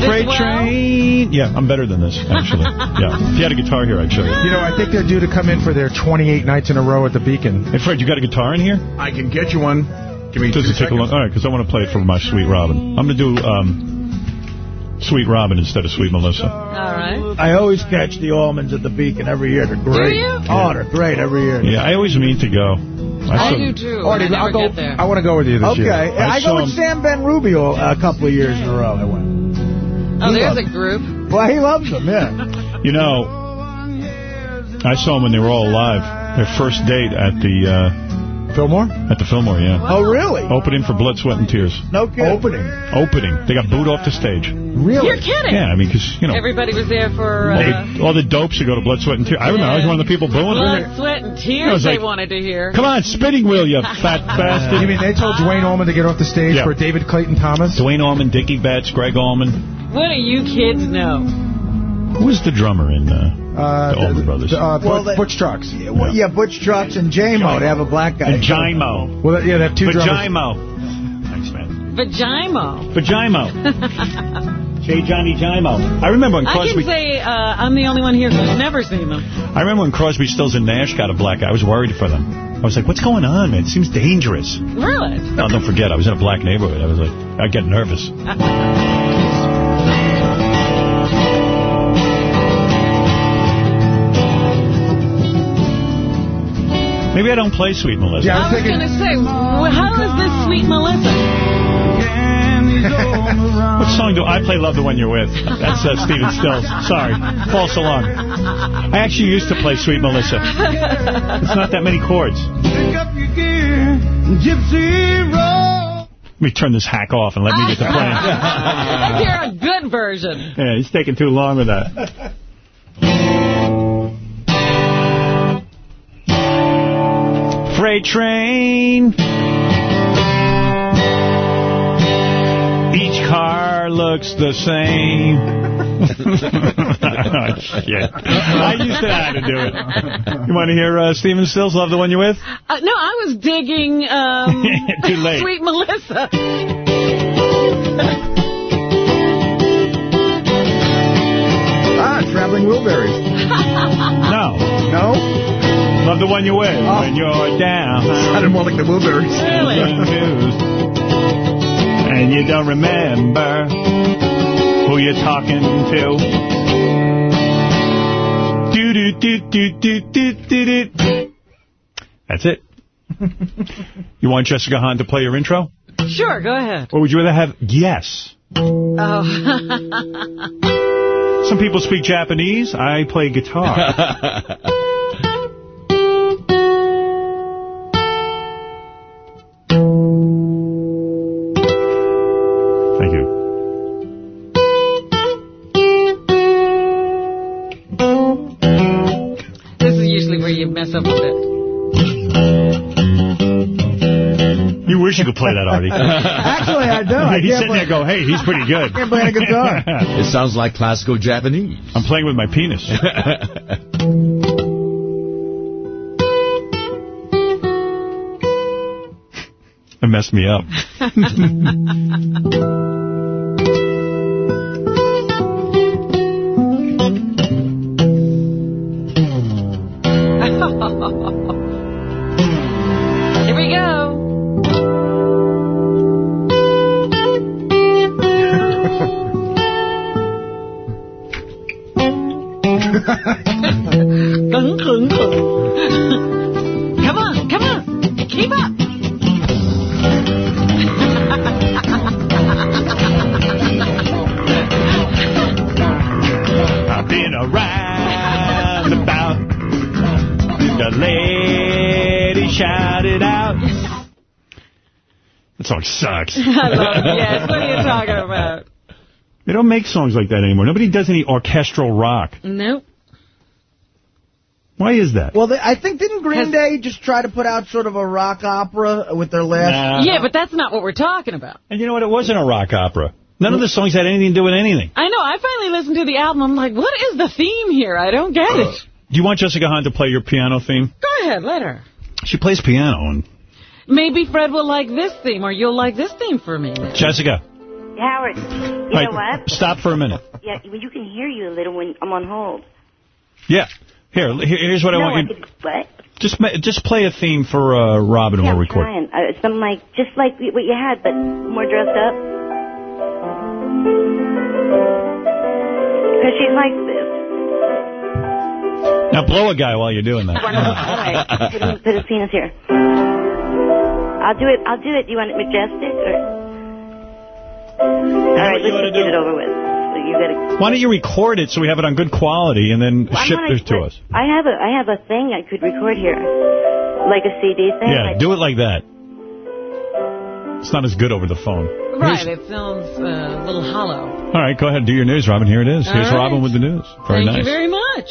Freight well? train. Yeah, I'm better than this, actually. yeah. If you had a guitar here, I'd show you. You know, I think they're due to come in for their 28 nights in a row at the Beacon. Hey, Fred, you got a guitar in here? I can get you one. Give me Does two it take a long? All right, because I want to play it for my Sweet Robin. I'm going to do um, Sweet Robin instead of Sweet Melissa. All right. I always catch the Allmans at the Beacon every year. They're great. Do you? Oh, they're great every year. Yeah, I always mean to go. I saw- do too. Artie, and I I'll go. get there. I want to go with you this Okay, year. I, I go with Sam Ben Rubio a couple of years in a row. I went. Oh, He there's a group. Well, he loves them. Yeah. You know, I saw them when they were all alive. Their first date at the uh, Fillmore? at the Fillmore, yeah. Oh, really? Opening for Blood, Sweat, and Tears. No kidding. Opening. Opening. They got booed off the stage. Really? You're kidding. Yeah, I mean, because, you know, Everybody was there for all, uh, the, all the dopes who go to Blood, Sweat, and Tears. I remember I was one of the people booing blood, them. sweat, and I tears was they like, wanted to hear. Come on, spinning wheel, you fat bastard. You mean they told Duane Allman to get off the stage Yeah. for David Clayton Thomas? Duane Allman, Dickey Betts, Gregg Allman. What do you kids know? Who was the drummer in uh, Uh, the Allman Brothers? Uh, Well, Butch, Butch Trucks. Yeah, well, yeah, Butch Trucks and Jaimoe. They have a black guy. and Jaimoe. Well, yeah, they have two drummers. Vagimo. Thanks, man. Vagimo. Vagimo. J. Johnny Jaimoe. I remember when Crosby... I can say uh, I'm the only one here who's never seen them. I remember when Crosby, Stills, and Nash got a black guy. I was worried for them. I was like, "What's going on, man? It seems dangerous." Really? No, don't forget, I was in a black neighborhood. I was like, I get nervous. Maybe I don't play Sweet Melissa. Yeah, I I was was going to say, wh- how is this Sweet Melissa? What song do I play? Love the one you're with. That's uh, Stephen Stills. Sorry, false alarm. I actually used to play Sweet Melissa. It's not that many chords. Pick up your gear, gypsy roll. Let me turn this hack off and let me get to playing. Let's hear a good version. Yeah, he's taking too long with that. Freight train. Each car looks the same. oh, shit. I used to know how to do it. You want to hear uh, Stephen Stills, Love the One You're With? Uh, no, I was digging um, Too late. Sweet Melissa. Ah, Traveling Wilburys. No. No? Love the one you're with when you're down. Sounded more like the Wilburys. And you don't remember who you're talking to. Do do do do do do do do. That's it. You want Jessica Hahn to play your intro? Sure, go ahead. Or would you rather have yes? Oh. Some people speak Japanese. I play guitar. where you mess up a bit. You wish you could play that, Artie. Actually, I do. I he's can't sitting play- there go, hey, he's pretty good. can't play a guitar. It sounds like classical Japanese. I'm playing with my penis. It messed me up. They don't make songs like that anymore. Nobody does any orchestral rock. Nope. Why is that? Well, they, I think didn't Green Day just try to put out sort of a rock opera with their last? Yeah, but that's not what we're talking about. And you know what? It wasn't a rock opera. None of the songs had anything to do with anything. I know. I finally listened to the album. I'm like, what is the theme here? I don't get it. Uh, do you want Jessica Hahn to play your piano theme? Go ahead, let her. She plays piano. And Maybe Fred will like this theme, or you'll like this theme for me. Jessica, Howard, you wait, know what? stop for a minute. Yeah, well, you can hear you a little when I'm on hold. Yeah. Here, here- here's what I no, want you. what? Just just play a theme for uh, Robin yeah, while I'm we record. trying. Uh, something like, just like what you had, but more dressed up. Because she's like this. Now blow a guy while you're doing that. All right, put, him, put his penis here. I'll do it. I'll do it. Do you want it majestic or? All right, let's just get it over with. So you gotta. Why don't you record it so we have it on good quality and then Well, ship wanna- it to us? I have a I have a thing I could record here, like a CD thing. Yeah, like, do it like that. It's not as good over the phone. Right, it sounds uh, a little hollow. All right, go ahead. and Do your news, Robin. Here it is. All Here's right. Robin with the news. Very Thank nice. you very much.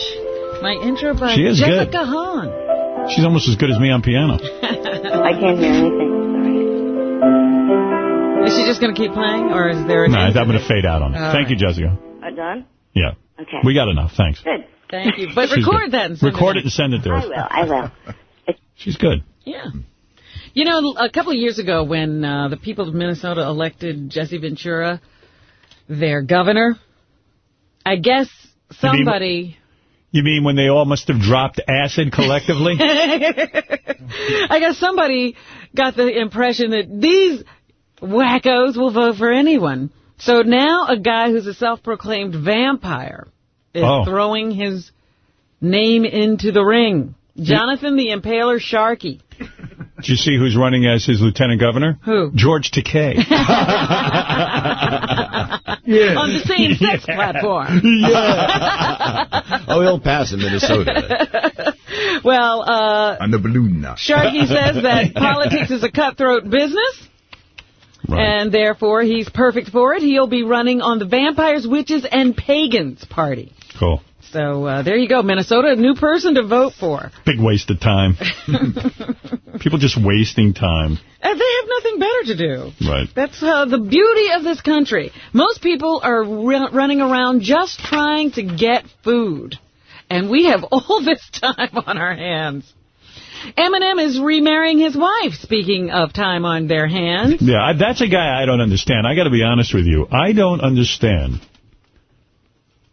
My intro by She is Jessica good. Hahn. She's almost as good as me on piano. I can't hear anything. Is she just going to keep playing, or is there? No, an I'm going to fade out on it. All Thank you, Jessica. I'm done. Yeah. Okay. We got enough. Thanks. Good. Thank you. But She's record good. that and send Record it, it and send it to I will. I will. She's good. Yeah. You know, a couple of years ago when uh, the people of Minnesota elected Jesse Ventura their governor, I guess You mean- somebody... You mean when they all must have dropped acid collectively? I guess somebody got the impression that these wackos will vote for anyone. So now a guy who's a self-proclaimed vampire is Oh. throwing his name into the ring. Jonathan the Impaler Sharkey. Did you see who's running as his lieutenant governor? Who? George Takei. yeah. On the same sex platform. yeah. oh, he'll pass in Minnesota. well, uh... On the balloon now. Sharkey says that politics is a cutthroat business. Right. And therefore, he's perfect for it. He'll be running on the Vampires, Witches, and Pagans party. Cool. So uh, there you go, Minnesota, a new person to vote for. Big waste of time. People just wasting time. And they have nothing better to do. Right. That's uh, the beauty of this country. Most people are running around just trying to get food. And we have all this time on our hands. Eminem is remarrying his wife, speaking of time on their hands. Yeah, that's a guy I don't understand. I got to be honest with you. I don't understand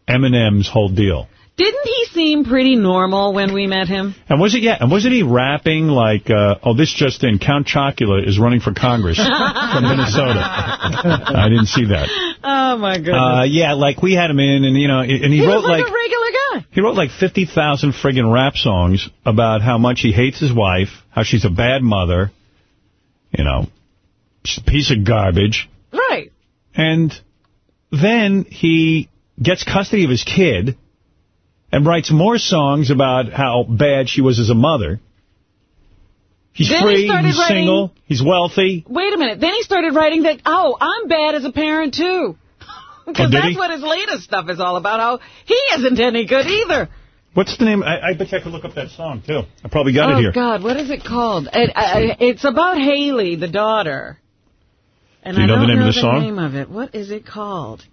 Eminem's whole deal. Didn't he seem pretty normal when we met him? And was it yeah? And wasn't he rapping like, uh, "Oh, this just in, Count Chocula is running for Congress from Minnesota"? I didn't see that. Oh my goodness. Uh, yeah, like we had him in, and you know, and he, he wrote like, like a regular guy. He wrote like fifty thousand friggin' rap songs about how much he hates his wife, how she's a bad mother, you know, she's a piece of garbage. Right. And then he gets custody of his kid and writes more songs about how bad she was as a mother. He's then free, he he's writing, single, he's wealthy. Wait a minute. Then he started writing that, oh, I'm bad as a parent, too. Because oh, that's he? what his latest stuff is all about, how he isn't any good either. What's the name? I, I bet you I could look up that song, too. I probably got oh, it here. Oh, God, what is it called? It, uh, it's about Haley, the daughter. And Do you I know don't the name know of the, the song? name of it. What is it called?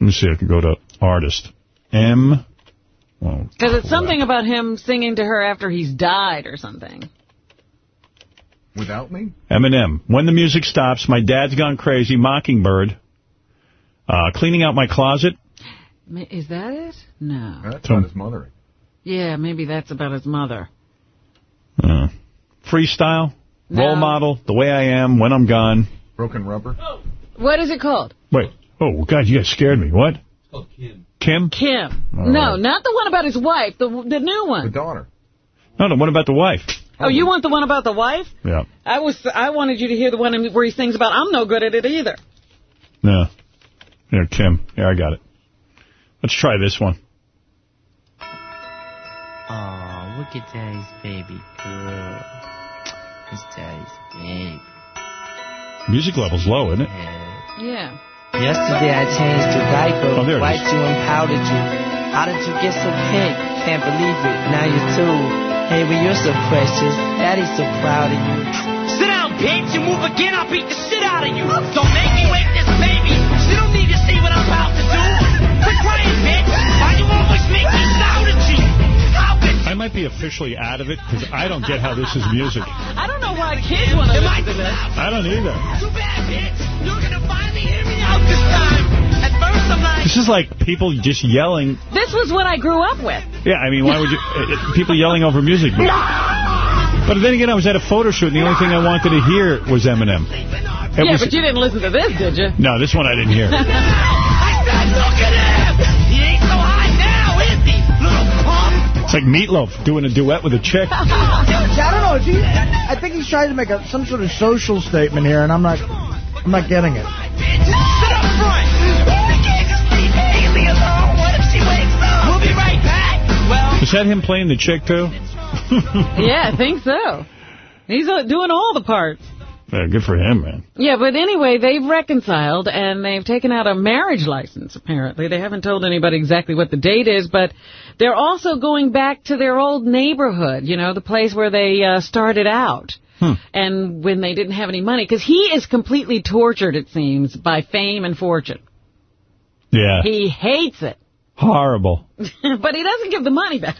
Let me see. I can go to artist. M. Because well, it's something about him singing to her after he's died or something. Without me? Eminem. When the music stops, my dad's gone crazy. Mockingbird. Uh, cleaning out my closet. Is that it? No. That's about his mother. Yeah, maybe that's about his mother. Uh, freestyle. No. Role model. The way I am. When I'm gone. Broken rubber. What is it called? Wait. Oh, God, you guys scared me. What? Oh, Kim. Kim? Kim. All no, right. not the one about his wife, the the new one. The daughter. No, the one about the wife. Oh, you want the one about the wife? Yeah. I was I wanted you to hear the one where he sings about I'm no good at it either. No. Yeah, Kim. Yeah, I got it. Let's try this one. Oh, look at Daddy's baby girl. It's Daddy's baby. Music level's low, isn't it? Yeah. Yesterday I changed your diaper, Oh, there wiped you and powdered you. How did you get so pink? Can't believe it. Now you're two. Hey, but you're so precious. Daddy's so proud of you. Sit down, bitch. You move again, I'll beat the shit out of you. Don't make me wake this baby. She don't need to see what I'm about to do. Quit crying, bitch. Why you always make me shout at you? How could I might be officially out of it because I don't get how this is music. I don't know why kids want to listen to this. I don't either. Too bad, bitch. You're gonna finally hear me out this time. At first, I'm like, This is like people just yelling. This was what I grew up with. Yeah, I mean, why would you... Uh, people yelling over music. But, but then again, I was at a photo shoot, and the only thing I wanted to hear was Eminem. It yeah, was, but you didn't listen to this, did you? No, this one I didn't hear. It's like Meatloaf doing a duet with a chick. I don't know. Is he, I think he's trying to make a, some sort of social statement here, and I'm not, I'm not getting it. Sit up front. We can't just leave Haley alone. What if she wakes up? We'll be right back. Well, Was that him playing the chick, too? yeah, I think so. He's uh, doing all the parts. Yeah, good for him, man. Yeah, but anyway, they've reconciled, and they've taken out a marriage license, apparently. They haven't told anybody exactly what the date is, but they're also going back to their old neighborhood, you know, the place where they uh, started out. Hmm. And when they didn't have any money, because he is completely tortured, it seems, by fame and fortune. Yeah. He hates it. Horrible. but he doesn't give the money back.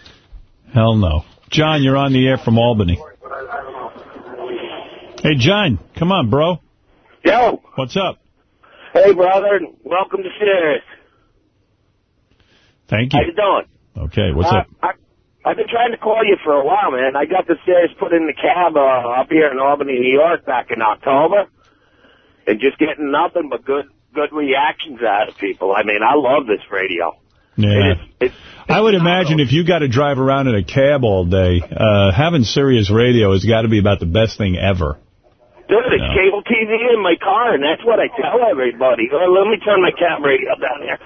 Hell no. John, you're on the air from Albany. Hey, John, come on, bro. Yo. What's up? Hey, brother. Welcome to Sirius. Thank you. How you doing? Okay, what's uh, up? I, I've been trying to call you for a while, man. I got the Sirius put in the cab uh, up here in Albany, New York back in October. And just getting nothing but good good reactions out of people. I mean, I love this radio. Yeah. I would imagine if you got to drive around in a cab all day, uh, having Sirius radio has got to be about the best thing ever. Dude, it's cable TV in my car, and that's what I tell everybody. Uh, let me turn my cab radio down here.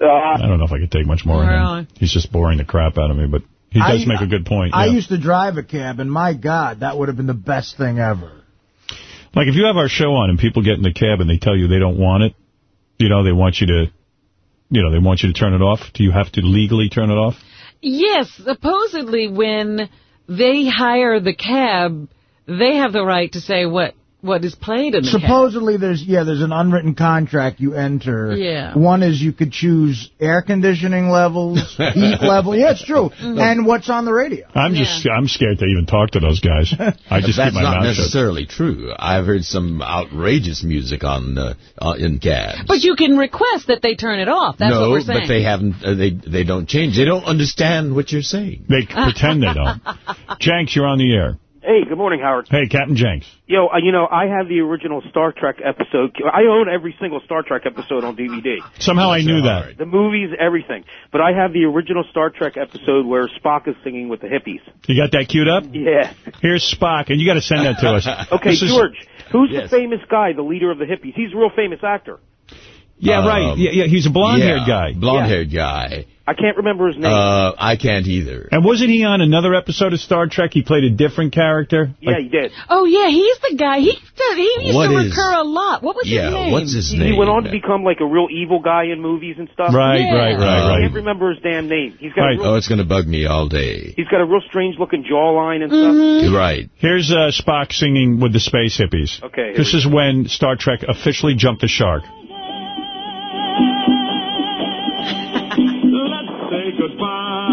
Uh, I don't know if I could take much more of him. He's just boring the crap out of me, but he does I- make a good point. I yeah. used to drive a cab, and my God, that would have been the best thing ever. Like if you have our show on and people get in the cab and they tell you they don't want it, you know, they want you to, you know, they want you to turn it off. Do you have to legally turn it off? Yes, supposedly when they hire the cab, they have the right to say what what is played in the cab. Supposedly, there's yeah, there's an unwritten contract you enter. Yeah. One is you could choose air conditioning levels, heat level. Yeah, it's true. Mm-hmm. And what's on the radio. I'm just, I'm scared to even talk to those guys. I just That's keep my not mouth shut. necessarily true. I've heard some outrageous music on uh, uh, in cabs. But you can request that they turn it off. That's no, what we're saying. but they haven't. Uh, they they don't change. They don't understand what you're saying. They pretend they don't. Janks, you're on the air. Hey, good morning, Howard. Hey, Captain Janks. Yo, uh, you know, I have the original Star Trek episode. I own every single Star Trek episode on DVD. Somehow I knew that. The movies, everything. But I have the original Star Trek episode where Spock is singing with the hippies. You got that queued up? Yeah. Here's Spock, and you got to send that to us. Okay, This is- George, who's the famous guy, the leader of the hippies? He's a real famous actor. Yeah, right. Um, Yeah, yeah, he's a blonde-haired yeah, guy. Blonde-haired guy. I can't remember his name. Uh, I can't either. And wasn't he on another episode of Star Trek? He played a different character. yeah, he did. Oh yeah, he's the guy. He he used What to is- recur a lot. What was yeah, his name? Yeah, what's his name? He went on to become like a real evil guy in movies and stuff. Right, Yeah. right, right, I right. can't remember his damn name. He's got a real, Oh, it's going to bug me all day. he's got a real strange looking jawline and Mm-hmm. stuff. Right. Here's uh, Spock singing with the space hippies. Okay, This is when Star Trek officially jumped the shark. Let's say goodbye.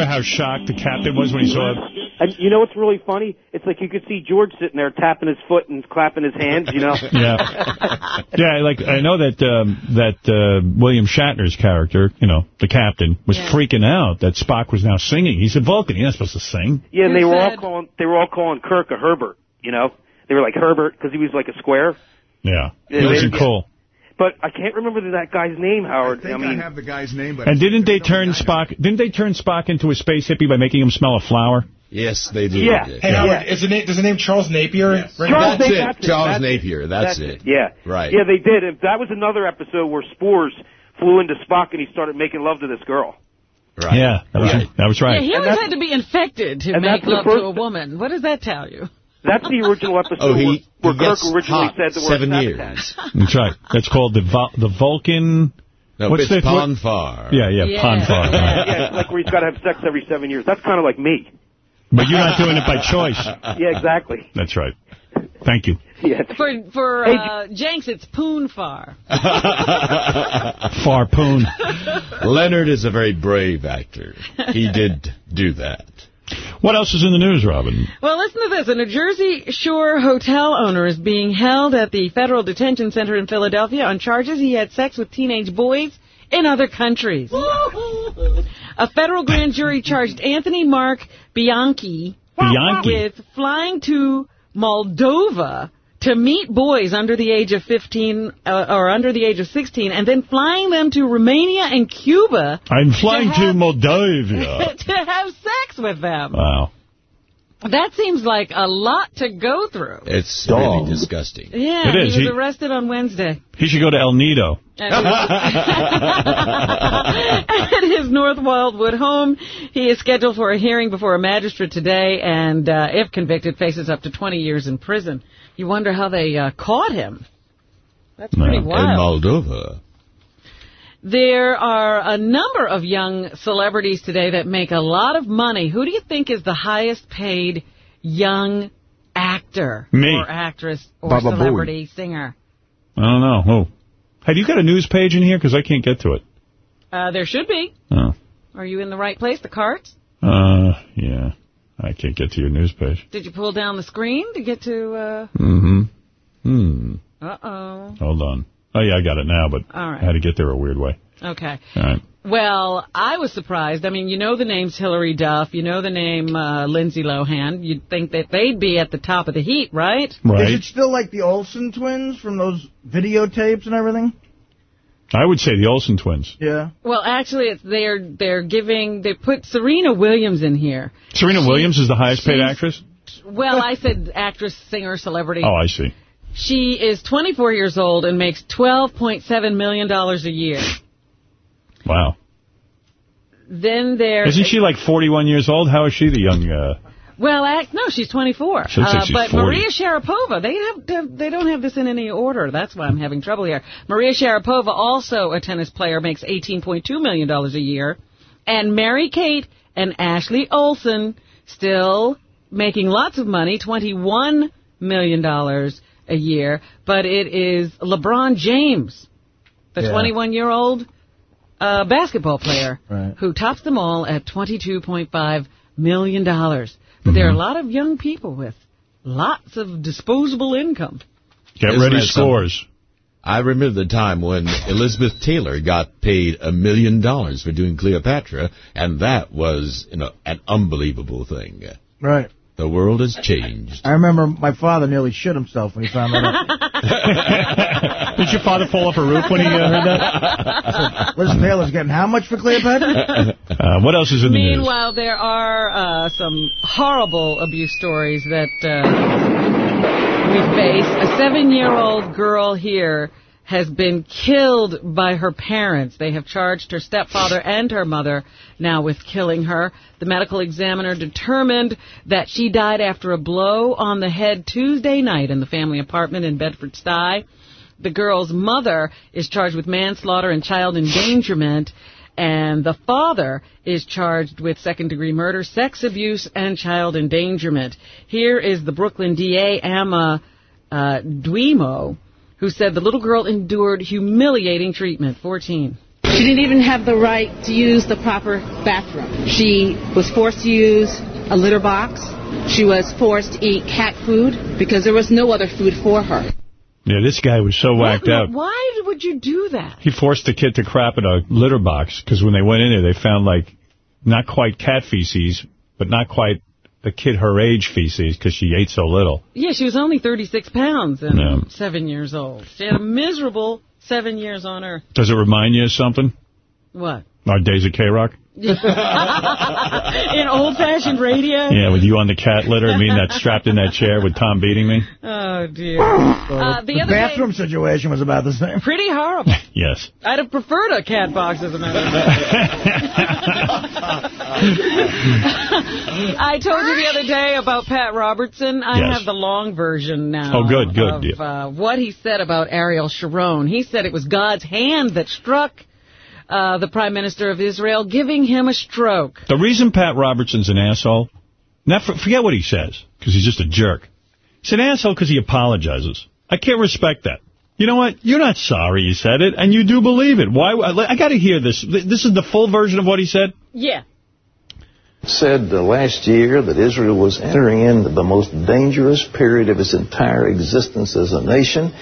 Remember how shocked the captain was when he saw it? And you know what's really funny? It's like you could see George sitting there tapping his foot and clapping his hands, you know? Yeah. Yeah, like I know that um, that uh, William Shatner's character, you know, the captain, was freaking out that Spock was now singing. He said, Vulcan, you're not supposed to sing. Yeah, and they were all calling they were all calling Kirk a Herbert, you know? They were like Herbert because he was like a square. Yeah. Yeah, He wasn't cool. But I can't remember that guy's name, Howard. I think I, mean, have the guy's name, but And didn't they turn Spock? Didn't they turn Spock into a space hippie by making him smell a flower? Yes, they did. Yeah. Hey, Howard, is the name, does the name Charles Napier? ring a Charles bell? Napier, it. that's it, Charles it. Napier, that's it. Yeah. Right. Yeah, they did. And that was another episode where Spores flew into Spock and he started making love to this girl. Right. Yeah, that was, that was right. Yeah, he always had to be infected to make that's the love to a woman. What does that tell you? That's the original episode Oh, he- where, he Kirk gets originally hot said the word seven sabotage. years. That's right. That's called the Vul- the Vulcan. No, What's it's the Pon farr. Yeah, yeah, Yeah. Pon farr. right. yeah, it's like where he's got to have sex every seven years. That's kind of like me. But you're not doing it by choice. Yeah, exactly. That's right. Thank you. Yeah. For for Hey, uh, Janks, it's Poonfar. Farpoon. Leonard is a very brave actor. He did do that. What else is in the news, Robin? Well, listen to this. A New Jersey Shore hotel owner is being held at the Federal Detention Center in Philadelphia on charges he had sex with teenage boys in other countries. A federal grand jury charged Anthony Mark Bianchi, Bianchi? with flying to Moldova to meet boys under the age of 15 uh, or under the age of 16 and then flying them to Romania and Cuba I'm flying to, have- Moldavia. to have sex with them. Wow. That seems like a lot to go through. It's really disgusting. Yeah, It is. he was He- arrested on Wednesday. He should go to El Nido. At his North Wildwood home, he is scheduled for a hearing before a magistrate today, and uh, if convicted, faces up to 20 years in prison. You wonder how they uh, caught him. That's pretty In wild. Moldova. There are a number of young celebrities today that make a lot of money. Who do you think is the highest paid young actor Me. or actress or Baba Booey. celebrity singer? I don't know. Who? Have you got a news page in here? Because I can't get to it. Uh, there should be. Oh. Are you in the right place? The carts? Uh, yeah. I can't get to your news page. Did you pull down the screen to get to, uh... Mm-hmm. Hmm. Uh-oh. Hold on. Oh, yeah, I got it now, but All right. I had to get there a weird way. Okay. All right. Well, I was surprised. I mean, you know the name's Hilary Duff. You know the name uh, Lindsay Lohan. You'd think that they'd be at the top of the heat, right? Is it still like the Olsen twins from those videotapes and everything? I would say the Olsen twins. Yeah. Well, actually, it's they're they're giving they put Serena Williams in here. Serena Williams is the highest paid actress? Well, I said actress, singer, celebrity. Oh, I see. She is 24 years old and makes 12.7 million dollars a year. Wow. Then there Isn't she like 41 years old? How is she the young... Uh, Well, act, no, she's 24. She looks like Uh, she's but 40. Maria Sharapova, they have they don't have this in any order. That's why I'm having trouble here. Maria Sharapova, also a tennis player, makes 18.2 million dollars a year, and Mary Kate and Ashley Olsen still making lots of money, 21 million dollars a year. But it is LeBron James, the Yeah. 21 year old uh, basketball player, Right. who tops them all at $22.5 million. dollars. But there are a mm-hmm. lot of young people with lots of disposable income. Get Isn't ready scores. something? I remember the time when Elizabeth Taylor got paid a million dollars for doing Cleopatra, and that was, you know, an unbelievable thing. Right. The world has changed. I remember my father nearly shit himself when he found that out. Did your father fall off a roof when he uh, heard that? Liz Taylor's getting how much for Cleopatra? Uh, what else is in the news? Meanwhile, there are uh, some horrible abuse stories that uh, we face. A seven-year-old girl here has been killed by her parents. They have charged her stepfather and her mother now with killing her. The medical examiner determined that she died after a blow on the head Tuesday night in the family apartment in Bedford Stuy. The girl's mother is charged with manslaughter and child endangerment, and the father is charged with second-degree murder, sex abuse, and child endangerment. Here is the Brooklyn DA, Amma uh, Duimo, who said the little girl endured humiliating treatment. 14. She didn't even have the right to use the proper bathroom. She was forced to use a litter box. She was forced to eat cat food because there was no other food for her. Yeah, this guy was so whacked out. Why would you do that? He forced the kid to crap in a litter box because when they went in there, they found, like, not quite cat feces, but not quite the kid her age feces because she ate so little. Yeah, she was only 36 pounds and Yeah. seven years old. She had a miserable seven years on Earth. Does it remind you of something? What? Our days at K-Rock? In old-fashioned radio? Yeah, with you on the cat litter, I mean, that strapped in that chair with Tom beating me? Oh, dear. Uh, the the other day, bathroom situation was about the same. pretty horrible. Yes. I'd have preferred a cat box as a matter of fact. I told you the other day about Pat Robertson. I Yes. have the long version now. Oh, good, good, Of, yeah. uh, what he said about Ariel Sharon. He said it was God's hand that struck uh, the Prime Minister of Israel, giving him a stroke. The reason Pat Robertson's an asshole, now for, forget what he says, because he's just a jerk. He's an asshole because he apologizes. I can't respect that. You know what? You're not sorry you said it, and you do believe it. Why? I got to hear this. This is the full version of what he said? Yeah. said uh, last year that Israel was entering into the most dangerous period of its entire existence as a nation.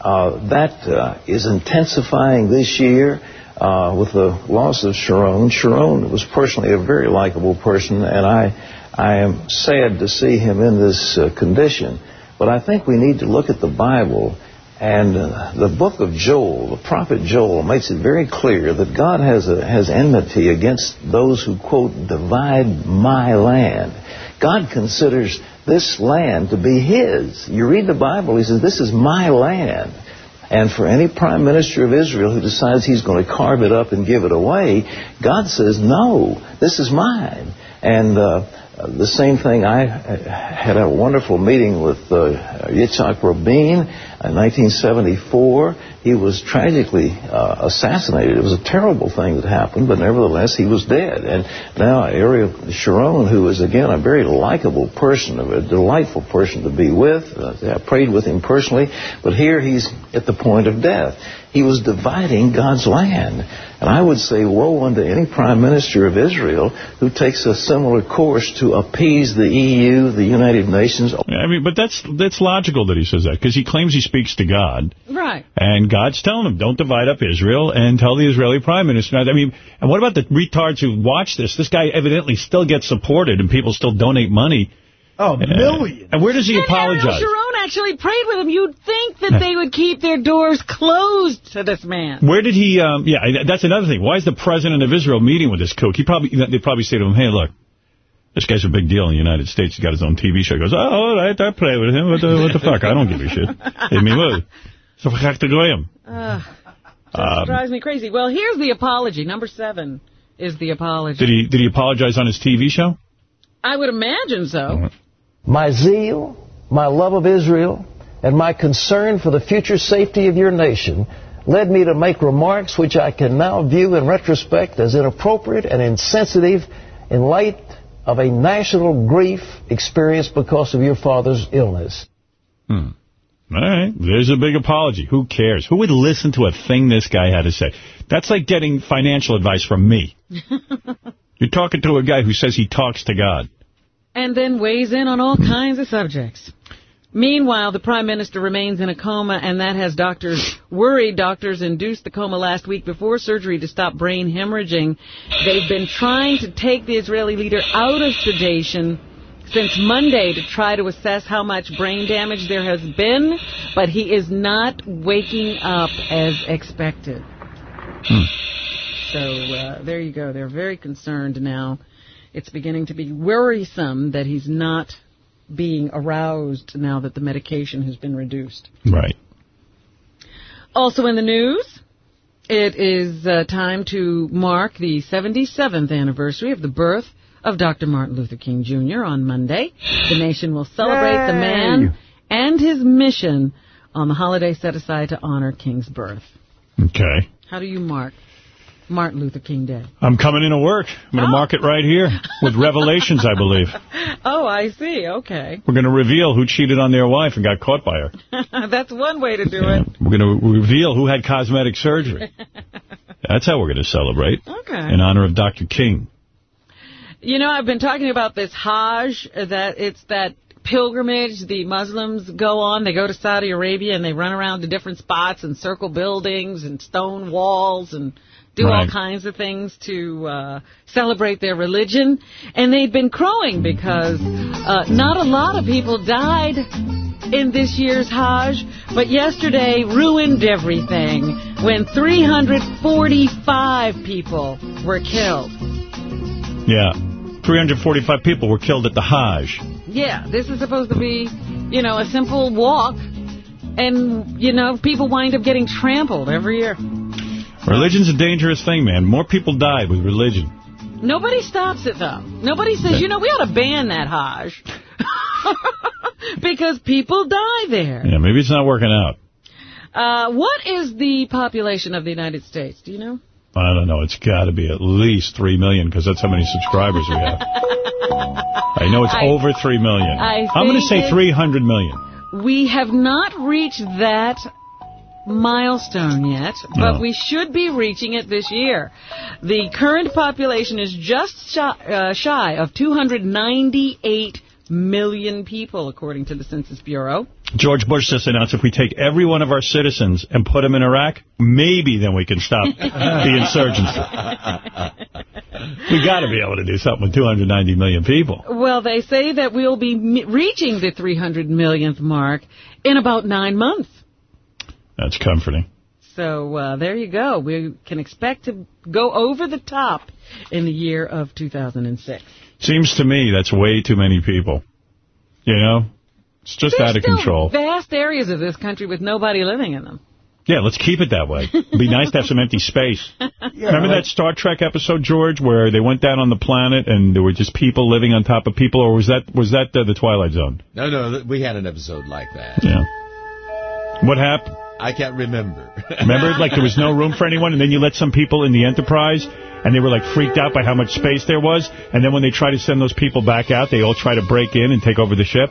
Uh, that uh, is intensifying this year uh, with the loss of Sharon. Sharon was personally a very likable person, and I, I am sad to see him in this uh, condition. But I think we need to look at the Bible and uh, the book of Joel, the prophet Joel, makes it very clear that God has, a, has enmity against those who, quote, divide my land. God considers this land to be His. You read the Bible, He says, this is my land. And for any prime minister of Israel who decides he's going to carve it up and give it away, God says, no, this is mine. And uh, the same thing, I had a wonderful meeting with uh, Yitzhak Rabin in 1974. He was tragically uh, assassinated. It was a terrible thing that happened, but nevertheless, he was dead. And now Ariel Sharon, who is, again, a very likable person, a delightful person to be with. Uh, I prayed with him personally, but here he's at the point of death. He was dividing God's land. And I would say, woe unto any prime minister of Israel who takes a similar course to appease the EU, the United Nations. I mean, but that's that's logical that he says that, because he claims he speaks to God. Right. And God's telling him, don't divide up Israel, and tell the Israeli prime minister. I mean, and what about the retards who watch this? This guy evidently still gets supported, and people still donate money. Oh, millions. And where does he and apologize? Ariel Sharon actually prayed with him. You'd think that they would keep their doors closed to this man. Where did he, um, yeah, that's another thing. Why is the president of Israel meeting with this kook? He probably, they probably say to him, hey, look, this guy's a big deal in the United States. He's got his own TV show. He goes, oh, all right, I play with him. What the, what the fuck? I don't give a shit. I mean, what? So I have to go him. Uh, Um, drives me crazy. Well, here's the apology. Number seven is the apology. Did he, did he apologize on his TV show? I would imagine so. My zeal, my love of Israel, and my concern for the future safety of your nation led me to make remarks which I can now view in retrospect as inappropriate and insensitive in light of a national grief experienced because of your father's illness. Hmm. All right, there's a big apology. Who cares? Who would listen to a thing this guy had to say? That's like getting financial advice from me. You're talking to a guy who says he talks to God. and then weighs in on all kinds of subjects. Meanwhile, the Prime Minister remains in a coma, and that has doctors worried. Doctors induced the coma last week before surgery to stop brain hemorrhaging. They've been trying to take the Israeli leader out of sedation since Monday to try to assess how much brain damage there has been, but he is not waking up as expected. So uh, there you go. They're very concerned now. It's beginning to be worrisome that he's not being aroused now that the medication has been reduced. Right. Also in the news, it is uh, time to mark the 77th anniversary of the birth of Dr. Martin Luther King Jr. on Monday. The nation will celebrate the man and his mission on the holiday set aside to honor King's birth. Okay. How do you mark Martin Luther King Day? I'm coming into work. I'm going to oh. mark it right here with Revelations, I believe. Oh, I see. Okay. We're going to reveal who cheated on their wife and got caught by her. That's one way to do it. We're going to reveal who had cosmetic surgery. That's how we're going to celebrate. Okay. In honor of Dr. King. You know, I've been talking about this Hajj, that it's that pilgrimage the Muslims go on. They go to Saudi Arabia and they run around to different spots and circle buildings and stone walls and do all kinds of things to uh, celebrate their religion. And they've been crowing because uh, not a lot of people died in this year's Hajj, but yesterday ruined everything when 345 people were killed. Yeah. 345 people were killed at the Hajj. Yeah, this is supposed to be, you know, a simple walk. And, you know, people wind up getting trampled every year. Religion's a dangerous thing, man. More people die with religion. Nobody stops it, though. Nobody says, you know, we ought to ban that Hajj. because people die there. Yeah, maybe it's not working out. Uh, what is the population of the United States? Do you know? I don't know. It's got to be at least 3 million because that's how many subscribers we have. I know it's I- over 3 million. I I'm going to say 300 million. We have not reached that milestone yet, but No. we should be reaching it this year. The current population is just shy, uh, shy of 298 million people, according to the Census Bureau. George Bush just announced if we take every one of our citizens and put them in Iraq, maybe then we can stop the insurgency. We've got to be able to do something with 290 million people. Well, they say that we'll be reaching the 300 millionth mark in about nine months. That's comforting. So uh, there you go. We can expect to go over the top in the year of 2006. Seems to me that's way too many people. You know? It's just There's out of control. vast areas of this country with nobody living in them. Yeah, let's keep it that way. It'd be nice to have some empty space. Remember like- that Star Trek episode, George, where they went down on the planet and there were just people living on top of people, or was that was that uh, the Twilight Zone? No, no, we had an episode like that. Yeah. What happened? I can't remember. Remember, like there was no room for anyone, and then you let some people in the Enterprise, and they were like freaked out by how much space there was, and then when they try to send those people back out, they all try to break in and take over the ship.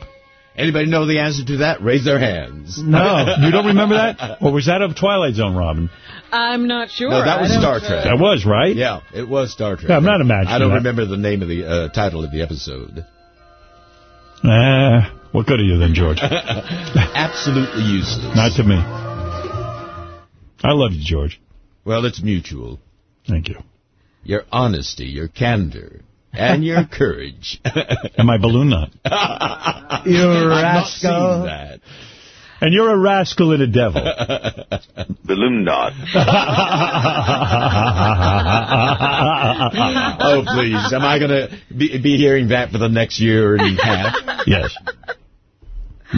Anybody know the answer to that? Raise their hands. No, you don't remember that? Or was that of Twilight Zone, Robin? I'm not sure. No, that was Star Trek. That was, right? Yeah, it was Star Trek. Yeah, I'm not imagining I don't that. remember the name of the uh, title of the episode. Ah, what good are you then, George? Absolutely useless. Not to me. I love you, George. Well, it's mutual. Thank you. Your honesty, your candor, and your courage. And my balloon nut. You I've not rascal. seen that. And you're a rascal and a devil. Balloon dot. oh, please. Am I going to be, be hearing that for the next year and a half? yes.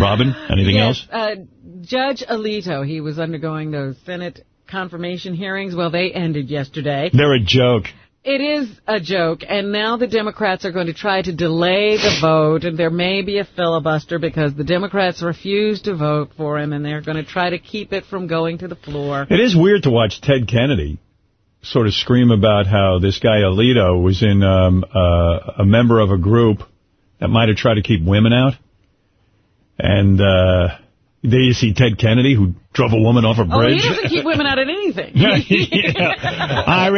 Robin, anything yes, else? Uh, Judge Alito, he was undergoing those Senate confirmation hearings. Well, they ended yesterday. They're a joke. It is a joke, and now the Democrats are going to try to delay the vote, and there may be a filibuster because the Democrats refuse to vote for him, and they're going to try to keep it from going to the floor. It is weird to watch Ted Kennedy sort of scream about how this guy Alito was in um, uh, a member of a group that might have tried to keep women out. And uh, there you see Ted Kennedy, who drove a woman off a bridge. Oh, he doesn't keep women out of anything. yeah. I,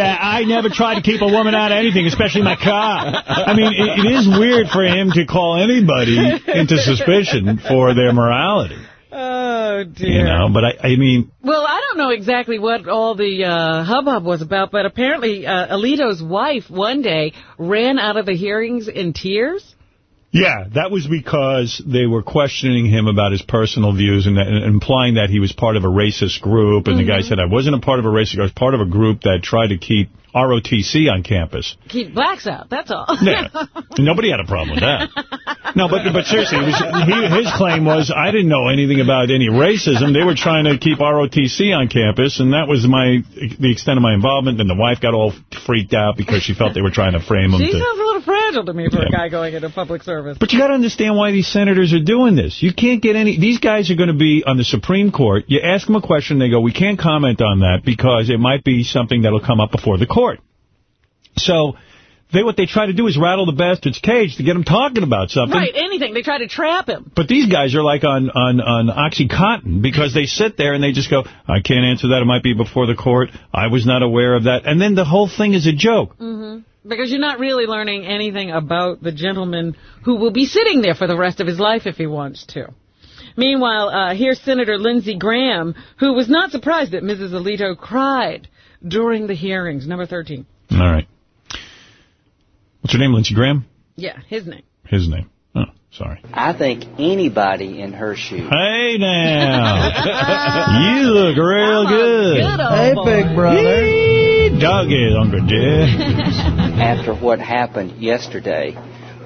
I never tried to keep a woman out of anything, especially my car. I mean, it, it is weird for him to call anybody into suspicion for their morality. Oh, dear. You know, but I, I mean, Well, I don't know exactly what all the uh, hubbub was about, but apparently uh, Alito's wife one day ran out of the hearings in tears. Yeah, that was because they were questioning him about his personal views and, and implying that he was part of a racist group. And the guy Mhm. said, I wasn't a part of a racist group. I was part of a group that tried to keep ROTC on campus. Keep blacks out, that's all. Yeah. Nobody had a problem with that. No, but but seriously, was, he, his claim was, I didn't know anything about any racism. They were trying to keep ROTC on campus, and that was my the extent of my involvement. And the wife got all freaked out because she felt they were trying to frame him. She to, sounds a little fragile to me for a guy going into public service. But you got to understand why these senators are doing this. You can't get any. These guys are going to be on the Supreme Court. You ask them a question, they go, "We can't comment on that because it might be something that'll come up before the court." So, they what they try to do is rattle the bastard's cage to get him talking about something. Right, anything. They try to trap him. But these guys are like on, on, on OxyContin because they sit there and they just go, I can't answer that. It might be before the court. I was not aware of that. And then the whole thing is a joke. hmm Because you're not really learning anything about the gentleman who will be sitting there for the rest of his life if he wants to. Meanwhile, uh, here's Senator Lindsey Graham, who was not surprised that Mrs. Alito cried during the hearings. Number 13. All right. What's your name, Lindsey Graham? Yeah, his name. His name. Oh, sorry. I think anybody in her shoes. Hey now. you look real good. good Hey, boy. big brother. Yee, Doggy, Uncle Jeff. after what happened yesterday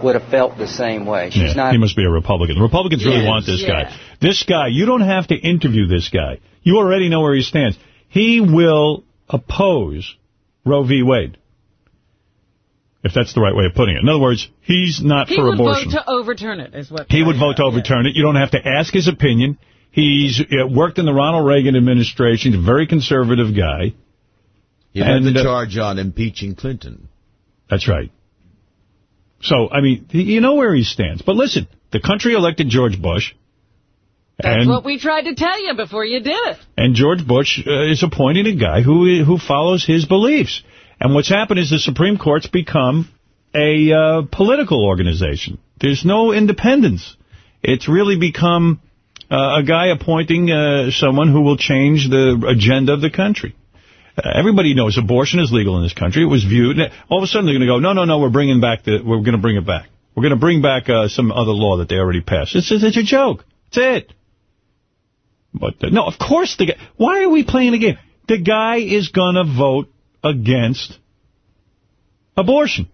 would have felt the same way. She's Yeah, not. he must be a Republican. The Republicans really Yes, want this yeah. guy. This guy, you don't have to interview this guy. You already know where he stands. He will oppose Roe v. Wade. If that's the right way of putting it. In other words, he's not He for would abortion. vote to overturn it, is what. He would vote to overturn it. You don't have to ask his opinion. He's uh, worked in the Ronald Reagan administration. He's a very conservative guy. He led the And, uh, charge on impeaching Clinton. That's right. So, I mean, you know where he stands. But listen, the country elected George Bush. That's and what we tried to tell you before you did it. and George Bush uh, is appointing a guy who who follows his beliefs. And what's happened is the Supreme Court's become a uh, political organization. There's no independence. It's really become uh, a guy appointing uh, someone who will change the agenda of the country. Everybody knows abortion is legal in this country. It was viewed. All of a sudden, they're going to go, no, no, no, we're bringing back the, we're going to bring it back. We're going to bring back uh, some other law that they already passed. It's, it's a joke. That's it. But uh, no, of course the guy. Why are we playing a game? The guy is going to vote against abortion.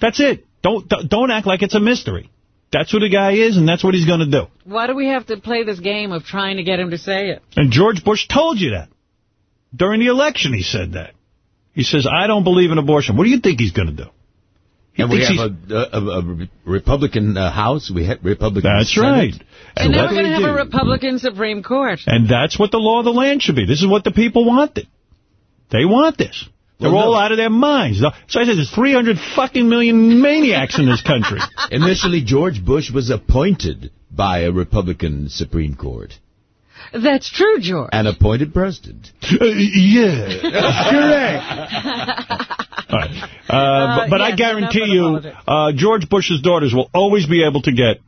That's it. Don't don't act like it's a mystery. That's who the guy is, and that's what he's going to do. Why do we have to play this game of trying to get him to say it? And George Bush told you that. During the election, he said that. He says, I don't believe in abortion. What do you think he's going to do? He and we have a, a, a Republican uh, House. We have Republican That's Senate. right. And And now we're going to they have a? Republican Supreme Court. And that's what the law of the land should be. This is what the people wanted. They want this. They're Well, all no. out of their minds. So I said there's 300 fucking million maniacs in this country. Initially, George Bush was appointed by a Republican Supreme Court. That's true, George. An appointed president. Uh, yeah. All right. Uh, but but I yes, guarantee you, uh, George Bush's daughters will always be able to get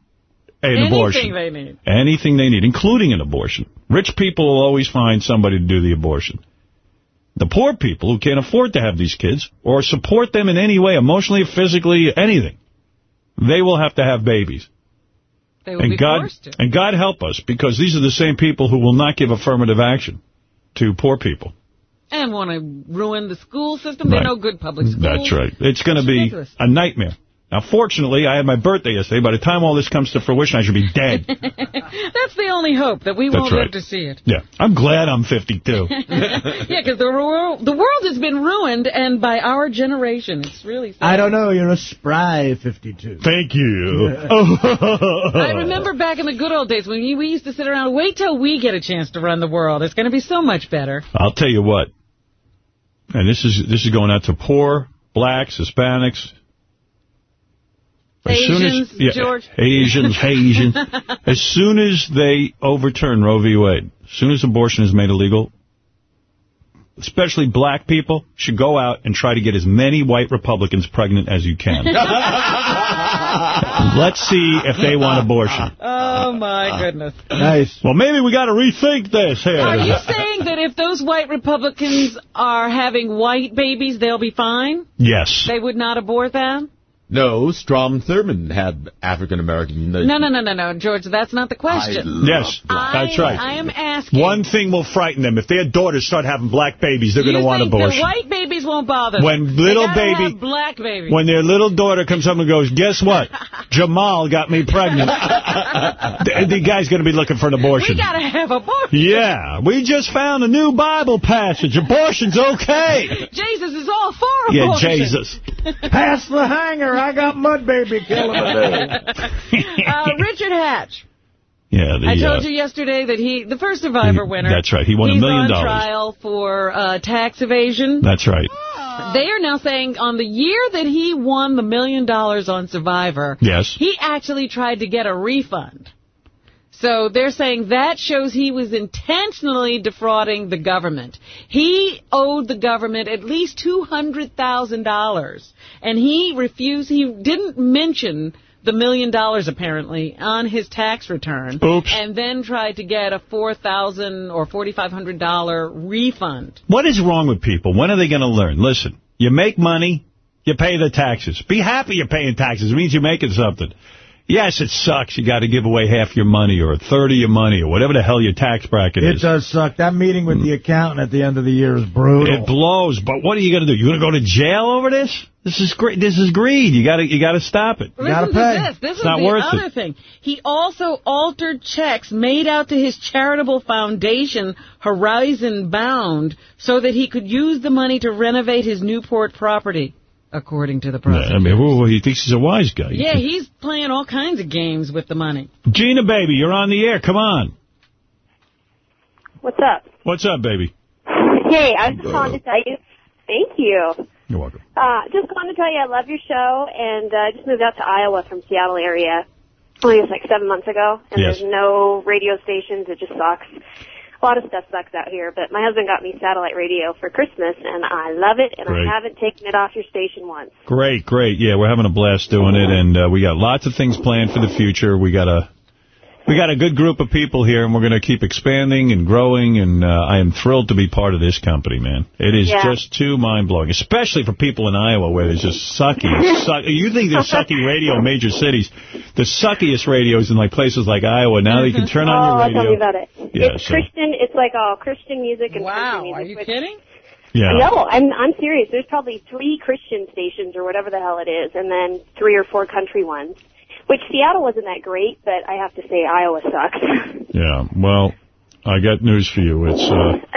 an Anything abortion. they need. Anything they need, including an abortion. Rich people will always find somebody to do the abortion. The poor people who can't afford to have these kids or support them in any way, emotionally, physically, anything, they will have to have babies. They will And be God, forced to. and God help us, because these are the same people who will not give affirmative action to poor people. And want to ruin the school system. Right. They're no good public schools. That's right. It's going to be ridiculous. a nightmare. Now, fortunately, I had my birthday yesterday. By the time all this comes to fruition, I should be dead. That's the only hope, that we That's won't right. live to see it. yeah. I'm glad I'm 52. yeah, because the world, the world has been ruined, and by our generation. It's really sad. I don't know. You're a spry 52. Thank you. I remember back in the good old days when we we used to sit around, wait till we get a chance to run the world. It's going to be so much better. I'll tell you what. And this is this is going out to poor, blacks, Hispanics. As soon Asians, as, yeah, George. Asians, Asians. as soon as they overturn Roe v. Wade, as soon as abortion is made illegal, especially black people, should go out and try to get as many white Republicans pregnant as you can. Let's see if they want abortion. Oh, my goodness. Nice. Well, maybe we got to rethink this here. Are you saying that if those white Republicans are having white babies, they'll be fine? Yes. They would not abort them? No, Strom Thurmond had African American. No, no, no, no, no, George, that's not the question. Yes, that's right. I am asking. One thing will frighten them. If their daughters start having black babies, they're going to want think abortion. the white babies won't bother them? When little gotta baby- have black babies. When their little daughter comes up and goes, guess what? Jamal got me pregnant. the, the guy's going to be looking for an abortion. we gotta have abortion. Yeah, we just found a new Bible passage. Abortion's okay. Jesus is all for abortion. Yeah, abortion. Jesus. Pass the hanger. I got mud baby killing me. uh, Richard Hatch. Yeah, the, I told uh, you yesterday that he, the first Survivor he- winner. that's right. He won a he's million on dollars. trial for uh, tax evasion. That's right. They are now saying on the year that he won the million dollars on Survivor, Yes. he actually tried to get a refund. So they're saying that shows he was intentionally defrauding the government. He owed the government at least $200,000. And he refused, he didn't mention the million dollars apparently on his tax return. Oops. And then tried to get a 4,000 or $4,500 refund. What is wrong with people? When are they going to learn? Listen, you make money, you pay the taxes. Be happy you're paying taxes. It means you're making something. Yes, it sucks. You got to give away half your money or a third of your money or whatever the hell your tax bracket It is. It does suck. That meeting with hmm. the accountant at the end of the year is brutal. It blows, but what are you going to do? You going to go to jail over this? This is great. This is greed. You got to you got to stop it. You got to this. This It's is not the worth other it. thing. He also altered checks made out to his charitable foundation, Horizon Bound, so that he could use the money to renovate his Newport property, according to the Yeah, prosecutor. I mean, well, he thinks he's a wise guy. Yeah, he's playing all kinds of games with the money. Gina, baby, you're on the air. Come on. What's up? What's up, baby? Hey, I was just calling to tell you. Thank you. You're welcome. Uh, just calling to tell you I love your show, and uh, I just moved out to Iowa from Seattle area. I think it like seven months ago, and Yes. there's no radio stations. It just sucks. A lot of stuff sucks out here, but my husband got me satellite radio for Christmas, and I love it, and Great. I haven't taken it off your station once. Great, great. Yeah, we're having a blast doing it, and uh, we got lots of things planned for the future. We got a we got a good group of people here, and we're going to keep expanding and growing. And uh, I am thrilled to be part of this company, man. It is Yeah. just too mind blowing, especially for people in Iowa where there's just sucky. suck, you think there's sucky radio in major cities? The suckiest radios in like places like Iowa. Now you can turn oh, on your radio. tell me about it. Yeah, it's so- Christian. It's like all Christian music and Wow, country music. are you which- kidding? Yeah. No, I'm I'm serious. There's probably three Christian stations or whatever the hell it is, and then three or four country ones. Which Seattle wasn't that great, but I have to say Iowa sucks. Yeah, well, I got news for you. It's uh,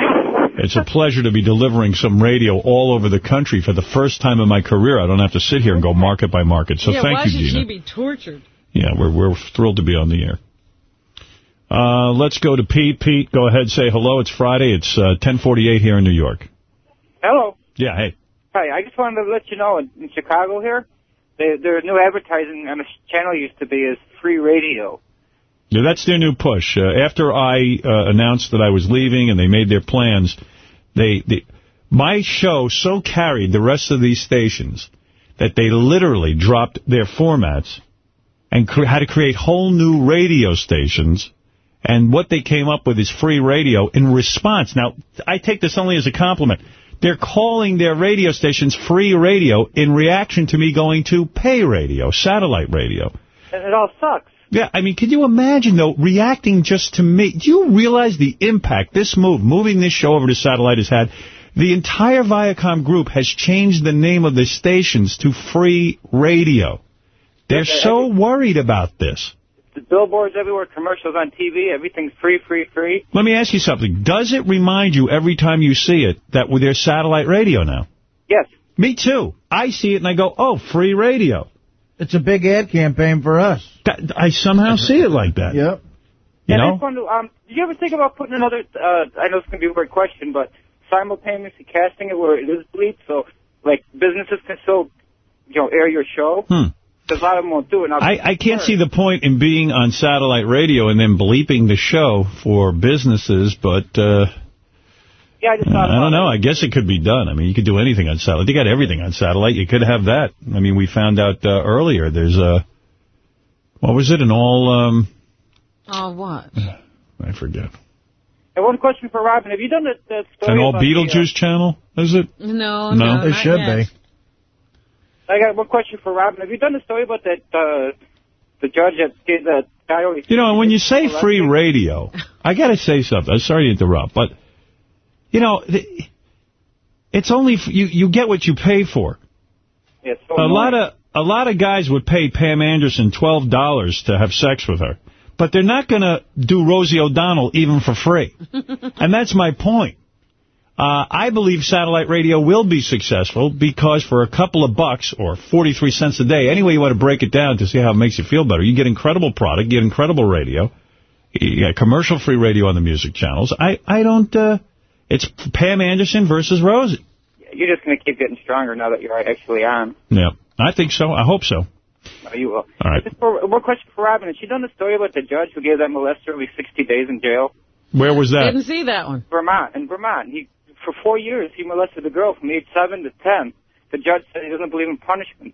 it's a pleasure to be delivering some radio all over the country for the first time in my career. I don't have to sit here and go market by market. So yeah, thank why you, should she be tortured? Yeah, we're we're thrilled to be on the air. Uh, let's go to Pete. Pete, go ahead, say hello. It's Friday. It's uh, 10:48 here in New York. Hello. Yeah, hey. Hi, I just wanted to let you know in, in Chicago here, they, their new advertising on the channel used to be is free radio. Yeah, that's their new push. Uh, after I uh, announced that I was leaving and they made their plans, they, they my show so carried the rest of these stations that they literally dropped their formats and had to create whole new radio stations. And what they came up with is free radio in response. Now, I take this only as a compliment. They're calling their radio stations free radio in reaction to me going to pay radio, satellite radio. And it all sucks. Yeah, I mean, can you imagine, though, reacting just to me? Do you realize the impact this move, moving this show over to satellite, has had? The entire Viacom group has changed the name of the stations to free radio. They're so worried about this. The billboards everywhere, commercials on TV, everything's free, free, free. Let me ask you something. Does it remind you every time you see it that there's satellite radio now? Yes. Me too. I see it and I go, oh, free radio. It's a big ad campaign for us. That, I somehow see it like that. Yep. You and I know? just wanted um, did you ever think about putting another, uh, I know it's going to be a weird question, but simultaneously casting it where it is bleep, so, like, businesses can still, you know, air your show? Hmm. Because a lot of them won't do it. I'll I, can't see the point in being on satellite radio and then bleeping the show for businesses, but uh, Yeah, I just I don't know. I guess it could be done. I mean, you could do anything on satellite. You got everything on satellite. You could have that. I mean, we found out uh, earlier there's a, what was it, an all, um, Oh, what? I forget, And one question for Robin. Have you done that, that story an all about the, uh, Beetlejuice channel, is it? No, No. no, It should yet. be. I got one question for Robin. Have you done the story about that, uh, the judge that gave that guy only... You know, when you say free radio, I got to say something. I'm sorry to interrupt, but, you know, the- it's only, f- you, you get what you pay for. Yeah, it's so A annoying. lot of a lot of guys would pay Pam Anderson twelve dollars to have sex with her, but they're not going to do Rosie O'Donnell even for free, and that's my point. Uh, I believe satellite radio will be successful because for a couple of bucks or 43 cents a day, any way you want to break it down to see how it makes you feel better, you get incredible product, you get incredible radio, you get commercial-free radio on the music channels. I, I don't, uh, it's Pam Anderson versus Rosie. You're just going to keep getting stronger now that you're actually on. Yeah, I think so. I hope so. No, you will. All right. Just for, one question for Robin. Has she done the story about the judge who gave that molester only 60 days in jail? Where was that? Didn't see that one. Vermont. In Vermont. He For four years, he molested a girl from age 7 to 10. The judge said he doesn't believe in punishment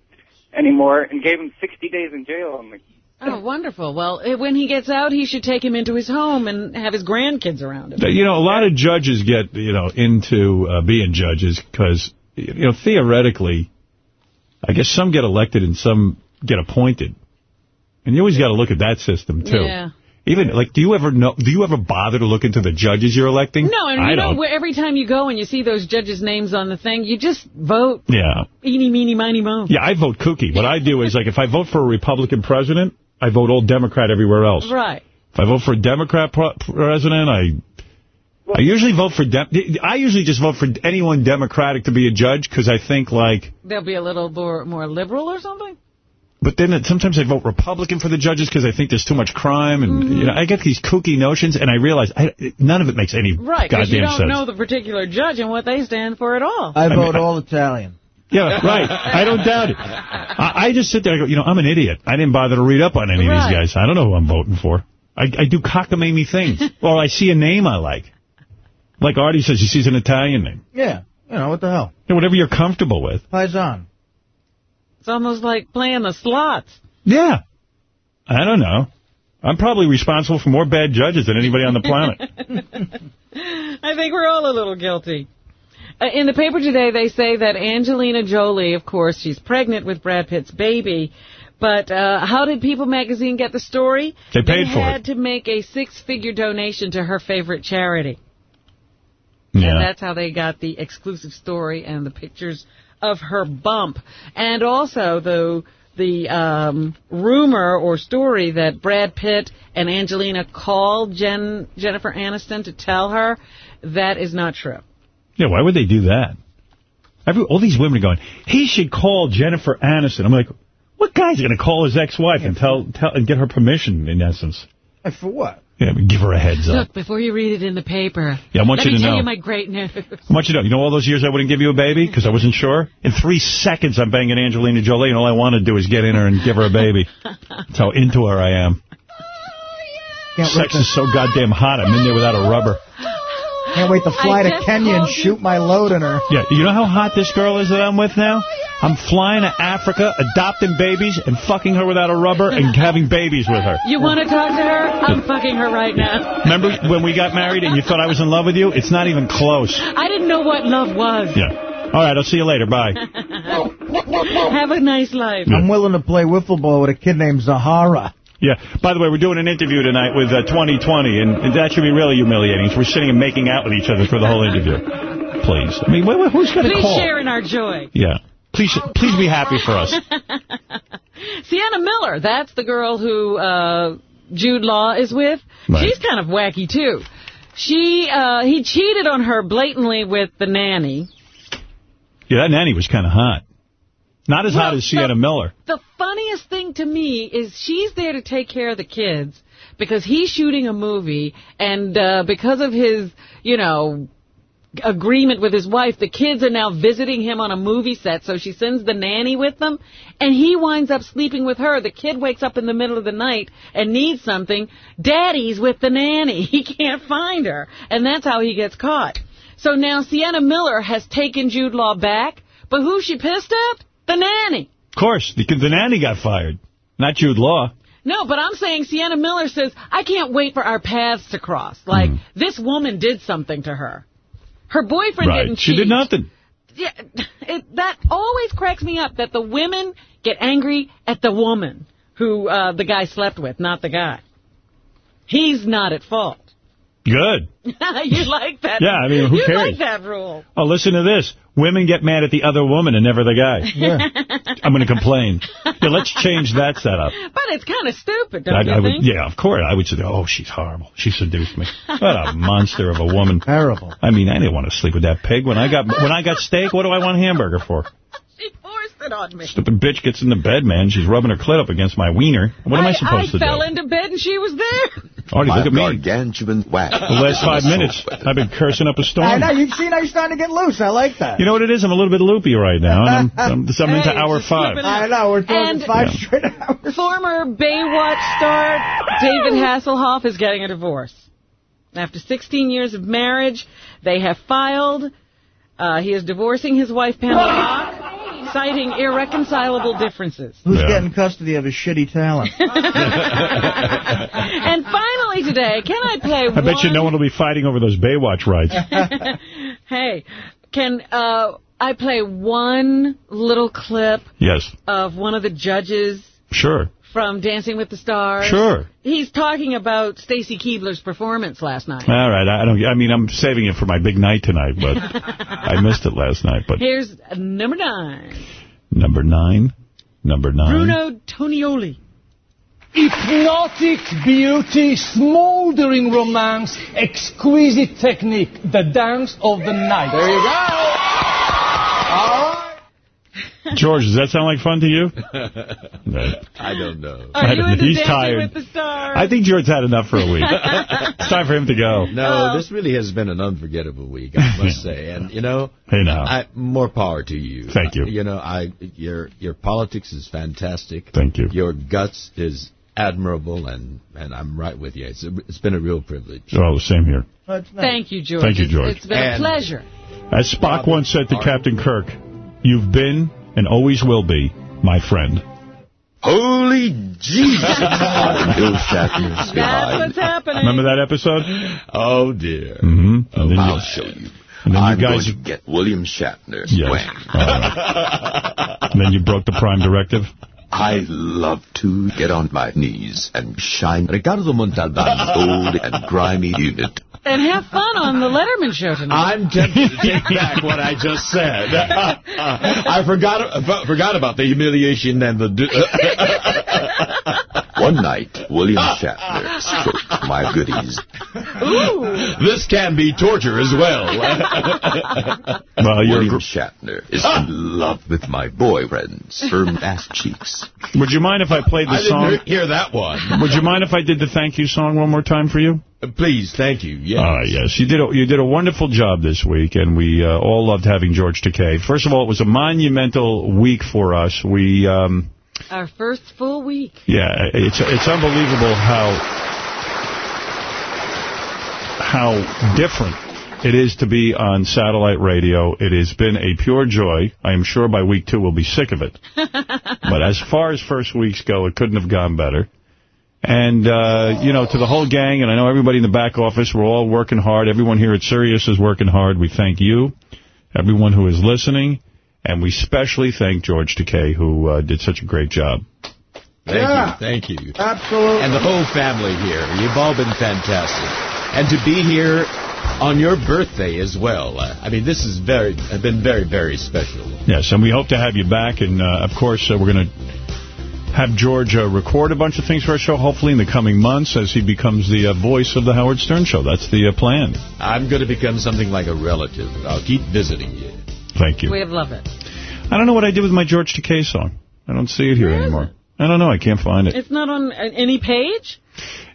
anymore and gave him 60 days in jail. I'm like, Oh, wonderful. Well, when he gets out, he should take him into his home and have his grandkids around him. You know, a lot of judges get, you know, into uh, being judges because, you know, theoretically, I guess some get elected and some get appointed. And you always got to look at that system, too. Yeah. Even, like, do you ever know, do you ever bother to look into the judges you're electing? No, and I you know, every time you go and you see those judges' names on the thing, you just vote Yeah. eeny, meeny, miny, mo. Yeah, I vote kooky. What I do is, like, if I vote for a Republican president, I vote all Democrat everywhere else. Right. If I vote for a Democrat president, I I usually vote for Dem I usually just vote for anyone Democratic to be a judge because I think like. They'll be a little more, more liberal or something? But then it, sometimes I vote Republican for the judges because I think there's too much crime, and mm-hmm. you know I get these kooky notions, and I realize I, none of it makes any Right, because you goddamn don't sense. know the particular judge and what they stand for at all. I I mean, vote I- all Italian. Yeah, right. I don't doubt it. I, I just sit there and go, you know, I'm an idiot. I didn't bother to read up on any of these guys. I don't know who I'm voting for. I, I do cockamamie things. or I see a name I like. Like Artie says, he sees an Italian name. Yeah. You know, what the hell? Yeah, whatever you're comfortable with. Paisan. It's almost like playing the slots. Yeah. I don't know. I'm probably responsible for more bad judges than anybody on the planet. I think we're all a little guilty. Uh, in the paper today, they say that Angelina Jolie, of course, she's pregnant with Brad Pitt's baby. But uh, how did People magazine get the story? They paid for it. They had to make a six-figure donation to her favorite charity. Yeah. And that's how they got the exclusive story and the pictures of her bump. And also, the the um, rumor or story that Brad Pitt and Angelina called Jen Jennifer Aniston to tell her, that is not true. Yeah, why would they do that? Every, all these women are going, he should call Jennifer Aniston. I'm like, what guy's going to call his ex-wife and tell, tell and get her permission, in essence? Like, for what? Yeah, give her a heads up. Look, before you read it in the paper, Yeah, I want let you me to tell know. you my great news. I want you to know, you know all those years I wouldn't give you a baby because I wasn't sure? In three seconds, I'm banging Angelina Jolie, and all I want to do is get in her and give her a baby. That's how into her I am. Can't Sex is so goddamn hot, I'm in there without a rubber. Can't wait to fly to Kenya and shoot my load in her. Yeah, you know how hot this girl is that I'm with now? I'm flying to Africa, adopting babies, and fucking her without a rubber, and having babies with her. You want to talk to her? I'm fucking her right now. Remember when we got married and you thought I was in love with you? It's not even close. I didn't know what love was. Yeah. All right, I'll see you later. Bye. Have a nice life. I'm willing to play wiffle ball with a kid named Zahara. Yeah. By the way, we're doing an interview tonight with uh, 2020, and that should be really humiliating. So we're sitting and making out with each other for the whole interview. Please. I mean, wh- wh- who's going to Please share in our joy. Yeah. Please, please be happy for us. Sienna Miller, that's the girl who uh, Jude Law is with. Right. She's kind of wacky, too. She uh, He cheated on her blatantly with the nanny. Yeah, that nanny was kind of hot. Not as hot as Sienna the- Miller. The funniest thing to me is she's there to take care of the kids because he's shooting a movie, and uh, because of his, you know, agreement with his wife, the kids are now visiting him on a movie set, so she sends the nanny with them, and he winds up sleeping with her. The kid wakes up in the middle of the night and needs something. Daddy's with the nanny. He can't find her, and that's how he gets caught. So now Sienna Miller has taken Jude Law back, but who's she pissed at? The nanny. Of course, the, the nanny got fired. Not Jude Law. No, but I'm saying Sienna Miller says, I can't wait for our paths to cross. Like, this woman did something to her. Her boyfriend right. didn't She cheat. did nothing. Yeah, it, that always cracks me up that the women get angry at the woman who uh, the guy slept with, not the guy. He's not at fault. Good. you like that? Yeah, I mean, who you cares? like that rule. Oh, listen to this. Women get mad at the other woman and never the guy. Yeah. I'm going to complain. Yeah, let's change that setup. But it's kind of stupid, don't I, you I would, think? yeah, of course. I would say, oh, she's horrible. She seduced me. What a monster of a woman. Terrible. I mean, I didn't want to sleep with that pig. When I got when I got steak, what do I want hamburger for? She forced it on me. Stupid bitch gets in the bed, man. She's rubbing her clit up against my wiener. What am I, supposed to do? I fell into bed and she was there. Artie, look at me. gargantuan whack. The last five minutes, I've been cursing up a storm. I know, you've seen how you're starting to get loose. I like that. You know what it is? I'm a little bit loopy right now. And I'm, I'm, I'm into Hey, hour five. I know, we're talking And- five Yeah. straight hours. Former Baywatch star David Hasselhoff is getting a divorce. After 16 years of marriage, they have filed. Uh, he is divorcing his wife, Pamela, citing irreconcilable differences. Who's Yeah. getting custody of his shitty talent? and finally today, can I play I bet you no one will be fighting over those Baywatch rights. hey, can uh, I play one little clip yes, of one of the judges sure, from Dancing with the Stars? sure. He's talking about Stacy Keibler's performance last night. All right, I I don't. I mean, I'm saving it for my big night tonight, but I missed it last night. But Here's number nine, number nine, number nine. Bruno Tonioli. Hypnotic beauty, smoldering romance, exquisite technique, the dance of the night. There you go. George, does that sound like fun to you? No. I don't know. Are I don't- into he's tired. with the Stars? I think George's had enough for a week. it's time for him to go. No, oh. this really has been an unforgettable week, I must say. And you know, Hey, now. I, more power to you. Thank you. You know, I your your politics is fantastic. Thank you. Your guts is admirable, and and I'm right with you. It's a, it's been a real privilege. Oh, the same here. Thank you, George. Thank you, It's- George. it's been a pleasure. As Spock once said to Captain Kirk, "You've been and always will be my friend." Holy Jesus! Bill Shatner's That's behind. what's happening. Remember that episode? Oh dear. Mm-hmm. Oh, then I'll you, show you. and then I'm you guys, going to get William Shatner. yes. Wham. And then you broke the Prime Directive. I love to get on my knees and shine Ricardo Montalban's old and grimy unit. And have fun on the Letterman show tonight. I'm tempted to take back what I just said. I forgot uh, forgot about the humiliation and the. One night, William Shatner stroked my goodies. Ooh. This can be torture as well. Well, you're William Shatner is in love with my boyfriend's firm ass cheeks. Would you mind if I played the I didn't song? hear- hear that one. Would you mind if I did the thank you song one more time for you? Please, thank you. Yes. Uh, yes, you did a, you did a wonderful job this week, and we uh, all loved having George Takei. First of all, it was a monumental week for us. We, um, Our first full week. yeah, it's it's unbelievable how how different it is to be on satellite radio. It has been a pure joy. I am sure by week two we'll be sick of it. but as far as first weeks go, it couldn't have gone better. And, uh, you know, to the whole gang, and I know everybody in the back office, we're all working hard. Everyone here at Sirius is working hard. We thank you, everyone who is listening, and we especially thank George Takei, who uh, did such a great job. Thank Yeah. you. Thank you. Absolutely. And the whole family here. You've all been fantastic. And to be here on your birthday as well. Uh, I mean, this has very been very, very special. Yes, and we hope to have you back. And, uh, of course, uh, we're going to have George uh, record a bunch of things for our show, hopefully in the coming months, as he becomes the uh, voice of the Howard Stern Show. That's the uh, plan. I'm going to become something like a relative. I'll keep visiting you. Thank you. We have love it. I don't know what I did with my George Takei song. I don't see it here anymore. I don't know. I can't find it. It's not on uh, any page?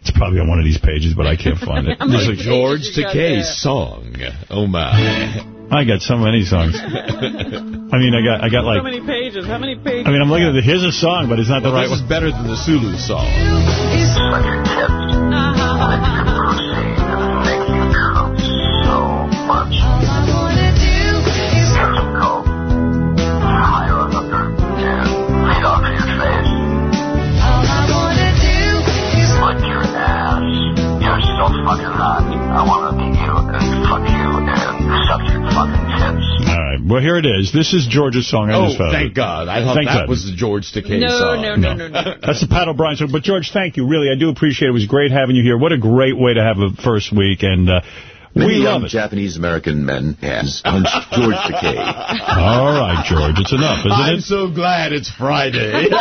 It's probably on one of these pages, but I can't find it. How There's a George you? Takei song. Oh, my. I got so many songs. I mean, I got I got like... How many pages. How many pages? I mean, I'm looking at the, here's a song, but it's not the Well, right this is better than the Sulu song. All right. Well, here it is. This is George's song. I Oh, just found thank it. God. I thought Thank that God. was the George Takei No, song. no, no, no, no. That's the Pat O'Brien song. But, George, thank you. Really, I do appreciate it. It was great having you here. What a great way to have a first week. And uh, Many we young love it. Japanese-American men has punched George Takei. All right, George. It's enough, isn't it? I'm so glad it's Friday.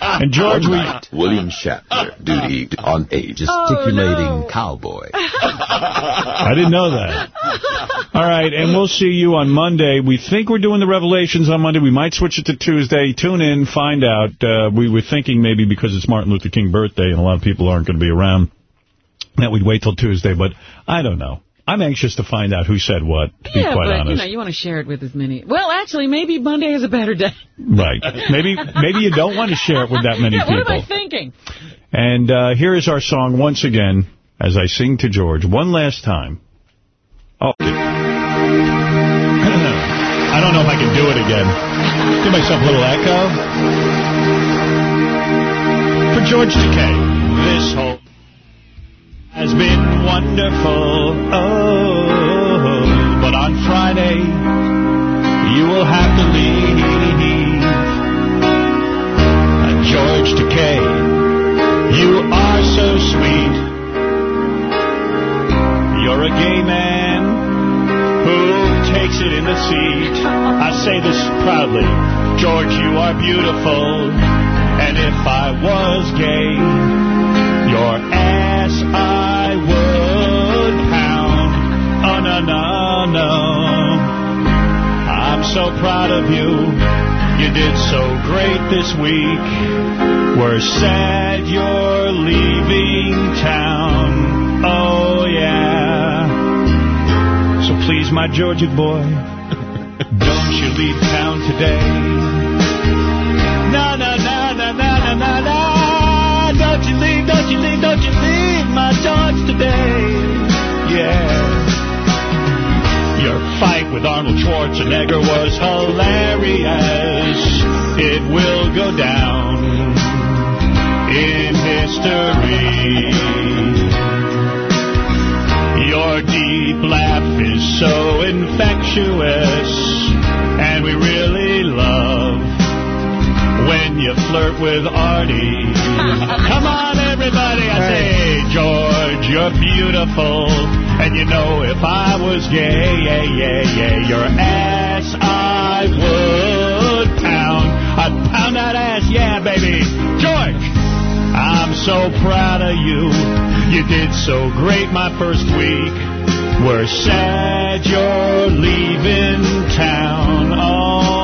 And, George, One we... night, William Shatner duty on a Oh, gesticulating no. cowboy. I didn't know that. All right, and we'll see you on Monday. We think we're doing the Revelations on Monday. We might switch it to Tuesday. Tune in, find out. Uh, we were thinking maybe because it's Martin Luther King birthday and a lot of people aren't going to be around, that we'd wait till Tuesday. But I don't know. I'm anxious to find out who said what, to be yeah, quite but, honest. you know, you want to share it with as many. Well, actually, maybe Monday is a better day. Right. Maybe maybe you don't want to share it with that many yeah, people. what am I thinking? And uh, here is our song once again, as I sing to George, one last time. Oh. I don't know if I can do it again. Give myself a little echo. For George Takei, this whole has been wonderful. Oh, but on Friday, you will have to leave. Uh, George Takei, you are so sweet. You're a gay man who takes it in the seat. I say this proudly. George, you are beautiful. And if I was gay, your ass I no, no. I'm so proud of you. You did so great this week. We're sad you're leaving town. Oh, yeah. So please, my Georgia boy, don't you leave town today. No, no, no, no, no, no, no. Don't you leave, don't you leave, don't you leave my George today. Fight with Arnold Schwarzenegger was hilarious. It will go down in history. Your deep laugh is so infectious, and we really love when you flirt with Artie. Come on, everybody, I say, George, you're beautiful. And you know if I was gay, yeah, yeah, yeah, your ass I would pound. I'd pound that ass, yeah, baby. George, I'm so proud of you. You did so great my first week. We're sad you're leaving town. Oh,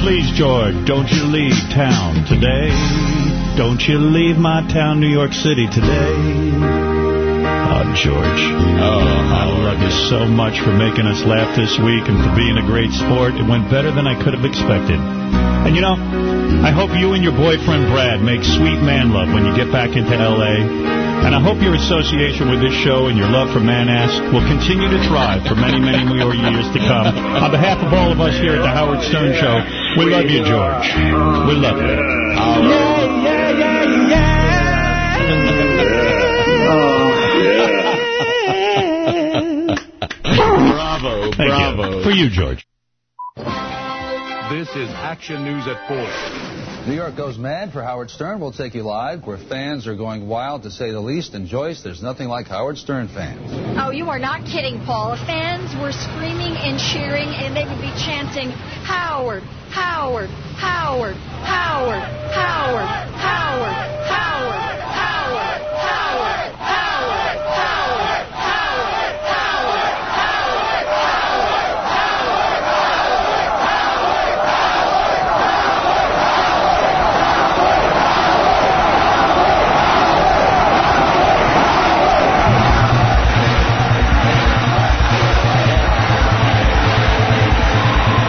please, George, don't you leave town today. Don't you leave my town, New York City, today. Oh, George. Oh, I love you so much for making us laugh this week and for being a great sport. It went better than I could have expected. And you know, I hope you and your boyfriend Brad make sweet man love when you get back into L.A. And I hope your association with this show and your love for Man-Ass will continue to thrive for many, many more years to come. On behalf of all of us here at the Howard Stern Show, we love you, George. We love you. bravo, Thank bravo. you. For you, George. This is Action News at 4. New York goes mad for Howard Stern. We'll take you live where fans are going wild to say the least. And Joyce, there's nothing like Howard Stern fans. Oh, you are not kidding, Paul. Fans were screaming and cheering, and they would be chanting, Howard, Howard, Howard, Howard, Howard, Howard, Howard.